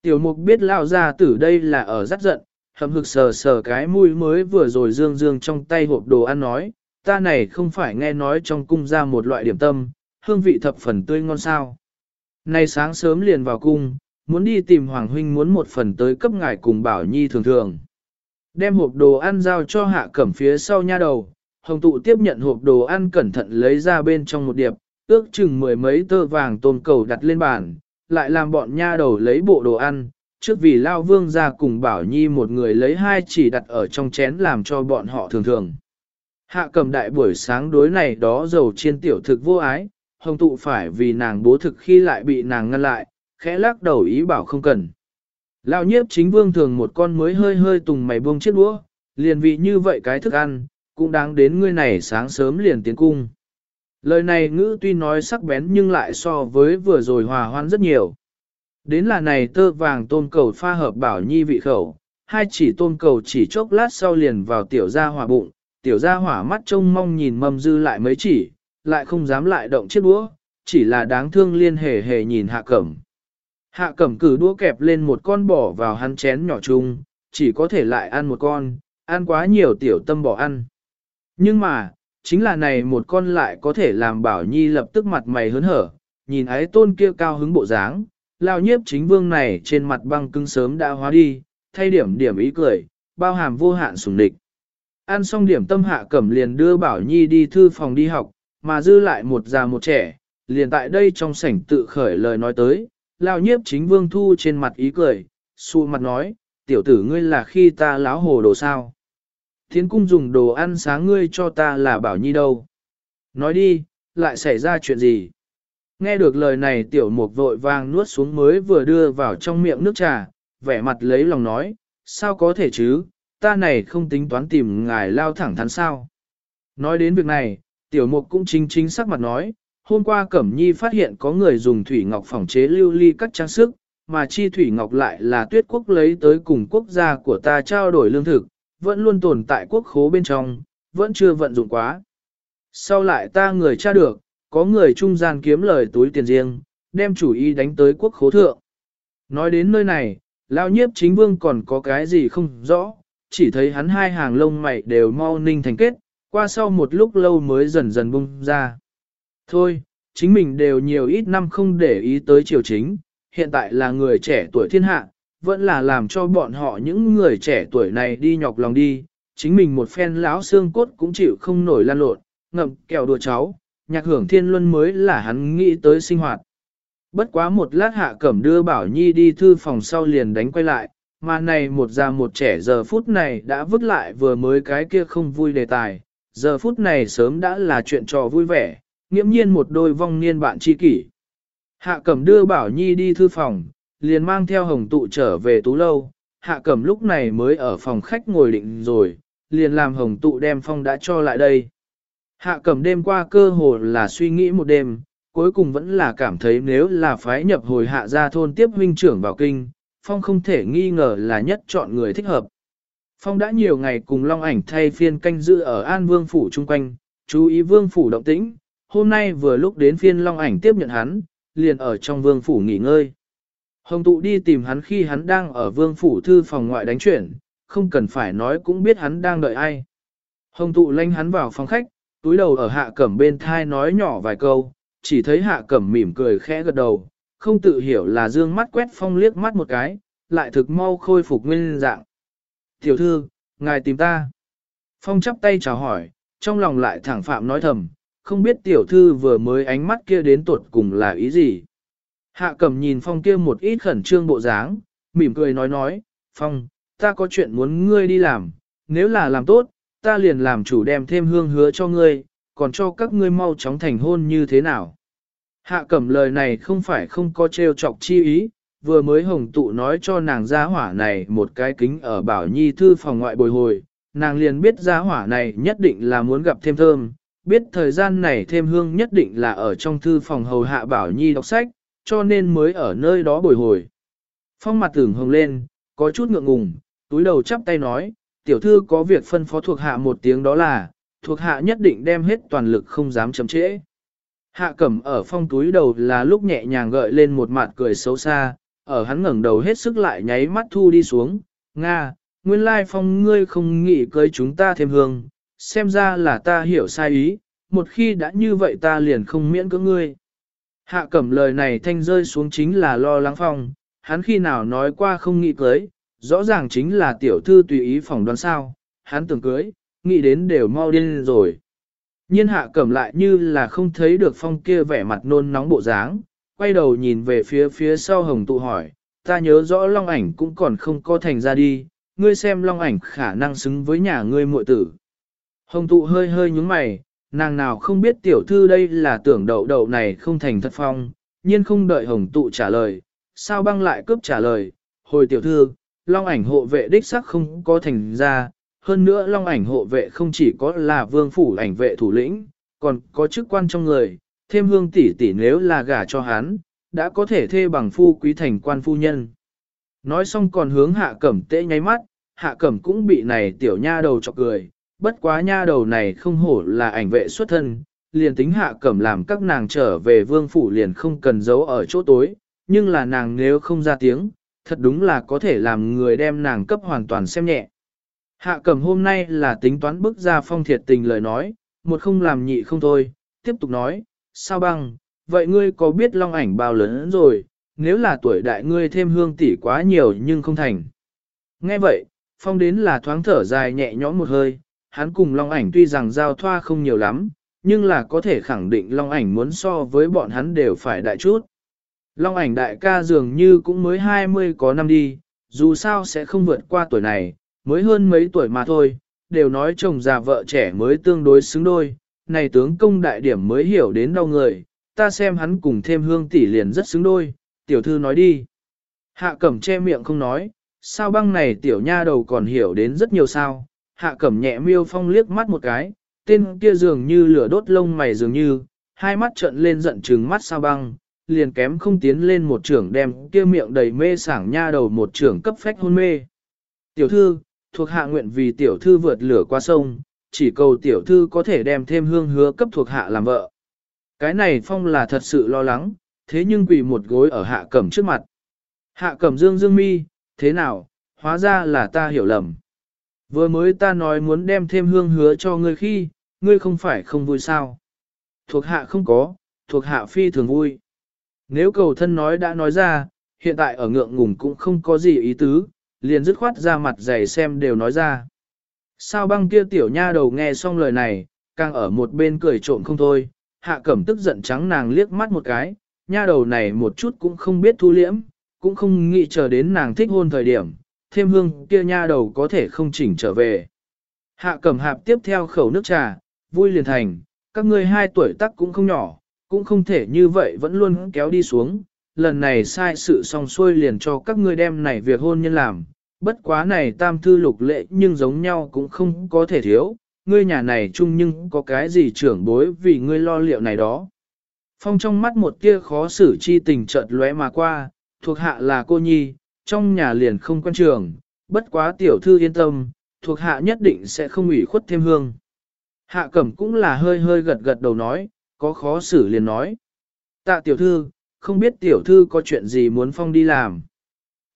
Tiểu mục biết Lao ra tử đây là ở rất giận, hầm hực sờ sờ cái mũi mới vừa rồi dương dương trong tay hộp đồ ăn nói, ta này không phải nghe nói trong cung ra một loại điểm tâm, hương vị thập phần tươi ngon sao. Nay sáng sớm liền vào cung, muốn đi tìm Hoàng Huynh muốn một phần tới cấp ngài cùng Bảo Nhi thường thường. Đem hộp đồ ăn giao cho hạ cẩm phía sau nha đầu, hồng tụ tiếp nhận hộp đồ ăn cẩn thận lấy ra bên trong một điệp, ước chừng mười mấy tơ vàng tôm cầu đặt lên bàn, lại làm bọn nha đầu lấy bộ đồ ăn, trước vì Lao Vương ra cùng Bảo Nhi một người lấy hai chỉ đặt ở trong chén làm cho bọn họ thường thường. Hạ cầm đại buổi sáng đối này đó dầu chiên tiểu thực vô ái, hồng tụ phải vì nàng bố thực khi lại bị nàng ngăn lại, khẽ lắc đầu ý bảo không cần. Lão nhiếp chính vương thường một con mới hơi hơi tùng mày buông chiếc đũa, liền vị như vậy cái thức ăn, cũng đáng đến ngươi này sáng sớm liền tiến cung. Lời này ngữ tuy nói sắc bén nhưng lại so với vừa rồi hòa hoan rất nhiều. Đến là này tơ vàng tôm cầu pha hợp bảo nhi vị khẩu, hai chỉ tôm cầu chỉ chốc lát sau liền vào tiểu gia hỏa bụng, tiểu gia hỏa mắt trông mong nhìn mâm dư lại mấy chỉ, lại không dám lại động chiếc đũa, chỉ là đáng thương liên hề hề nhìn hạ cẩm. Hạ cẩm cử đũa kẹp lên một con bỏ vào hắn chén nhỏ chung, chỉ có thể lại ăn một con, ăn quá nhiều tiểu tâm bỏ ăn. Nhưng mà, chính là này một con lại có thể làm bảo nhi lập tức mặt mày hớn hở, nhìn ái tôn kia cao hứng bộ dáng, lao nhiếp chính vương này trên mặt băng cứng sớm đã hóa đi, thay điểm điểm ý cười, bao hàm vô hạn sùng địch. Ăn xong điểm tâm hạ cẩm liền đưa bảo nhi đi thư phòng đi học, mà dư lại một già một trẻ, liền tại đây trong sảnh tự khởi lời nói tới, lao nhiếp chính vương thu trên mặt ý cười, xu mặt nói, tiểu tử ngươi là khi ta láo hồ đồ sao. Thiến cung dùng đồ ăn sáng ngươi cho ta là bảo nhi đâu. Nói đi, lại xảy ra chuyện gì? Nghe được lời này tiểu mục vội vàng nuốt xuống mới vừa đưa vào trong miệng nước trà, vẻ mặt lấy lòng nói, sao có thể chứ, ta này không tính toán tìm ngài lao thẳng thắn sao. Nói đến việc này, tiểu mục cũng chính chính sắc mặt nói, hôm qua Cẩm Nhi phát hiện có người dùng thủy ngọc phòng chế lưu ly các trang sức, mà chi thủy ngọc lại là tuyết quốc lấy tới cùng quốc gia của ta trao đổi lương thực, vẫn luôn tồn tại quốc khố bên trong, vẫn chưa vận dụng quá. Sau lại ta người tra được, có người trung gian kiếm lời túi tiền riêng, đem chủ ý đánh tới quốc khố thượng. Nói đến nơi này, lao nhiếp chính vương còn có cái gì không rõ, chỉ thấy hắn hai hàng lông mày đều mau ninh thành kết, qua sau một lúc lâu mới dần dần bung ra. Thôi, chính mình đều nhiều ít năm không để ý tới triều chính, hiện tại là người trẻ tuổi thiên hạ, vẫn là làm cho bọn họ những người trẻ tuổi này đi nhọc lòng đi, chính mình một phen lão xương cốt cũng chịu không nổi lan lộn, ngậm kẹo đùa cháu, nhạc hưởng thiên luân mới là hắn nghĩ tới sinh hoạt. Bất quá một lát hạ cẩm đưa Bảo Nhi đi thư phòng sau liền đánh quay lại, mà này một già một trẻ giờ phút này đã vứt lại vừa mới cái kia không vui đề tài, giờ phút này sớm đã là chuyện trò vui vẻ, nghiễm nhiên một đôi vong niên bạn tri kỷ. Hạ cẩm đưa Bảo Nhi đi thư phòng, liền mang theo hồng tụ trở về tú lâu, hạ cẩm lúc này mới ở phòng khách ngồi định rồi, liền làm hồng tụ đem phong đã cho lại đây. Hạ cẩm đêm qua cơ hồ là suy nghĩ một đêm, cuối cùng vẫn là cảm thấy nếu là phái nhập hồi hạ ra thôn tiếp huynh trưởng vào kinh, phong không thể nghi ngờ là nhất chọn người thích hợp. Phong đã nhiều ngày cùng Long ảnh thay phiên canh giữ ở An Vương Phủ chung quanh, chú ý Vương Phủ động tĩnh, hôm nay vừa lúc đến phiên Long ảnh tiếp nhận hắn, liền ở trong Vương Phủ nghỉ ngơi. Hồng tụ đi tìm hắn khi hắn đang ở Vương Phủ thư phòng ngoại đánh chuyển, không cần phải nói cũng biết hắn đang đợi ai. Hồng tụ lanh hắn vào phòng khách, túi đầu ở hạ cẩm bên thai nói nhỏ vài câu, chỉ thấy hạ cẩm mỉm cười khẽ gật đầu, không tự hiểu là dương mắt quét phong liếc mắt một cái, lại thực mau khôi phục nguyên dạng. Tiểu thư, ngài tìm ta. Phong chắp tay chào hỏi, trong lòng lại thẳng phạm nói thầm, không biết tiểu thư vừa mới ánh mắt kia đến tuột cùng là ý gì. Hạ cẩm nhìn phong kia một ít khẩn trương bộ dáng, mỉm cười nói nói, phong, ta có chuyện muốn ngươi đi làm, nếu là làm tốt, ta liền làm chủ đem thêm hương hứa cho ngươi, còn cho các ngươi mau chóng thành hôn như thế nào. Hạ cẩm lời này không phải không có trêu chọc chi ý, vừa mới hồng tụ nói cho nàng gia hỏa này một cái kính ở bảo nhi thư phòng ngoại bồi hồi, nàng liền biết gia hỏa này nhất định là muốn gặp thêm thơm, biết thời gian này thêm hương nhất định là ở trong thư phòng hầu hạ bảo nhi đọc sách, cho nên mới ở nơi đó bồi hồi. Phong mặt tưởng hồng lên, có chút ngượng ngùng, túi đầu chắp tay nói, tiểu thư có việc phân phó thuộc hạ một tiếng đó là, thuộc hạ nhất định đem hết toàn lực không dám chấm trễ. Hạ cẩm ở phong túi đầu là lúc nhẹ nhàng gợi lên một mặt cười xấu xa, ở hắn ngẩng đầu hết sức lại nháy mắt thu đi xuống, Nga, nguyên lai phong ngươi không nghĩ cưới chúng ta thêm hương, xem ra là ta hiểu sai ý, một khi đã như vậy ta liền không miễn cưỡng ngươi. Hạ cẩm lời này thanh rơi xuống chính là lo lắng phong, hắn khi nào nói qua không nghĩ cưới, rõ ràng chính là tiểu thư tùy ý phỏng đoán sao, hắn tưởng cưới, nghĩ đến đều mau điên rồi. Nhiên hạ cẩm lại như là không thấy được phong kia vẻ mặt nôn nóng bộ dáng, quay đầu nhìn về phía phía sau hồng tụ hỏi, ta nhớ rõ long ảnh cũng còn không có thành ra đi, ngươi xem long ảnh khả năng xứng với nhà ngươi muội tử. Hồng tụ hơi hơi nhúng mày, nàng nào không biết tiểu thư đây là tưởng đậu đậu này không thành thật phong, nhiên không đợi hồng tụ trả lời, sao băng lại cướp trả lời, hồi tiểu thư, long ảnh hộ vệ đích sắc không có thành ra, hơn nữa long ảnh hộ vệ không chỉ có là vương phủ ảnh vệ thủ lĩnh, còn có chức quan trong người, thêm hương tỷ tỷ nếu là gả cho hắn, đã có thể thê bằng phu quý thành quan phu nhân. Nói xong còn hướng hạ cẩm tễ nháy mắt, hạ cẩm cũng bị này tiểu nha đầu chọc cười, bất quá nha đầu này không hổ là ảnh vệ xuất thân, liền tính hạ cẩm làm các nàng trở về vương phủ liền không cần giấu ở chỗ tối, nhưng là nàng nếu không ra tiếng, thật đúng là có thể làm người đem nàng cấp hoàn toàn xem nhẹ. Hạ cẩm hôm nay là tính toán bức ra phong thiệt tình lời nói, một không làm nhị không thôi, tiếp tục nói, sao băng, vậy ngươi có biết long ảnh bao lớn rồi, nếu là tuổi đại ngươi thêm hương tỷ quá nhiều nhưng không thành. Nghe vậy, phong đến là thoáng thở dài nhẹ nhõm một hơi, hắn cùng long ảnh tuy rằng giao thoa không nhiều lắm, nhưng là có thể khẳng định long ảnh muốn so với bọn hắn đều phải đại chút. Long ảnh đại ca dường như cũng mới 20 có năm đi, dù sao sẽ không vượt qua tuổi này, mới hơn mấy tuổi mà thôi, đều nói chồng già vợ trẻ mới tương đối xứng đôi, này tướng công đại điểm mới hiểu đến đau người, ta xem hắn cùng thêm hương tỷ liền rất xứng đôi, tiểu thư nói đi. Hạ cẩm che miệng không nói, sao băng này tiểu nha đầu còn hiểu đến rất nhiều sao, hạ cẩm nhẹ miêu phong liếc mắt một cái, tên kia dường như lửa đốt lông mày dường như, hai mắt trợn lên giận trừng mắt sao băng, liền kém không tiến lên một trưởng đem kia miệng đầy mê sảng nha đầu một trưởng cấp phách hôn mê. Tiểu thư, thuộc hạ nguyện vì tiểu thư vượt lửa qua sông, chỉ cầu tiểu thư có thể đem thêm hương hứa cấp thuộc hạ làm vợ. Cái này phong là thật sự lo lắng, thế nhưng quỳ một gối ở hạ cẩm trước mặt. Hạ cẩm dương dương mi, thế nào, hóa ra là ta hiểu lầm. Vừa mới ta nói muốn đem thêm hương hứa cho ngươi khi, ngươi không phải không vui sao. Thuộc hạ không có, thuộc hạ phi thường vui. Nếu cầu thân nói đã nói ra, hiện tại ở ngượng ngùng cũng không có gì ý tứ, liền dứt khoát ra mặt dày xem đều nói ra. Sao băng kia tiểu nha đầu nghe xong lời này, càng ở một bên cười trộm không thôi, hạ cẩm tức giận trắng nàng liếc mắt một cái, nha đầu này một chút cũng không biết thu liễm, cũng không nghĩ chờ đến nàng thích hôn thời điểm, thêm hương kia nha đầu có thể không chỉnh trở về. Hạ cẩm hạp tiếp theo khẩu nước trà, vui liền thành, các ngươi hai tuổi tác cũng không nhỏ, cũng không thể như vậy vẫn luôn kéo đi xuống, lần này sai sự xong xuôi liền cho các ngươi đem này việc hôn nhân làm, bất quá này tam thư lục lệ nhưng giống nhau cũng không có thể thiếu, ngươi nhà này chung nhưng có cái gì trưởng bối vì ngươi lo liệu này đó. Phong trong mắt một tia khó xử chi tình chợt lóe mà qua, thuộc hạ là cô nhi, trong nhà liền không quan trường, bất quá tiểu thư yên tâm, thuộc hạ nhất định sẽ không ủy khuất thêm hương. Hạ cẩm cũng là hơi hơi gật gật đầu nói, có khó xử liền nói. Tạ tiểu thư, không biết tiểu thư có chuyện gì muốn phong đi làm.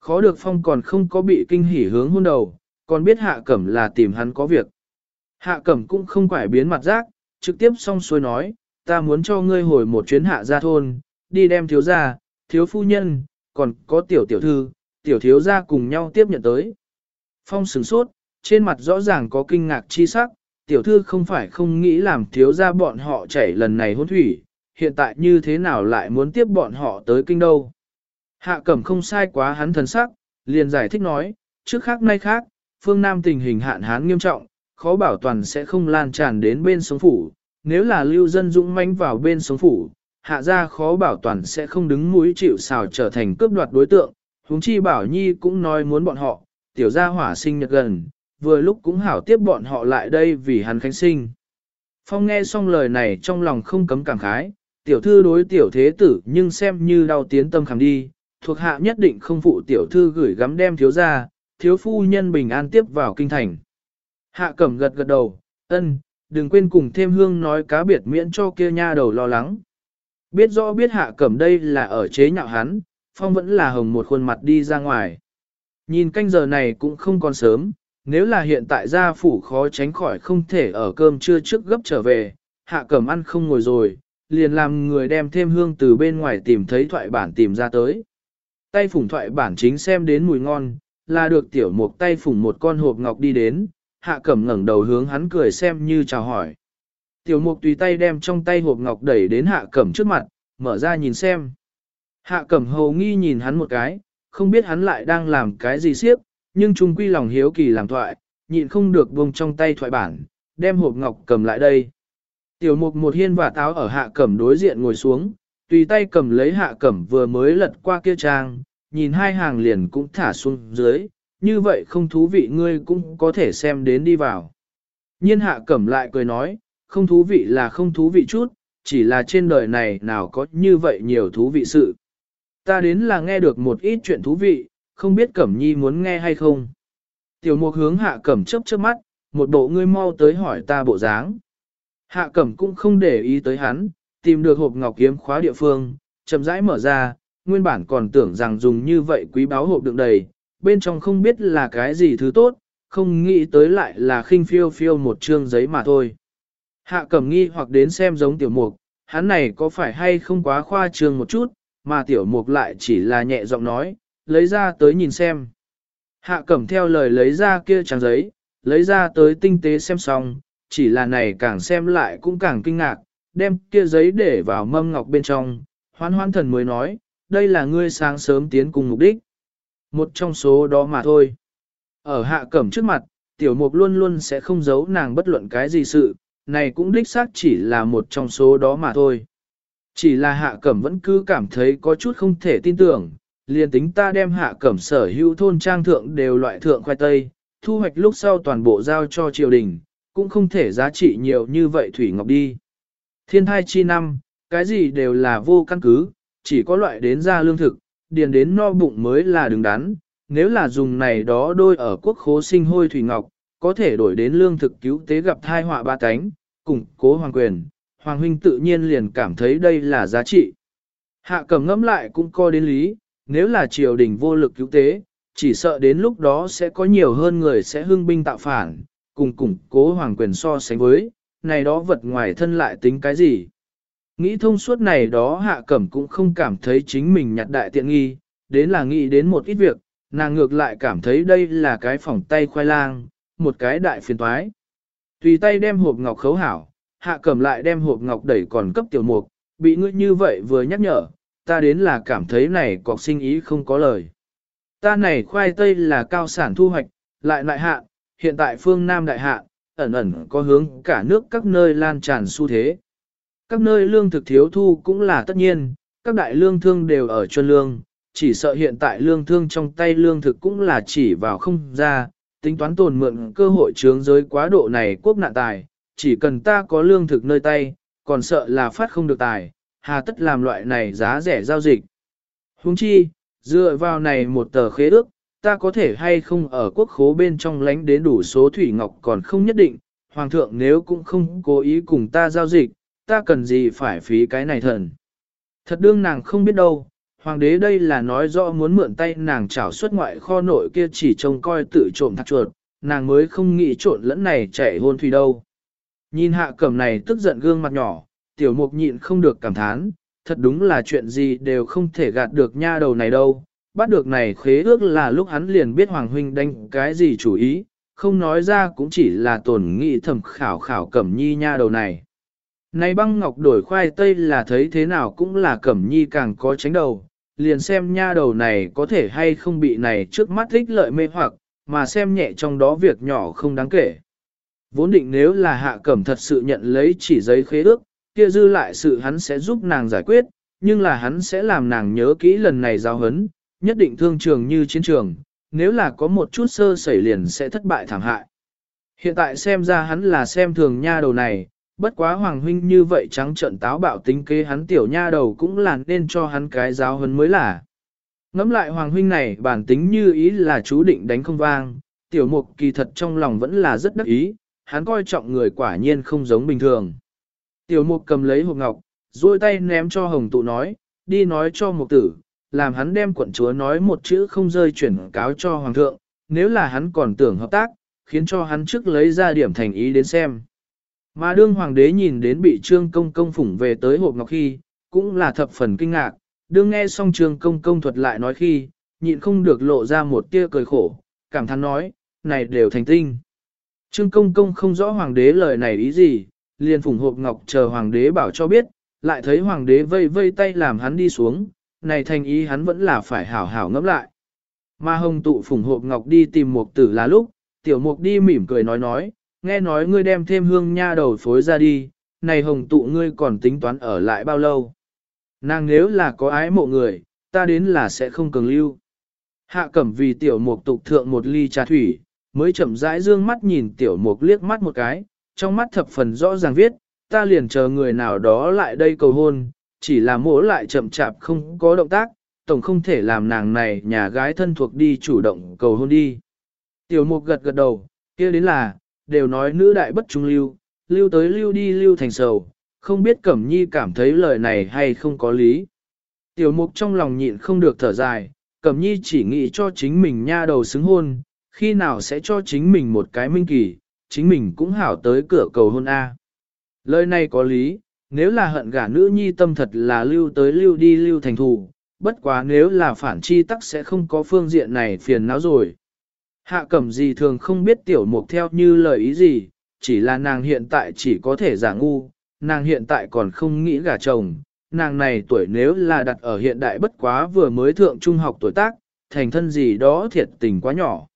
Khó được phong còn không có bị kinh hỉ hướng hôn đầu, còn biết hạ cẩm là tìm hắn có việc. Hạ cẩm cũng không quải biến mặt rác, trực tiếp xong xuôi nói, ta muốn cho ngươi hồi một chuyến hạ gia thôn, đi đem thiếu gia, thiếu phu nhân, còn có tiểu tiểu thư, tiểu thiếu gia cùng nhau tiếp nhận tới. Phong sửng sốt, trên mặt rõ ràng có kinh ngạc chi sắc, tiểu thư không phải không nghĩ làm thiếu gia bọn họ chảy lần này hôn thủy, hiện tại như thế nào lại muốn tiếp bọn họ tới kinh đâu. Hạ cẩm không sai quá hắn thần sắc, liền giải thích nói, trước khác nay khác, phương Nam tình hình hạn hán nghiêm trọng, khó bảo toàn sẽ không lan tràn đến bên sống phủ, nếu là lưu dân dũng manh vào bên sống phủ, hạ ra khó bảo toàn sẽ không đứng mũi chịu xào trở thành cướp đoạt đối tượng, huống chi bảo nhi cũng nói muốn bọn họ, tiểu gia hỏa sinh nhật gần, vừa lúc cũng hảo tiếp bọn họ lại đây vì hắn khánh sinh. Phong nghe xong lời này trong lòng không cấm cảm khái, tiểu thư đối tiểu thế tử nhưng xem như đau tiến tâm khảm đi, thuộc hạ nhất định không phụ tiểu thư gửi gắm đem thiếu ra, thiếu phu nhân bình an tiếp vào kinh thành. Hạ cẩm gật gật đầu, ân, đừng quên cùng thêm hương nói cá biệt miễn cho kia nha đầu lo lắng. Biết rõ biết hạ cẩm đây là ở chế nhạo hắn, phong vẫn là hồng một khuôn mặt đi ra ngoài. Nhìn canh giờ này cũng không còn sớm, nếu là hiện tại gia phủ khó tránh khỏi không thể ở cơm trưa trước gấp trở về, hạ cẩm ăn không ngồi rồi, liền làm người đem thêm hương từ bên ngoài tìm thấy thoại bản tìm ra tới. Tay phủng thoại bản chính xem đến mùi ngon, là được tiểu mục tay phủng một con hộp ngọc đi đến, hạ cẩm ngẩng đầu hướng hắn cười xem như chào hỏi. Tiểu mục tùy tay đem trong tay hộp ngọc đẩy đến hạ cẩm trước mặt, mở ra nhìn xem. Hạ cẩm hầu nghi nhìn hắn một cái, không biết hắn lại đang làm cái gì siếp, nhưng trung quy lòng hiếu kỳ làm thoại, nhịn không được buông trong tay thoại bản, đem hộp ngọc cầm lại đây. Tiểu mục một hiên và táo ở hạ cẩm đối diện ngồi xuống, tùy tay cầm lấy hạ cẩm vừa mới lật qua kia trang, nhìn hai hàng liền cũng thả xuống dưới, như vậy không thú vị ngươi cũng có thể xem đến đi vào. Nhiên hạ cẩm lại cười nói, không thú vị là không thú vị chút, chỉ là trên đời này nào có như vậy nhiều thú vị sự. Ta đến là nghe được một ít chuyện thú vị, không biết cẩm nhi muốn nghe hay không. Tiểu mục hướng hạ cẩm chớp chớp mắt, một bộ ngươi mau tới hỏi ta bộ dáng. Hạ cẩm cũng không để ý tới hắn, tìm được hộp ngọc kiếm khóa địa phương, chậm rãi mở ra, nguyên bản còn tưởng rằng dùng như vậy quý báo hộp đựng đầy, bên trong không biết là cái gì thứ tốt, không nghĩ tới lại là khinh phiêu phiêu một chương giấy mà thôi. Hạ cẩm nghi hoặc đến xem giống tiểu mục, hắn này có phải hay không quá khoa trương một chút, mà tiểu mục lại chỉ là nhẹ giọng nói, lấy ra tới nhìn xem. Hạ cẩm theo lời lấy ra kia trang giấy, lấy ra tới tinh tế xem xong, chỉ là này càng xem lại cũng càng kinh ngạc, đem kia giấy để vào mâm ngọc bên trong, hoan hoan thần mới nói, đây là ngươi sáng sớm tiến cùng mục đích. Một trong số đó mà thôi. Ở hạ cẩm trước mặt, tiểu mục luôn luôn sẽ không giấu nàng bất luận cái gì sự, này cũng đích xác chỉ là một trong số đó mà thôi. Chỉ là hạ cẩm vẫn cứ cảm thấy có chút không thể tin tưởng, liền tính ta đem hạ cẩm sở hữu thôn trang thượng đều loại thượng khoai tây, thu hoạch lúc sau toàn bộ giao cho triều đình, cũng không thể giá trị nhiều như vậy Thủy Ngọc đi. Thiên thai chi năm, cái gì đều là vô căn cứ, chỉ có loại đến ra lương thực, điền đến no bụng mới là đứng đắn, nếu là dùng này đó đôi ở quốc khố sinh hôi Thủy Ngọc, có thể đổi đến lương thực cứu tế gặp thai họa ba cánh, củng cố hoàng quyền, hoàng huynh tự nhiên liền cảm thấy đây là giá trị. Hạ cầm ngẫm lại cũng coi đến lý, nếu là triều đình vô lực cứu tế, chỉ sợ đến lúc đó sẽ có nhiều hơn người sẽ hưng binh tạo phản, cùng củng cố hoàng quyền so sánh với, này đó vật ngoài thân lại tính cái gì. Nghĩ thông suốt này đó hạ cẩm cũng không cảm thấy chính mình nhặt đại tiện nghi, đến là nghĩ đến một ít việc, nàng ngược lại cảm thấy đây là cái phòng tay khoai lang, một cái đại phiền toái. Tùy tay đem hộp ngọc khấu hảo, hạ cẩm lại đem hộp ngọc đẩy còn cấp tiểu mục, bị ngươi như vậy vừa nhắc nhở, ta đến là cảm thấy này cọc sinh ý không có lời. Ta này khoai tây là cao sản thu hoạch, lại lại hạ, hiện tại phương Nam đại hạ, ẩn ẩn có hướng cả nước các nơi lan tràn xu thế. Các nơi lương thực thiếu thu cũng là tất nhiên, các đại lương thương đều ở chuân lương, chỉ sợ hiện tại lương thương trong tay lương thực cũng là chỉ vào không ra, tính toán tồn mượn cơ hội trướng giới quá độ này quốc nạn tài, chỉ cần ta có lương thực nơi tay, còn sợ là phát không được tài, hà tất làm loại này giá rẻ giao dịch. Huống chi, dựa vào này một tờ khế ước, ta có thể hay không ở quốc khố bên trong lánh đến đủ số thủy ngọc còn không nhất định, hoàng thượng nếu cũng không cố ý cùng ta giao dịch, ta cần gì phải phí cái này thần. Thật đương nàng không biết đâu, hoàng đế đây là nói rõ muốn mượn tay nàng trảo xuất ngoại kho nội kia chỉ trông coi tự trộm thạc chuột, nàng mới không nghĩ trộn lẫn này chạy hôn thủy đâu. Nhìn hạ cẩm này tức giận gương mặt nhỏ, tiểu mục nhịn không được cảm thán, thật đúng là chuyện gì đều không thể gạt được nha đầu này đâu. Bắt được này khế ước là lúc hắn liền biết Hoàng Huynh đánh cái gì chủ ý, không nói ra cũng chỉ là tổn nghị thầm khảo khảo cẩm nhi nha đầu này. Này băng ngọc đổi khoai tây là thấy thế nào cũng là cẩm nhi càng có tránh đầu, liền xem nha đầu này có thể hay không bị này trước mắt thích lợi mê hoặc, mà xem nhẹ trong đó việc nhỏ không đáng kể. Vốn định nếu là hạ cẩm thật sự nhận lấy chỉ giấy khế ước, kia dư lại sự hắn sẽ giúp nàng giải quyết, nhưng là hắn sẽ làm nàng nhớ kỹ lần này giao hấn, nhất định thương trường như chiến trường, nếu là có một chút sơ sẩy liền sẽ thất bại thảm hại. Hiện tại xem ra hắn là xem thường nha đầu này, bất quá hoàng huynh như vậy trắng trợn táo bạo tính kế hắn tiểu nha đầu cũng là nên cho hắn cái giáo hấn mới là. Ngắm lại hoàng huynh này bản tính như ý là chú định đánh không vang, tiểu mục kỳ thật trong lòng vẫn là rất đắc ý, hắn coi trọng người quả nhiên không giống bình thường. Tiểu mục cầm lấy hộp ngọc, duỗi tay ném cho hồng tụ nói, đi nói cho mục tử, làm hắn đem quận chúa nói một chữ không rơi chuyển cáo cho hoàng thượng, nếu là hắn còn tưởng hợp tác, khiến cho hắn trước lấy ra điểm thành ý đến xem. Mà đương hoàng đế nhìn đến bị trương công công phủng về tới hộp ngọc khi, cũng là thập phần kinh ngạc, đương nghe xong trương công công thuật lại nói khi, nhịn không được lộ ra một tia cười khổ, cảm thán nói, này đều thành tinh. Trương công công không rõ hoàng đế lời này ý gì, liền phủng hộp ngọc chờ hoàng đế bảo cho biết, lại thấy hoàng đế vây vây tay làm hắn đi xuống, này thành ý hắn vẫn là phải hảo hảo ngẫm lại. Mà hồng tụ phủng hộp ngọc đi tìm mục tử là lúc, tiểu mục đi mỉm cười nói nói, nghe nói ngươi đem thêm hương nha đầu phối ra đi, này hồng tụ ngươi còn tính toán ở lại bao lâu. Nàng nếu là có ái mộ người, ta đến là sẽ không cường lưu. Hạ cẩm vì tiểu mục tục thượng một ly trà thủy, mới chậm rãi dương mắt nhìn tiểu mục liếc mắt một cái, trong mắt thập phần rõ ràng viết, ta liền chờ người nào đó lại đây cầu hôn, chỉ là mỗ lại chậm chạp không có động tác, tổng không thể làm nàng này nhà gái thân thuộc đi chủ động cầu hôn đi. Tiểu mục gật gật đầu, kia đến là, đều nói nữ đại bất trung lưu, lưu tới lưu đi lưu thành sầu, không biết Cẩm Nhi cảm thấy lời này hay không có lý. Tiểu mục trong lòng nhịn không được thở dài, Cẩm Nhi chỉ nghĩ cho chính mình nha đầu xứng hôn, khi nào sẽ cho chính mình một cái minh kỳ, chính mình cũng hảo tới cửa cầu hôn A. Lời này có lý, nếu là hận gả nữ nhi tâm thật là lưu tới lưu đi lưu thành thù, bất quá nếu là phản chi tắc sẽ không có phương diện này phiền não rồi. Hạ cẩm gì thường không biết tiểu mục theo như lời ý gì, chỉ là nàng hiện tại chỉ có thể giả ngu, nàng hiện tại còn không nghĩ gả chồng, nàng này tuổi nếu là đặt ở hiện đại bất quá vừa mới thượng trung học tuổi tác, thành thân gì đó thiệt tình quá nhỏ.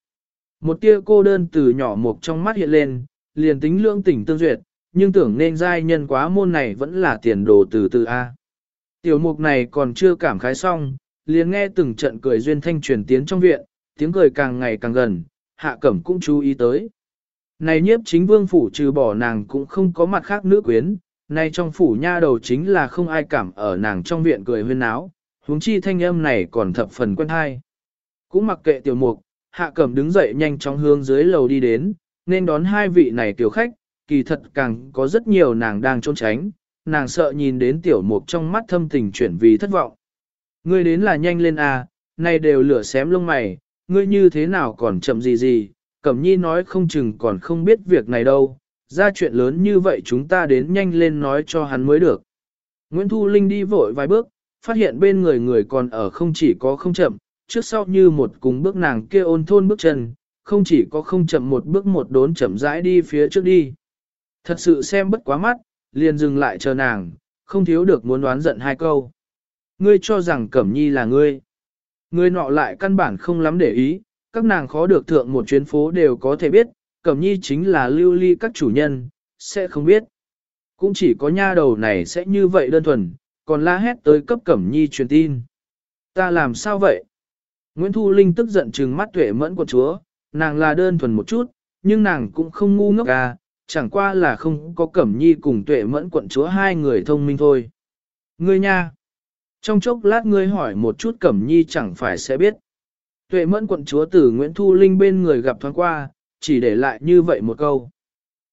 Một tia cô đơn từ nhỏ mục trong mắt hiện lên, liền tính lương tình tương duyệt, nhưng tưởng nên giai nhân quá môn này vẫn là tiền đồ từ từ A. Tiểu mục này còn chưa cảm khái xong, liền nghe từng trận cười duyên thanh truyền tiến trong viện, tiếng cười càng ngày càng gần, hạ cẩm cũng chú ý tới. Này nhiếp chính vương phủ trừ bỏ nàng cũng không có mặt khác nữ quyến, này trong phủ nha đầu chính là không ai cảm ở nàng trong viện cười huyên náo, huống chi thanh âm này còn thập phần quen hay. Cũng mặc kệ tiểu mục, hạ cẩm đứng dậy nhanh chóng hướng dưới lầu đi đến, nên đón hai vị này tiểu khách, kỳ thật càng có rất nhiều nàng đang trốn tránh, nàng sợ nhìn đến tiểu mục trong mắt thâm tình chuyển vì thất vọng. Ngươi đến là nhanh lên à, nay đều lửa xém lông mày, ngươi như thế nào còn chậm gì gì, Cẩm Nhi nói không chừng còn không biết việc này đâu, ra chuyện lớn như vậy chúng ta đến nhanh lên nói cho hắn mới được. Nguyễn Thu Linh đi vội vài bước, phát hiện bên người người còn ở không chỉ có không chậm, trước sau như một cùng bước nàng kia ôn thôn bước chân, không chỉ có không chậm một bước một đốn chậm rãi đi phía trước đi. Thật sự xem bất quá mắt, liền dừng lại chờ nàng, không thiếu được muốn đoán giận hai câu. Ngươi cho rằng Cẩm Nhi là ngươi. Ngươi nọ lại căn bản không lắm để ý, các nàng khó được thượng một chuyến phố đều có thể biết, Cẩm Nhi chính là lưu ly các chủ nhân, sẽ không biết. Cũng chỉ có nha đầu này sẽ như vậy đơn thuần, còn la hét tới cấp Cẩm Nhi truyền tin. Ta làm sao vậy? Nguyễn Thu Linh tức giận trừng mắt tuệ mẫn của chúa, nàng là đơn thuần một chút, nhưng nàng cũng không ngu ngốc à, chẳng qua là không có Cẩm Nhi cùng tuệ mẫn quận chúa hai người thông minh thôi. Ngươi nha! Trong chốc lát ngươi hỏi một chút Cẩm Nhi chẳng phải sẽ biết. Tuệ mẫn quận chúa từ Nguyễn Thu Linh bên người gặp thoáng qua, chỉ để lại như vậy một câu.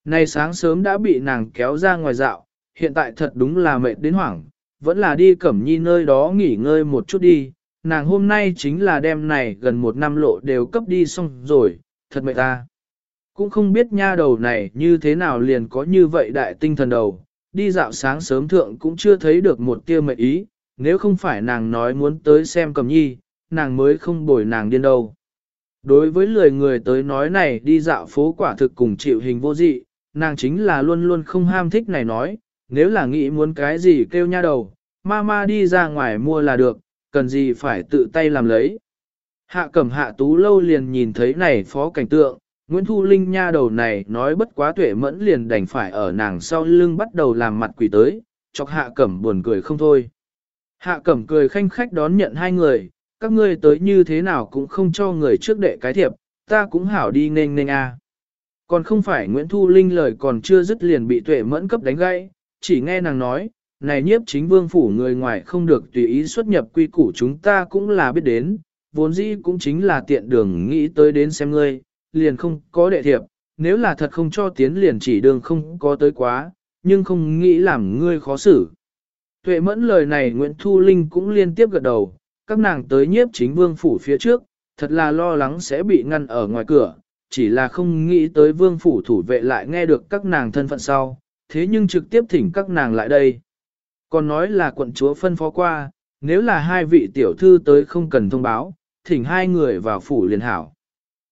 Nay sáng sớm đã bị nàng kéo ra ngoài dạo, hiện tại thật đúng là mệt đến hoảng, vẫn là đi Cẩm Nhi nơi đó nghỉ ngơi một chút đi, nàng hôm nay chính là đêm này gần một năm lộ đều cấp đi xong rồi, thật mệt ta. Cũng không biết nha đầu này như thế nào liền có như vậy đại tinh thần đầu, đi dạo sáng sớm thượng cũng chưa thấy được một tia mệt ý, nếu không phải nàng nói muốn tới xem cầm nhi, nàng mới không bồi nàng điên đâu. Đối với lười người tới nói này đi dạo phố quả thực cùng chịu hình vô dị, nàng chính là luôn luôn không ham thích này nói, nếu là nghĩ muốn cái gì kêu nha đầu, ma ma đi ra ngoài mua là được, cần gì phải tự tay làm lấy. Hạ cẩm hạ tú lâu liền nhìn thấy này phó cảnh tượng, Nguyễn Thu Linh nha đầu này nói bất quá tuệ mẫn liền đành phải ở nàng sau lưng bắt đầu làm mặt quỷ tới, chọc hạ cẩm buồn cười không thôi. Hạ cẩm cười khanh khách đón nhận hai người, các ngươi tới như thế nào cũng không cho người trước đệ cái thiệp, ta cũng hảo đi nên nên a. Còn không phải Nguyễn Thu Linh lời còn chưa dứt liền bị tuệ mẫn cấp đánh gãy, chỉ nghe nàng nói, này nhiếp chính vương phủ người ngoài không được tùy ý xuất nhập quy củ chúng ta cũng là biết đến, vốn dĩ cũng chính là tiện đường nghĩ tới đến xem ngươi, liền không có đệ thiệp, nếu là thật không cho tiến liền chỉ đường không có tới quá, nhưng không nghĩ làm ngươi khó xử. Tuệ mẫn lời này Nguyễn Thu Linh cũng liên tiếp gật đầu, các nàng tới nhiếp chính vương phủ phía trước, thật là lo lắng sẽ bị ngăn ở ngoài cửa, chỉ là không nghĩ tới vương phủ thủ vệ lại nghe được các nàng thân phận sau, thế nhưng trực tiếp thỉnh các nàng lại đây. Còn nói là quận chúa phân phó qua, nếu là hai vị tiểu thư tới không cần thông báo, thỉnh hai người vào phủ liền hảo.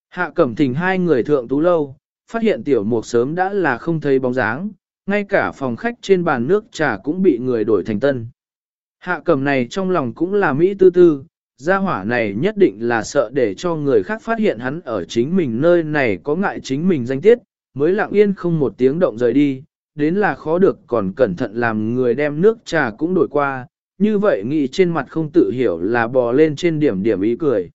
Hạ cẩm thỉnh hai người thượng tú lâu, phát hiện tiểu mục sớm đã là không thấy bóng dáng, ngay cả phòng khách trên bàn nước trà cũng bị người đổi thành tân. Hạ cẩm này trong lòng cũng là Mỹ tư tư, gia hỏa này nhất định là sợ để cho người khác phát hiện hắn ở chính mình nơi này có ngại chính mình danh tiết, mới lặng yên không một tiếng động rời đi, đến là khó được còn cẩn thận làm người đem nước trà cũng đổi qua, như vậy nghĩ trên mặt không tự hiểu là bò lên trên điểm điểm ý cười.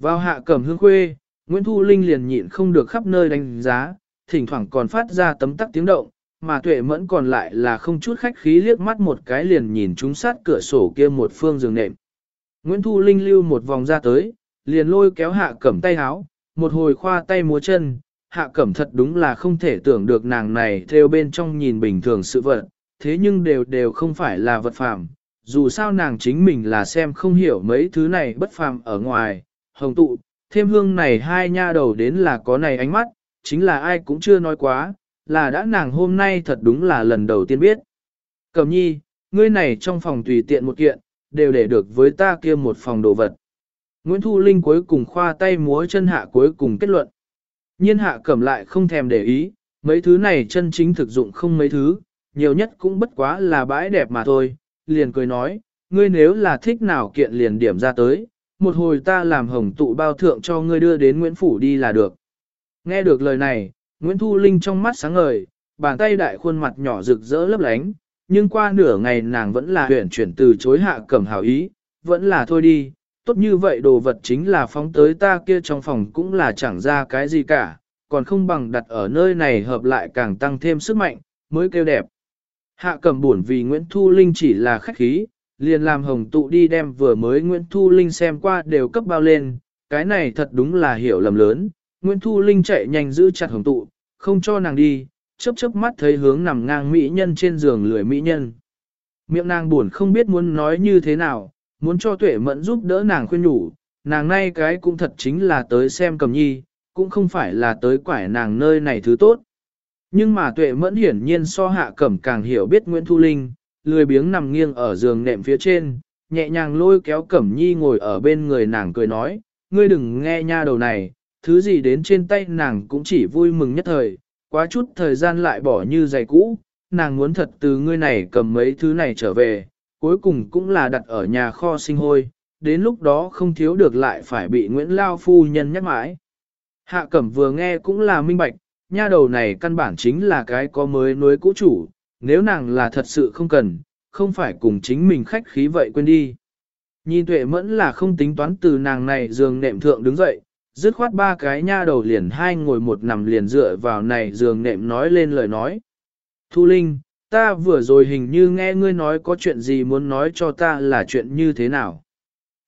Vào hạ cẩm hương khuê, Nguyễn Thu Linh liền nhịn không được khắp nơi đánh giá, thỉnh thoảng còn phát ra tấm tắc tiếng động, mà tuệ mẫn còn lại là không chút khách khí liếc mắt một cái liền nhìn chúng sát cửa sổ kia một phương giường nệm. Nguyễn Thu Linh lưu một vòng ra tới, liền lôi kéo hạ cẩm tay háo, một hồi khoa tay múa chân, hạ cẩm thật đúng là không thể tưởng được nàng này theo bên trong nhìn bình thường sự vật, thế nhưng đều đều không phải là vật phàm. Dù sao nàng chính mình là xem không hiểu mấy thứ này bất phàm ở ngoài, hồng tụ, thêm hương này hai nha đầu đến là có này ánh mắt, chính là ai cũng chưa nói quá, là đã nàng hôm nay thật đúng là lần đầu tiên biết. Cẩm nhi, ngươi này trong phòng tùy tiện một kiện, đều để được với ta kia một phòng đồ vật. Nguyễn Thu Linh cuối cùng khoa tay múa chân hạ cuối cùng kết luận. Nhiên hạ cẩm lại không thèm để ý, mấy thứ này chân chính thực dụng không mấy thứ, nhiều nhất cũng bất quá là bãi đẹp mà thôi, liền cười nói, ngươi nếu là thích nào kiện liền điểm ra tới, một hồi ta làm hồng tụ bao thượng cho ngươi đưa đến Nguyễn Phủ đi là được. Nghe được lời này, Nguyễn Thu Linh trong mắt sáng ngời, bàn tay đại khuôn mặt nhỏ rực rỡ lấp lánh, nhưng qua nửa ngày nàng vẫn là huyển chuyển từ chối hạ cẩm hảo ý, vẫn là thôi đi, tốt như vậy đồ vật chính là phóng tới ta kia trong phòng cũng là chẳng ra cái gì cả, còn không bằng đặt ở nơi này hợp lại càng tăng thêm sức mạnh, mới kêu đẹp. Hạ cẩm buồn vì Nguyễn Thu Linh chỉ là khách khí, liền làm hồng tụ đi đem vừa mới Nguyễn Thu Linh xem qua đều cấp bao lên, cái này thật đúng là hiểu lầm lớn. Nguyễn Thu Linh chạy nhanh giữ chặt hồng tụ, không cho nàng đi, chớp chớp mắt thấy hướng nằm ngang mỹ nhân trên giường lười mỹ nhân. Miệng nàng buồn không biết muốn nói như thế nào, muốn cho tuệ mẫn giúp đỡ nàng khuyên nhủ, nàng nay cái cũng thật chính là tới xem cầm nhi, cũng không phải là tới quải nàng nơi này thứ tốt. Nhưng mà tuệ mẫn hiển nhiên so hạ cẩm càng hiểu biết Nguyễn Thu Linh, lười biếng nằm nghiêng ở giường nệm phía trên, nhẹ nhàng lôi kéo Cẩm Nhi ngồi ở bên người nàng cười nói, ngươi đừng nghe nha đầu này, thứ gì đến trên tay nàng cũng chỉ vui mừng nhất thời, quá chút thời gian lại bỏ như giày cũ, nàng muốn thật từ ngươi này cầm mấy thứ này trở về, cuối cùng cũng là đặt ở nhà kho sinh hôi, đến lúc đó không thiếu được lại phải bị Nguyễn Lao Phu Nhân nhắc mãi. Hạ Cẩm vừa nghe cũng là minh bạch, nha đầu này căn bản chính là cái có mới nuối cũ chủ, nếu nàng là thật sự không cần, không phải cùng chính mình khách khí vậy quên đi. Nhìn tuệ mẫn là không tính toán từ nàng này giường nệm thượng đứng dậy, dứt khoát ba cái nha đầu liền hai ngồi một nằm liền dựa vào này giường nệm nói lên lời nói. Thu Linh, ta vừa rồi hình như nghe ngươi nói có chuyện gì muốn nói cho ta là chuyện như thế nào.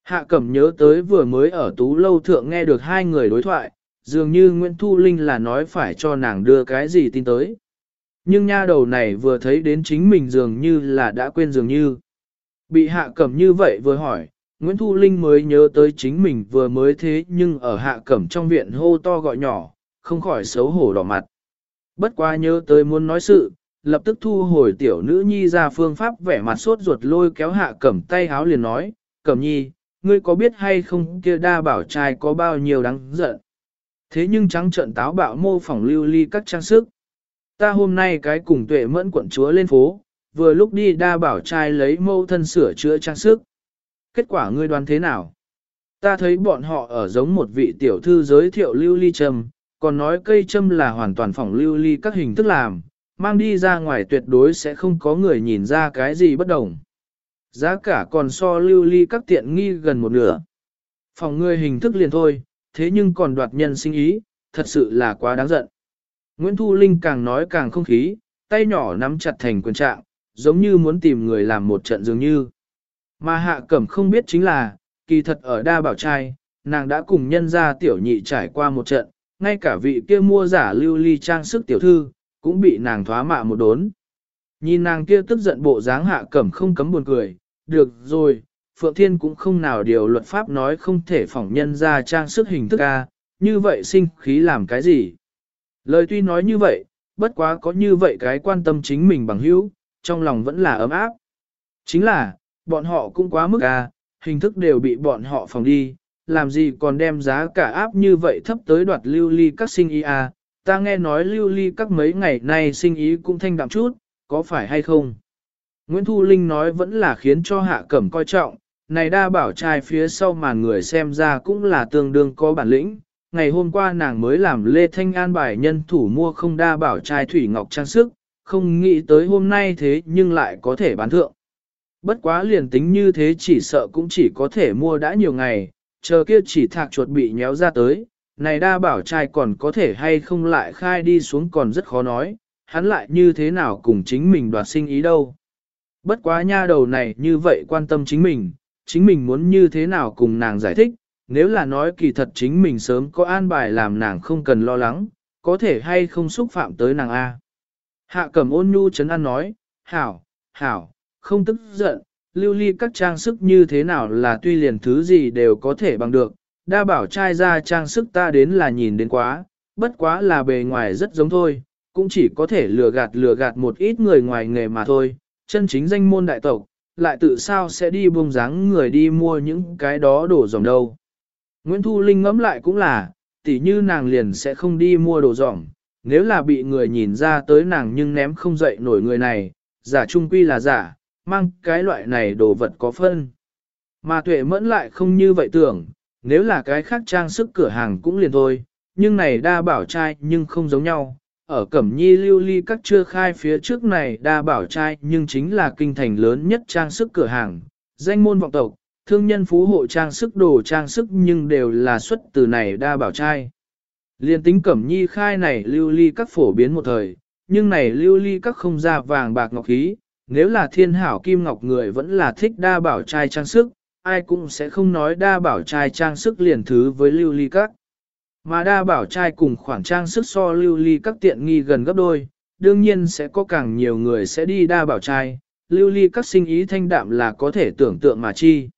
Hạ Cẩm nhớ tới vừa mới ở tú lâu thượng nghe được hai người đối thoại, dường như Nguyễn Thu Linh là nói phải cho nàng đưa cái gì tin tới. Nhưng nha đầu này vừa thấy đến chính mình dường như là đã quên dường như. Bị Hạ Cẩm như vậy vừa hỏi, Nguyễn Thu Linh mới nhớ tới chính mình vừa mới thế nhưng ở Hạ Cẩm trong viện hô to gọi nhỏ, không khỏi xấu hổ đỏ mặt. Bất quá nhớ tới muốn nói sự, lập tức thu hồi tiểu nữ nhi ra phương pháp vẻ mặt sốt ruột lôi kéo Hạ Cẩm tay háo liền nói, Cẩm nhi, ngươi có biết hay không kia đa bảo trai có bao nhiêu đáng giận. Thế nhưng trắng trận táo bạo mô phỏng lưu ly các trang sức. Ta hôm nay cái cùng tuệ mẫn quận chúa lên phố, vừa lúc đi đa bảo trai lấy mâu thân sửa chữa trang sức. Kết quả ngươi đoán thế nào? Ta thấy bọn họ ở giống một vị tiểu thư giới thiệu lưu ly châm, còn nói cây châm là hoàn toàn phỏng lưu ly các hình thức làm, mang đi ra ngoài tuyệt đối sẽ không có người nhìn ra cái gì bất đồng. Giá cả còn so lưu ly các tiện nghi gần một nửa. Phòng ngươi hình thức liền thôi, thế nhưng còn đoạt nhân sinh ý, thật sự là quá đáng giận. Nguyễn Thu Linh càng nói càng không khí, tay nhỏ nắm chặt thành quyền trạng, giống như muốn tìm người làm một trận dường như. Mà hạ cẩm không biết chính là, kỳ thật ở đa bảo trai, nàng đã cùng nhân gia tiểu nhị trải qua một trận, ngay cả vị kia mua giả lưu ly trang sức tiểu thư, cũng bị nàng thoá mạ một đốn. Nhìn nàng kia tức giận bộ dáng hạ cẩm không cấm buồn cười, được rồi, Phượng Thiên cũng không nào điều luật pháp nói không thể phỏng nhân ra trang sức hình thức A, như vậy sinh khí làm cái gì? Lời tuy nói như vậy, bất quá có như vậy cái quan tâm chính mình bằng hữu, trong lòng vẫn là ấm áp. Chính là, bọn họ cũng quá mức à, hình thức đều bị bọn họ phòng đi, làm gì còn đem giá cả áp như vậy thấp tới đoạt lưu ly các sinh ý à? ta nghe nói lưu ly các mấy ngày nay sinh ý cũng thanh đạm chút, có phải hay không? Nguyễn Thu Linh nói vẫn là khiến cho hạ cẩm coi trọng, này đa bảo trai phía sau màn người xem ra cũng là tương đương có bản lĩnh. Ngày hôm qua nàng mới làm Lê Thanh An bài nhân thủ mua không đa bảo trai thủy ngọc trang sức, không nghĩ tới hôm nay thế nhưng lại có thể bán thượng. Bất quá liền tính như thế chỉ sợ cũng chỉ có thể mua đã nhiều ngày, chờ kia chỉ thạc chuột bị nhéo ra tới, này đa bảo trai còn có thể hay không lại khai đi xuống còn rất khó nói, hắn lại như thế nào cùng chính mình đoạt sinh ý đâu. Bất quá nha đầu này như vậy quan tâm chính mình, chính mình muốn như thế nào cùng nàng giải thích, nếu là nói kỳ thật chính mình sớm có an bài làm nàng không cần lo lắng, có thể hay không xúc phạm tới nàng A. Hạ cẩm ôn nhu chấn an nói, hảo, hảo, không tức giận, lưu ly các trang sức như thế nào là tuy liền thứ gì đều có thể bằng được, đa bảo trai ra trang sức ta đến là nhìn đến quá, bất quá là bề ngoài rất giống thôi, cũng chỉ có thể lừa gạt lừa gạt một ít người ngoài nghề mà thôi, chân chính danh môn đại tộc, lại tự sao sẽ đi buông dáng người đi mua những cái đó đổ dòng đâu. Nguyễn Thu Linh ngẫm lại cũng là, tỉ như nàng liền sẽ không đi mua đồ giỏng. nếu là bị người nhìn ra tới nàng nhưng ném không dậy nổi người này, giả trung quy là giả, mang cái loại này đồ vật có phân. Mà tuệ mẫn lại không như vậy tưởng, nếu là cái khác trang sức cửa hàng cũng liền thôi, nhưng này đa bảo trai nhưng không giống nhau, ở Cẩm Nhi lưu ly các chưa khai phía trước này đa bảo trai nhưng chính là kinh thành lớn nhất trang sức cửa hàng, danh môn vọng tộc, thương nhân phú hộ trang sức đồ trang sức nhưng đều là xuất từ này đa bảo trai. Liên tính Cẩm Nhi khai này lưu ly các phổ biến một thời, nhưng này lưu ly các không ra vàng bạc ngọc khí, nếu là thiên hảo kim ngọc người vẫn là thích đa bảo trai trang sức, ai cũng sẽ không nói đa bảo trai trang sức liền thứ với lưu ly các. Mà đa bảo trai cùng khoản trang sức so lưu ly các tiện nghi gần gấp đôi, đương nhiên sẽ có càng nhiều người sẽ đi đa bảo trai, lưu ly các sinh ý thanh đạm là có thể tưởng tượng mà chi.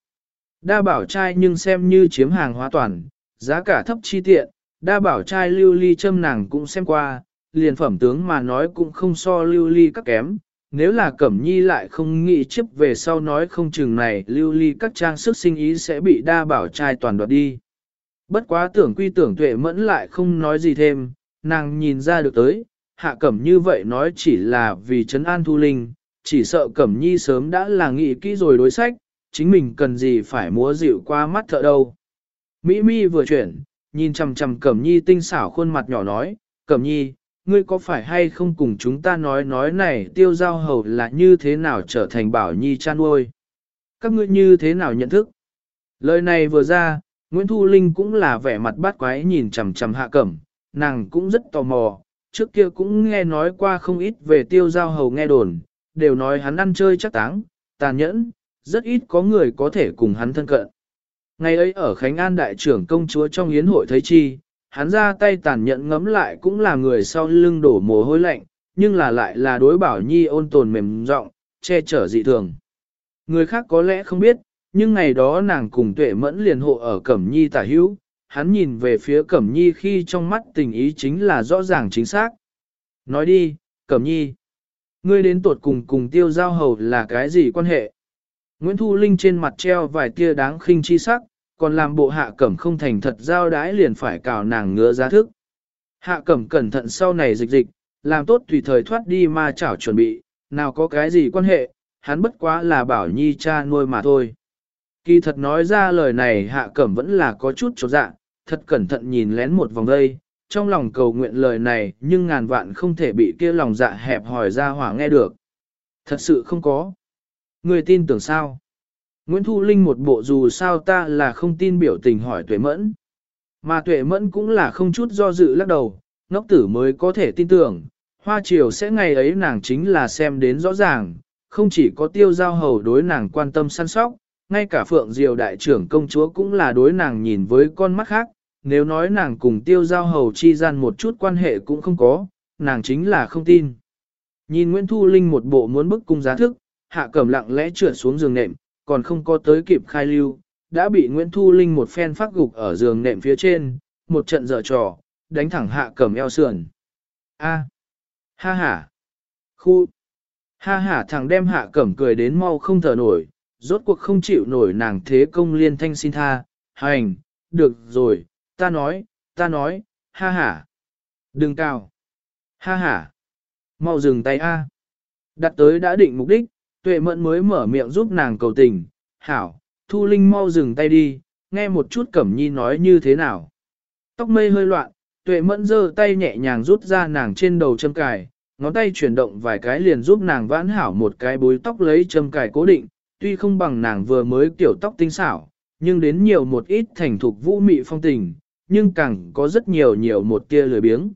Đa bảo trai nhưng xem như chiếm hàng hóa toàn, giá cả thấp chi tiện, đa bảo trai lưu ly châm nàng cũng xem qua, liền phẩm tướng mà nói cũng không so lưu ly các kém, nếu là Cẩm Nhi lại không nghĩ chấp về sau nói không chừng này lưu ly các trang sức sinh ý sẽ bị đa bảo trai toàn đoạt đi. Bất quá tưởng quy tưởng tuệ mẫn lại không nói gì thêm, nàng nhìn ra được tới, hạ cẩm như vậy nói chỉ là vì trấn an thu linh, chỉ sợ cẩm nhi sớm đã là nghĩ kỹ rồi đối sách, chính mình cần gì phải múa dịu qua mắt thợ đâu. Mỹ mi vừa chuyển, nhìn chằm chằm cẩm nhi tinh xảo khuôn mặt nhỏ nói, cẩm nhi, ngươi có phải hay không cùng chúng ta nói nói này tiêu giao hầu là như thế nào trở thành bảo nhi chan nuôi? Các ngươi như thế nào nhận thức? Lời này vừa ra, Nguyễn Thu Linh cũng là vẻ mặt bát quái nhìn chằm chằm hạ cẩm, nàng cũng rất tò mò, trước kia cũng nghe nói qua không ít về tiêu giao hầu nghe đồn, đều nói hắn ăn chơi chắc táng, tàn nhẫn, rất ít có người có thể cùng hắn thân cận. Ngày ấy ở Khánh An đại trưởng công chúa trong yến hội thấy chi, hắn ra tay tàn nhẫn ngấm lại cũng là người sau lưng đổ mồ hôi lạnh, nhưng là lại là đối bảo nhi ôn tồn mềm rộng, che chở dị thường. Người khác có lẽ không biết, nhưng ngày đó nàng cùng tuệ mẫn liền hộ ở Cẩm Nhi tả hữu, hắn nhìn về phía Cẩm Nhi khi trong mắt tình ý chính là rõ ràng chính xác. Nói đi, Cẩm Nhi, ngươi đến tuột cùng cùng tiêu giao hầu là cái gì quan hệ? Nguyễn Thu Linh trên mặt treo vài tia đáng khinh chi sắc, còn làm bộ hạ cẩm không thành thật giao đái liền phải cào nàng ngứa giá thức. Hạ cẩm cẩn thận sau này dịch dịch, làm tốt tùy thời thoát đi ma chảo chuẩn bị, nào có cái gì quan hệ, hắn bất quá là bảo nhi cha nuôi mà thôi. Kỳ thật nói ra lời này hạ cẩm vẫn là có chút chỗ dạ, thật cẩn thận nhìn lén một vòng đây, trong lòng cầu nguyện lời này nhưng ngàn vạn không thể bị kia lòng dạ hẹp hỏi ra hỏa nghe được. Thật sự không có. Người tin tưởng sao? Nguyễn Thu Linh một bộ dù sao ta là không tin biểu tình hỏi tuệ mẫn. Mà tuệ mẫn cũng là không chút do dự lắc đầu, ngốc tử mới có thể tin tưởng, hoa triều sẽ ngày ấy nàng chính là xem đến rõ ràng, không chỉ có tiêu giao hầu đối nàng quan tâm săn sóc, ngay cả phượng diều đại trưởng công chúa cũng là đối nàng nhìn với con mắt khác, nếu nói nàng cùng tiêu giao hầu chi gian một chút quan hệ cũng không có, nàng chính là không tin. Nhìn Nguyễn Thu Linh một bộ muốn bức cung giá thức, hạ cẩm lặng lẽ trượt xuống giường nệm, còn không có tới kịp khai lưu, đã bị Nguyễn Thu Linh một phen phát gục ở giường nệm phía trên, một trận dở trò, đánh thẳng hạ cẩm eo sườn. A. Ha ha. Khu. Ha ha thằng đem hạ cẩm cười đến mau không thở nổi, rốt cuộc không chịu nổi nàng thế công liên thanh xin tha, hành, được rồi, ta nói, ta nói, ha ha. Đừng cao. Ha ha. Mau dừng tay A. Đặt tới đã định mục đích, tuệ mẫn mới mở miệng giúp nàng cầu tình, hảo, thu linh mau dừng tay đi, nghe một chút cẩm nhi nói như thế nào. Tóc mây hơi loạn, tuệ mẫn giơ tay nhẹ nhàng rút ra nàng trên đầu châm cài, ngón tay chuyển động vài cái liền giúp nàng vãn hảo một cái bối tóc lấy châm cài cố định, tuy không bằng nàng vừa mới kiểu tóc tinh xảo, nhưng đến nhiều một ít thành thục vũ mị phong tình, nhưng càng có rất nhiều nhiều một tia lười biếng.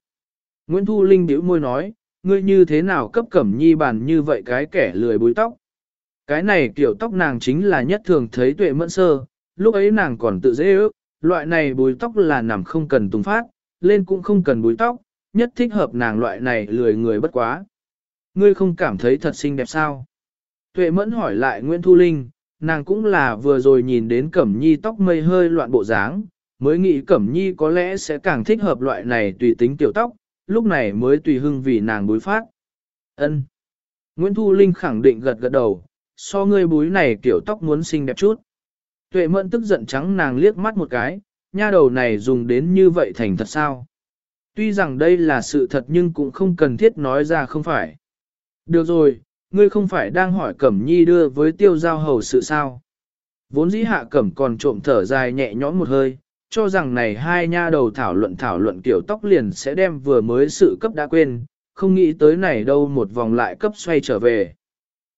Nguyễn Thu Linh bĩu môi nói, ngươi như thế nào cấp cẩm nhi bàn như vậy cái kẻ lười búi tóc. Cái này kiểu tóc nàng chính là nhất thường thấy tuệ mẫn sơ, lúc ấy nàng còn tự dễ ước, loại này búi tóc là nằm không cần tung phát, lên cũng không cần búi tóc, nhất thích hợp nàng loại này lười người bất quá. Ngươi không cảm thấy thật xinh đẹp sao? Tuệ mẫn hỏi lại Nguyễn Thu Linh, nàng cũng là vừa rồi nhìn đến cẩm nhi tóc mây hơi loạn bộ dáng, mới nghĩ cẩm nhi có lẽ sẽ càng thích hợp loại này tùy tính tiểu tóc, lúc này mới tùy hưng vì nàng bối phát. Ân. Nguyễn Thu Linh khẳng định gật gật đầu, so ngươi búi này kiểu tóc muốn xinh đẹp chút. Tuệ mẫn tức giận trắng nàng liếc mắt một cái, nha đầu này dùng đến như vậy thành thật sao. Tuy rằng đây là sự thật nhưng cũng không cần thiết nói ra không phải. Được rồi, ngươi không phải đang hỏi Cẩm Nhi đưa với tiêu giao hầu sự sao. Vốn dĩ hạ Cẩm còn trộm thở dài nhẹ nhõm một hơi, cho rằng này hai nha đầu thảo luận thảo luận kiểu tóc liền sẽ đem vừa mới sự cấp đã quên, không nghĩ tới này đâu một vòng lại cấp xoay trở về.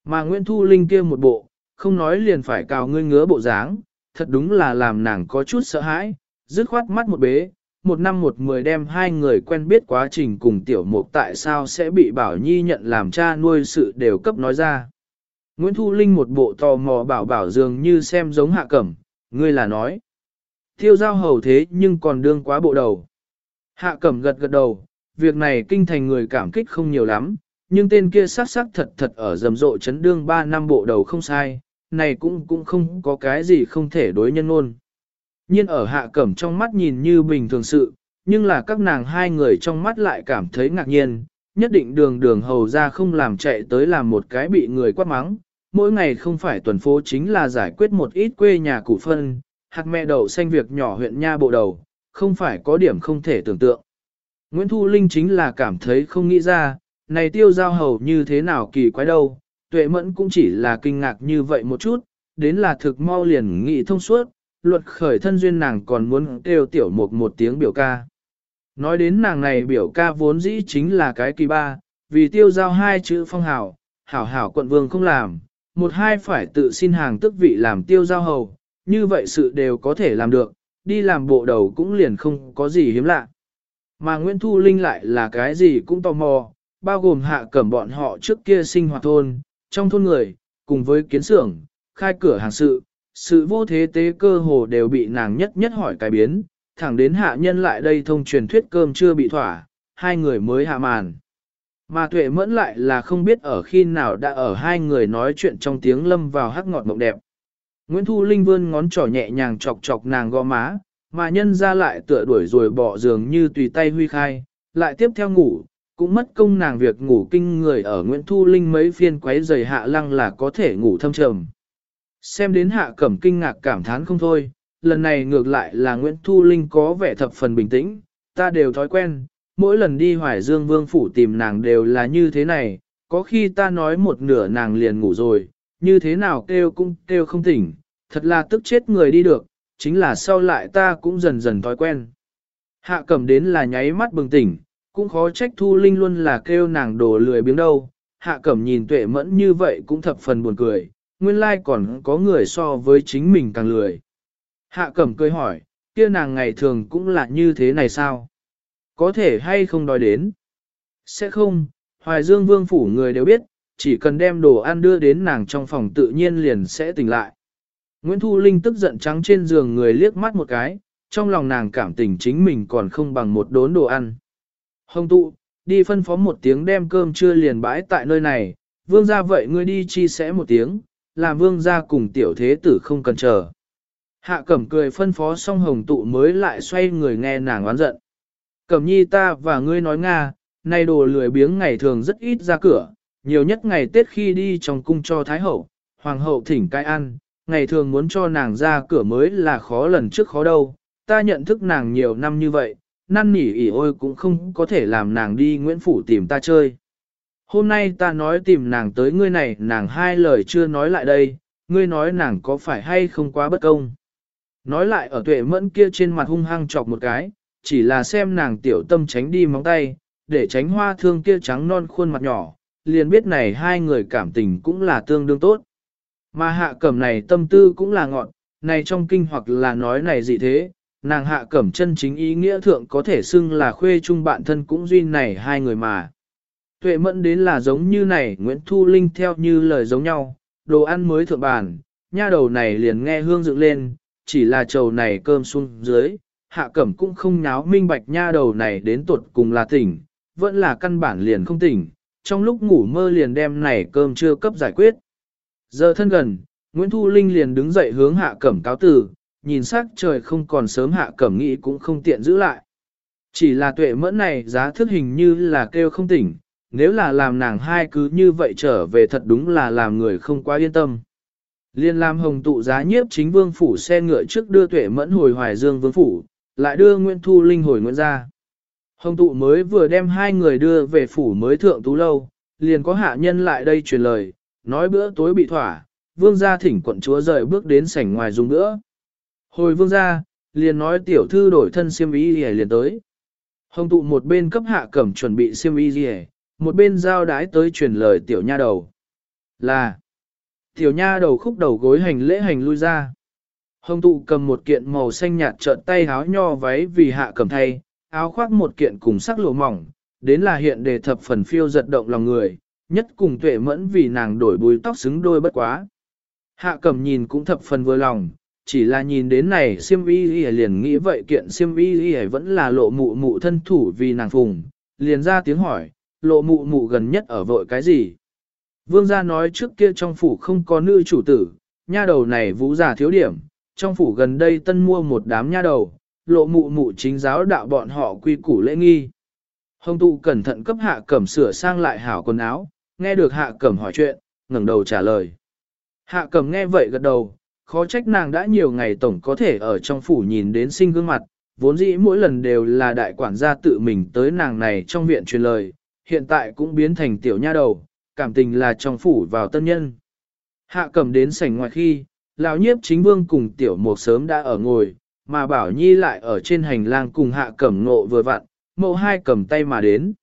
Mà Nguyễn Thu Linh kia một bộ, không nói liền phải cào ngươi ngứa bộ dáng, thật đúng là làm nàng có chút sợ hãi, dứt khoát mắt một bế, một năm một mười đem hai người quen biết quá trình cùng tiểu mục tại sao sẽ bị Bảo Nhi nhận làm cha nuôi sự đều cấp nói ra. Nguyễn Thu Linh một bộ tò mò bảo bảo dường như xem giống hạ cẩm, ngươi là nói. Thiêu giao hầu thế nhưng còn đương quá bộ đầu. Hạ cẩm gật gật đầu, việc này kinh thành người cảm kích không nhiều lắm, nhưng tên kia sát sắc thật thật ở rầm rộ chấn đương 3 năm bộ đầu không sai, này cũng cũng không có cái gì không thể đối nhân ngôn. Nhiên ở hạ cẩm trong mắt nhìn như bình thường sự, nhưng là các nàng hai người trong mắt lại cảm thấy ngạc nhiên, nhất định đường đường hầu ra không làm chạy tới làm một cái bị người quát mắng, mỗi ngày không phải tuần phố chính là giải quyết một ít quê nhà cụ phân, hạt mẹ đậu xanh việc nhỏ huyện nha bộ đầu, không phải có điểm không thể tưởng tượng. Nguyễn Thu Linh chính là cảm thấy không nghĩ ra, này tiêu giao hầu như thế nào kỳ quái đâu, tuệ mẫn cũng chỉ là kinh ngạc như vậy một chút, đến là thực mau liền nghĩ thông suốt, luật khởi thân duyên nàng còn muốn kêu tiểu mục một tiếng biểu ca. Nói đến nàng này biểu ca vốn dĩ chính là cái kỳ ba, vì tiêu giao hai chữ phong hảo, hảo hảo quận vương không làm, một hai phải tự xin hàng tức vị làm tiêu giao hầu, như vậy sự đều có thể làm được, đi làm bộ đầu cũng liền không có gì hiếm lạ. Mà Nguyễn Thu Linh lại là cái gì cũng tò mò, bao gồm hạ cẩm bọn họ trước kia sinh hoạt thôn, trong thôn người, cùng với kiến xưởng, khai cửa hàng sự, sự vô thế tế cơ hồ đều bị nàng nhất nhất hỏi cái biến, thẳng đến hạ nhân lại đây thông truyền thuyết cơm chưa bị thỏa, hai người mới hạ màn. Mà tuệ mẫn lại là không biết ở khi nào đã ở hai người nói chuyện trong tiếng lâm vào hắc ngọt mộng đẹp. Nguyễn Thu Linh vươn ngón trỏ nhẹ nhàng chọc chọc nàng gò má, mà nhân ra lại tựa đuổi rồi bỏ giường như tùy tay huy khai, lại tiếp theo ngủ, cũng mất công nàng việc ngủ kinh người ở Nguyễn Thu Linh mấy phiên quấy giày hạ lăng là có thể ngủ thâm trầm. Xem đến hạ cẩm kinh ngạc cảm thán không thôi, lần này ngược lại là Nguyễn Thu Linh có vẻ thập phần bình tĩnh, ta đều thói quen, mỗi lần đi Hoài Dương Vương Phủ tìm nàng đều là như thế này, có khi ta nói một nửa nàng liền ngủ rồi, như thế nào kêu cũng kêu không tỉnh, thật là tức chết người đi được, chính là sau lại ta cũng dần dần thói quen. Hạ cẩm đến là nháy mắt bừng tỉnh, cũng khó trách Thu Linh luôn là kêu nàng đổ lười biếng đâu, hạ cẩm nhìn tuệ mẫn như vậy cũng thập phần buồn cười, nguyên lai còn có người so với chính mình càng lười. Hạ cẩm cười hỏi, kia nàng ngày thường cũng là như thế này sao? Có thể hay không đòi đến? Sẽ không, Hoài Dương Vương Phủ người đều biết, chỉ cần đem đồ ăn đưa đến nàng trong phòng tự nhiên liền sẽ tỉnh lại. Nguyễn Thu Linh tức giận trắng trên giường người liếc mắt một cái, trong lòng nàng cảm tình chính mình còn không bằng một đốn đồ ăn. Hồng tụ, đi phân phó một tiếng đem cơm trưa liền bãi tại nơi này, vương gia vậy ngươi đi chi sẽ một tiếng, làm vương gia cùng tiểu thế tử không cần chờ. Hạ cẩm cười phân phó xong hồng tụ mới lại xoay người nghe nàng oán giận. Cẩm nhi ta và ngươi nói Nga, nay đồ lười biếng ngày thường rất ít ra cửa, nhiều nhất ngày Tết khi đi trong cung cho Thái Hậu, Hoàng hậu thỉnh cai ăn, ngày thường muốn cho nàng ra cửa mới là khó lần trước khó đâu, ta nhận thức nàng nhiều năm như vậy, năn nỉ ỉ ôi cũng không có thể làm nàng đi Nguyễn Phủ tìm ta chơi. Hôm nay ta nói tìm nàng tới ngươi này, nàng hai lời chưa nói lại đây, ngươi nói nàng có phải hay không quá bất công. Nói lại ở tuệ mẫn kia trên mặt hung hăng chọc một cái, chỉ là xem nàng tiểu tâm tránh đi móng tay, để tránh hoa thương kia trắng non khuôn mặt nhỏ, liền biết này hai người cảm tình cũng là tương đương tốt. Mà hạ cẩm này tâm tư cũng là ngọn, này trong kinh hoặc là nói này gì thế, nàng hạ cẩm chân chính ý nghĩa thượng có thể xưng là khuê chung bạn thân cũng duy này hai người mà. Tuệ mẫn đến là giống như này Nguyễn Thu Linh theo như lời giống nhau, đồ ăn mới thượng bàn, nha đầu này liền nghe hương dựng lên, chỉ là trầu này cơm xuống dưới, hạ cẩm cũng không nháo minh bạch nha đầu này đến tuột cùng là tỉnh, vẫn là căn bản liền không tỉnh, trong lúc ngủ mơ liền đem này cơm chưa cấp giải quyết. Giờ thân gần, Nguyễn Thu Linh liền đứng dậy hướng hạ cẩm cáo từ, nhìn sắc trời không còn sớm hạ cẩm nghĩ cũng không tiện giữ lại. Chỉ là tuệ mẫn này giá thức hình như là kêu không tỉnh, nếu là làm nàng hai cứ như vậy trở về thật đúng là làm người không quá yên tâm. Liên Lam Hồng tụ giá nhiếp chính vương phủ xe ngựa trước đưa tuệ mẫn hồi hoài dương vương phủ, lại đưa Nguyễn Thu Linh hồi Nguyễn ra. Hồng tụ mới vừa đem hai người đưa về phủ mới thượng tú lâu, liền có hạ nhân lại đây truyền lời, nói bữa tối bị thỏa, vương gia thỉnh quận chúa rời bước đến sảnh ngoài dùng bữa. Hồi vương gia, liền nói tiểu thư đổi thân siêm y gì liền tới. Hồng tụ một bên cấp hạ cẩm chuẩn bị siêm y gì một bên giao đái tới truyền lời tiểu nha đầu. Là, tiểu nha đầu khúc đầu gối hành lễ hành lui ra. Hồng tụ cầm một kiện màu xanh nhạt trợn tay háo nho váy vì hạ cầm thay, áo khoác một kiện cùng sắc lụa mỏng, đến là hiện đề thập phần phiêu giật động lòng người, nhất cùng tuệ mẫn vì nàng đổi bùi tóc xứng đôi bất quá. Hạ cầm nhìn cũng thập phần vừa lòng, chỉ là nhìn đến này siêm y y liền nghĩ vậy kiện siêm y y vẫn là lộ mụ mụ thân thủ vì nàng phùng, liền ra tiếng hỏi, lộ mụ mụ gần nhất ở vội cái gì? Vương gia nói trước kia trong phủ không có nữ chủ tử, nha đầu này vũ giả thiếu điểm, trong phủ gần đây tân mua một đám nha đầu, lộ mụ mụ chính giáo đạo bọn họ quy củ lễ nghi. Hồng tụ cẩn thận cấp hạ cẩm sửa sang lại hảo quần áo, nghe được hạ cẩm hỏi chuyện, ngẩng đầu trả lời. Hạ cẩm nghe vậy gật đầu, khó trách nàng đã nhiều ngày tổng có thể ở trong phủ nhìn đến sinh gương mặt, vốn dĩ mỗi lần đều là đại quản gia tự mình tới nàng này trong viện truyền lời, hiện tại cũng biến thành tiểu nha đầu, cảm tình là trong phủ vào tân nhân. Hạ cẩm đến sảnh ngoài khi, lão nhiếp chính vương cùng tiểu mục sớm đã ở ngồi, mà bảo nhi lại ở trên hành lang cùng hạ cẩm nộ vừa vặn, mộ hai cầm tay mà đến.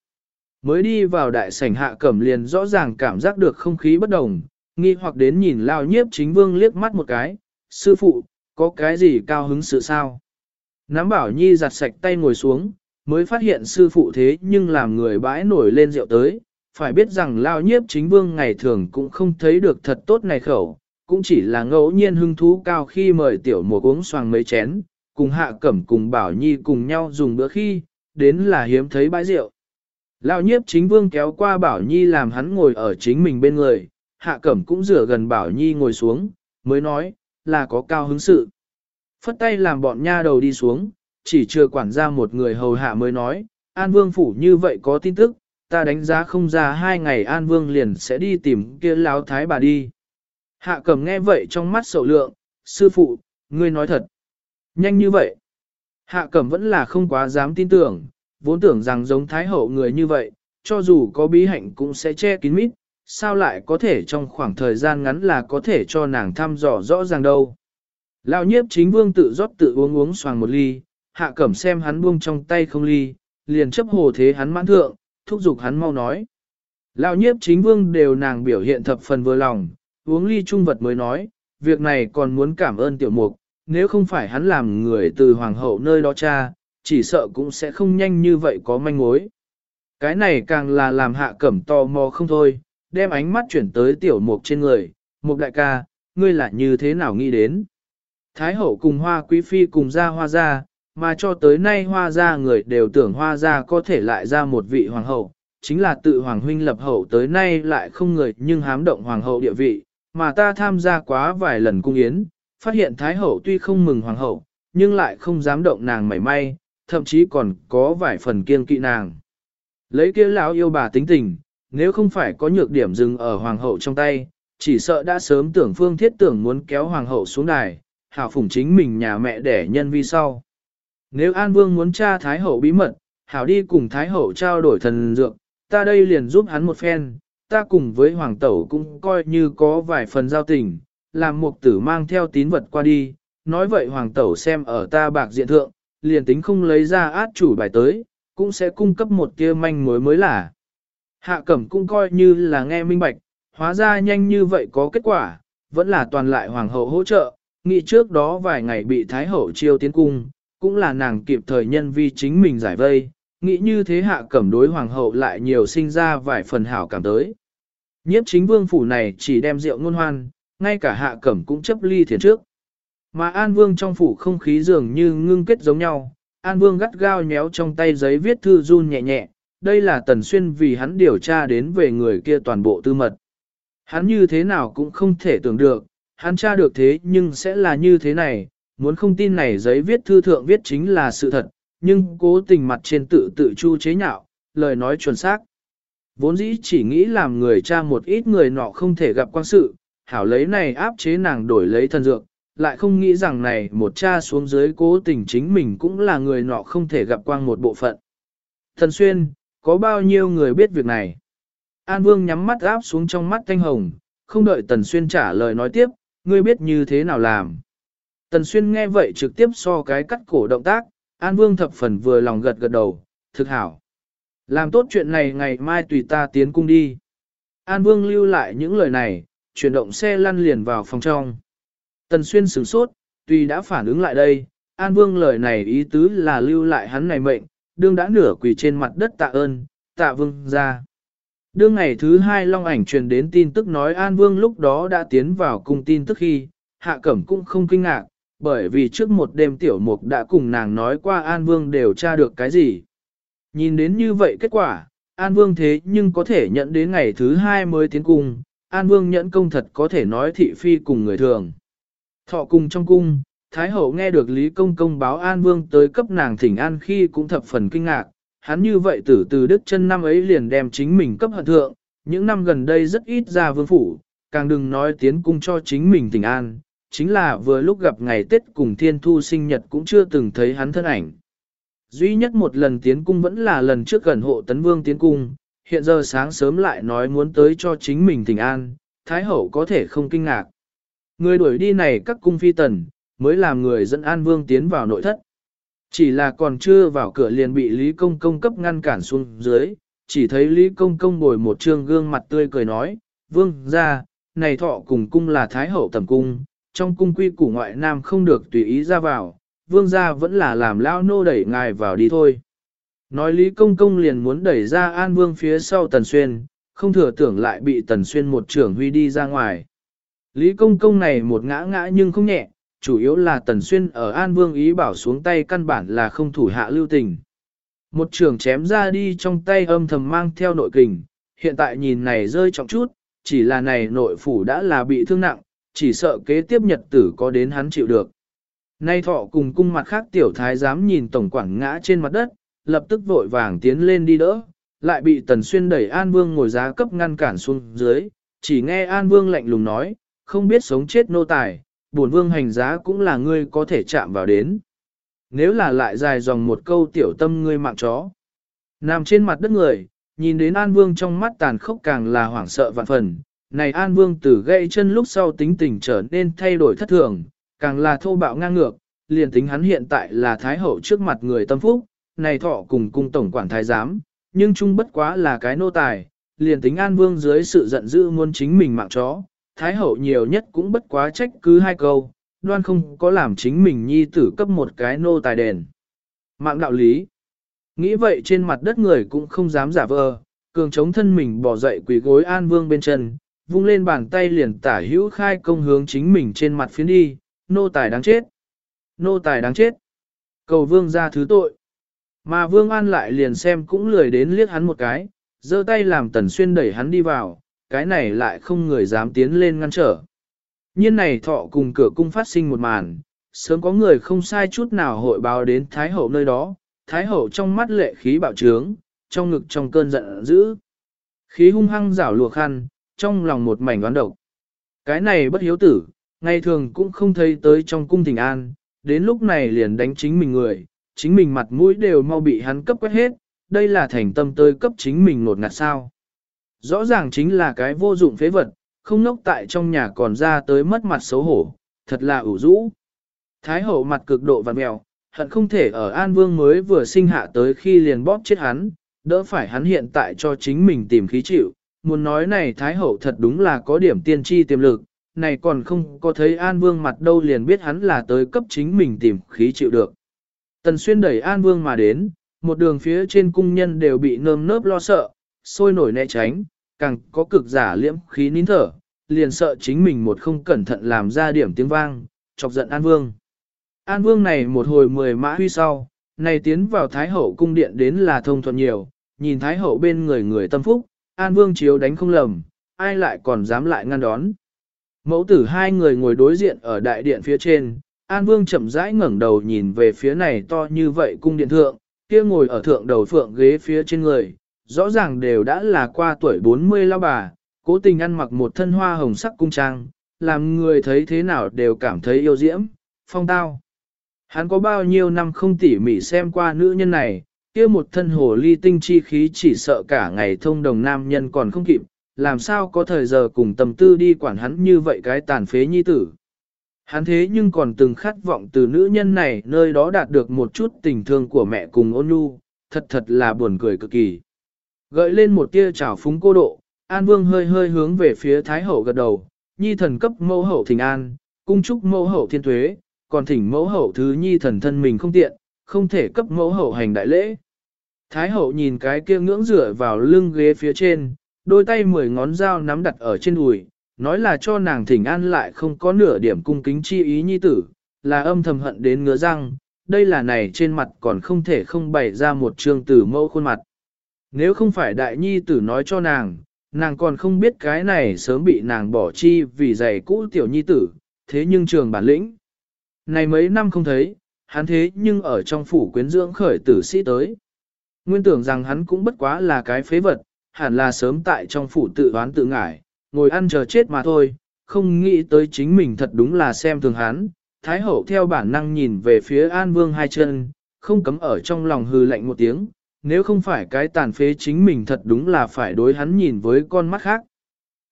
Mới đi vào đại sảnh hạ cẩm liền rõ ràng cảm giác được không khí bất đồng, nghi hoặc đến nhìn lao nhiếp chính vương liếc mắt một cái, sư phụ, có cái gì cao hứng sự sao? Nắm bảo nhi giặt sạch tay ngồi xuống, mới phát hiện sư phụ thế nhưng làm người bãi nổi lên rượu tới, phải biết rằng lao nhiếp chính vương ngày thường cũng không thấy được thật tốt này khẩu, cũng chỉ là ngẫu nhiên hưng thú cao khi mời tiểu mùa uống xoàng mấy chén, cùng hạ cẩm cùng bảo nhi cùng nhau dùng bữa khi, đến là hiếm thấy bãi rượu. Lão nhiếp chính vương kéo qua Bảo Nhi làm hắn ngồi ở chính mình bên người, hạ cẩm cũng rửa gần Bảo Nhi ngồi xuống, mới nói, là có cao hứng sự. Phất tay làm bọn nha đầu đi xuống, chỉ chưa quản ra một người hầu hạ mới nói, An Vương phủ như vậy có tin tức, ta đánh giá không ra hai ngày An Vương liền sẽ đi tìm kia láo thái bà đi. Hạ cẩm nghe vậy trong mắt sầu lượng, sư phụ, ngươi nói thật. Nhanh như vậy. Hạ cẩm vẫn là không quá dám tin tưởng, vốn tưởng rằng giống thái hậu người như vậy, cho dù có bí hạnh cũng sẽ che kín mít, sao lại có thể trong khoảng thời gian ngắn là có thể cho nàng thăm dò rõ ràng đâu. Lão nhiếp chính vương tự rót tự uống uống xoàng một ly, hạ cẩm xem hắn buông trong tay không ly, liền chấp hồ thế hắn mãn thượng, thúc giục hắn mau nói. Lão nhiếp chính vương đều nàng biểu hiện thập phần vừa lòng, uống ly trung vật mới nói, việc này còn muốn cảm ơn tiểu mục, nếu không phải hắn làm người từ hoàng hậu nơi đó cha, chỉ sợ cũng sẽ không nhanh như vậy có manh mối. Cái này càng là làm hạ cẩm tò mò không thôi, đem ánh mắt chuyển tới tiểu mục trên người, mục đại ca, ngươi là như thế nào nghĩ đến. Thái hậu cùng hoa quý phi cùng ra hoa ra, mà cho tới nay hoa ra người đều tưởng hoa ra có thể lại ra một vị hoàng hậu, chính là tự hoàng huynh lập hậu tới nay lại không người nhưng hám động hoàng hậu địa vị, mà ta tham gia quá vài lần cung yến, phát hiện Thái Hậu tuy không mừng Hoàng Hậu, nhưng lại không dám động nàng mảy may, thậm chí còn có vài phần kiên kỵ nàng. Lấy kia lão yêu bà tính tình, nếu không phải có nhược điểm dừng ở Hoàng Hậu trong tay, chỉ sợ đã sớm tưởng phương thiết tưởng muốn kéo Hoàng Hậu xuống đài, hảo phủng chính mình nhà mẹ đẻ nhân vi sau. Nếu An Vương muốn tra Thái Hậu bí mật, hảo đi cùng Thái Hậu trao đổi thần dược, ta đây liền giúp hắn một phen, ta cùng với Hoàng Tẩu cũng coi như có vài phần giao tình, làm mục tử mang theo tín vật qua đi, nói vậy hoàng tẩu xem ở ta bạc diện thượng, liền tính không lấy ra át chủ bài tới, cũng sẽ cung cấp một tia manh mối mới là. Hạ cẩm cũng coi như là nghe minh bạch, hóa ra nhanh như vậy có kết quả, vẫn là toàn lại hoàng hậu hỗ trợ, nghĩ trước đó vài ngày bị thái hậu chiêu tiến cung, cũng là nàng kịp thời nhân vi chính mình giải vây, nghĩ như thế hạ cẩm đối hoàng hậu lại nhiều sinh ra vài phần hảo cảm tới. Nhiếp chính vương phủ này chỉ đem rượu ngôn hoan, ngay cả hạ cẩm cũng chấp ly thiền trước. Mà An Vương trong phủ không khí dường như ngưng kết giống nhau, An Vương gắt gao nhéo trong tay giấy viết thư run nhẹ nhẹ, đây là Tần Xuyên vì hắn điều tra đến về người kia toàn bộ tư mật. Hắn như thế nào cũng không thể tưởng được, hắn tra được thế nhưng sẽ là như thế này, muốn không tin này giấy viết thư thượng viết chính là sự thật, nhưng cố tình mặt trên tự tự chu chế nhạo, lời nói chuẩn xác. Vốn dĩ chỉ nghĩ làm người cha một ít người nọ không thể gặp quan sự, hảo lấy này áp chế nàng đổi lấy thần dược, lại không nghĩ rằng này một cha xuống dưới cố tình chính mình cũng là người nọ không thể gặp quang một bộ phận. Thần xuyên, có bao nhiêu người biết việc này? An Vương nhắm mắt áp xuống trong mắt thanh hồng, không đợi Tần Xuyên trả lời nói tiếp, ngươi biết như thế nào làm. Tần Xuyên nghe vậy trực tiếp so cái cắt cổ động tác, An Vương thập phần vừa lòng gật gật đầu, thực hảo. Làm tốt chuyện này ngày mai tùy ta tiến cung đi. An Vương lưu lại những lời này, chuyển động xe lăn liền vào phòng trong. Tần Xuyên sửng sốt, tuy đã phản ứng lại đây, An Vương lời này ý tứ là lưu lại hắn này mệnh, đương đã nửa quỳ trên mặt đất tạ ơn, tạ vương ra. Đương ngày thứ hai Long ảnh truyền đến tin tức nói An Vương lúc đó đã tiến vào cung tin tức khi, Hạ Cẩm cũng không kinh ngạc, bởi vì trước một đêm tiểu mục đã cùng nàng nói qua An Vương đều tra được cái gì. Nhìn đến như vậy kết quả, An Vương thế nhưng có thể nhận đến ngày thứ hai mới tiến cung, An Vương nhẫn công thật có thể nói thị phi cùng người thường. Thọ cùng trong cung, Thái Hậu nghe được Lý Công Công báo An Vương tới cấp nàng thỉnh an khi cũng thập phần kinh ngạc, Hắn như vậy tử từ đức chân năm ấy liền đem chính mình cấp hận thượng, những năm gần đây rất ít ra vương phủ, càng đừng nói tiến cung cho chính mình thỉnh an, chính là vừa lúc gặp ngày Tết cùng thiên thu sinh nhật cũng chưa từng thấy hắn thân ảnh. Duy nhất một lần tiến cung vẫn là lần trước gần hộ tấn vương tiến cung, hiện giờ sáng sớm lại nói muốn tới cho chính mình tình an, Thái Hậu có thể không kinh ngạc. Người đuổi đi này các cung phi tần, mới làm người dẫn An Vương tiến vào nội thất. Chỉ là còn chưa vào cửa liền bị Lý Công Công cấp ngăn cản xuống dưới, chỉ thấy Lý Công Công bồi một trương gương mặt tươi cười nói, Vương ra, này thọ cùng cung là Thái Hậu tầm cung, trong cung quy củ ngoại nam không được tùy ý ra vào, Vương ra vẫn là làm lao nô đẩy ngài vào đi thôi. Nói Lý Công Công liền muốn đẩy ra An Vương phía sau Tần Xuyên, không thừa tưởng lại bị Tần Xuyên một trưởng huy đi ra ngoài. Lý Công Công này một ngã ngã nhưng không nhẹ, chủ yếu là Tần Xuyên ở An Vương ý bảo xuống tay căn bản là không thủ hạ lưu tình. Một trường chém ra đi trong tay âm thầm mang theo nội kình, hiện tại nhìn này rơi trọng chút, chỉ là này nội phủ đã là bị thương nặng, chỉ sợ kế tiếp nhật tử có đến hắn chịu được. Nay thọ cùng cung mặt khác tiểu thái dám nhìn tổng quản ngã trên mặt đất, lập tức vội vàng tiến lên đi đỡ, lại bị Tần Xuyên đẩy An Vương ngồi giá cấp ngăn cản xuống dưới, chỉ nghe An Vương lạnh lùng nói, không biết sống chết nô tài, bổn vương hành giá cũng là ngươi có thể chạm vào đến. Nếu là lại dài dòng một câu tiểu tâm ngươi mạng chó. Nằm trên mặt đất người, nhìn đến An Vương trong mắt tàn khốc càng là hoảng sợ vạn phần. Này An Vương từ gãy chân lúc sau tính tình trở nên thay đổi thất thường, càng là thô bạo ngang ngược, liền tính hắn hiện tại là Thái Hậu trước mặt người tâm phúc, này thọ cùng cung tổng quản thái giám, nhưng chung bất quá là cái nô tài, liền tính An Vương dưới sự giận dữ muốn chính mình mạng chó, Thái hậu nhiều nhất cũng bất quá trách cứ hai câu, đoan không có làm chính mình nhi tử cấp một cái nô tài đền. Mạng đạo lý. Nghĩ vậy trên mặt đất người cũng không dám giả vờ, cường chống thân mình bỏ dậy quỳ gối an vương bên chân, vung lên bàn tay liền tả hữu khai công hướng chính mình trên mặt phiến đi, nô tài đáng chết. Nô tài đáng chết. Cầu vương ra thứ tội. Mà vương an lại liền xem cũng lười đến liếc hắn một cái, giơ tay làm tần xuyên đẩy hắn đi vào, cái này lại không người dám tiến lên ngăn trở. Nhiên này thọ cùng cửa cung phát sinh một màn, sớm có người không sai chút nào hội báo đến Thái Hậu nơi đó, Thái Hậu trong mắt lệ khí bạo trướng, trong ngực trong cơn giận dữ. Khí hung hăng rảo lùa khăn, trong lòng một mảnh đoán độc. Cái này bất hiếu tử, ngày thường cũng không thấy tới trong cung thỉnh an, đến lúc này liền đánh chính mình người, chính mình mặt mũi đều mau bị hắn cấp quét hết, đây là thành tâm tới cấp chính mình nột ngạt sao. Rõ ràng chính là cái vô dụng phế vật, không nốc tại trong nhà còn ra tới mất mặt xấu hổ, thật là ủ rũ. Thái hậu mặt cực độ vằn mèo, hận không thể ở An Vương mới vừa sinh hạ tới khi liền bóp chết hắn, đỡ phải hắn hiện tại cho chính mình tìm khí chịu. Muốn nói này Thái hậu thật đúng là có điểm tiên tri tiềm lực, này còn không có thấy An Vương mặt đâu liền biết hắn là tới cấp chính mình tìm khí chịu được. Tần Xuyên đẩy An Vương mà đến, một đường phía trên cung nhân đều bị nơm nớp lo sợ, sôi nổi né tránh, càng có cực giả liễm khí nín thở, liền sợ chính mình một không cẩn thận làm ra điểm tiếng vang, chọc giận An Vương. An Vương này một hồi mười mã huy sau, này tiến vào Thái Hậu cung điện đến là thông thuận nhiều, nhìn Thái Hậu bên người người tâm phúc, An Vương chiếu đánh không lầm, ai lại còn dám lại ngăn đón. Mẫu tử hai người ngồi đối diện ở đại điện phía trên, An Vương chậm rãi ngẩng đầu nhìn về phía này to như vậy cung điện thượng, kia ngồi ở thượng đầu phượng ghế phía trên người, rõ ràng đều đã là qua tuổi 40 lao bà, cố tình ăn mặc một thân hoa hồng sắc cung trang, làm người thấy thế nào đều cảm thấy yêu diễm, phong tao. Hắn có bao nhiêu năm không tỉ mỉ xem qua nữ nhân này, kia một thân hồ ly tinh chi khí chỉ sợ cả ngày thông đồng nam nhân còn không kịp, làm sao có thời giờ cùng tâm tư đi quản hắn như vậy cái tàn phế nhi tử. Hắn thế nhưng còn từng khát vọng từ nữ nhân này nơi đó đạt được một chút tình thương của mẹ cùng ôn nhu, thật thật là buồn cười cực kỳ. Gợi lên một tia trào phúng cô độ, An Vương hơi hơi hướng về phía Thái Hậu gật đầu, nhi thần cấp mẫu hậu thỉnh an, cung chúc mẫu hậu thiên tuế, còn thỉnh mẫu hậu thứ nhi thần thân mình không tiện, không thể cấp mẫu hậu hành đại lễ. Thái hậu nhìn cái kia ngưỡng rửa vào lưng ghế phía trên, đôi tay mười ngón dao nắm đặt ở trên đùi, nói là cho nàng thỉnh an lại không có nửa điểm cung kính chi ý nhi tử, là âm thầm hận đến ngứa răng, đây là này trên mặt còn không thể không bày ra một trương tử mẫu khuôn mặt. Nếu không phải đại nhi tử nói cho nàng, nàng còn không biết cái này sớm bị nàng bỏ chi vì giày cũ tiểu nhi tử, thế nhưng trường bản lĩnh. Này mấy năm không thấy, hắn thế nhưng ở trong phủ quyến dưỡng khởi tử sĩ tới. Nguyên tưởng rằng hắn cũng bất quá là cái phế vật, hẳn là sớm tại trong phủ tự đoán tự ngải, ngồi ăn chờ chết mà thôi, không nghĩ tới chính mình thật đúng là xem thường hắn. Thái hậu theo bản năng nhìn về phía An Vương hai chân, không cấm ở trong lòng hư lạnh một tiếng, nếu không phải cái tàn phế chính mình thật đúng là phải đối hắn nhìn với con mắt khác.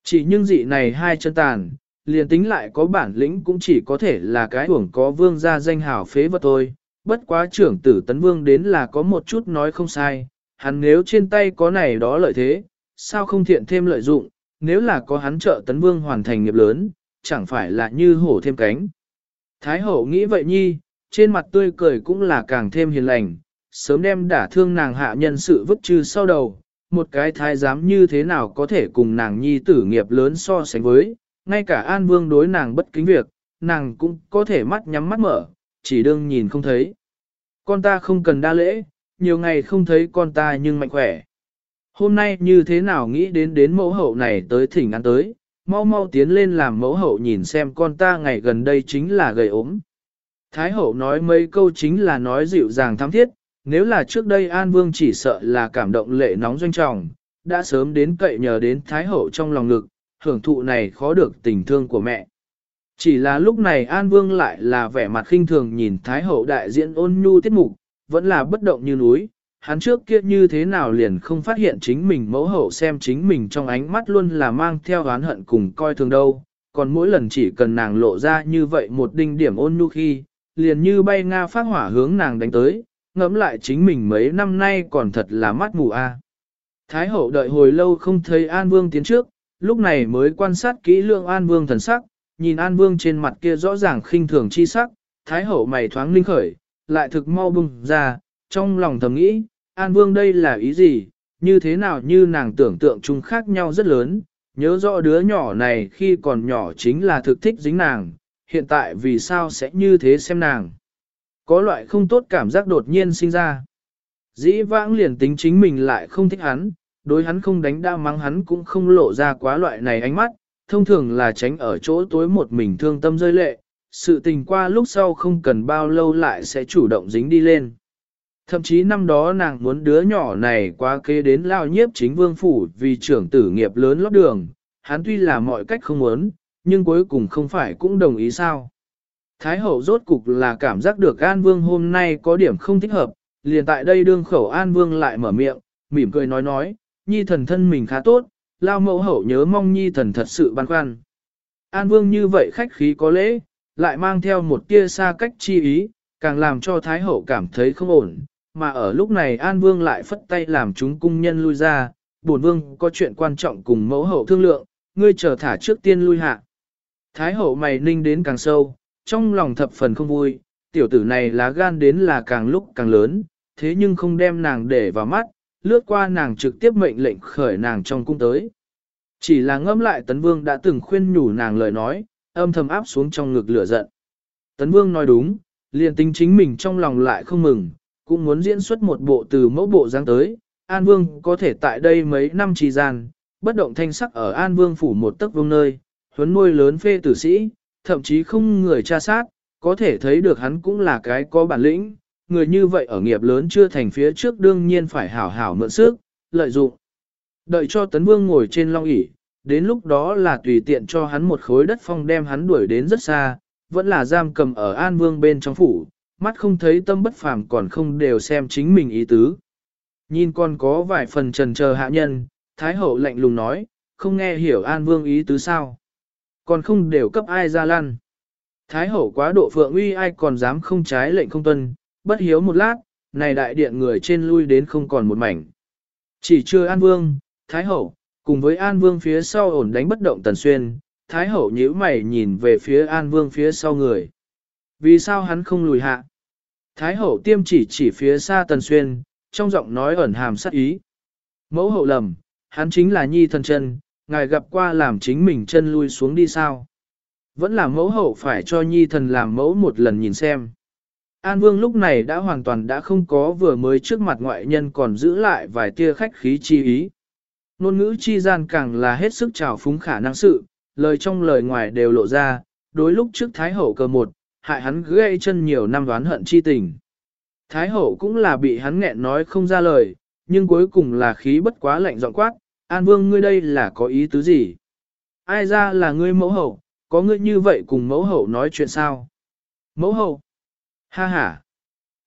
Chỉ nhưng dị này hai chân tàn, liền tính lại có bản lĩnh cũng chỉ có thể là cái hưởng có vương gia danh hào phế vật thôi. Bất quá trưởng tử tấn vương đến là có một chút nói không sai, hắn nếu trên tay có này đó lợi thế, sao không thiện thêm lợi dụng, nếu là có hắn trợ tấn vương hoàn thành nghiệp lớn, chẳng phải là như hổ thêm cánh. Thái hậu nghĩ vậy nhi, trên mặt tươi cười cũng là càng thêm hiền lành, sớm đem đả thương nàng hạ nhân sự vứt trừ sau đầu, một cái thái giám như thế nào có thể cùng nàng nhi tử nghiệp lớn so sánh với, ngay cả An Vương đối nàng bất kính việc, nàng cũng có thể mắt nhắm mắt mở, chỉ đương nhìn không thấy. Con ta không cần đa lễ, nhiều ngày không thấy con ta nhưng mạnh khỏe. Hôm nay như thế nào nghĩ đến đến mẫu hậu này tới thỉnh ăn tới, mau mau tiến lên làm mẫu hậu nhìn xem con ta ngày gần đây chính là gầy ốm. Thái hậu nói mấy câu chính là nói dịu dàng thắm thiết, nếu là trước đây An Vương chỉ sợ là cảm động lệ nóng doanh trọng, đã sớm đến cậy nhờ đến Thái hậu trong lòng ngực, hưởng thụ này khó được tình thương của mẹ. Chỉ là lúc này An Vương lại là vẻ mặt khinh thường nhìn Thái hậu đại diện ôn nhu tiết mục, vẫn là bất động như núi, hắn trước kia như thế nào liền không phát hiện chính mình mẫu hậu xem chính mình trong ánh mắt luôn là mang theo oán hận cùng coi thường đâu, còn mỗi lần chỉ cần nàng lộ ra như vậy một đinh điểm ôn nhu khi, liền như bay Nga phát hỏa hướng nàng đánh tới, ngẫm lại chính mình mấy năm nay còn thật là mắt mù a. Thái hậu đợi hồi lâu không thấy An Vương tiến trước, lúc này mới quan sát kỹ lượng An Vương thần sắc, nhìn An Vương trên mặt kia rõ ràng khinh thường chi sắc, Thái hậu mày thoáng linh khởi, lại thực mau bùng ra, trong lòng thầm nghĩ, An Vương đây là ý gì, như thế nào như nàng tưởng tượng chung khác nhau rất lớn, nhớ rõ đứa nhỏ này khi còn nhỏ chính là thực thích dính nàng, hiện tại vì sao sẽ như thế xem nàng. Có loại không tốt cảm giác đột nhiên sinh ra. Dĩ vãng liền tính chính mình lại không thích hắn, đối hắn không đánh đa mắng hắn cũng không lộ ra quá loại này ánh mắt, thông thường là tránh ở chỗ tối một mình thương tâm rơi lệ, sự tình qua lúc sau không cần bao lâu lại sẽ chủ động dính đi lên. Thậm chí năm đó nàng muốn đứa nhỏ này qua kế đến lao nhiếp chính vương phủ vì trưởng tử nghiệp lớn lót đường, hắn tuy là mọi cách không muốn, nhưng cuối cùng không phải cũng đồng ý sao. Thái hậu rốt cục là cảm giác được An Vương hôm nay có điểm không thích hợp, liền tại đây đương khẩu An Vương lại mở miệng, mỉm cười nói nói, nhi thần thân mình khá tốt, lao mẫu hậu nhớ mong nhi thần thật sự băn khoăn. An Vương như vậy khách khí có lễ, lại mang theo một tia xa cách chi ý, càng làm cho Thái hậu cảm thấy không ổn, mà ở lúc này An Vương lại phất tay làm chúng cung nhân lui ra, bổn Vương có chuyện quan trọng cùng mẫu hậu thương lượng, ngươi chờ thả trước tiên lui hạ. Thái hậu mày ninh đến càng sâu, trong lòng thập phần không vui, tiểu tử này lá gan đến là càng lúc càng lớn, thế nhưng không đem nàng để vào mắt, lướt qua nàng trực tiếp mệnh lệnh khởi nàng trong cung tới. Chỉ là ngâm lại Tấn Vương đã từng khuyên nhủ nàng lời nói, âm thầm áp xuống trong ngực lửa giận. Tấn Vương nói đúng, liền tính chính mình trong lòng lại không mừng, cũng muốn diễn xuất một bộ từ mẫu bộ dáng tới. An Vương có thể tại đây mấy năm trì gian, bất động thanh sắc ở An Vương phủ một tấc vương nơi, huấn nuôi lớn phê tử sĩ, thậm chí không người tra sát, có thể thấy được hắn cũng là cái có bản lĩnh, người như vậy ở nghiệp lớn chưa thành phía trước đương nhiên phải hảo hảo mượn sức, lợi dụng. Đợi cho Tấn Vương ngồi trên long ỷ đến lúc đó là tùy tiện cho hắn một khối đất phong đem hắn đuổi đến rất xa, vẫn là giam cầm ở An Vương bên trong phủ, mắt không thấy tâm bất phàm còn không đều xem chính mình ý tứ. Nhìn còn có vài phần trần chờ hạ nhân, Thái Hậu lạnh lùng nói, không nghe hiểu An Vương ý tứ sao. Còn không đều cấp ai ra lăn. Thái Hậu quá độ phượng uy ai còn dám không trái lệnh không tuân, bất hiếu một lát, này đại điện người trên lui đến không còn một mảnh. Chỉ chưa An Vương, Thái Hậu, cùng với An Vương phía sau ổn đánh bất động Tần Xuyên, Thái Hậu nhíu mày nhìn về phía An Vương phía sau người. Vì sao hắn không lùi hạ? Thái Hậu tiêm chỉ chỉ phía xa Tần Xuyên, trong giọng nói ẩn hàm sát ý. Mẫu hậu lầm, hắn chính là nhi thần chân, ngài gặp qua làm chính mình chân lui xuống đi sao. Vẫn là mẫu hậu phải cho nhi thần làm mẫu một lần nhìn xem. An Vương lúc này đã hoàn toàn đã không có vừa mới trước mặt ngoại nhân còn giữ lại vài tia khách khí chi ý. Nôn ngữ chi gian càng là hết sức trào phúng khả năng sự, lời trong lời ngoài đều lộ ra, đối lúc trước Thái Hậu cơ một, hại hắn gây chân nhiều năm đoán hận chi tình. Thái Hậu cũng là bị hắn nghẹn nói không ra lời, nhưng cuối cùng là khí bất quá lạnh giọng quát, An Vương ngươi đây là có ý tứ gì? Ai ra là ngươi mẫu hậu, có ngươi như vậy cùng mẫu hậu nói chuyện sao? Mẫu hậu? Ha ha!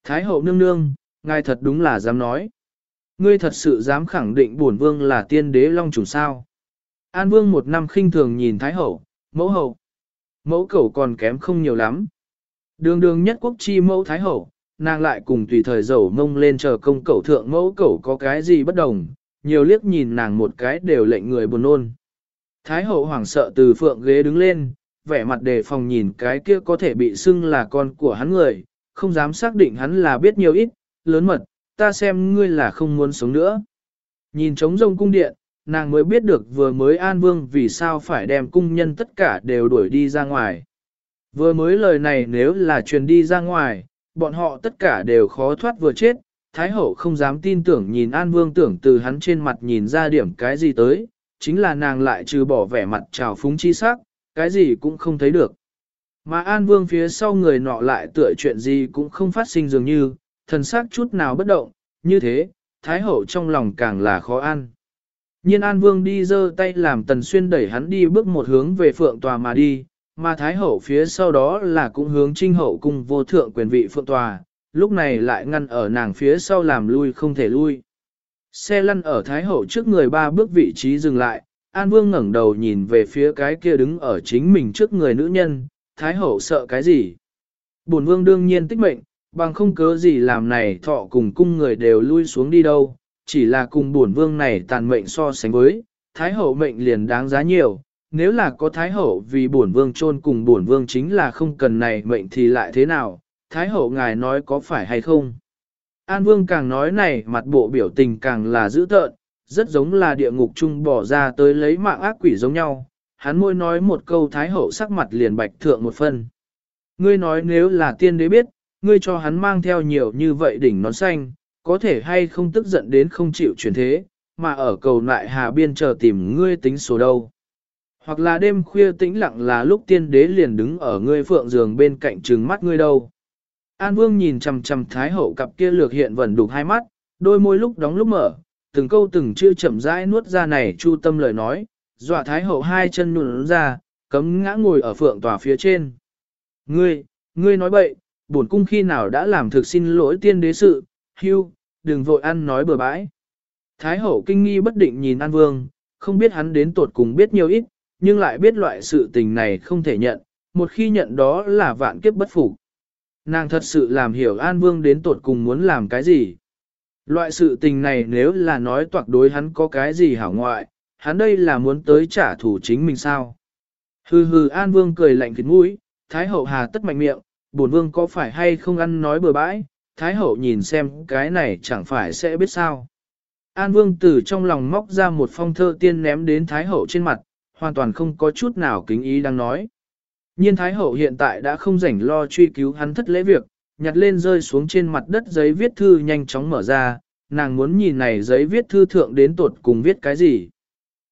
Thái hậu nương nương, ngài thật đúng là dám nói. Ngươi thật sự dám khẳng định bổn vương là tiên đế long chủ sao? An Vương một năm khinh thường nhìn Thái hậu, mẫu hậu. Mẫu cẩu còn kém không nhiều lắm. Đường đường nhất quốc chi mẫu Thái hậu, nàng lại cùng tùy thời dầu mông lên chờ công cẩu thượng mẫu cẩu có cái gì bất đồng, nhiều liếc nhìn nàng một cái đều lệnh người buồn nôn. Thái hậu hoảng sợ từ phượng ghế đứng lên, vẻ mặt đề phòng nhìn cái kia có thể bị xưng là con của hắn người, không dám xác định hắn là biết nhiều ít, lớn mật, ta xem ngươi là không muốn sống nữa. Nhìn trống rông cung điện, nàng mới biết được vừa mới An Vương vì sao phải đem cung nhân tất cả đều đuổi đi ra ngoài. Vừa mới lời này nếu là truyền đi ra ngoài, bọn họ tất cả đều khó thoát vừa chết, Thái hậu không dám tin tưởng nhìn An Vương tưởng từ hắn trên mặt nhìn ra điểm cái gì tới, chính là nàng lại trừ bỏ vẻ mặt trào phúng chi sắc, cái gì cũng không thấy được. Mà An Vương phía sau người nọ lại tựa chuyện gì cũng không phát sinh dường như, thần sắc chút nào bất động, như thế, Thái hậu trong lòng càng là khó ăn. Nhiên An Vương đi giơ tay làm Tần Xuyên đẩy hắn đi bước một hướng về phượng tòa mà đi, mà Thái hậu phía sau đó là cũng hướng trinh hậu cung vô thượng quyền vị phượng tòa, lúc này lại ngăn ở nàng phía sau làm lui không thể lui. Xe lăn ở Thái Hậu trước người ba bước vị trí dừng lại, An Vương ngẩng đầu nhìn về phía cái kia đứng ở chính mình trước người nữ nhân, Thái Hậu sợ cái gì? Bổn Vương đương nhiên tích mệnh, bằng không cớ gì làm này thọ cùng cung người đều lui xuống đi đâu, chỉ là cùng bổn Vương này tàn mệnh so sánh với, Thái Hậu mệnh liền đáng giá nhiều. Nếu là có Thái Hậu vì bổn Vương chôn cùng bổn Vương chính là không cần này mệnh thì lại thế nào, Thái hậu ngài nói có phải hay không? An Vương càng nói này mặt bộ biểu tình càng là dữ tợn, rất giống là địa ngục chung bỏ ra tới lấy mạng ác quỷ giống nhau. Hắn môi nói một câu Thái hậu sắc mặt liền bạch thượng một phân. Ngươi nói nếu là tiên đế biết, ngươi cho hắn mang theo nhiều như vậy đỉnh nón xanh, có thể hay không tức giận đến không chịu chuyển thế, mà ở cầu lại hà biên chờ tìm ngươi tính số đâu. Hoặc là đêm khuya tĩnh lặng là lúc tiên đế liền đứng ở ngươi phượng giường bên cạnh trừng mắt ngươi đâu. An Vương nhìn chằm chằm Thái Hậu cặp kia lược hiện vẩn đục hai mắt, đôi môi lúc đóng lúc mở, từng câu từng chữ chậm rãi nuốt ra này chu tâm lời nói, dọa Thái Hậu hai chân nhún ra, cấm ngã ngồi ở phượng tòa phía trên. Ngươi, ngươi nói bậy, bổn cung khi nào đã làm thực xin lỗi tiên đế sự, hưu, đừng vội ăn nói bừa bãi. Thái Hậu kinh nghi bất định nhìn An Vương, không biết hắn đến tột cùng biết nhiều ít, nhưng lại biết loại sự tình này không thể nhận, một khi nhận đó là vạn kiếp bất phục. Nàng thật sự làm hiểu An Vương đến tột cùng muốn làm cái gì. Loại sự tình này nếu là nói toạc đối hắn có cái gì hảo ngoại, hắn đây là muốn tới trả thù chính mình sao. Hừ hừ An Vương cười lạnh thịt mũi, Thái hậu hà tất mạnh miệng, bổn vương có phải hay không ăn nói bừa bãi, Thái hậu nhìn xem cái này chẳng phải sẽ biết sao. An Vương từ trong lòng móc ra một phong thơ tiên ném đến Thái hậu trên mặt, hoàn toàn không có chút nào kính ý đang nói. Nhiên Thái Hậu hiện tại đã không rảnh lo truy cứu hắn thất lễ việc, nhặt lên rơi xuống trên mặt đất giấy viết thư nhanh chóng mở ra, nàng muốn nhìn này giấy viết thư thượng đến tột cùng viết cái gì.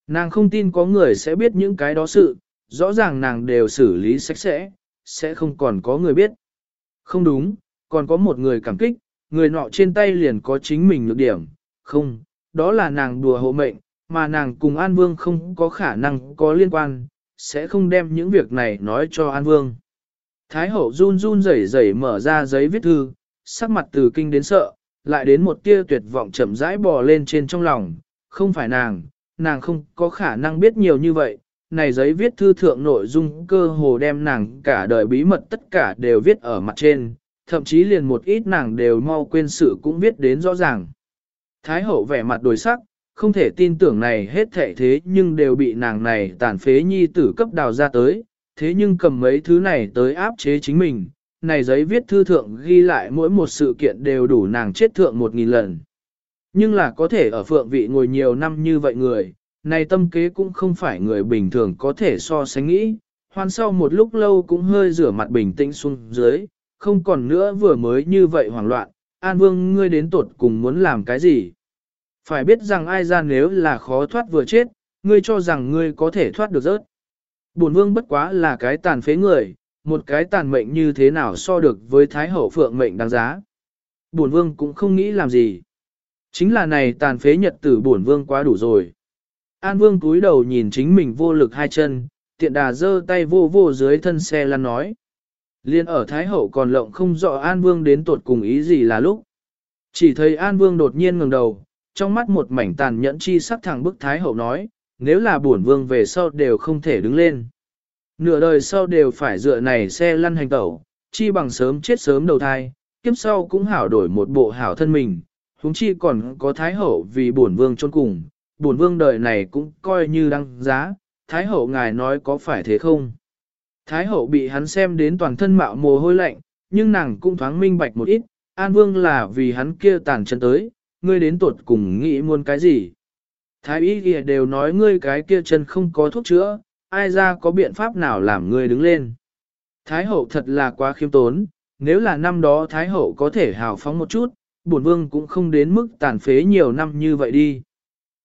Nàng không tin có người sẽ biết những cái đó sự, rõ ràng nàng đều xử lý sạch sẽ, sẽ không còn có người biết. Không đúng, còn có một người cảm kích, người nọ trên tay liền có chính mình nhược điểm, không, đó là nàng đùa hộ mệnh, mà nàng cùng An Vương không có khả năng có liên quan, sẽ không đem những việc này nói cho An Vương. Thái hậu run run rẩy rẩy mở ra giấy viết thư, sắc mặt từ kinh đến sợ, lại đến một tia tuyệt vọng chậm rãi bò lên trên trong lòng, không phải nàng, nàng không có khả năng biết nhiều như vậy, này giấy viết thư thượng nội dung cơ hồ đem nàng cả đời bí mật tất cả đều viết ở mặt trên, thậm chí liền một ít nàng đều mau quên sự cũng viết đến rõ ràng. Thái hậu vẻ mặt đổi sắc, không thể tin tưởng này hết thệ thế nhưng đều bị nàng này tàn phế nhi tử cấp đào ra tới, thế nhưng cầm mấy thứ này tới áp chế chính mình, này giấy viết thư thượng ghi lại mỗi một sự kiện đều đủ nàng chết thượng một nghìn lần. Nhưng là có thể ở phượng vị ngồi nhiều năm như vậy người, này tâm kế cũng không phải người bình thường có thể so sánh nghĩ, hoàn sau một lúc lâu cũng hơi rửa mặt bình tĩnh xuống dưới, không còn nữa vừa mới như vậy hoảng loạn, An Vương ngươi đến tột cùng muốn làm cái gì? Phải biết rằng ai ra nếu là khó thoát vừa chết, ngươi cho rằng ngươi có thể thoát được rớt. Bổn vương bất quá là cái tàn phế người, một cái tàn mệnh như thế nào so được với thái hậu phượng mệnh đáng giá. Bổn vương cũng không nghĩ làm gì. Chính là này tàn phế nhật tử bổn vương quá đủ rồi. An vương cúi đầu nhìn chính mình vô lực hai chân, tiện đà giơ tay vô vô dưới thân xe lăn nói. Liên ở Thái Hậu còn lộng không rõ An Vương đến tột cùng ý gì là lúc. Chỉ thấy An Vương đột nhiên ngẩng đầu, trong mắt một mảnh tàn nhẫn chi sắc thẳng bức Thái Hậu nói, nếu là bổn Vương về sau đều không thể đứng lên. Nửa đời sau đều phải dựa này xe lăn hành tẩu, chi bằng sớm chết sớm đầu thai, kiếp sau cũng hảo đổi một bộ hảo thân mình, huống chi còn có Thái Hậu vì bổn Vương chôn cùng, bổn Vương đời này cũng coi như đăng giá, Thái Hậu ngài nói có phải thế không? Thái hậu bị hắn xem đến toàn thân mạo mồ hôi lạnh, nhưng nàng cũng thoáng minh bạch một ít, An Vương là vì hắn kia tàn chân tới, ngươi đến tuột cùng nghĩ muốn cái gì. Thái y kia đều nói ngươi cái kia chân không có thuốc chữa, ai ra có biện pháp nào làm ngươi đứng lên. Thái hậu thật là quá khiêm tốn, nếu là năm đó Thái hậu có thể hào phóng một chút, bổn vương cũng không đến mức tàn phế nhiều năm như vậy đi.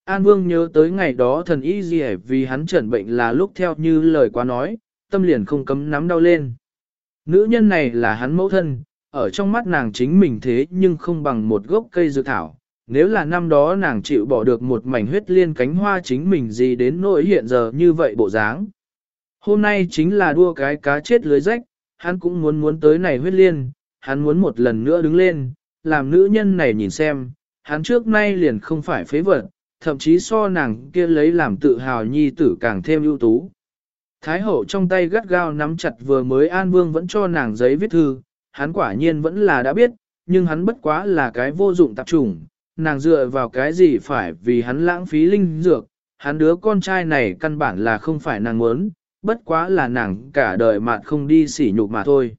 An Vương nhớ tới ngày đó thần y gì vì hắn chẩn bệnh là lúc theo như lời quá nói, tâm liền không cấm nắm đau lên. Nữ nhân này là hắn mẫu thân, ở trong mắt nàng chính mình thế nhưng không bằng một gốc cây dược thảo. Nếu là năm đó nàng chịu bỏ được một mảnh huyết liên cánh hoa chính mình gì đến nỗi hiện giờ như vậy bộ dáng. Hôm nay chính là đua cái cá chết lưới rách, hắn cũng muốn muốn tới này huyết liên, hắn muốn một lần nữa đứng lên, làm nữ nhân này nhìn xem, hắn trước nay liền không phải phế vật, thậm chí so nàng kia lấy làm tự hào nhi tử càng thêm ưu tú. Thái hậu trong tay gắt gao nắm chặt vừa mới An Vương vẫn cho nàng giấy viết thư, hắn quả nhiên vẫn là đã biết, nhưng hắn bất quá là cái vô dụng tạp trùng, nàng dựa vào cái gì phải vì hắn lãng phí linh dược, hắn đứa con trai này căn bản là không phải nàng muốn, bất quá là nàng cả đời mạt không đi sỉ nhục mà thôi.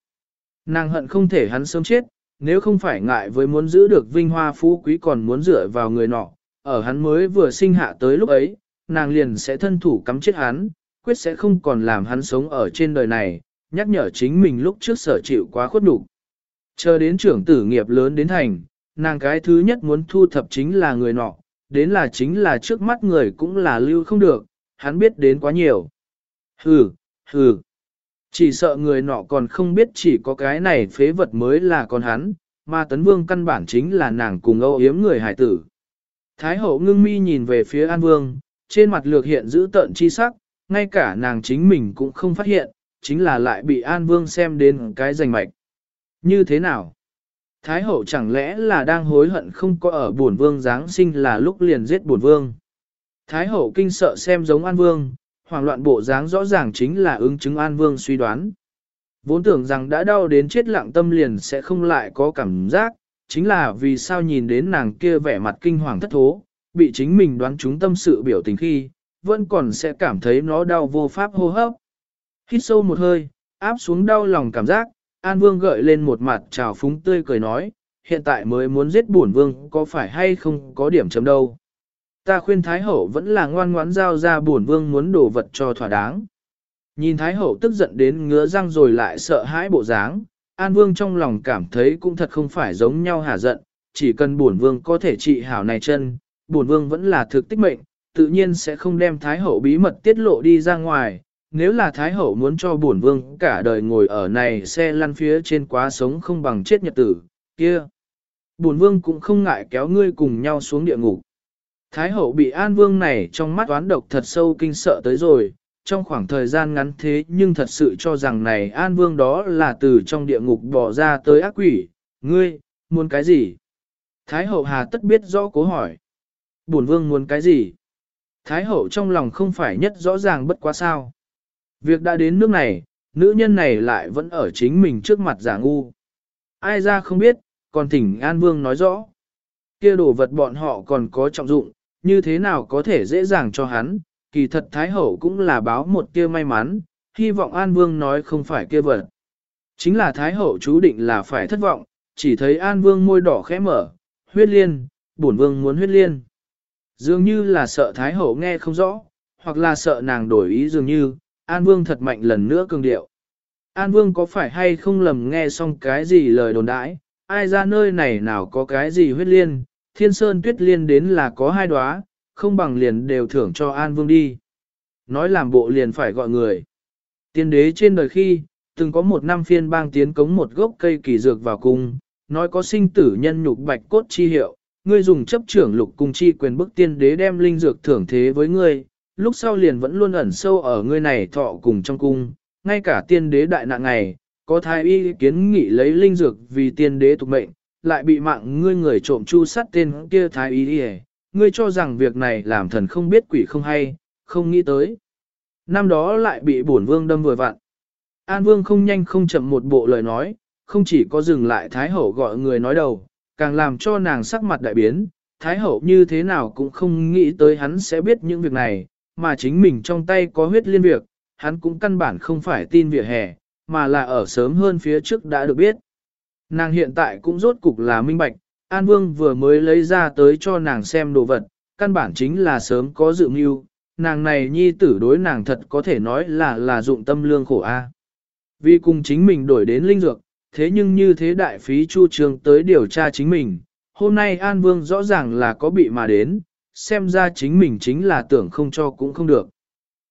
Nàng hận không thể hắn sớm chết, nếu không phải ngại với muốn giữ được vinh hoa phú quý còn muốn dựa vào người nọ, ở hắn mới vừa sinh hạ tới lúc ấy, nàng liền sẽ thân thủ cắm chết hắn, quyết sẽ không còn làm hắn sống ở trên đời này, nhắc nhở chính mình lúc trước sở chịu quá khuất đủ. Chờ đến trưởng tử nghiệp lớn đến thành, nàng cái thứ nhất muốn thu thập chính là người nọ, đến là chính là trước mắt người cũng là lưu không được, hắn biết đến quá nhiều. Hừ, hừ. Chỉ sợ người nọ còn không biết chỉ có cái này phế vật mới là con hắn, mà tấn vương căn bản chính là nàng cùng âu yếm người hải tử. Thái hậu ngưng mi nhìn về phía An Vương, trên mặt lược hiện giữ tợn chi sắc, ngay cả nàng chính mình cũng không phát hiện, chính là lại bị An Vương xem đến cái rành mạch. Như thế nào? Thái hậu chẳng lẽ là đang hối hận không có ở buồn vương Giáng sinh là lúc liền giết buồn vương. Thái hậu kinh sợ xem giống An Vương, hoảng loạn bộ dáng rõ ràng chính là ứng chứng An Vương suy đoán. Vốn tưởng rằng đã đau đến chết lặng tâm liền sẽ không lại có cảm giác, chính là vì sao nhìn đến nàng kia vẻ mặt kinh hoàng thất thố, bị chính mình đoán trúng tâm sự biểu tình khi, vẫn còn sẽ cảm thấy nó đau vô pháp hô hấp. Hít sâu một hơi, áp xuống đau lòng cảm giác, An Vương gợi lên một mặt trào phúng tươi cười nói, hiện tại mới muốn giết bổn vương có phải hay không có điểm chấm đâu. Ta khuyên Thái Hậu vẫn là ngoan ngoãn giao ra bổn vương muốn đổ vật cho thỏa đáng. Nhìn Thái Hậu tức giận đến ngứa răng rồi lại sợ hãi bộ dáng, An Vương trong lòng cảm thấy cũng thật không phải giống nhau hả giận, chỉ cần bổn vương có thể trị hảo này chân, bổn vương vẫn là thực tích mệnh, tự nhiên sẽ không đem Thái Hậu bí mật tiết lộ đi ra ngoài. Nếu là Thái Hậu muốn cho bổn vương cả đời ngồi ở này xe lăn phía trên quá sống không bằng chết nhật tử, kia. Bổn vương cũng không ngại kéo ngươi cùng nhau xuống địa ngục. Thái Hậu bị An Vương này trong mắt toán độc thật sâu kinh sợ tới rồi, trong khoảng thời gian ngắn thế nhưng thật sự cho rằng này An Vương đó là từ trong địa ngục bỏ ra tới ác quỷ, ngươi, muốn cái gì? Thái hậu hà tất biết rõ cố hỏi. Bổn Vương muốn cái gì? Thái hậu trong lòng không phải nhất rõ ràng bất quá sao. Việc đã đến nước này, nữ nhân này lại vẫn ở chính mình trước mặt giả ngu. Ai ra không biết, còn thỉnh An Vương nói rõ. kia đồ vật bọn họ còn có trọng dụng, như thế nào có thể dễ dàng cho hắn, kỳ thật Thái Hậu cũng là báo một kia may mắn, hy vọng An Vương nói không phải kia vật. Chính là Thái Hậu chú định là phải thất vọng, chỉ thấy An Vương môi đỏ khẽ mở, huyết liên, bổn Vương muốn huyết liên. Dường như là sợ Thái Hậu nghe không rõ, hoặc là sợ nàng đổi ý dường như, An Vương thật mạnh lần nữa cường điệu. An Vương có phải hay không lầm nghe xong cái gì lời đồn đãi, ai ra nơi này nào có cái gì huyết liên, thiên sơn tuyết liên đến là có hai đóa, không bằng liền đều thưởng cho An Vương đi. Nói làm bộ liền phải gọi người. Tiên đế trên đời khi, từng có một năm phiên bang tiến cống một gốc cây kỳ dược vào cung, nói có sinh tử nhân nhục bạch cốt chi hiệu, ngươi dùng chấp trưởng lục cung chi quyền bức tiên đế đem linh dược thưởng thế với ngươi, lúc sau liền vẫn luôn ẩn sâu ở ngươi này thọ cùng trong cung, ngay cả tiên đế đại nạn ngày, có thái y kiến nghị lấy linh dược vì tiên đế tục mệnh, lại bị mạng ngươi người trộm chu sát tên kia thái y đi ngươi cho rằng việc này làm thần không biết quỷ không hay, không nghĩ tới. Năm đó lại bị bổn vương đâm vừa vặn. An vương không nhanh không chậm một bộ lời nói, không chỉ có dừng lại thái hậu gọi người nói đầu, càng làm cho nàng sắc mặt đại biến, thái hậu như thế nào cũng không nghĩ tới hắn sẽ biết những việc này, mà chính mình trong tay có huyết liên việc, hắn cũng căn bản không phải tin vỉa hè, mà là ở sớm hơn phía trước đã được biết. Nàng hiện tại cũng rốt cục là minh bạch, An Vương vừa mới lấy ra tới cho nàng xem đồ vật, căn bản chính là sớm có dự mưu, nàng này nhi tử đối nàng thật có thể nói là là dụng tâm lương khổ a. Vì cùng chính mình đổi đến linh dược, thế nhưng như thế đại phí chu trường tới điều tra chính mình, hôm nay An Vương rõ ràng là có bị mà đến, xem ra chính mình chính là tưởng không cho cũng không được.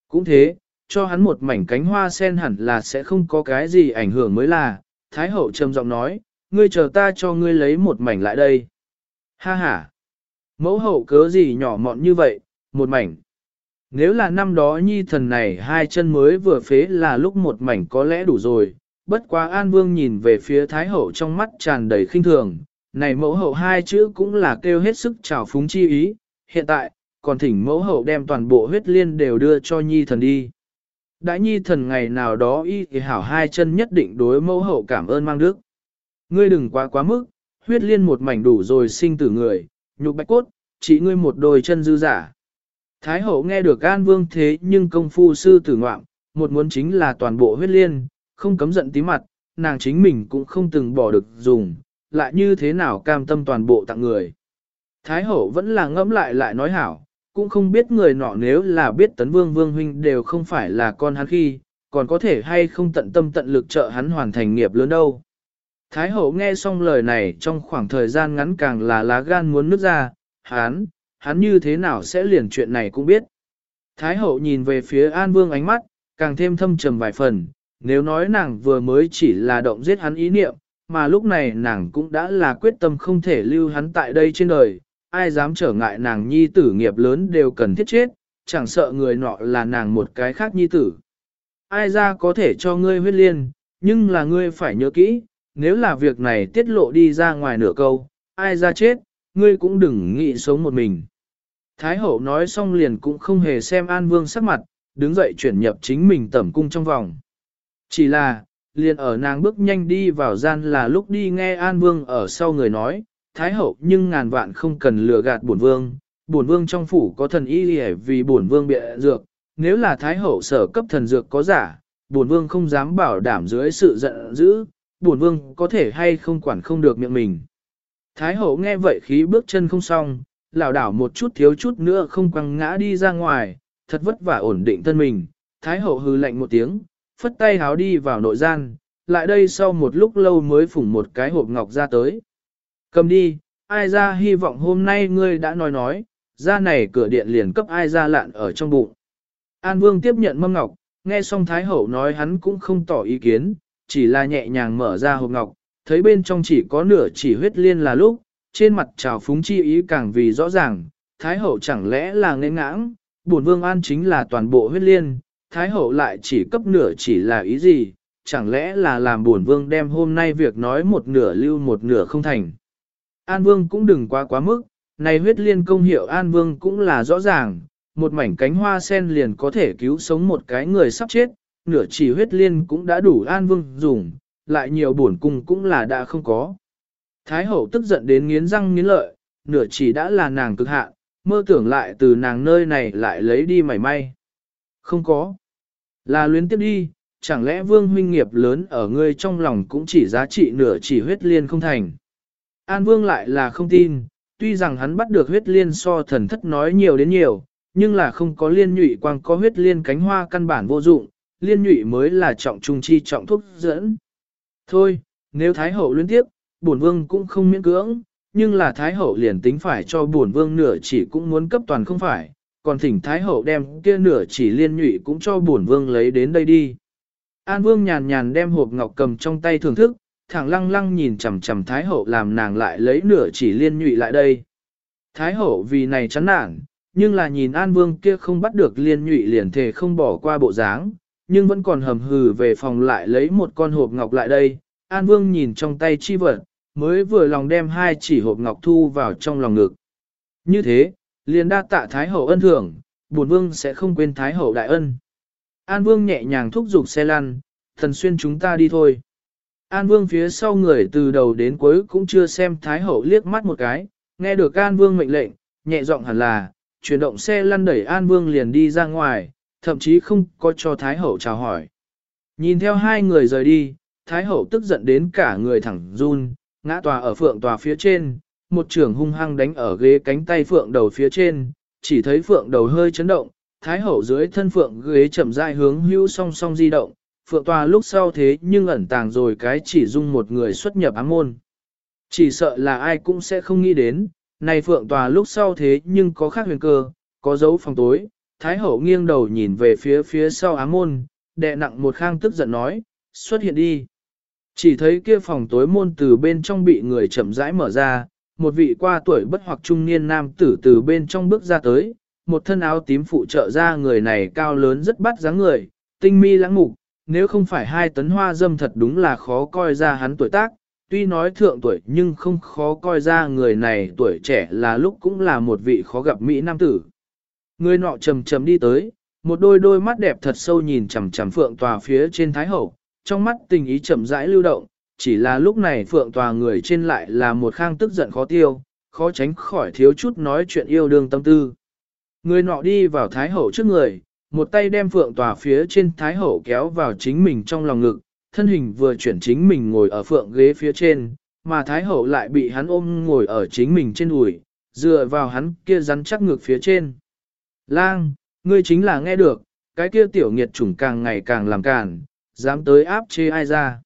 Cũng thế, cho hắn một mảnh cánh hoa sen hẳn là sẽ không có cái gì ảnh hưởng mới là, Thái hậu trầm giọng nói, ngươi chờ ta cho ngươi lấy một mảnh lại đây. Ha ha! Mẫu hậu cớ gì nhỏ mọn như vậy, một mảnh. Nếu là năm đó nhi thần này hai chân mới vừa phế là lúc một mảnh có lẽ đủ rồi, bất quá An Vương nhìn về phía Thái Hậu trong mắt tràn đầy khinh thường, này mẫu hậu hai chữ cũng là kêu hết sức trào phúng chi ý, hiện tại, còn thỉnh mẫu hậu đem toàn bộ huyết liên đều đưa cho nhi thần đi. Đã nhi thần ngày nào đó y thì hảo hai chân nhất định đối mẫu hậu cảm ơn mang đức. Ngươi đừng quá quá mức, huyết liên một mảnh đủ rồi sinh tử người, nhục bạch cốt, chỉ ngươi một đôi chân dư giả. Thái hậu nghe được an vương thế nhưng công phu sư tử ngoạm, một muốn chính là toàn bộ huyết liên, không cấm giận tí mặt, nàng chính mình cũng không từng bỏ được dùng, lại như thế nào cam tâm toàn bộ tặng người. Thái hậu vẫn là ngẫm lại lại nói hảo, cũng không biết người nọ nếu là biết tấn vương vương huynh đều không phải là con hắn khi, còn có thể hay không tận tâm tận lực trợ hắn hoàn thành nghiệp lớn đâu. Thái hậu nghe xong lời này trong khoảng thời gian ngắn càng là lá gan muốn nứt ra, hắn, hắn như thế nào sẽ liền chuyện này cũng biết. Thái hậu nhìn về phía An Vương ánh mắt, càng thêm thâm trầm vài phần, nếu nói nàng vừa mới chỉ là động giết hắn ý niệm, mà lúc này nàng cũng đã là quyết tâm không thể lưu hắn tại đây trên đời, ai dám trở ngại nàng nhi tử nghiệp lớn đều cần thiết chết, chẳng sợ người nọ là nàng một cái khác nhi tử. Ai ra có thể cho ngươi huyết liên, nhưng là ngươi phải nhớ kỹ, nếu là việc này tiết lộ đi ra ngoài nửa câu, ai ra chết, ngươi cũng đừng nghĩ sống một mình. Thái hậu nói xong liền cũng không hề xem An Vương sắc mặt, đứng dậy chuyển nhập chính mình tẩm cung trong vòng. Chỉ là, liền ở nàng bước nhanh đi vào gian là lúc đi nghe An Vương ở sau người nói, Thái hậu nhưng ngàn vạn không cần lừa gạt bổn vương, bổn vương trong phủ có thần y lìa vì bổn vương bị dược, nếu là Thái hậu sở cấp thần dược có giả, bổn vương không dám bảo đảm dưới sự giận dữ, bổn vương có thể hay không quản không được miệng mình. Thái hậu nghe vậy khí bước chân không xong, lảo đảo một chút thiếu chút nữa không quăng ngã đi ra ngoài, thật vất vả ổn định thân mình. Thái hậu hư lạnh một tiếng, phất tay háo đi vào nội gian, lại đây sau một lúc lâu mới phủng một cái hộp ngọc ra tới. Cầm đi, ai ra hy vọng hôm nay ngươi đã nói nói, ra này cửa điện liền cấp ai ra lạn ở trong bụng. An Vương tiếp nhận mâm ngọc, nghe xong Thái Hậu nói hắn cũng không tỏ ý kiến, chỉ là nhẹ nhàng mở ra hộp ngọc, thấy bên trong chỉ có nửa chỉ huyết liên là lúc, trên mặt trào phúng chi ý càng vì rõ ràng, Thái Hậu chẳng lẽ là nên ngãng, buồn vương an chính là toàn bộ huyết liên, Thái Hậu lại chỉ cấp nửa chỉ là ý gì, chẳng lẽ là làm buồn vương đem hôm nay việc nói một nửa lưu một nửa không thành. An Vương cũng đừng quá quá mức, này huyết liên công hiệu An Vương cũng là rõ ràng, một mảnh cánh hoa sen liền có thể cứu sống một cái người sắp chết, nửa chỉ huyết liên cũng đã đủ An Vương dùng, lại nhiều buồn cung cũng là đã không có. Thái hậu tức giận đến nghiến răng nghiến lợi, nửa chỉ đã là nàng cực hạn, mơ tưởng lại từ nàng nơi này lại lấy đi mảy may. Không có. Là luyến tiếp đi, chẳng lẽ vương huynh nghiệp lớn ở ngươi trong lòng cũng chỉ giá trị nửa chỉ huyết liên không thành. An vương lại là không tin, tuy rằng hắn bắt được huyết liên so thần thất nói nhiều đến nhiều, nhưng là không có liên nhụy quang có huyết liên cánh hoa căn bản vô dụng, liên nhụy mới là trọng trung chi trọng thuốc dẫn. Thôi, nếu Thái Hậu liên tiếp, bổn vương cũng không miễn cưỡng, nhưng là Thái Hậu liền tính phải cho bổn vương nửa chỉ cũng muốn cấp toàn không phải, còn thỉnh Thái Hậu đem kia nửa chỉ liên nhụy cũng cho bổn vương lấy đến đây đi. An vương nhàn nhàn đem hộp ngọc cầm trong tay thưởng thức, thẳng lăng lăng nhìn chằm chằm Thái Hậu làm nàng lại lấy nửa chỉ liên nhụy lại đây. Thái hậu vì này chán nản, nhưng là nhìn An Vương kia không bắt được liên nhụy liền thể không bỏ qua bộ dáng, nhưng vẫn còn hầm hừ về phòng lại lấy một con hộp ngọc lại đây. An Vương nhìn trong tay chi vật, mới vừa lòng đem hai chỉ hộp ngọc thu vào trong lòng ngực. Như thế, liền đa tạ Thái hậu ân thưởng, buồn vương sẽ không quên Thái hậu đại ân. An Vương nhẹ nhàng thúc giục xe lăn, thần xuyên chúng ta đi thôi. An Vương phía sau người từ đầu đến cuối cũng chưa xem Thái hậu liếc mắt một cái, nghe được An Vương mệnh lệnh, nhẹ giọng hẳn là, chuyển động xe lăn đẩy An Vương liền đi ra ngoài, thậm chí không có cho Thái Hậu chào hỏi. Nhìn theo hai người rời đi, Thái Hậu tức giận đến cả người thẳng run, ngã tòa ở phượng tòa phía trên, một trường hung hăng đánh ở ghế cánh tay phượng đầu phía trên, chỉ thấy phượng đầu hơi chấn động, Thái Hậu dưới thân phượng ghế chậm rãi hướng hưu song song di động, phượng tòa lúc sau thế nhưng ẩn tàng rồi cái chỉ dung một người xuất nhập ám môn. Chỉ sợ là ai cũng sẽ không nghĩ đến, này phượng tòa lúc sau thế nhưng có khác huyền cơ, có dấu phòng tối, Thái hậu nghiêng đầu nhìn về phía phía sau ám môn, đệ nặng một khang tức giận nói, xuất hiện đi. Chỉ thấy kia phòng tối môn từ bên trong bị người chậm rãi mở ra, một vị qua tuổi bất hoặc trung niên nam tử từ bên trong bước ra tới, một thân áo tím phụ trợ ra người này cao lớn rất bắt dáng người, tinh mi lãng mục, nếu không phải hai tấn hoa dâm thật đúng là khó coi ra hắn tuổi tác, tuy nói thượng tuổi nhưng không khó coi ra người này tuổi trẻ là lúc cũng là một vị khó gặp Mỹ Nam tử. Người nọ trầm trầm đi tới, một đôi đôi mắt đẹp thật sâu nhìn chằm chằm phượng tòa phía trên thái hậu, trong mắt tình ý chậm rãi lưu động, chỉ là lúc này phượng tòa người trên lại là một khang tức giận khó tiêu, khó tránh khỏi thiếu chút nói chuyện yêu đương tâm tư. Người nọ đi vào thái hậu trước người, một tay đem phượng tòa phía trên thái hậu kéo vào chính mình trong lòng ngực, thân hình vừa chuyển chính mình ngồi ở phượng ghế phía trên, mà thái hậu lại bị hắn ôm ngồi ở chính mình trên đùi, dựa vào hắn kia rắn chắc ngực phía trên. Lang, ngươi chính là nghe được, cái kia tiểu nghiệt chủng càng ngày càng làm càn, dám tới áp chế ai ra.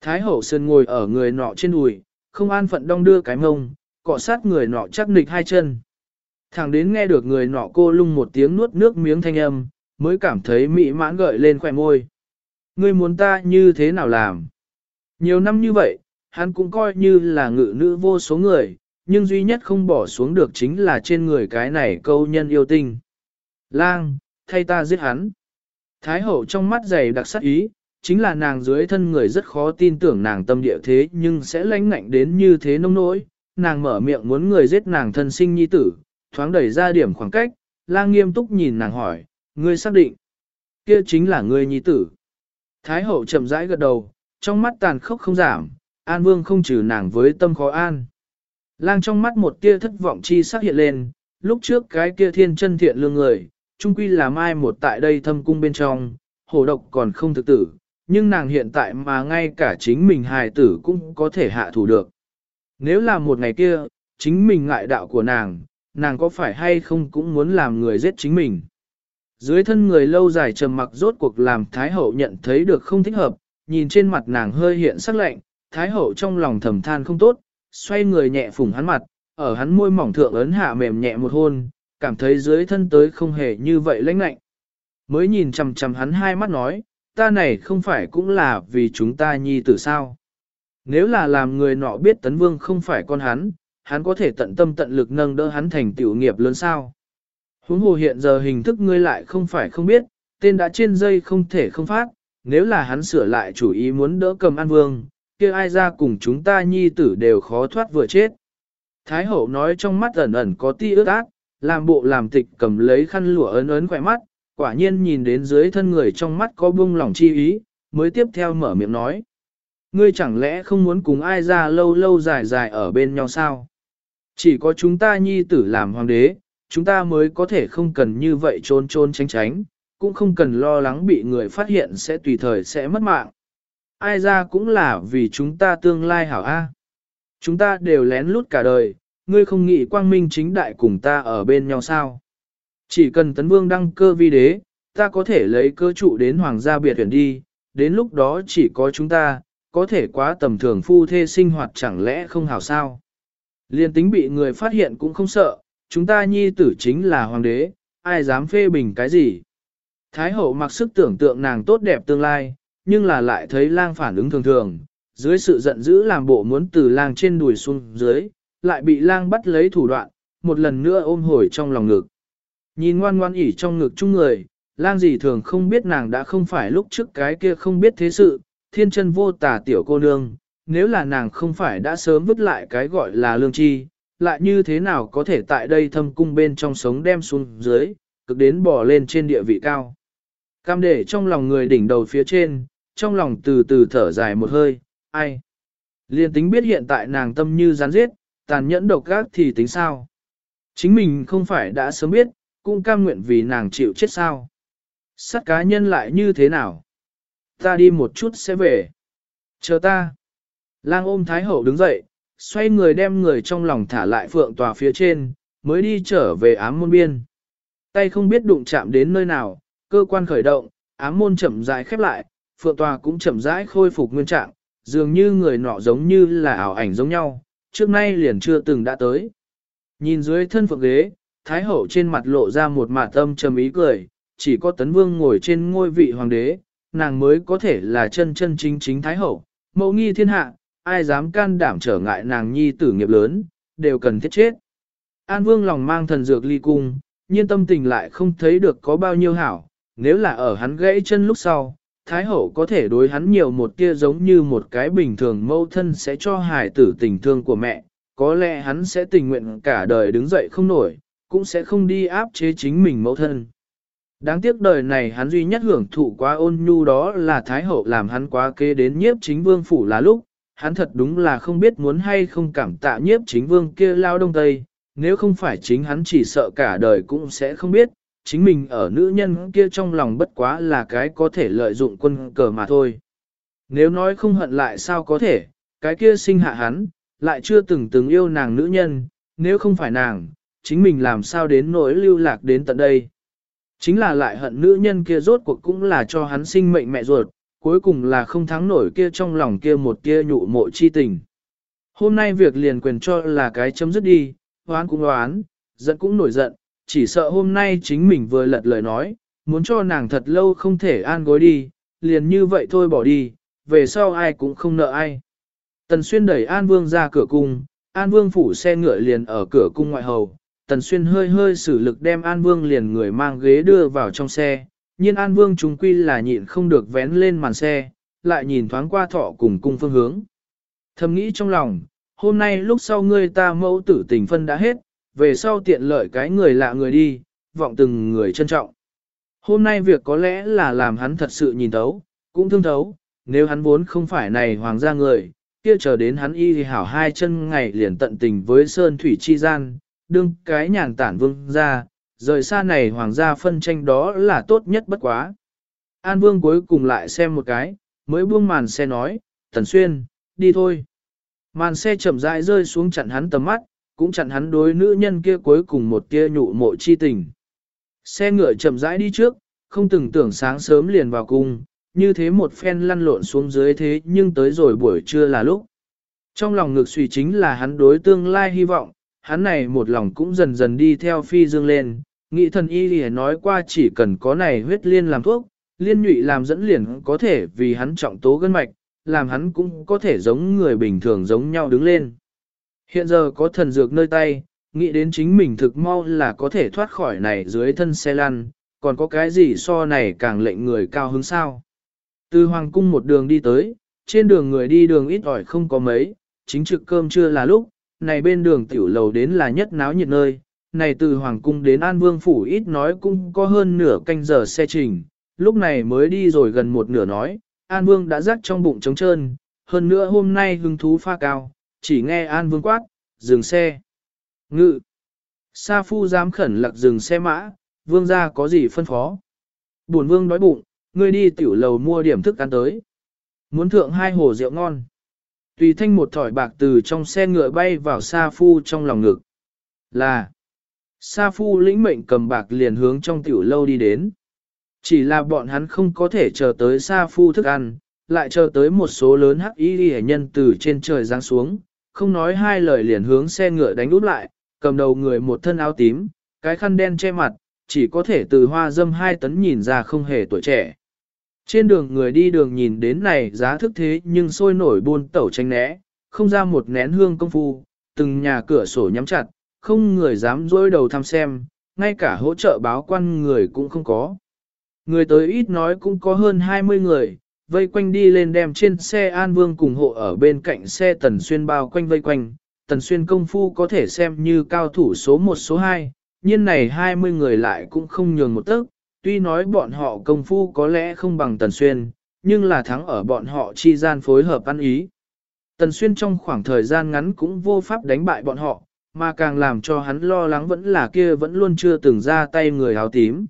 Thái hậu sơn ngồi ở người nọ trên đùi, không an phận đong đưa cái mông, cọ sát người nọ chắc nịch hai chân. Thẳng đến nghe được người nọ cô lung một tiếng nuốt nước miếng thanh âm, mới cảm thấy mị mãn gợi lên khỏe môi. Ngươi muốn ta như thế nào làm? Nhiều năm như vậy, hắn cũng coi như là ngự nữ vô số người, nhưng duy nhất không bỏ xuống được chính là trên người cái này câu nhân yêu tinh. Lang, thay ta giết hắn. Thái hậu trong mắt dày đặc sắc ý, chính là nàng dưới thân người rất khó tin tưởng nàng tâm địa thế nhưng sẽ lãnh ngạnh đến như thế nông nỗi. Nàng mở miệng muốn người giết nàng thân sinh nhi tử, thoáng đẩy ra điểm khoảng cách, lang nghiêm túc nhìn nàng hỏi, ngươi xác định, kia chính là ngươi nhi tử. Thái hậu chậm rãi gật đầu, trong mắt tàn khốc không giảm, an vương không trừ nàng với tâm khó an. Lang trong mắt một tia thất vọng chi sắc hiện lên, lúc trước cái kia thiên chân thiện lương người, trung quy là mai một tại đây thâm cung bên trong, hổ độc còn không thực tử, nhưng nàng hiện tại mà ngay cả chính mình hài tử cũng có thể hạ thủ được. Nếu là một ngày kia, chính mình ngại đạo của nàng, nàng có phải hay không cũng muốn làm người giết chính mình. Dưới thân người lâu dài trầm mặc rốt cuộc làm Thái Hậu nhận thấy được không thích hợp, nhìn trên mặt nàng hơi hiện sắc lạnh, Thái Hậu trong lòng thầm than không tốt, xoay người nhẹ phủng hắn mặt, ở hắn môi mỏng thượng ấn hạ mềm nhẹ một hôn, cảm thấy dưới thân tới không hề như vậy lãnh lạnh. Mới nhìn chằm chằm hắn hai mắt nói, ta này không phải cũng là vì chúng ta nhi tử sao. Nếu là làm người nọ biết tấn vương không phải con hắn, hắn có thể tận tâm tận lực nâng đỡ hắn thành tiểu nghiệp lớn sao. Huống hồ hiện giờ hình thức ngươi lại không phải không biết, tên đã trên dây không thể không phát, nếu là hắn sửa lại chủ ý muốn đỡ cầm an vương, kia ai ra cùng chúng ta nhi tử đều khó thoát vừa chết. Thái hậu nói trong mắt ẩn ẩn có ti ướt ác, làm bộ làm tịch cầm lấy khăn lụa ấn ấn khỏe mắt, quả nhiên nhìn đến dưới thân người trong mắt có bung lòng chi ý, mới tiếp theo mở miệng nói. Ngươi chẳng lẽ không muốn cùng ai ra lâu lâu dài dài ở bên nhau sao? Chỉ có chúng ta nhi tử làm hoàng đế, chúng ta mới có thể không cần như vậy trôn trôn tránh tránh, cũng không cần lo lắng bị người phát hiện sẽ tùy thời sẽ mất mạng. Ai ra cũng là vì chúng ta tương lai hảo A. Chúng ta đều lén lút cả đời, ngươi không nghĩ quang minh chính đại cùng ta ở bên nhau sao. Chỉ cần tấn vương đăng cơ vi đế, ta có thể lấy cơ trụ đến hoàng gia biệt tuyển đi, đến lúc đó chỉ có chúng ta, có thể quá tầm thường phu thê sinh hoạt chẳng lẽ không hảo sao. Liên tính bị người phát hiện cũng không sợ, chúng ta nhi tử chính là hoàng đế, ai dám phê bình cái gì. Thái hậu mặc sức tưởng tượng nàng tốt đẹp tương lai, nhưng là lại thấy lang phản ứng thường thường, dưới sự giận dữ làm bộ muốn từ lang trên đùi xuống dưới, lại bị lang bắt lấy thủ đoạn, một lần nữa ôm hồi trong lòng ngực. Nhìn ngoan ngoan ỉ trong ngực chung người, lang gì thường không biết nàng đã không phải lúc trước cái kia không biết thế sự, thiên chân vô tà tiểu cô nương, nếu là nàng không phải đã sớm vứt lại cái gọi là lương chi, lại như thế nào có thể tại đây thâm cung bên trong sống đem xuống dưới, cực đến bỏ lên trên địa vị cao. Cam để trong lòng người đỉnh đầu phía trên, trong lòng từ từ thở dài một hơi, ai. Liên tính biết hiện tại nàng tâm như rắn giết, tàn nhẫn độc gác thì tính sao. Chính mình không phải đã sớm biết, cũng cam nguyện vì nàng chịu chết sao. Sát cá nhân lại như thế nào? Ta đi một chút sẽ về. Chờ ta. Lang ôm Thái Hậu đứng dậy, xoay người đem người trong lòng thả lại phượng tòa phía trên, mới đi trở về ám môn biên. Tay không biết đụng chạm đến nơi nào, cơ quan khởi động, ám môn chậm rãi khép lại, phượng tòa cũng chậm rãi khôi phục nguyên trạng, dường như người nọ giống như là ảo ảnh giống nhau, trước nay liền chưa từng đã tới. Nhìn dưới thân phượng ghế, Thái Hậu trên mặt lộ ra một mạt tâm trầm ý cười, chỉ có Tấn Vương ngồi trên ngôi vị hoàng đế, nàng mới có thể là chân chân chính chính Thái Hậu, mẫu nghi thiên hạ, ai dám can đảm trở ngại nàng nhi tử nghiệp lớn, đều cần thiết chết. An Vương lòng mang thần dược ly cung, nhiên tâm tình lại không thấy được có bao nhiêu hảo, nếu là ở hắn gãy chân lúc sau, Thái Hậu có thể đối hắn nhiều một tia giống như một cái bình thường mâu thân sẽ cho hài tử tình thương của mẹ, có lẽ hắn sẽ tình nguyện cả đời đứng dậy không nổi, cũng sẽ không đi áp chế chính mình mẫu thân. Đáng tiếc đời này hắn duy nhất hưởng thụ quá ôn nhu đó là Thái Hậu làm hắn quá kế đến nhiếp chính vương phủ là lúc, hắn thật đúng là không biết muốn hay không cảm tạ nhiếp chính vương kia lao đông tây, nếu không phải chính hắn chỉ sợ cả đời cũng sẽ không biết, chính mình ở nữ nhân kia trong lòng bất quá là cái có thể lợi dụng quân cờ mà thôi. Nếu nói không hận lại sao có thể, cái kia sinh hạ hắn, lại chưa từng từng yêu nàng nữ nhân, nếu không phải nàng, chính mình làm sao đến nỗi lưu lạc đến tận đây. Chính là lại hận nữ nhân kia rốt cuộc cũng là cho hắn sinh mệnh mẹ ruột, cuối cùng là không thắng nổi kia trong lòng kia một kia nhụ mộ chi tình. Hôm nay việc liền quyền cho là cái chấm dứt đi, hoán cũng hoán, giận cũng nổi giận, chỉ sợ hôm nay chính mình vừa lật lời nói, muốn cho nàng thật lâu không thể an gối đi, liền như vậy thôi bỏ đi, về sau ai cũng không nợ ai. Tần Xuyên đẩy An Vương ra cửa cung, An Vương phủ xe ngựa liền ở cửa cung ngoại hầu, Tần Xuyên hơi hơi sử lực đem An Vương liền người mang ghế đưa vào trong xe, nhiên An Vương chúng quy là nhịn không được vén lên màn xe, lại nhìn thoáng qua thọ cùng cung phương hướng. Thầm nghĩ trong lòng, hôm nay lúc sau ngươi ta mẫu tử tình phân đã hết, về sau tiện lợi cái người lạ người đi, vọng từng người trân trọng. Hôm nay việc có lẽ là làm hắn thật sự nhìn thấu, cũng thương thấu, nếu hắn vốn không phải này hoàng gia người, kia chờ đến hắn y thì hảo hai chân ngày liền tận tình với sơn thủy chi gian, đương cái nhàn tản vương ra, rời xa này hoàng gia phân tranh đó là tốt nhất bất quá. An vương cuối cùng lại xem một cái, mới buông màn xe nói, Tần Xuyên, đi thôi. Màn xe chậm rãi rơi xuống chặn hắn tầm mắt, cũng chặn hắn đối nữ nhân kia cuối cùng một tia nhụ mộ chi tình. Xe ngựa chậm rãi đi trước, không từng tưởng sáng sớm liền vào cung, như thế một phen lăn lộn xuống dưới thế nhưng tới rồi buổi trưa là lúc. Trong lòng ngực suy chính là hắn đối tương lai hy vọng, hắn này một lòng cũng dần dần đi theo phi dương lên, nghị thần y lìa nói qua chỉ cần có này huyết liên làm thuốc, liên nhụy làm dẫn liền có thể vì hắn trọng tố gân mạch, làm hắn cũng có thể giống người bình thường giống nhau đứng lên. Hiện giờ có thần dược nơi tay, nghĩ đến chính mình thực mau là có thể thoát khỏi này dưới thân xe lăn, còn có cái gì so này càng lệnh người cao hứng sao. Từ hoàng cung một đường đi tới, trên đường người đi đường ít ỏi không có mấy, chính trực cơm chưa là lúc, này bên đường tiểu lầu đến là nhất náo nhiệt nơi, này từ hoàng cung đến An Vương phủ ít nói cũng có hơn nửa canh giờ xe trình, lúc này mới đi rồi gần một nửa nói, An Vương đã rắc trong bụng trống trơn, hơn nữa hôm nay hứng thú pha cao, chỉ nghe An Vương quát, dừng xe. Ngự. Sa phu dám khẩn lặc dừng xe mã, vương gia có gì phân phó. Buồn vương đói bụng, ngươi đi tiểu lầu mua điểm thức ăn tới. Muốn thượng hai hồ rượu ngon. Tùy thanh một thỏi bạc từ trong xe ngựa bay vào Sa phu trong lòng ngực. Là. Sa phu lĩnh mệnh cầm bạc liền hướng trong tiểu lâu đi đến. Chỉ là bọn hắn không có thể chờ tới Sa phu thức ăn, lại chờ tới một số lớn hắc y hệ nhân từ trên trời giáng xuống, không nói hai lời liền hướng xe ngựa đánh út lại, cầm đầu người một thân áo tím, cái khăn đen che mặt, chỉ có thể từ hoa dâm hai tấn nhìn ra không hề tuổi trẻ. Trên đường người đi đường nhìn đến này giá thức thế nhưng sôi nổi buôn tẩu tranh né, không ra một nén hương công phu, từng nhà cửa sổ nhắm chặt, không người dám dối đầu thăm xem, ngay cả hỗ trợ báo quan người cũng không có. Người tới ít nói cũng có hơn 20 người, vây quanh đi lên đem trên xe An Vương cùng hộ ở bên cạnh xe Tần Xuyên bao quanh vây quanh. Tần Xuyên công phu có thể xem như cao thủ số 1 số 2, nhiên này 20 người lại cũng không nhường một tấc. Tuy nói bọn họ công phu có lẽ không bằng Tần Xuyên, nhưng là thắng ở bọn họ chi gian phối hợp ăn ý. Tần Xuyên trong khoảng thời gian ngắn cũng vô pháp đánh bại bọn họ, mà càng làm cho hắn lo lắng vẫn là kia vẫn luôn chưa từng ra tay người áo tím.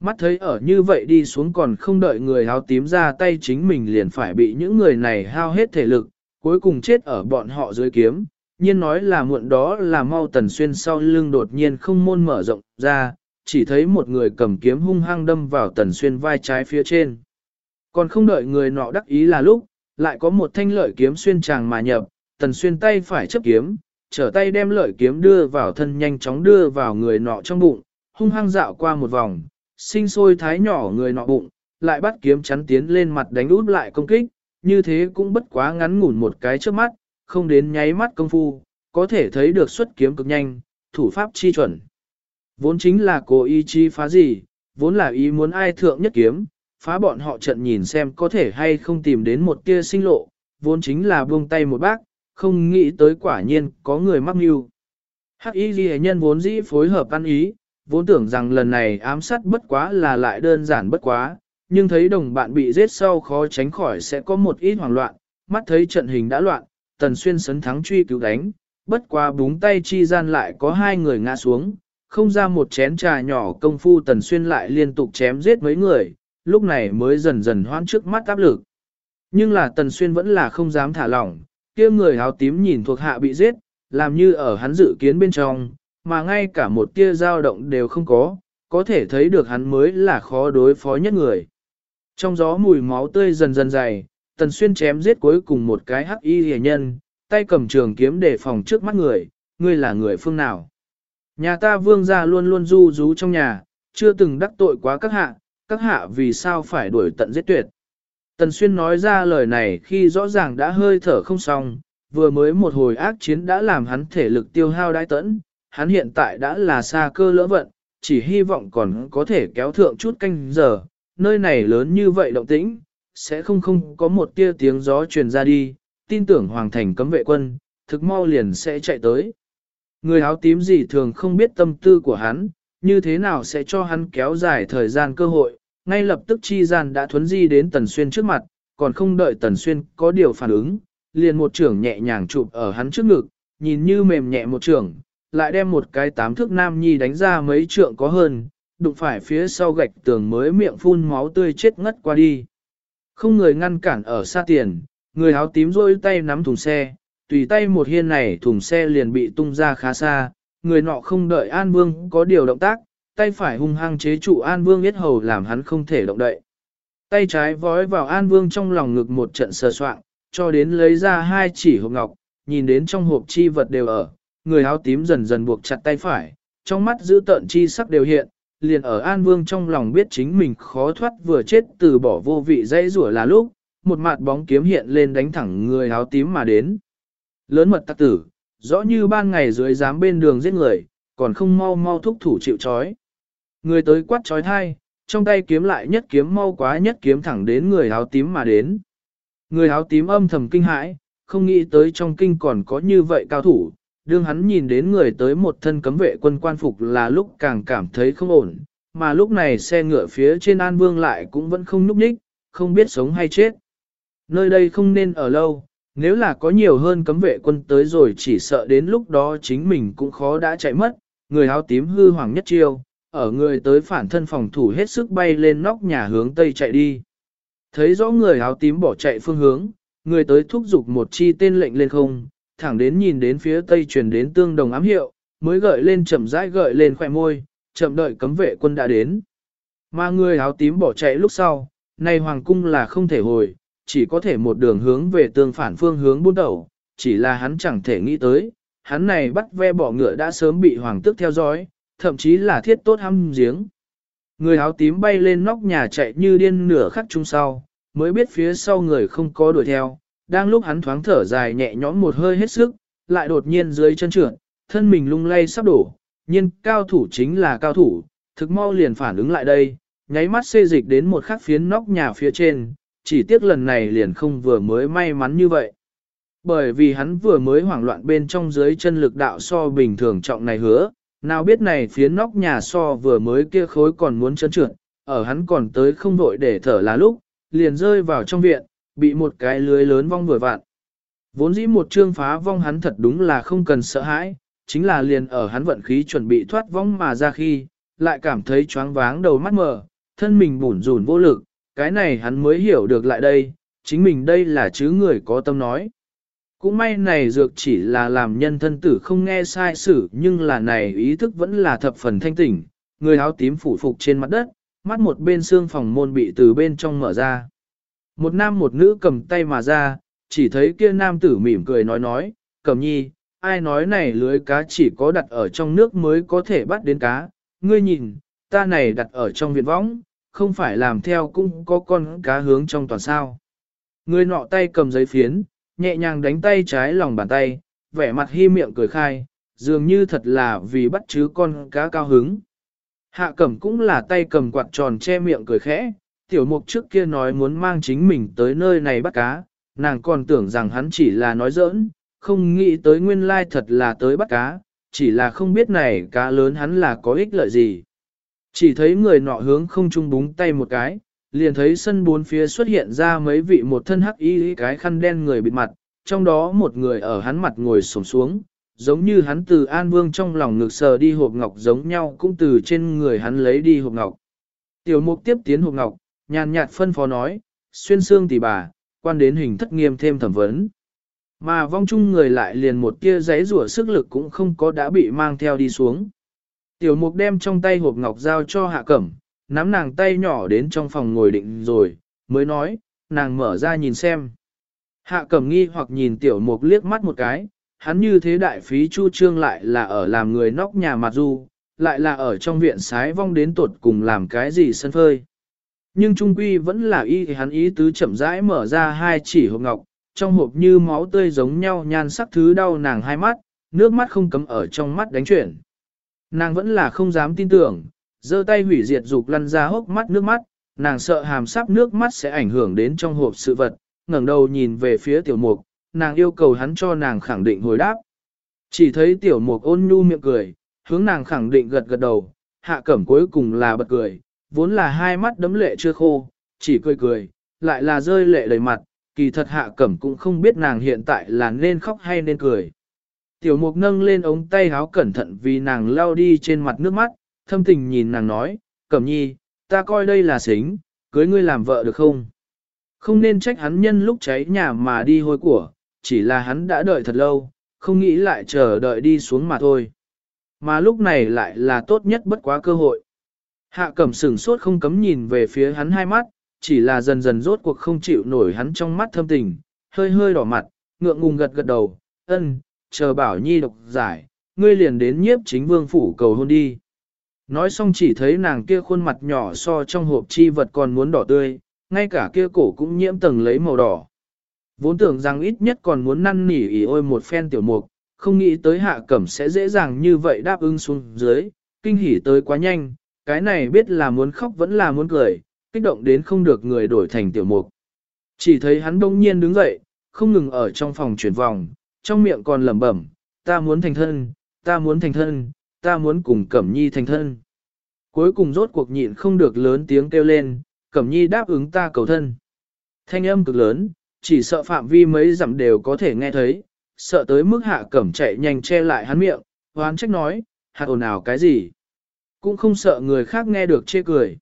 Mắt thấy ở như vậy đi xuống còn không đợi người áo tím ra tay chính mình liền phải bị những người này hao hết thể lực, cuối cùng chết ở bọn họ dưới kiếm. nhiên nói là muộn đó là mau tần xuyên sau lưng đột nhiên không môn mở rộng ra, chỉ thấy một người cầm kiếm hung hăng đâm vào tần xuyên vai trái phía trên. Còn không đợi người nọ đắc ý là lúc, lại có một thanh lợi kiếm xuyên tràng mà nhập, tần xuyên tay phải chấp kiếm, trở tay đem lợi kiếm đưa vào thân nhanh chóng đưa vào người nọ trong bụng, hung hăng dạo qua một vòng, sinh sôi thái nhỏ người nọ bụng, lại bắt kiếm chắn tiến lên mặt đánh út lại công kích, như thế cũng bất quá ngắn ngủn một cái trước mắt, không đến nháy mắt công phu, có thể thấy được xuất kiếm cực nhanh, thủ pháp chi chuẩn. Vốn chính là cố ý chi phá gì, vốn là ý muốn ai thượng nhất kiếm, phá bọn họ trận nhìn xem có thể hay không tìm đến một tia sinh lộ, vốn chính là buông tay một bác, không nghĩ tới quả nhiên có người mắc mưu. Hắc y ghi nhân vốn dĩ phối hợp ăn ý, vốn tưởng rằng lần này ám sát bất quá là lại đơn giản bất quá, nhưng thấy đồng bạn bị giết sau khó tránh khỏi sẽ có một ít hoảng loạn, mắt thấy trận hình đã loạn, tần xuyên sấn thắng truy cứu đánh, bất quá búng tay chi gian lại có hai người ngã xuống, không ra một chén trà nhỏ công phu tần xuyên lại liên tục chém giết mấy người, lúc này mới dần dần hoãn trước mắt áp lực. Nhưng là tần xuyên vẫn là không dám thả lỏng, kia người áo tím nhìn thuộc hạ bị giết, làm như ở hắn dự kiến bên trong, mà ngay cả một tia dao động đều không có, có thể thấy được hắn mới là khó đối phó nhất người. Trong gió mùi máu tươi dần dần dày, Tần Xuyên chém giết cuối cùng một cái hắc y hề nhân, tay cầm trường kiếm để phòng trước mắt người, ngươi là người phương nào. Nhà ta vương gia luôn luôn du rú trong nhà, chưa từng đắc tội quá các hạ, các hạ vì sao phải đuổi tận giết tuyệt. Tần Xuyên nói ra lời này khi rõ ràng đã hơi thở không xong, vừa mới một hồi ác chiến đã làm hắn thể lực tiêu hao đai tẫn, hắn hiện tại đã là xa cơ lỡ vận, chỉ hy vọng còn có thể kéo thượng chút canh giờ, nơi này lớn như vậy động tĩnh, sẽ không không có một tia tiếng gió truyền ra đi, tin tưởng Hoàng Thành cấm vệ quân, thực mau liền sẽ chạy tới. Người áo tím gì thường không biết tâm tư của hắn, như thế nào sẽ cho hắn kéo dài thời gian cơ hội, ngay lập tức chi gian đã thuấn di đến Tần Xuyên trước mặt, còn không đợi Tần Xuyên có điều phản ứng, liền một trưởng nhẹ nhàng chụp ở hắn trước ngực, nhìn như mềm nhẹ một trưởng, lại đem một cái tám thước nam nhi đánh ra mấy trượng có hơn, đụng phải phía sau gạch tường mới miệng phun máu tươi chết ngất qua đi. Không người ngăn cản ở xa tiền, người áo tím rôi tay nắm thùng xe, tùy tay một hiên này thùng xe liền bị tung ra khá xa, người nọ không đợi An Vương có điều động tác, tay phải hung hăng chế trụ An Vương biết hầu làm hắn không thể động đậy. Tay trái vói vào An Vương trong lòng ngực một trận sờ soạn, cho đến lấy ra hai chỉ hộp ngọc, nhìn đến trong hộp chi vật đều ở, người áo tím dần dần buộc chặt tay phải, trong mắt giữ tợn chi sắc đều hiện, liền ở An Vương trong lòng biết chính mình khó thoát vừa chết từ bỏ vô vị dây rủa là lúc, một mặt bóng kiếm hiện lên đánh thẳng người áo tím mà đến. Lớn mật tắc tử, rõ như ban ngày dưới dám bên đường giết người, còn không mau mau thúc thủ chịu trói. Người tới quát trói thai, trong tay kiếm lại nhất kiếm mau quá nhất kiếm thẳng đến người áo tím mà đến. Người áo tím âm thầm kinh hãi, không nghĩ tới trong kinh còn có như vậy cao thủ, đương hắn nhìn đến người tới một thân cấm vệ quân quan phục là lúc càng cảm thấy không ổn, mà lúc này xe ngựa phía trên An Vương lại cũng vẫn không núp ních, không biết sống hay chết. Nơi đây không nên ở lâu, nếu là có nhiều hơn cấm vệ quân tới rồi chỉ sợ đến lúc đó chính mình cũng khó đã chạy mất, người áo tím hư hoàng nhất chiêu, ở người tới phản thân phòng thủ hết sức bay lên nóc nhà hướng tây chạy đi. Thấy rõ người áo tím bỏ chạy phương hướng, người tới thúc giục một chi tên lệnh lên không, thẳng đến nhìn đến phía tây truyền đến tương đồng ám hiệu, mới gợi lên chậm rãi gợi lên khỏe môi, chậm đợi cấm vệ quân đã đến. Mà người áo tím bỏ chạy lúc sau, nay hoàng cung là không thể hồi, chỉ có thể một đường hướng về tương phản phương hướng buôn đầu, chỉ là hắn chẳng thể nghĩ tới, hắn này bắt ve bỏ ngựa đã sớm bị hoàng tước theo dõi, thậm chí là thiết tốt hăm giếng. Người áo tím bay lên nóc nhà chạy như điên nửa khắc chung sau, mới biết phía sau người không có đuổi theo, đang lúc hắn thoáng thở dài nhẹ nhõm một hơi hết sức, lại đột nhiên dưới chân trượt, thân mình lung lay sắp đổ, nhưng cao thủ chính là cao thủ, thực mau liền phản ứng lại đây, nháy mắt xê dịch đến một khắc phiến nóc nhà phía trên, chỉ tiếc lần này liền không vừa mới may mắn như vậy. Bởi vì hắn vừa mới hoảng loạn bên trong dưới chân lực đạo so bình thường trọng này hứa, nào biết này phía nóc nhà so vừa mới kia khối còn muốn chân trượt, ở hắn còn tới không vội để thở là lúc, liền rơi vào trong viện, bị một cái lưới lớn vong vừa vạn. Vốn dĩ một trương phá vong hắn thật đúng là không cần sợ hãi, chính là liền ở hắn vận khí chuẩn bị thoát vong mà ra khi, lại cảm thấy choáng váng đầu mắt mờ, thân mình bủn rủn vô lực, cái này hắn mới hiểu được lại đây, chính mình đây là chứ người có tâm nói. Cũng may này dược chỉ là làm nhân thân tử không nghe sai sử nhưng là này ý thức vẫn là thập phần thanh tỉnh, người áo tím phủ phục trên mặt đất, mắt một bên xương phòng môn bị từ bên trong mở ra. Một nam một nữ cầm tay mà ra, chỉ thấy kia nam tử mỉm cười nói nói, cầm nhi, ai nói này lưới cá chỉ có đặt ở trong nước mới có thể bắt đến cá, ngươi nhìn, ta này đặt ở trong viện võng, không phải làm theo cũng có con cá hướng trong toàn sao. Người nọ tay cầm giấy phiến, nhẹ nhàng đánh tay trái lòng bàn tay, vẻ mặt hi miệng cười khai, dường như thật là vì bắt chứ con cá cao hứng. Hạ cẩm cũng là tay cầm quạt tròn che miệng cười khẽ, tiểu mục trước kia nói muốn mang chính mình tới nơi này bắt cá, nàng còn tưởng rằng hắn chỉ là nói giỡn, không nghĩ tới nguyên lai thật là tới bắt cá, chỉ là không biết này cá lớn hắn là có ích lợi gì. Chỉ thấy người nọ hướng không trung búng tay một cái, liền thấy sân bốn phía xuất hiện ra mấy vị một thân hắc y cái khăn đen người bịt mặt, trong đó một người ở hắn mặt ngồi xổm xuống, giống như hắn từ An Vương trong lòng ngực sờ đi hộp ngọc giống nhau cũng từ trên người hắn lấy đi hộp ngọc. Tiểu mục tiếp tiến hộp ngọc, nhàn nhạt phân phó nói, xuyên xương tỷ bà, quan đến hình thất nghiêm thêm thẩm vấn. Mà vong chung người lại liền một kia giấy rủa sức lực cũng không có đã bị mang theo đi xuống. Tiểu mục đem trong tay hộp ngọc giao cho hạ cẩm, nắm nàng tay nhỏ đến trong phòng ngồi định rồi, mới nói, nàng mở ra nhìn xem. Hạ cẩm nghi hoặc nhìn tiểu mục liếc mắt một cái, hắn như thế đại phí chu trương lại là ở làm người nóc nhà mặt du, lại là ở trong viện sái vong đến tuột cùng làm cái gì sân phơi. Nhưng trung quy vẫn là y hắn ý tứ chậm rãi mở ra hai chỉ hộp ngọc, trong hộp như máu tươi giống nhau nhan sắc thứ đau nàng hai mắt, nước mắt không cấm ở trong mắt đánh chuyển. Nàng vẫn là không dám tin tưởng, giơ tay hủy diệt dục lăn ra hốc mắt nước mắt, nàng sợ hàm sắp nước mắt sẽ ảnh hưởng đến trong hộp sự vật, ngẩng đầu nhìn về phía tiểu mục, nàng yêu cầu hắn cho nàng khẳng định hồi đáp. Chỉ thấy tiểu mục ôn nhu miệng cười, hướng nàng khẳng định gật gật đầu, hạ cẩm cuối cùng là bật cười, vốn là hai mắt đấm lệ chưa khô, chỉ cười cười, lại là rơi lệ đầy mặt, kỳ thật hạ cẩm cũng không biết nàng hiện tại là nên khóc hay nên cười. Tiểu mục nâng lên ống tay háo cẩn thận vì nàng lao đi trên mặt nước mắt, thâm tình nhìn nàng nói, cẩm nhi, ta coi đây là xính, cưới ngươi làm vợ được không? Không nên trách hắn nhân lúc cháy nhà mà đi hôi của, chỉ là hắn đã đợi thật lâu, không nghĩ lại chờ đợi đi xuống mà thôi. Mà lúc này lại là tốt nhất bất quá cơ hội. Hạ cẩm sửng sốt không cấm nhìn về phía hắn hai mắt, chỉ là dần dần rốt cuộc không chịu nổi hắn trong mắt thâm tình, hơi hơi đỏ mặt, ngượng ngùng gật gật đầu, ân, chờ bảo nhi độc giải, ngươi liền đến nhiếp chính vương phủ cầu hôn đi. Nói xong chỉ thấy nàng kia khuôn mặt nhỏ so trong hộp chi vật còn muốn đỏ tươi, ngay cả kia cổ cũng nhiễm tầng lấy màu đỏ. Vốn tưởng rằng ít nhất còn muốn năn nỉ ỉ ôi một phen tiểu mục, không nghĩ tới hạ cẩm sẽ dễ dàng như vậy đáp ứng xuống dưới, kinh hỉ tới quá nhanh, cái này biết là muốn khóc vẫn là muốn cười, kích động đến không được người đổi thành tiểu mục. Chỉ thấy hắn đông nhiên đứng dậy, không ngừng ở trong phòng chuyển vòng, trong miệng còn lẩm bẩm, ta muốn thành thân, ta muốn thành thân, ta muốn cùng Cẩm Nhi thành thân. Cuối cùng rốt cuộc nhịn không được lớn tiếng kêu lên, Cẩm Nhi đáp ứng ta cầu thân. Thanh âm cực lớn, chỉ sợ phạm vi mấy dặm đều có thể nghe thấy, sợ tới mức hạ cẩm chạy nhanh che lại hắn miệng, hoán trách nói, hạ ồn ào cái gì. Cũng không sợ người khác nghe được chê cười.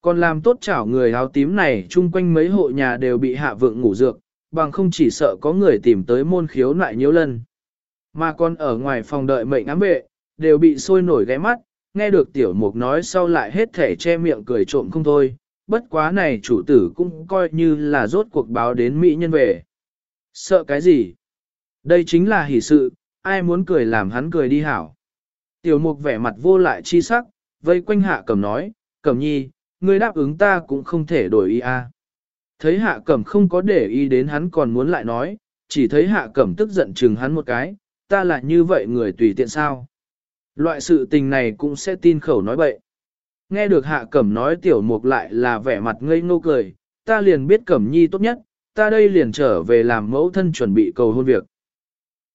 Còn làm tốt chảo người áo tím này chung quanh mấy hộ nhà đều bị hạ vượng ngủ dược, bằng không chỉ sợ có người tìm tới môn khiếu lại nhiễu lần. Mà còn ở ngoài phòng đợi mệnh ám vệ, đều bị sôi nổi ghé mắt, nghe được tiểu mục nói sau lại hết thể che miệng cười trộm không thôi, bất quá này chủ tử cũng coi như là rốt cuộc báo đến Mỹ nhân về. Sợ cái gì? Đây chính là hỷ sự, ai muốn cười làm hắn cười đi hảo. Tiểu mục vẻ mặt vô lại chi sắc, vây quanh hạ cầm nói, cầm nhi, ngươi đáp ứng ta cũng không thể đổi ý a. Thấy hạ cẩm không có để ý đến hắn còn muốn lại nói, chỉ thấy hạ cẩm tức giận chừng hắn một cái, ta là như vậy người tùy tiện sao. Loại sự tình này cũng sẽ tin khẩu nói bậy. Nghe được hạ cẩm nói tiểu mục lại là vẻ mặt ngây ngô cười, ta liền biết cẩm nhi tốt nhất, ta đây liền trở về làm mẫu thân chuẩn bị cầu hôn việc.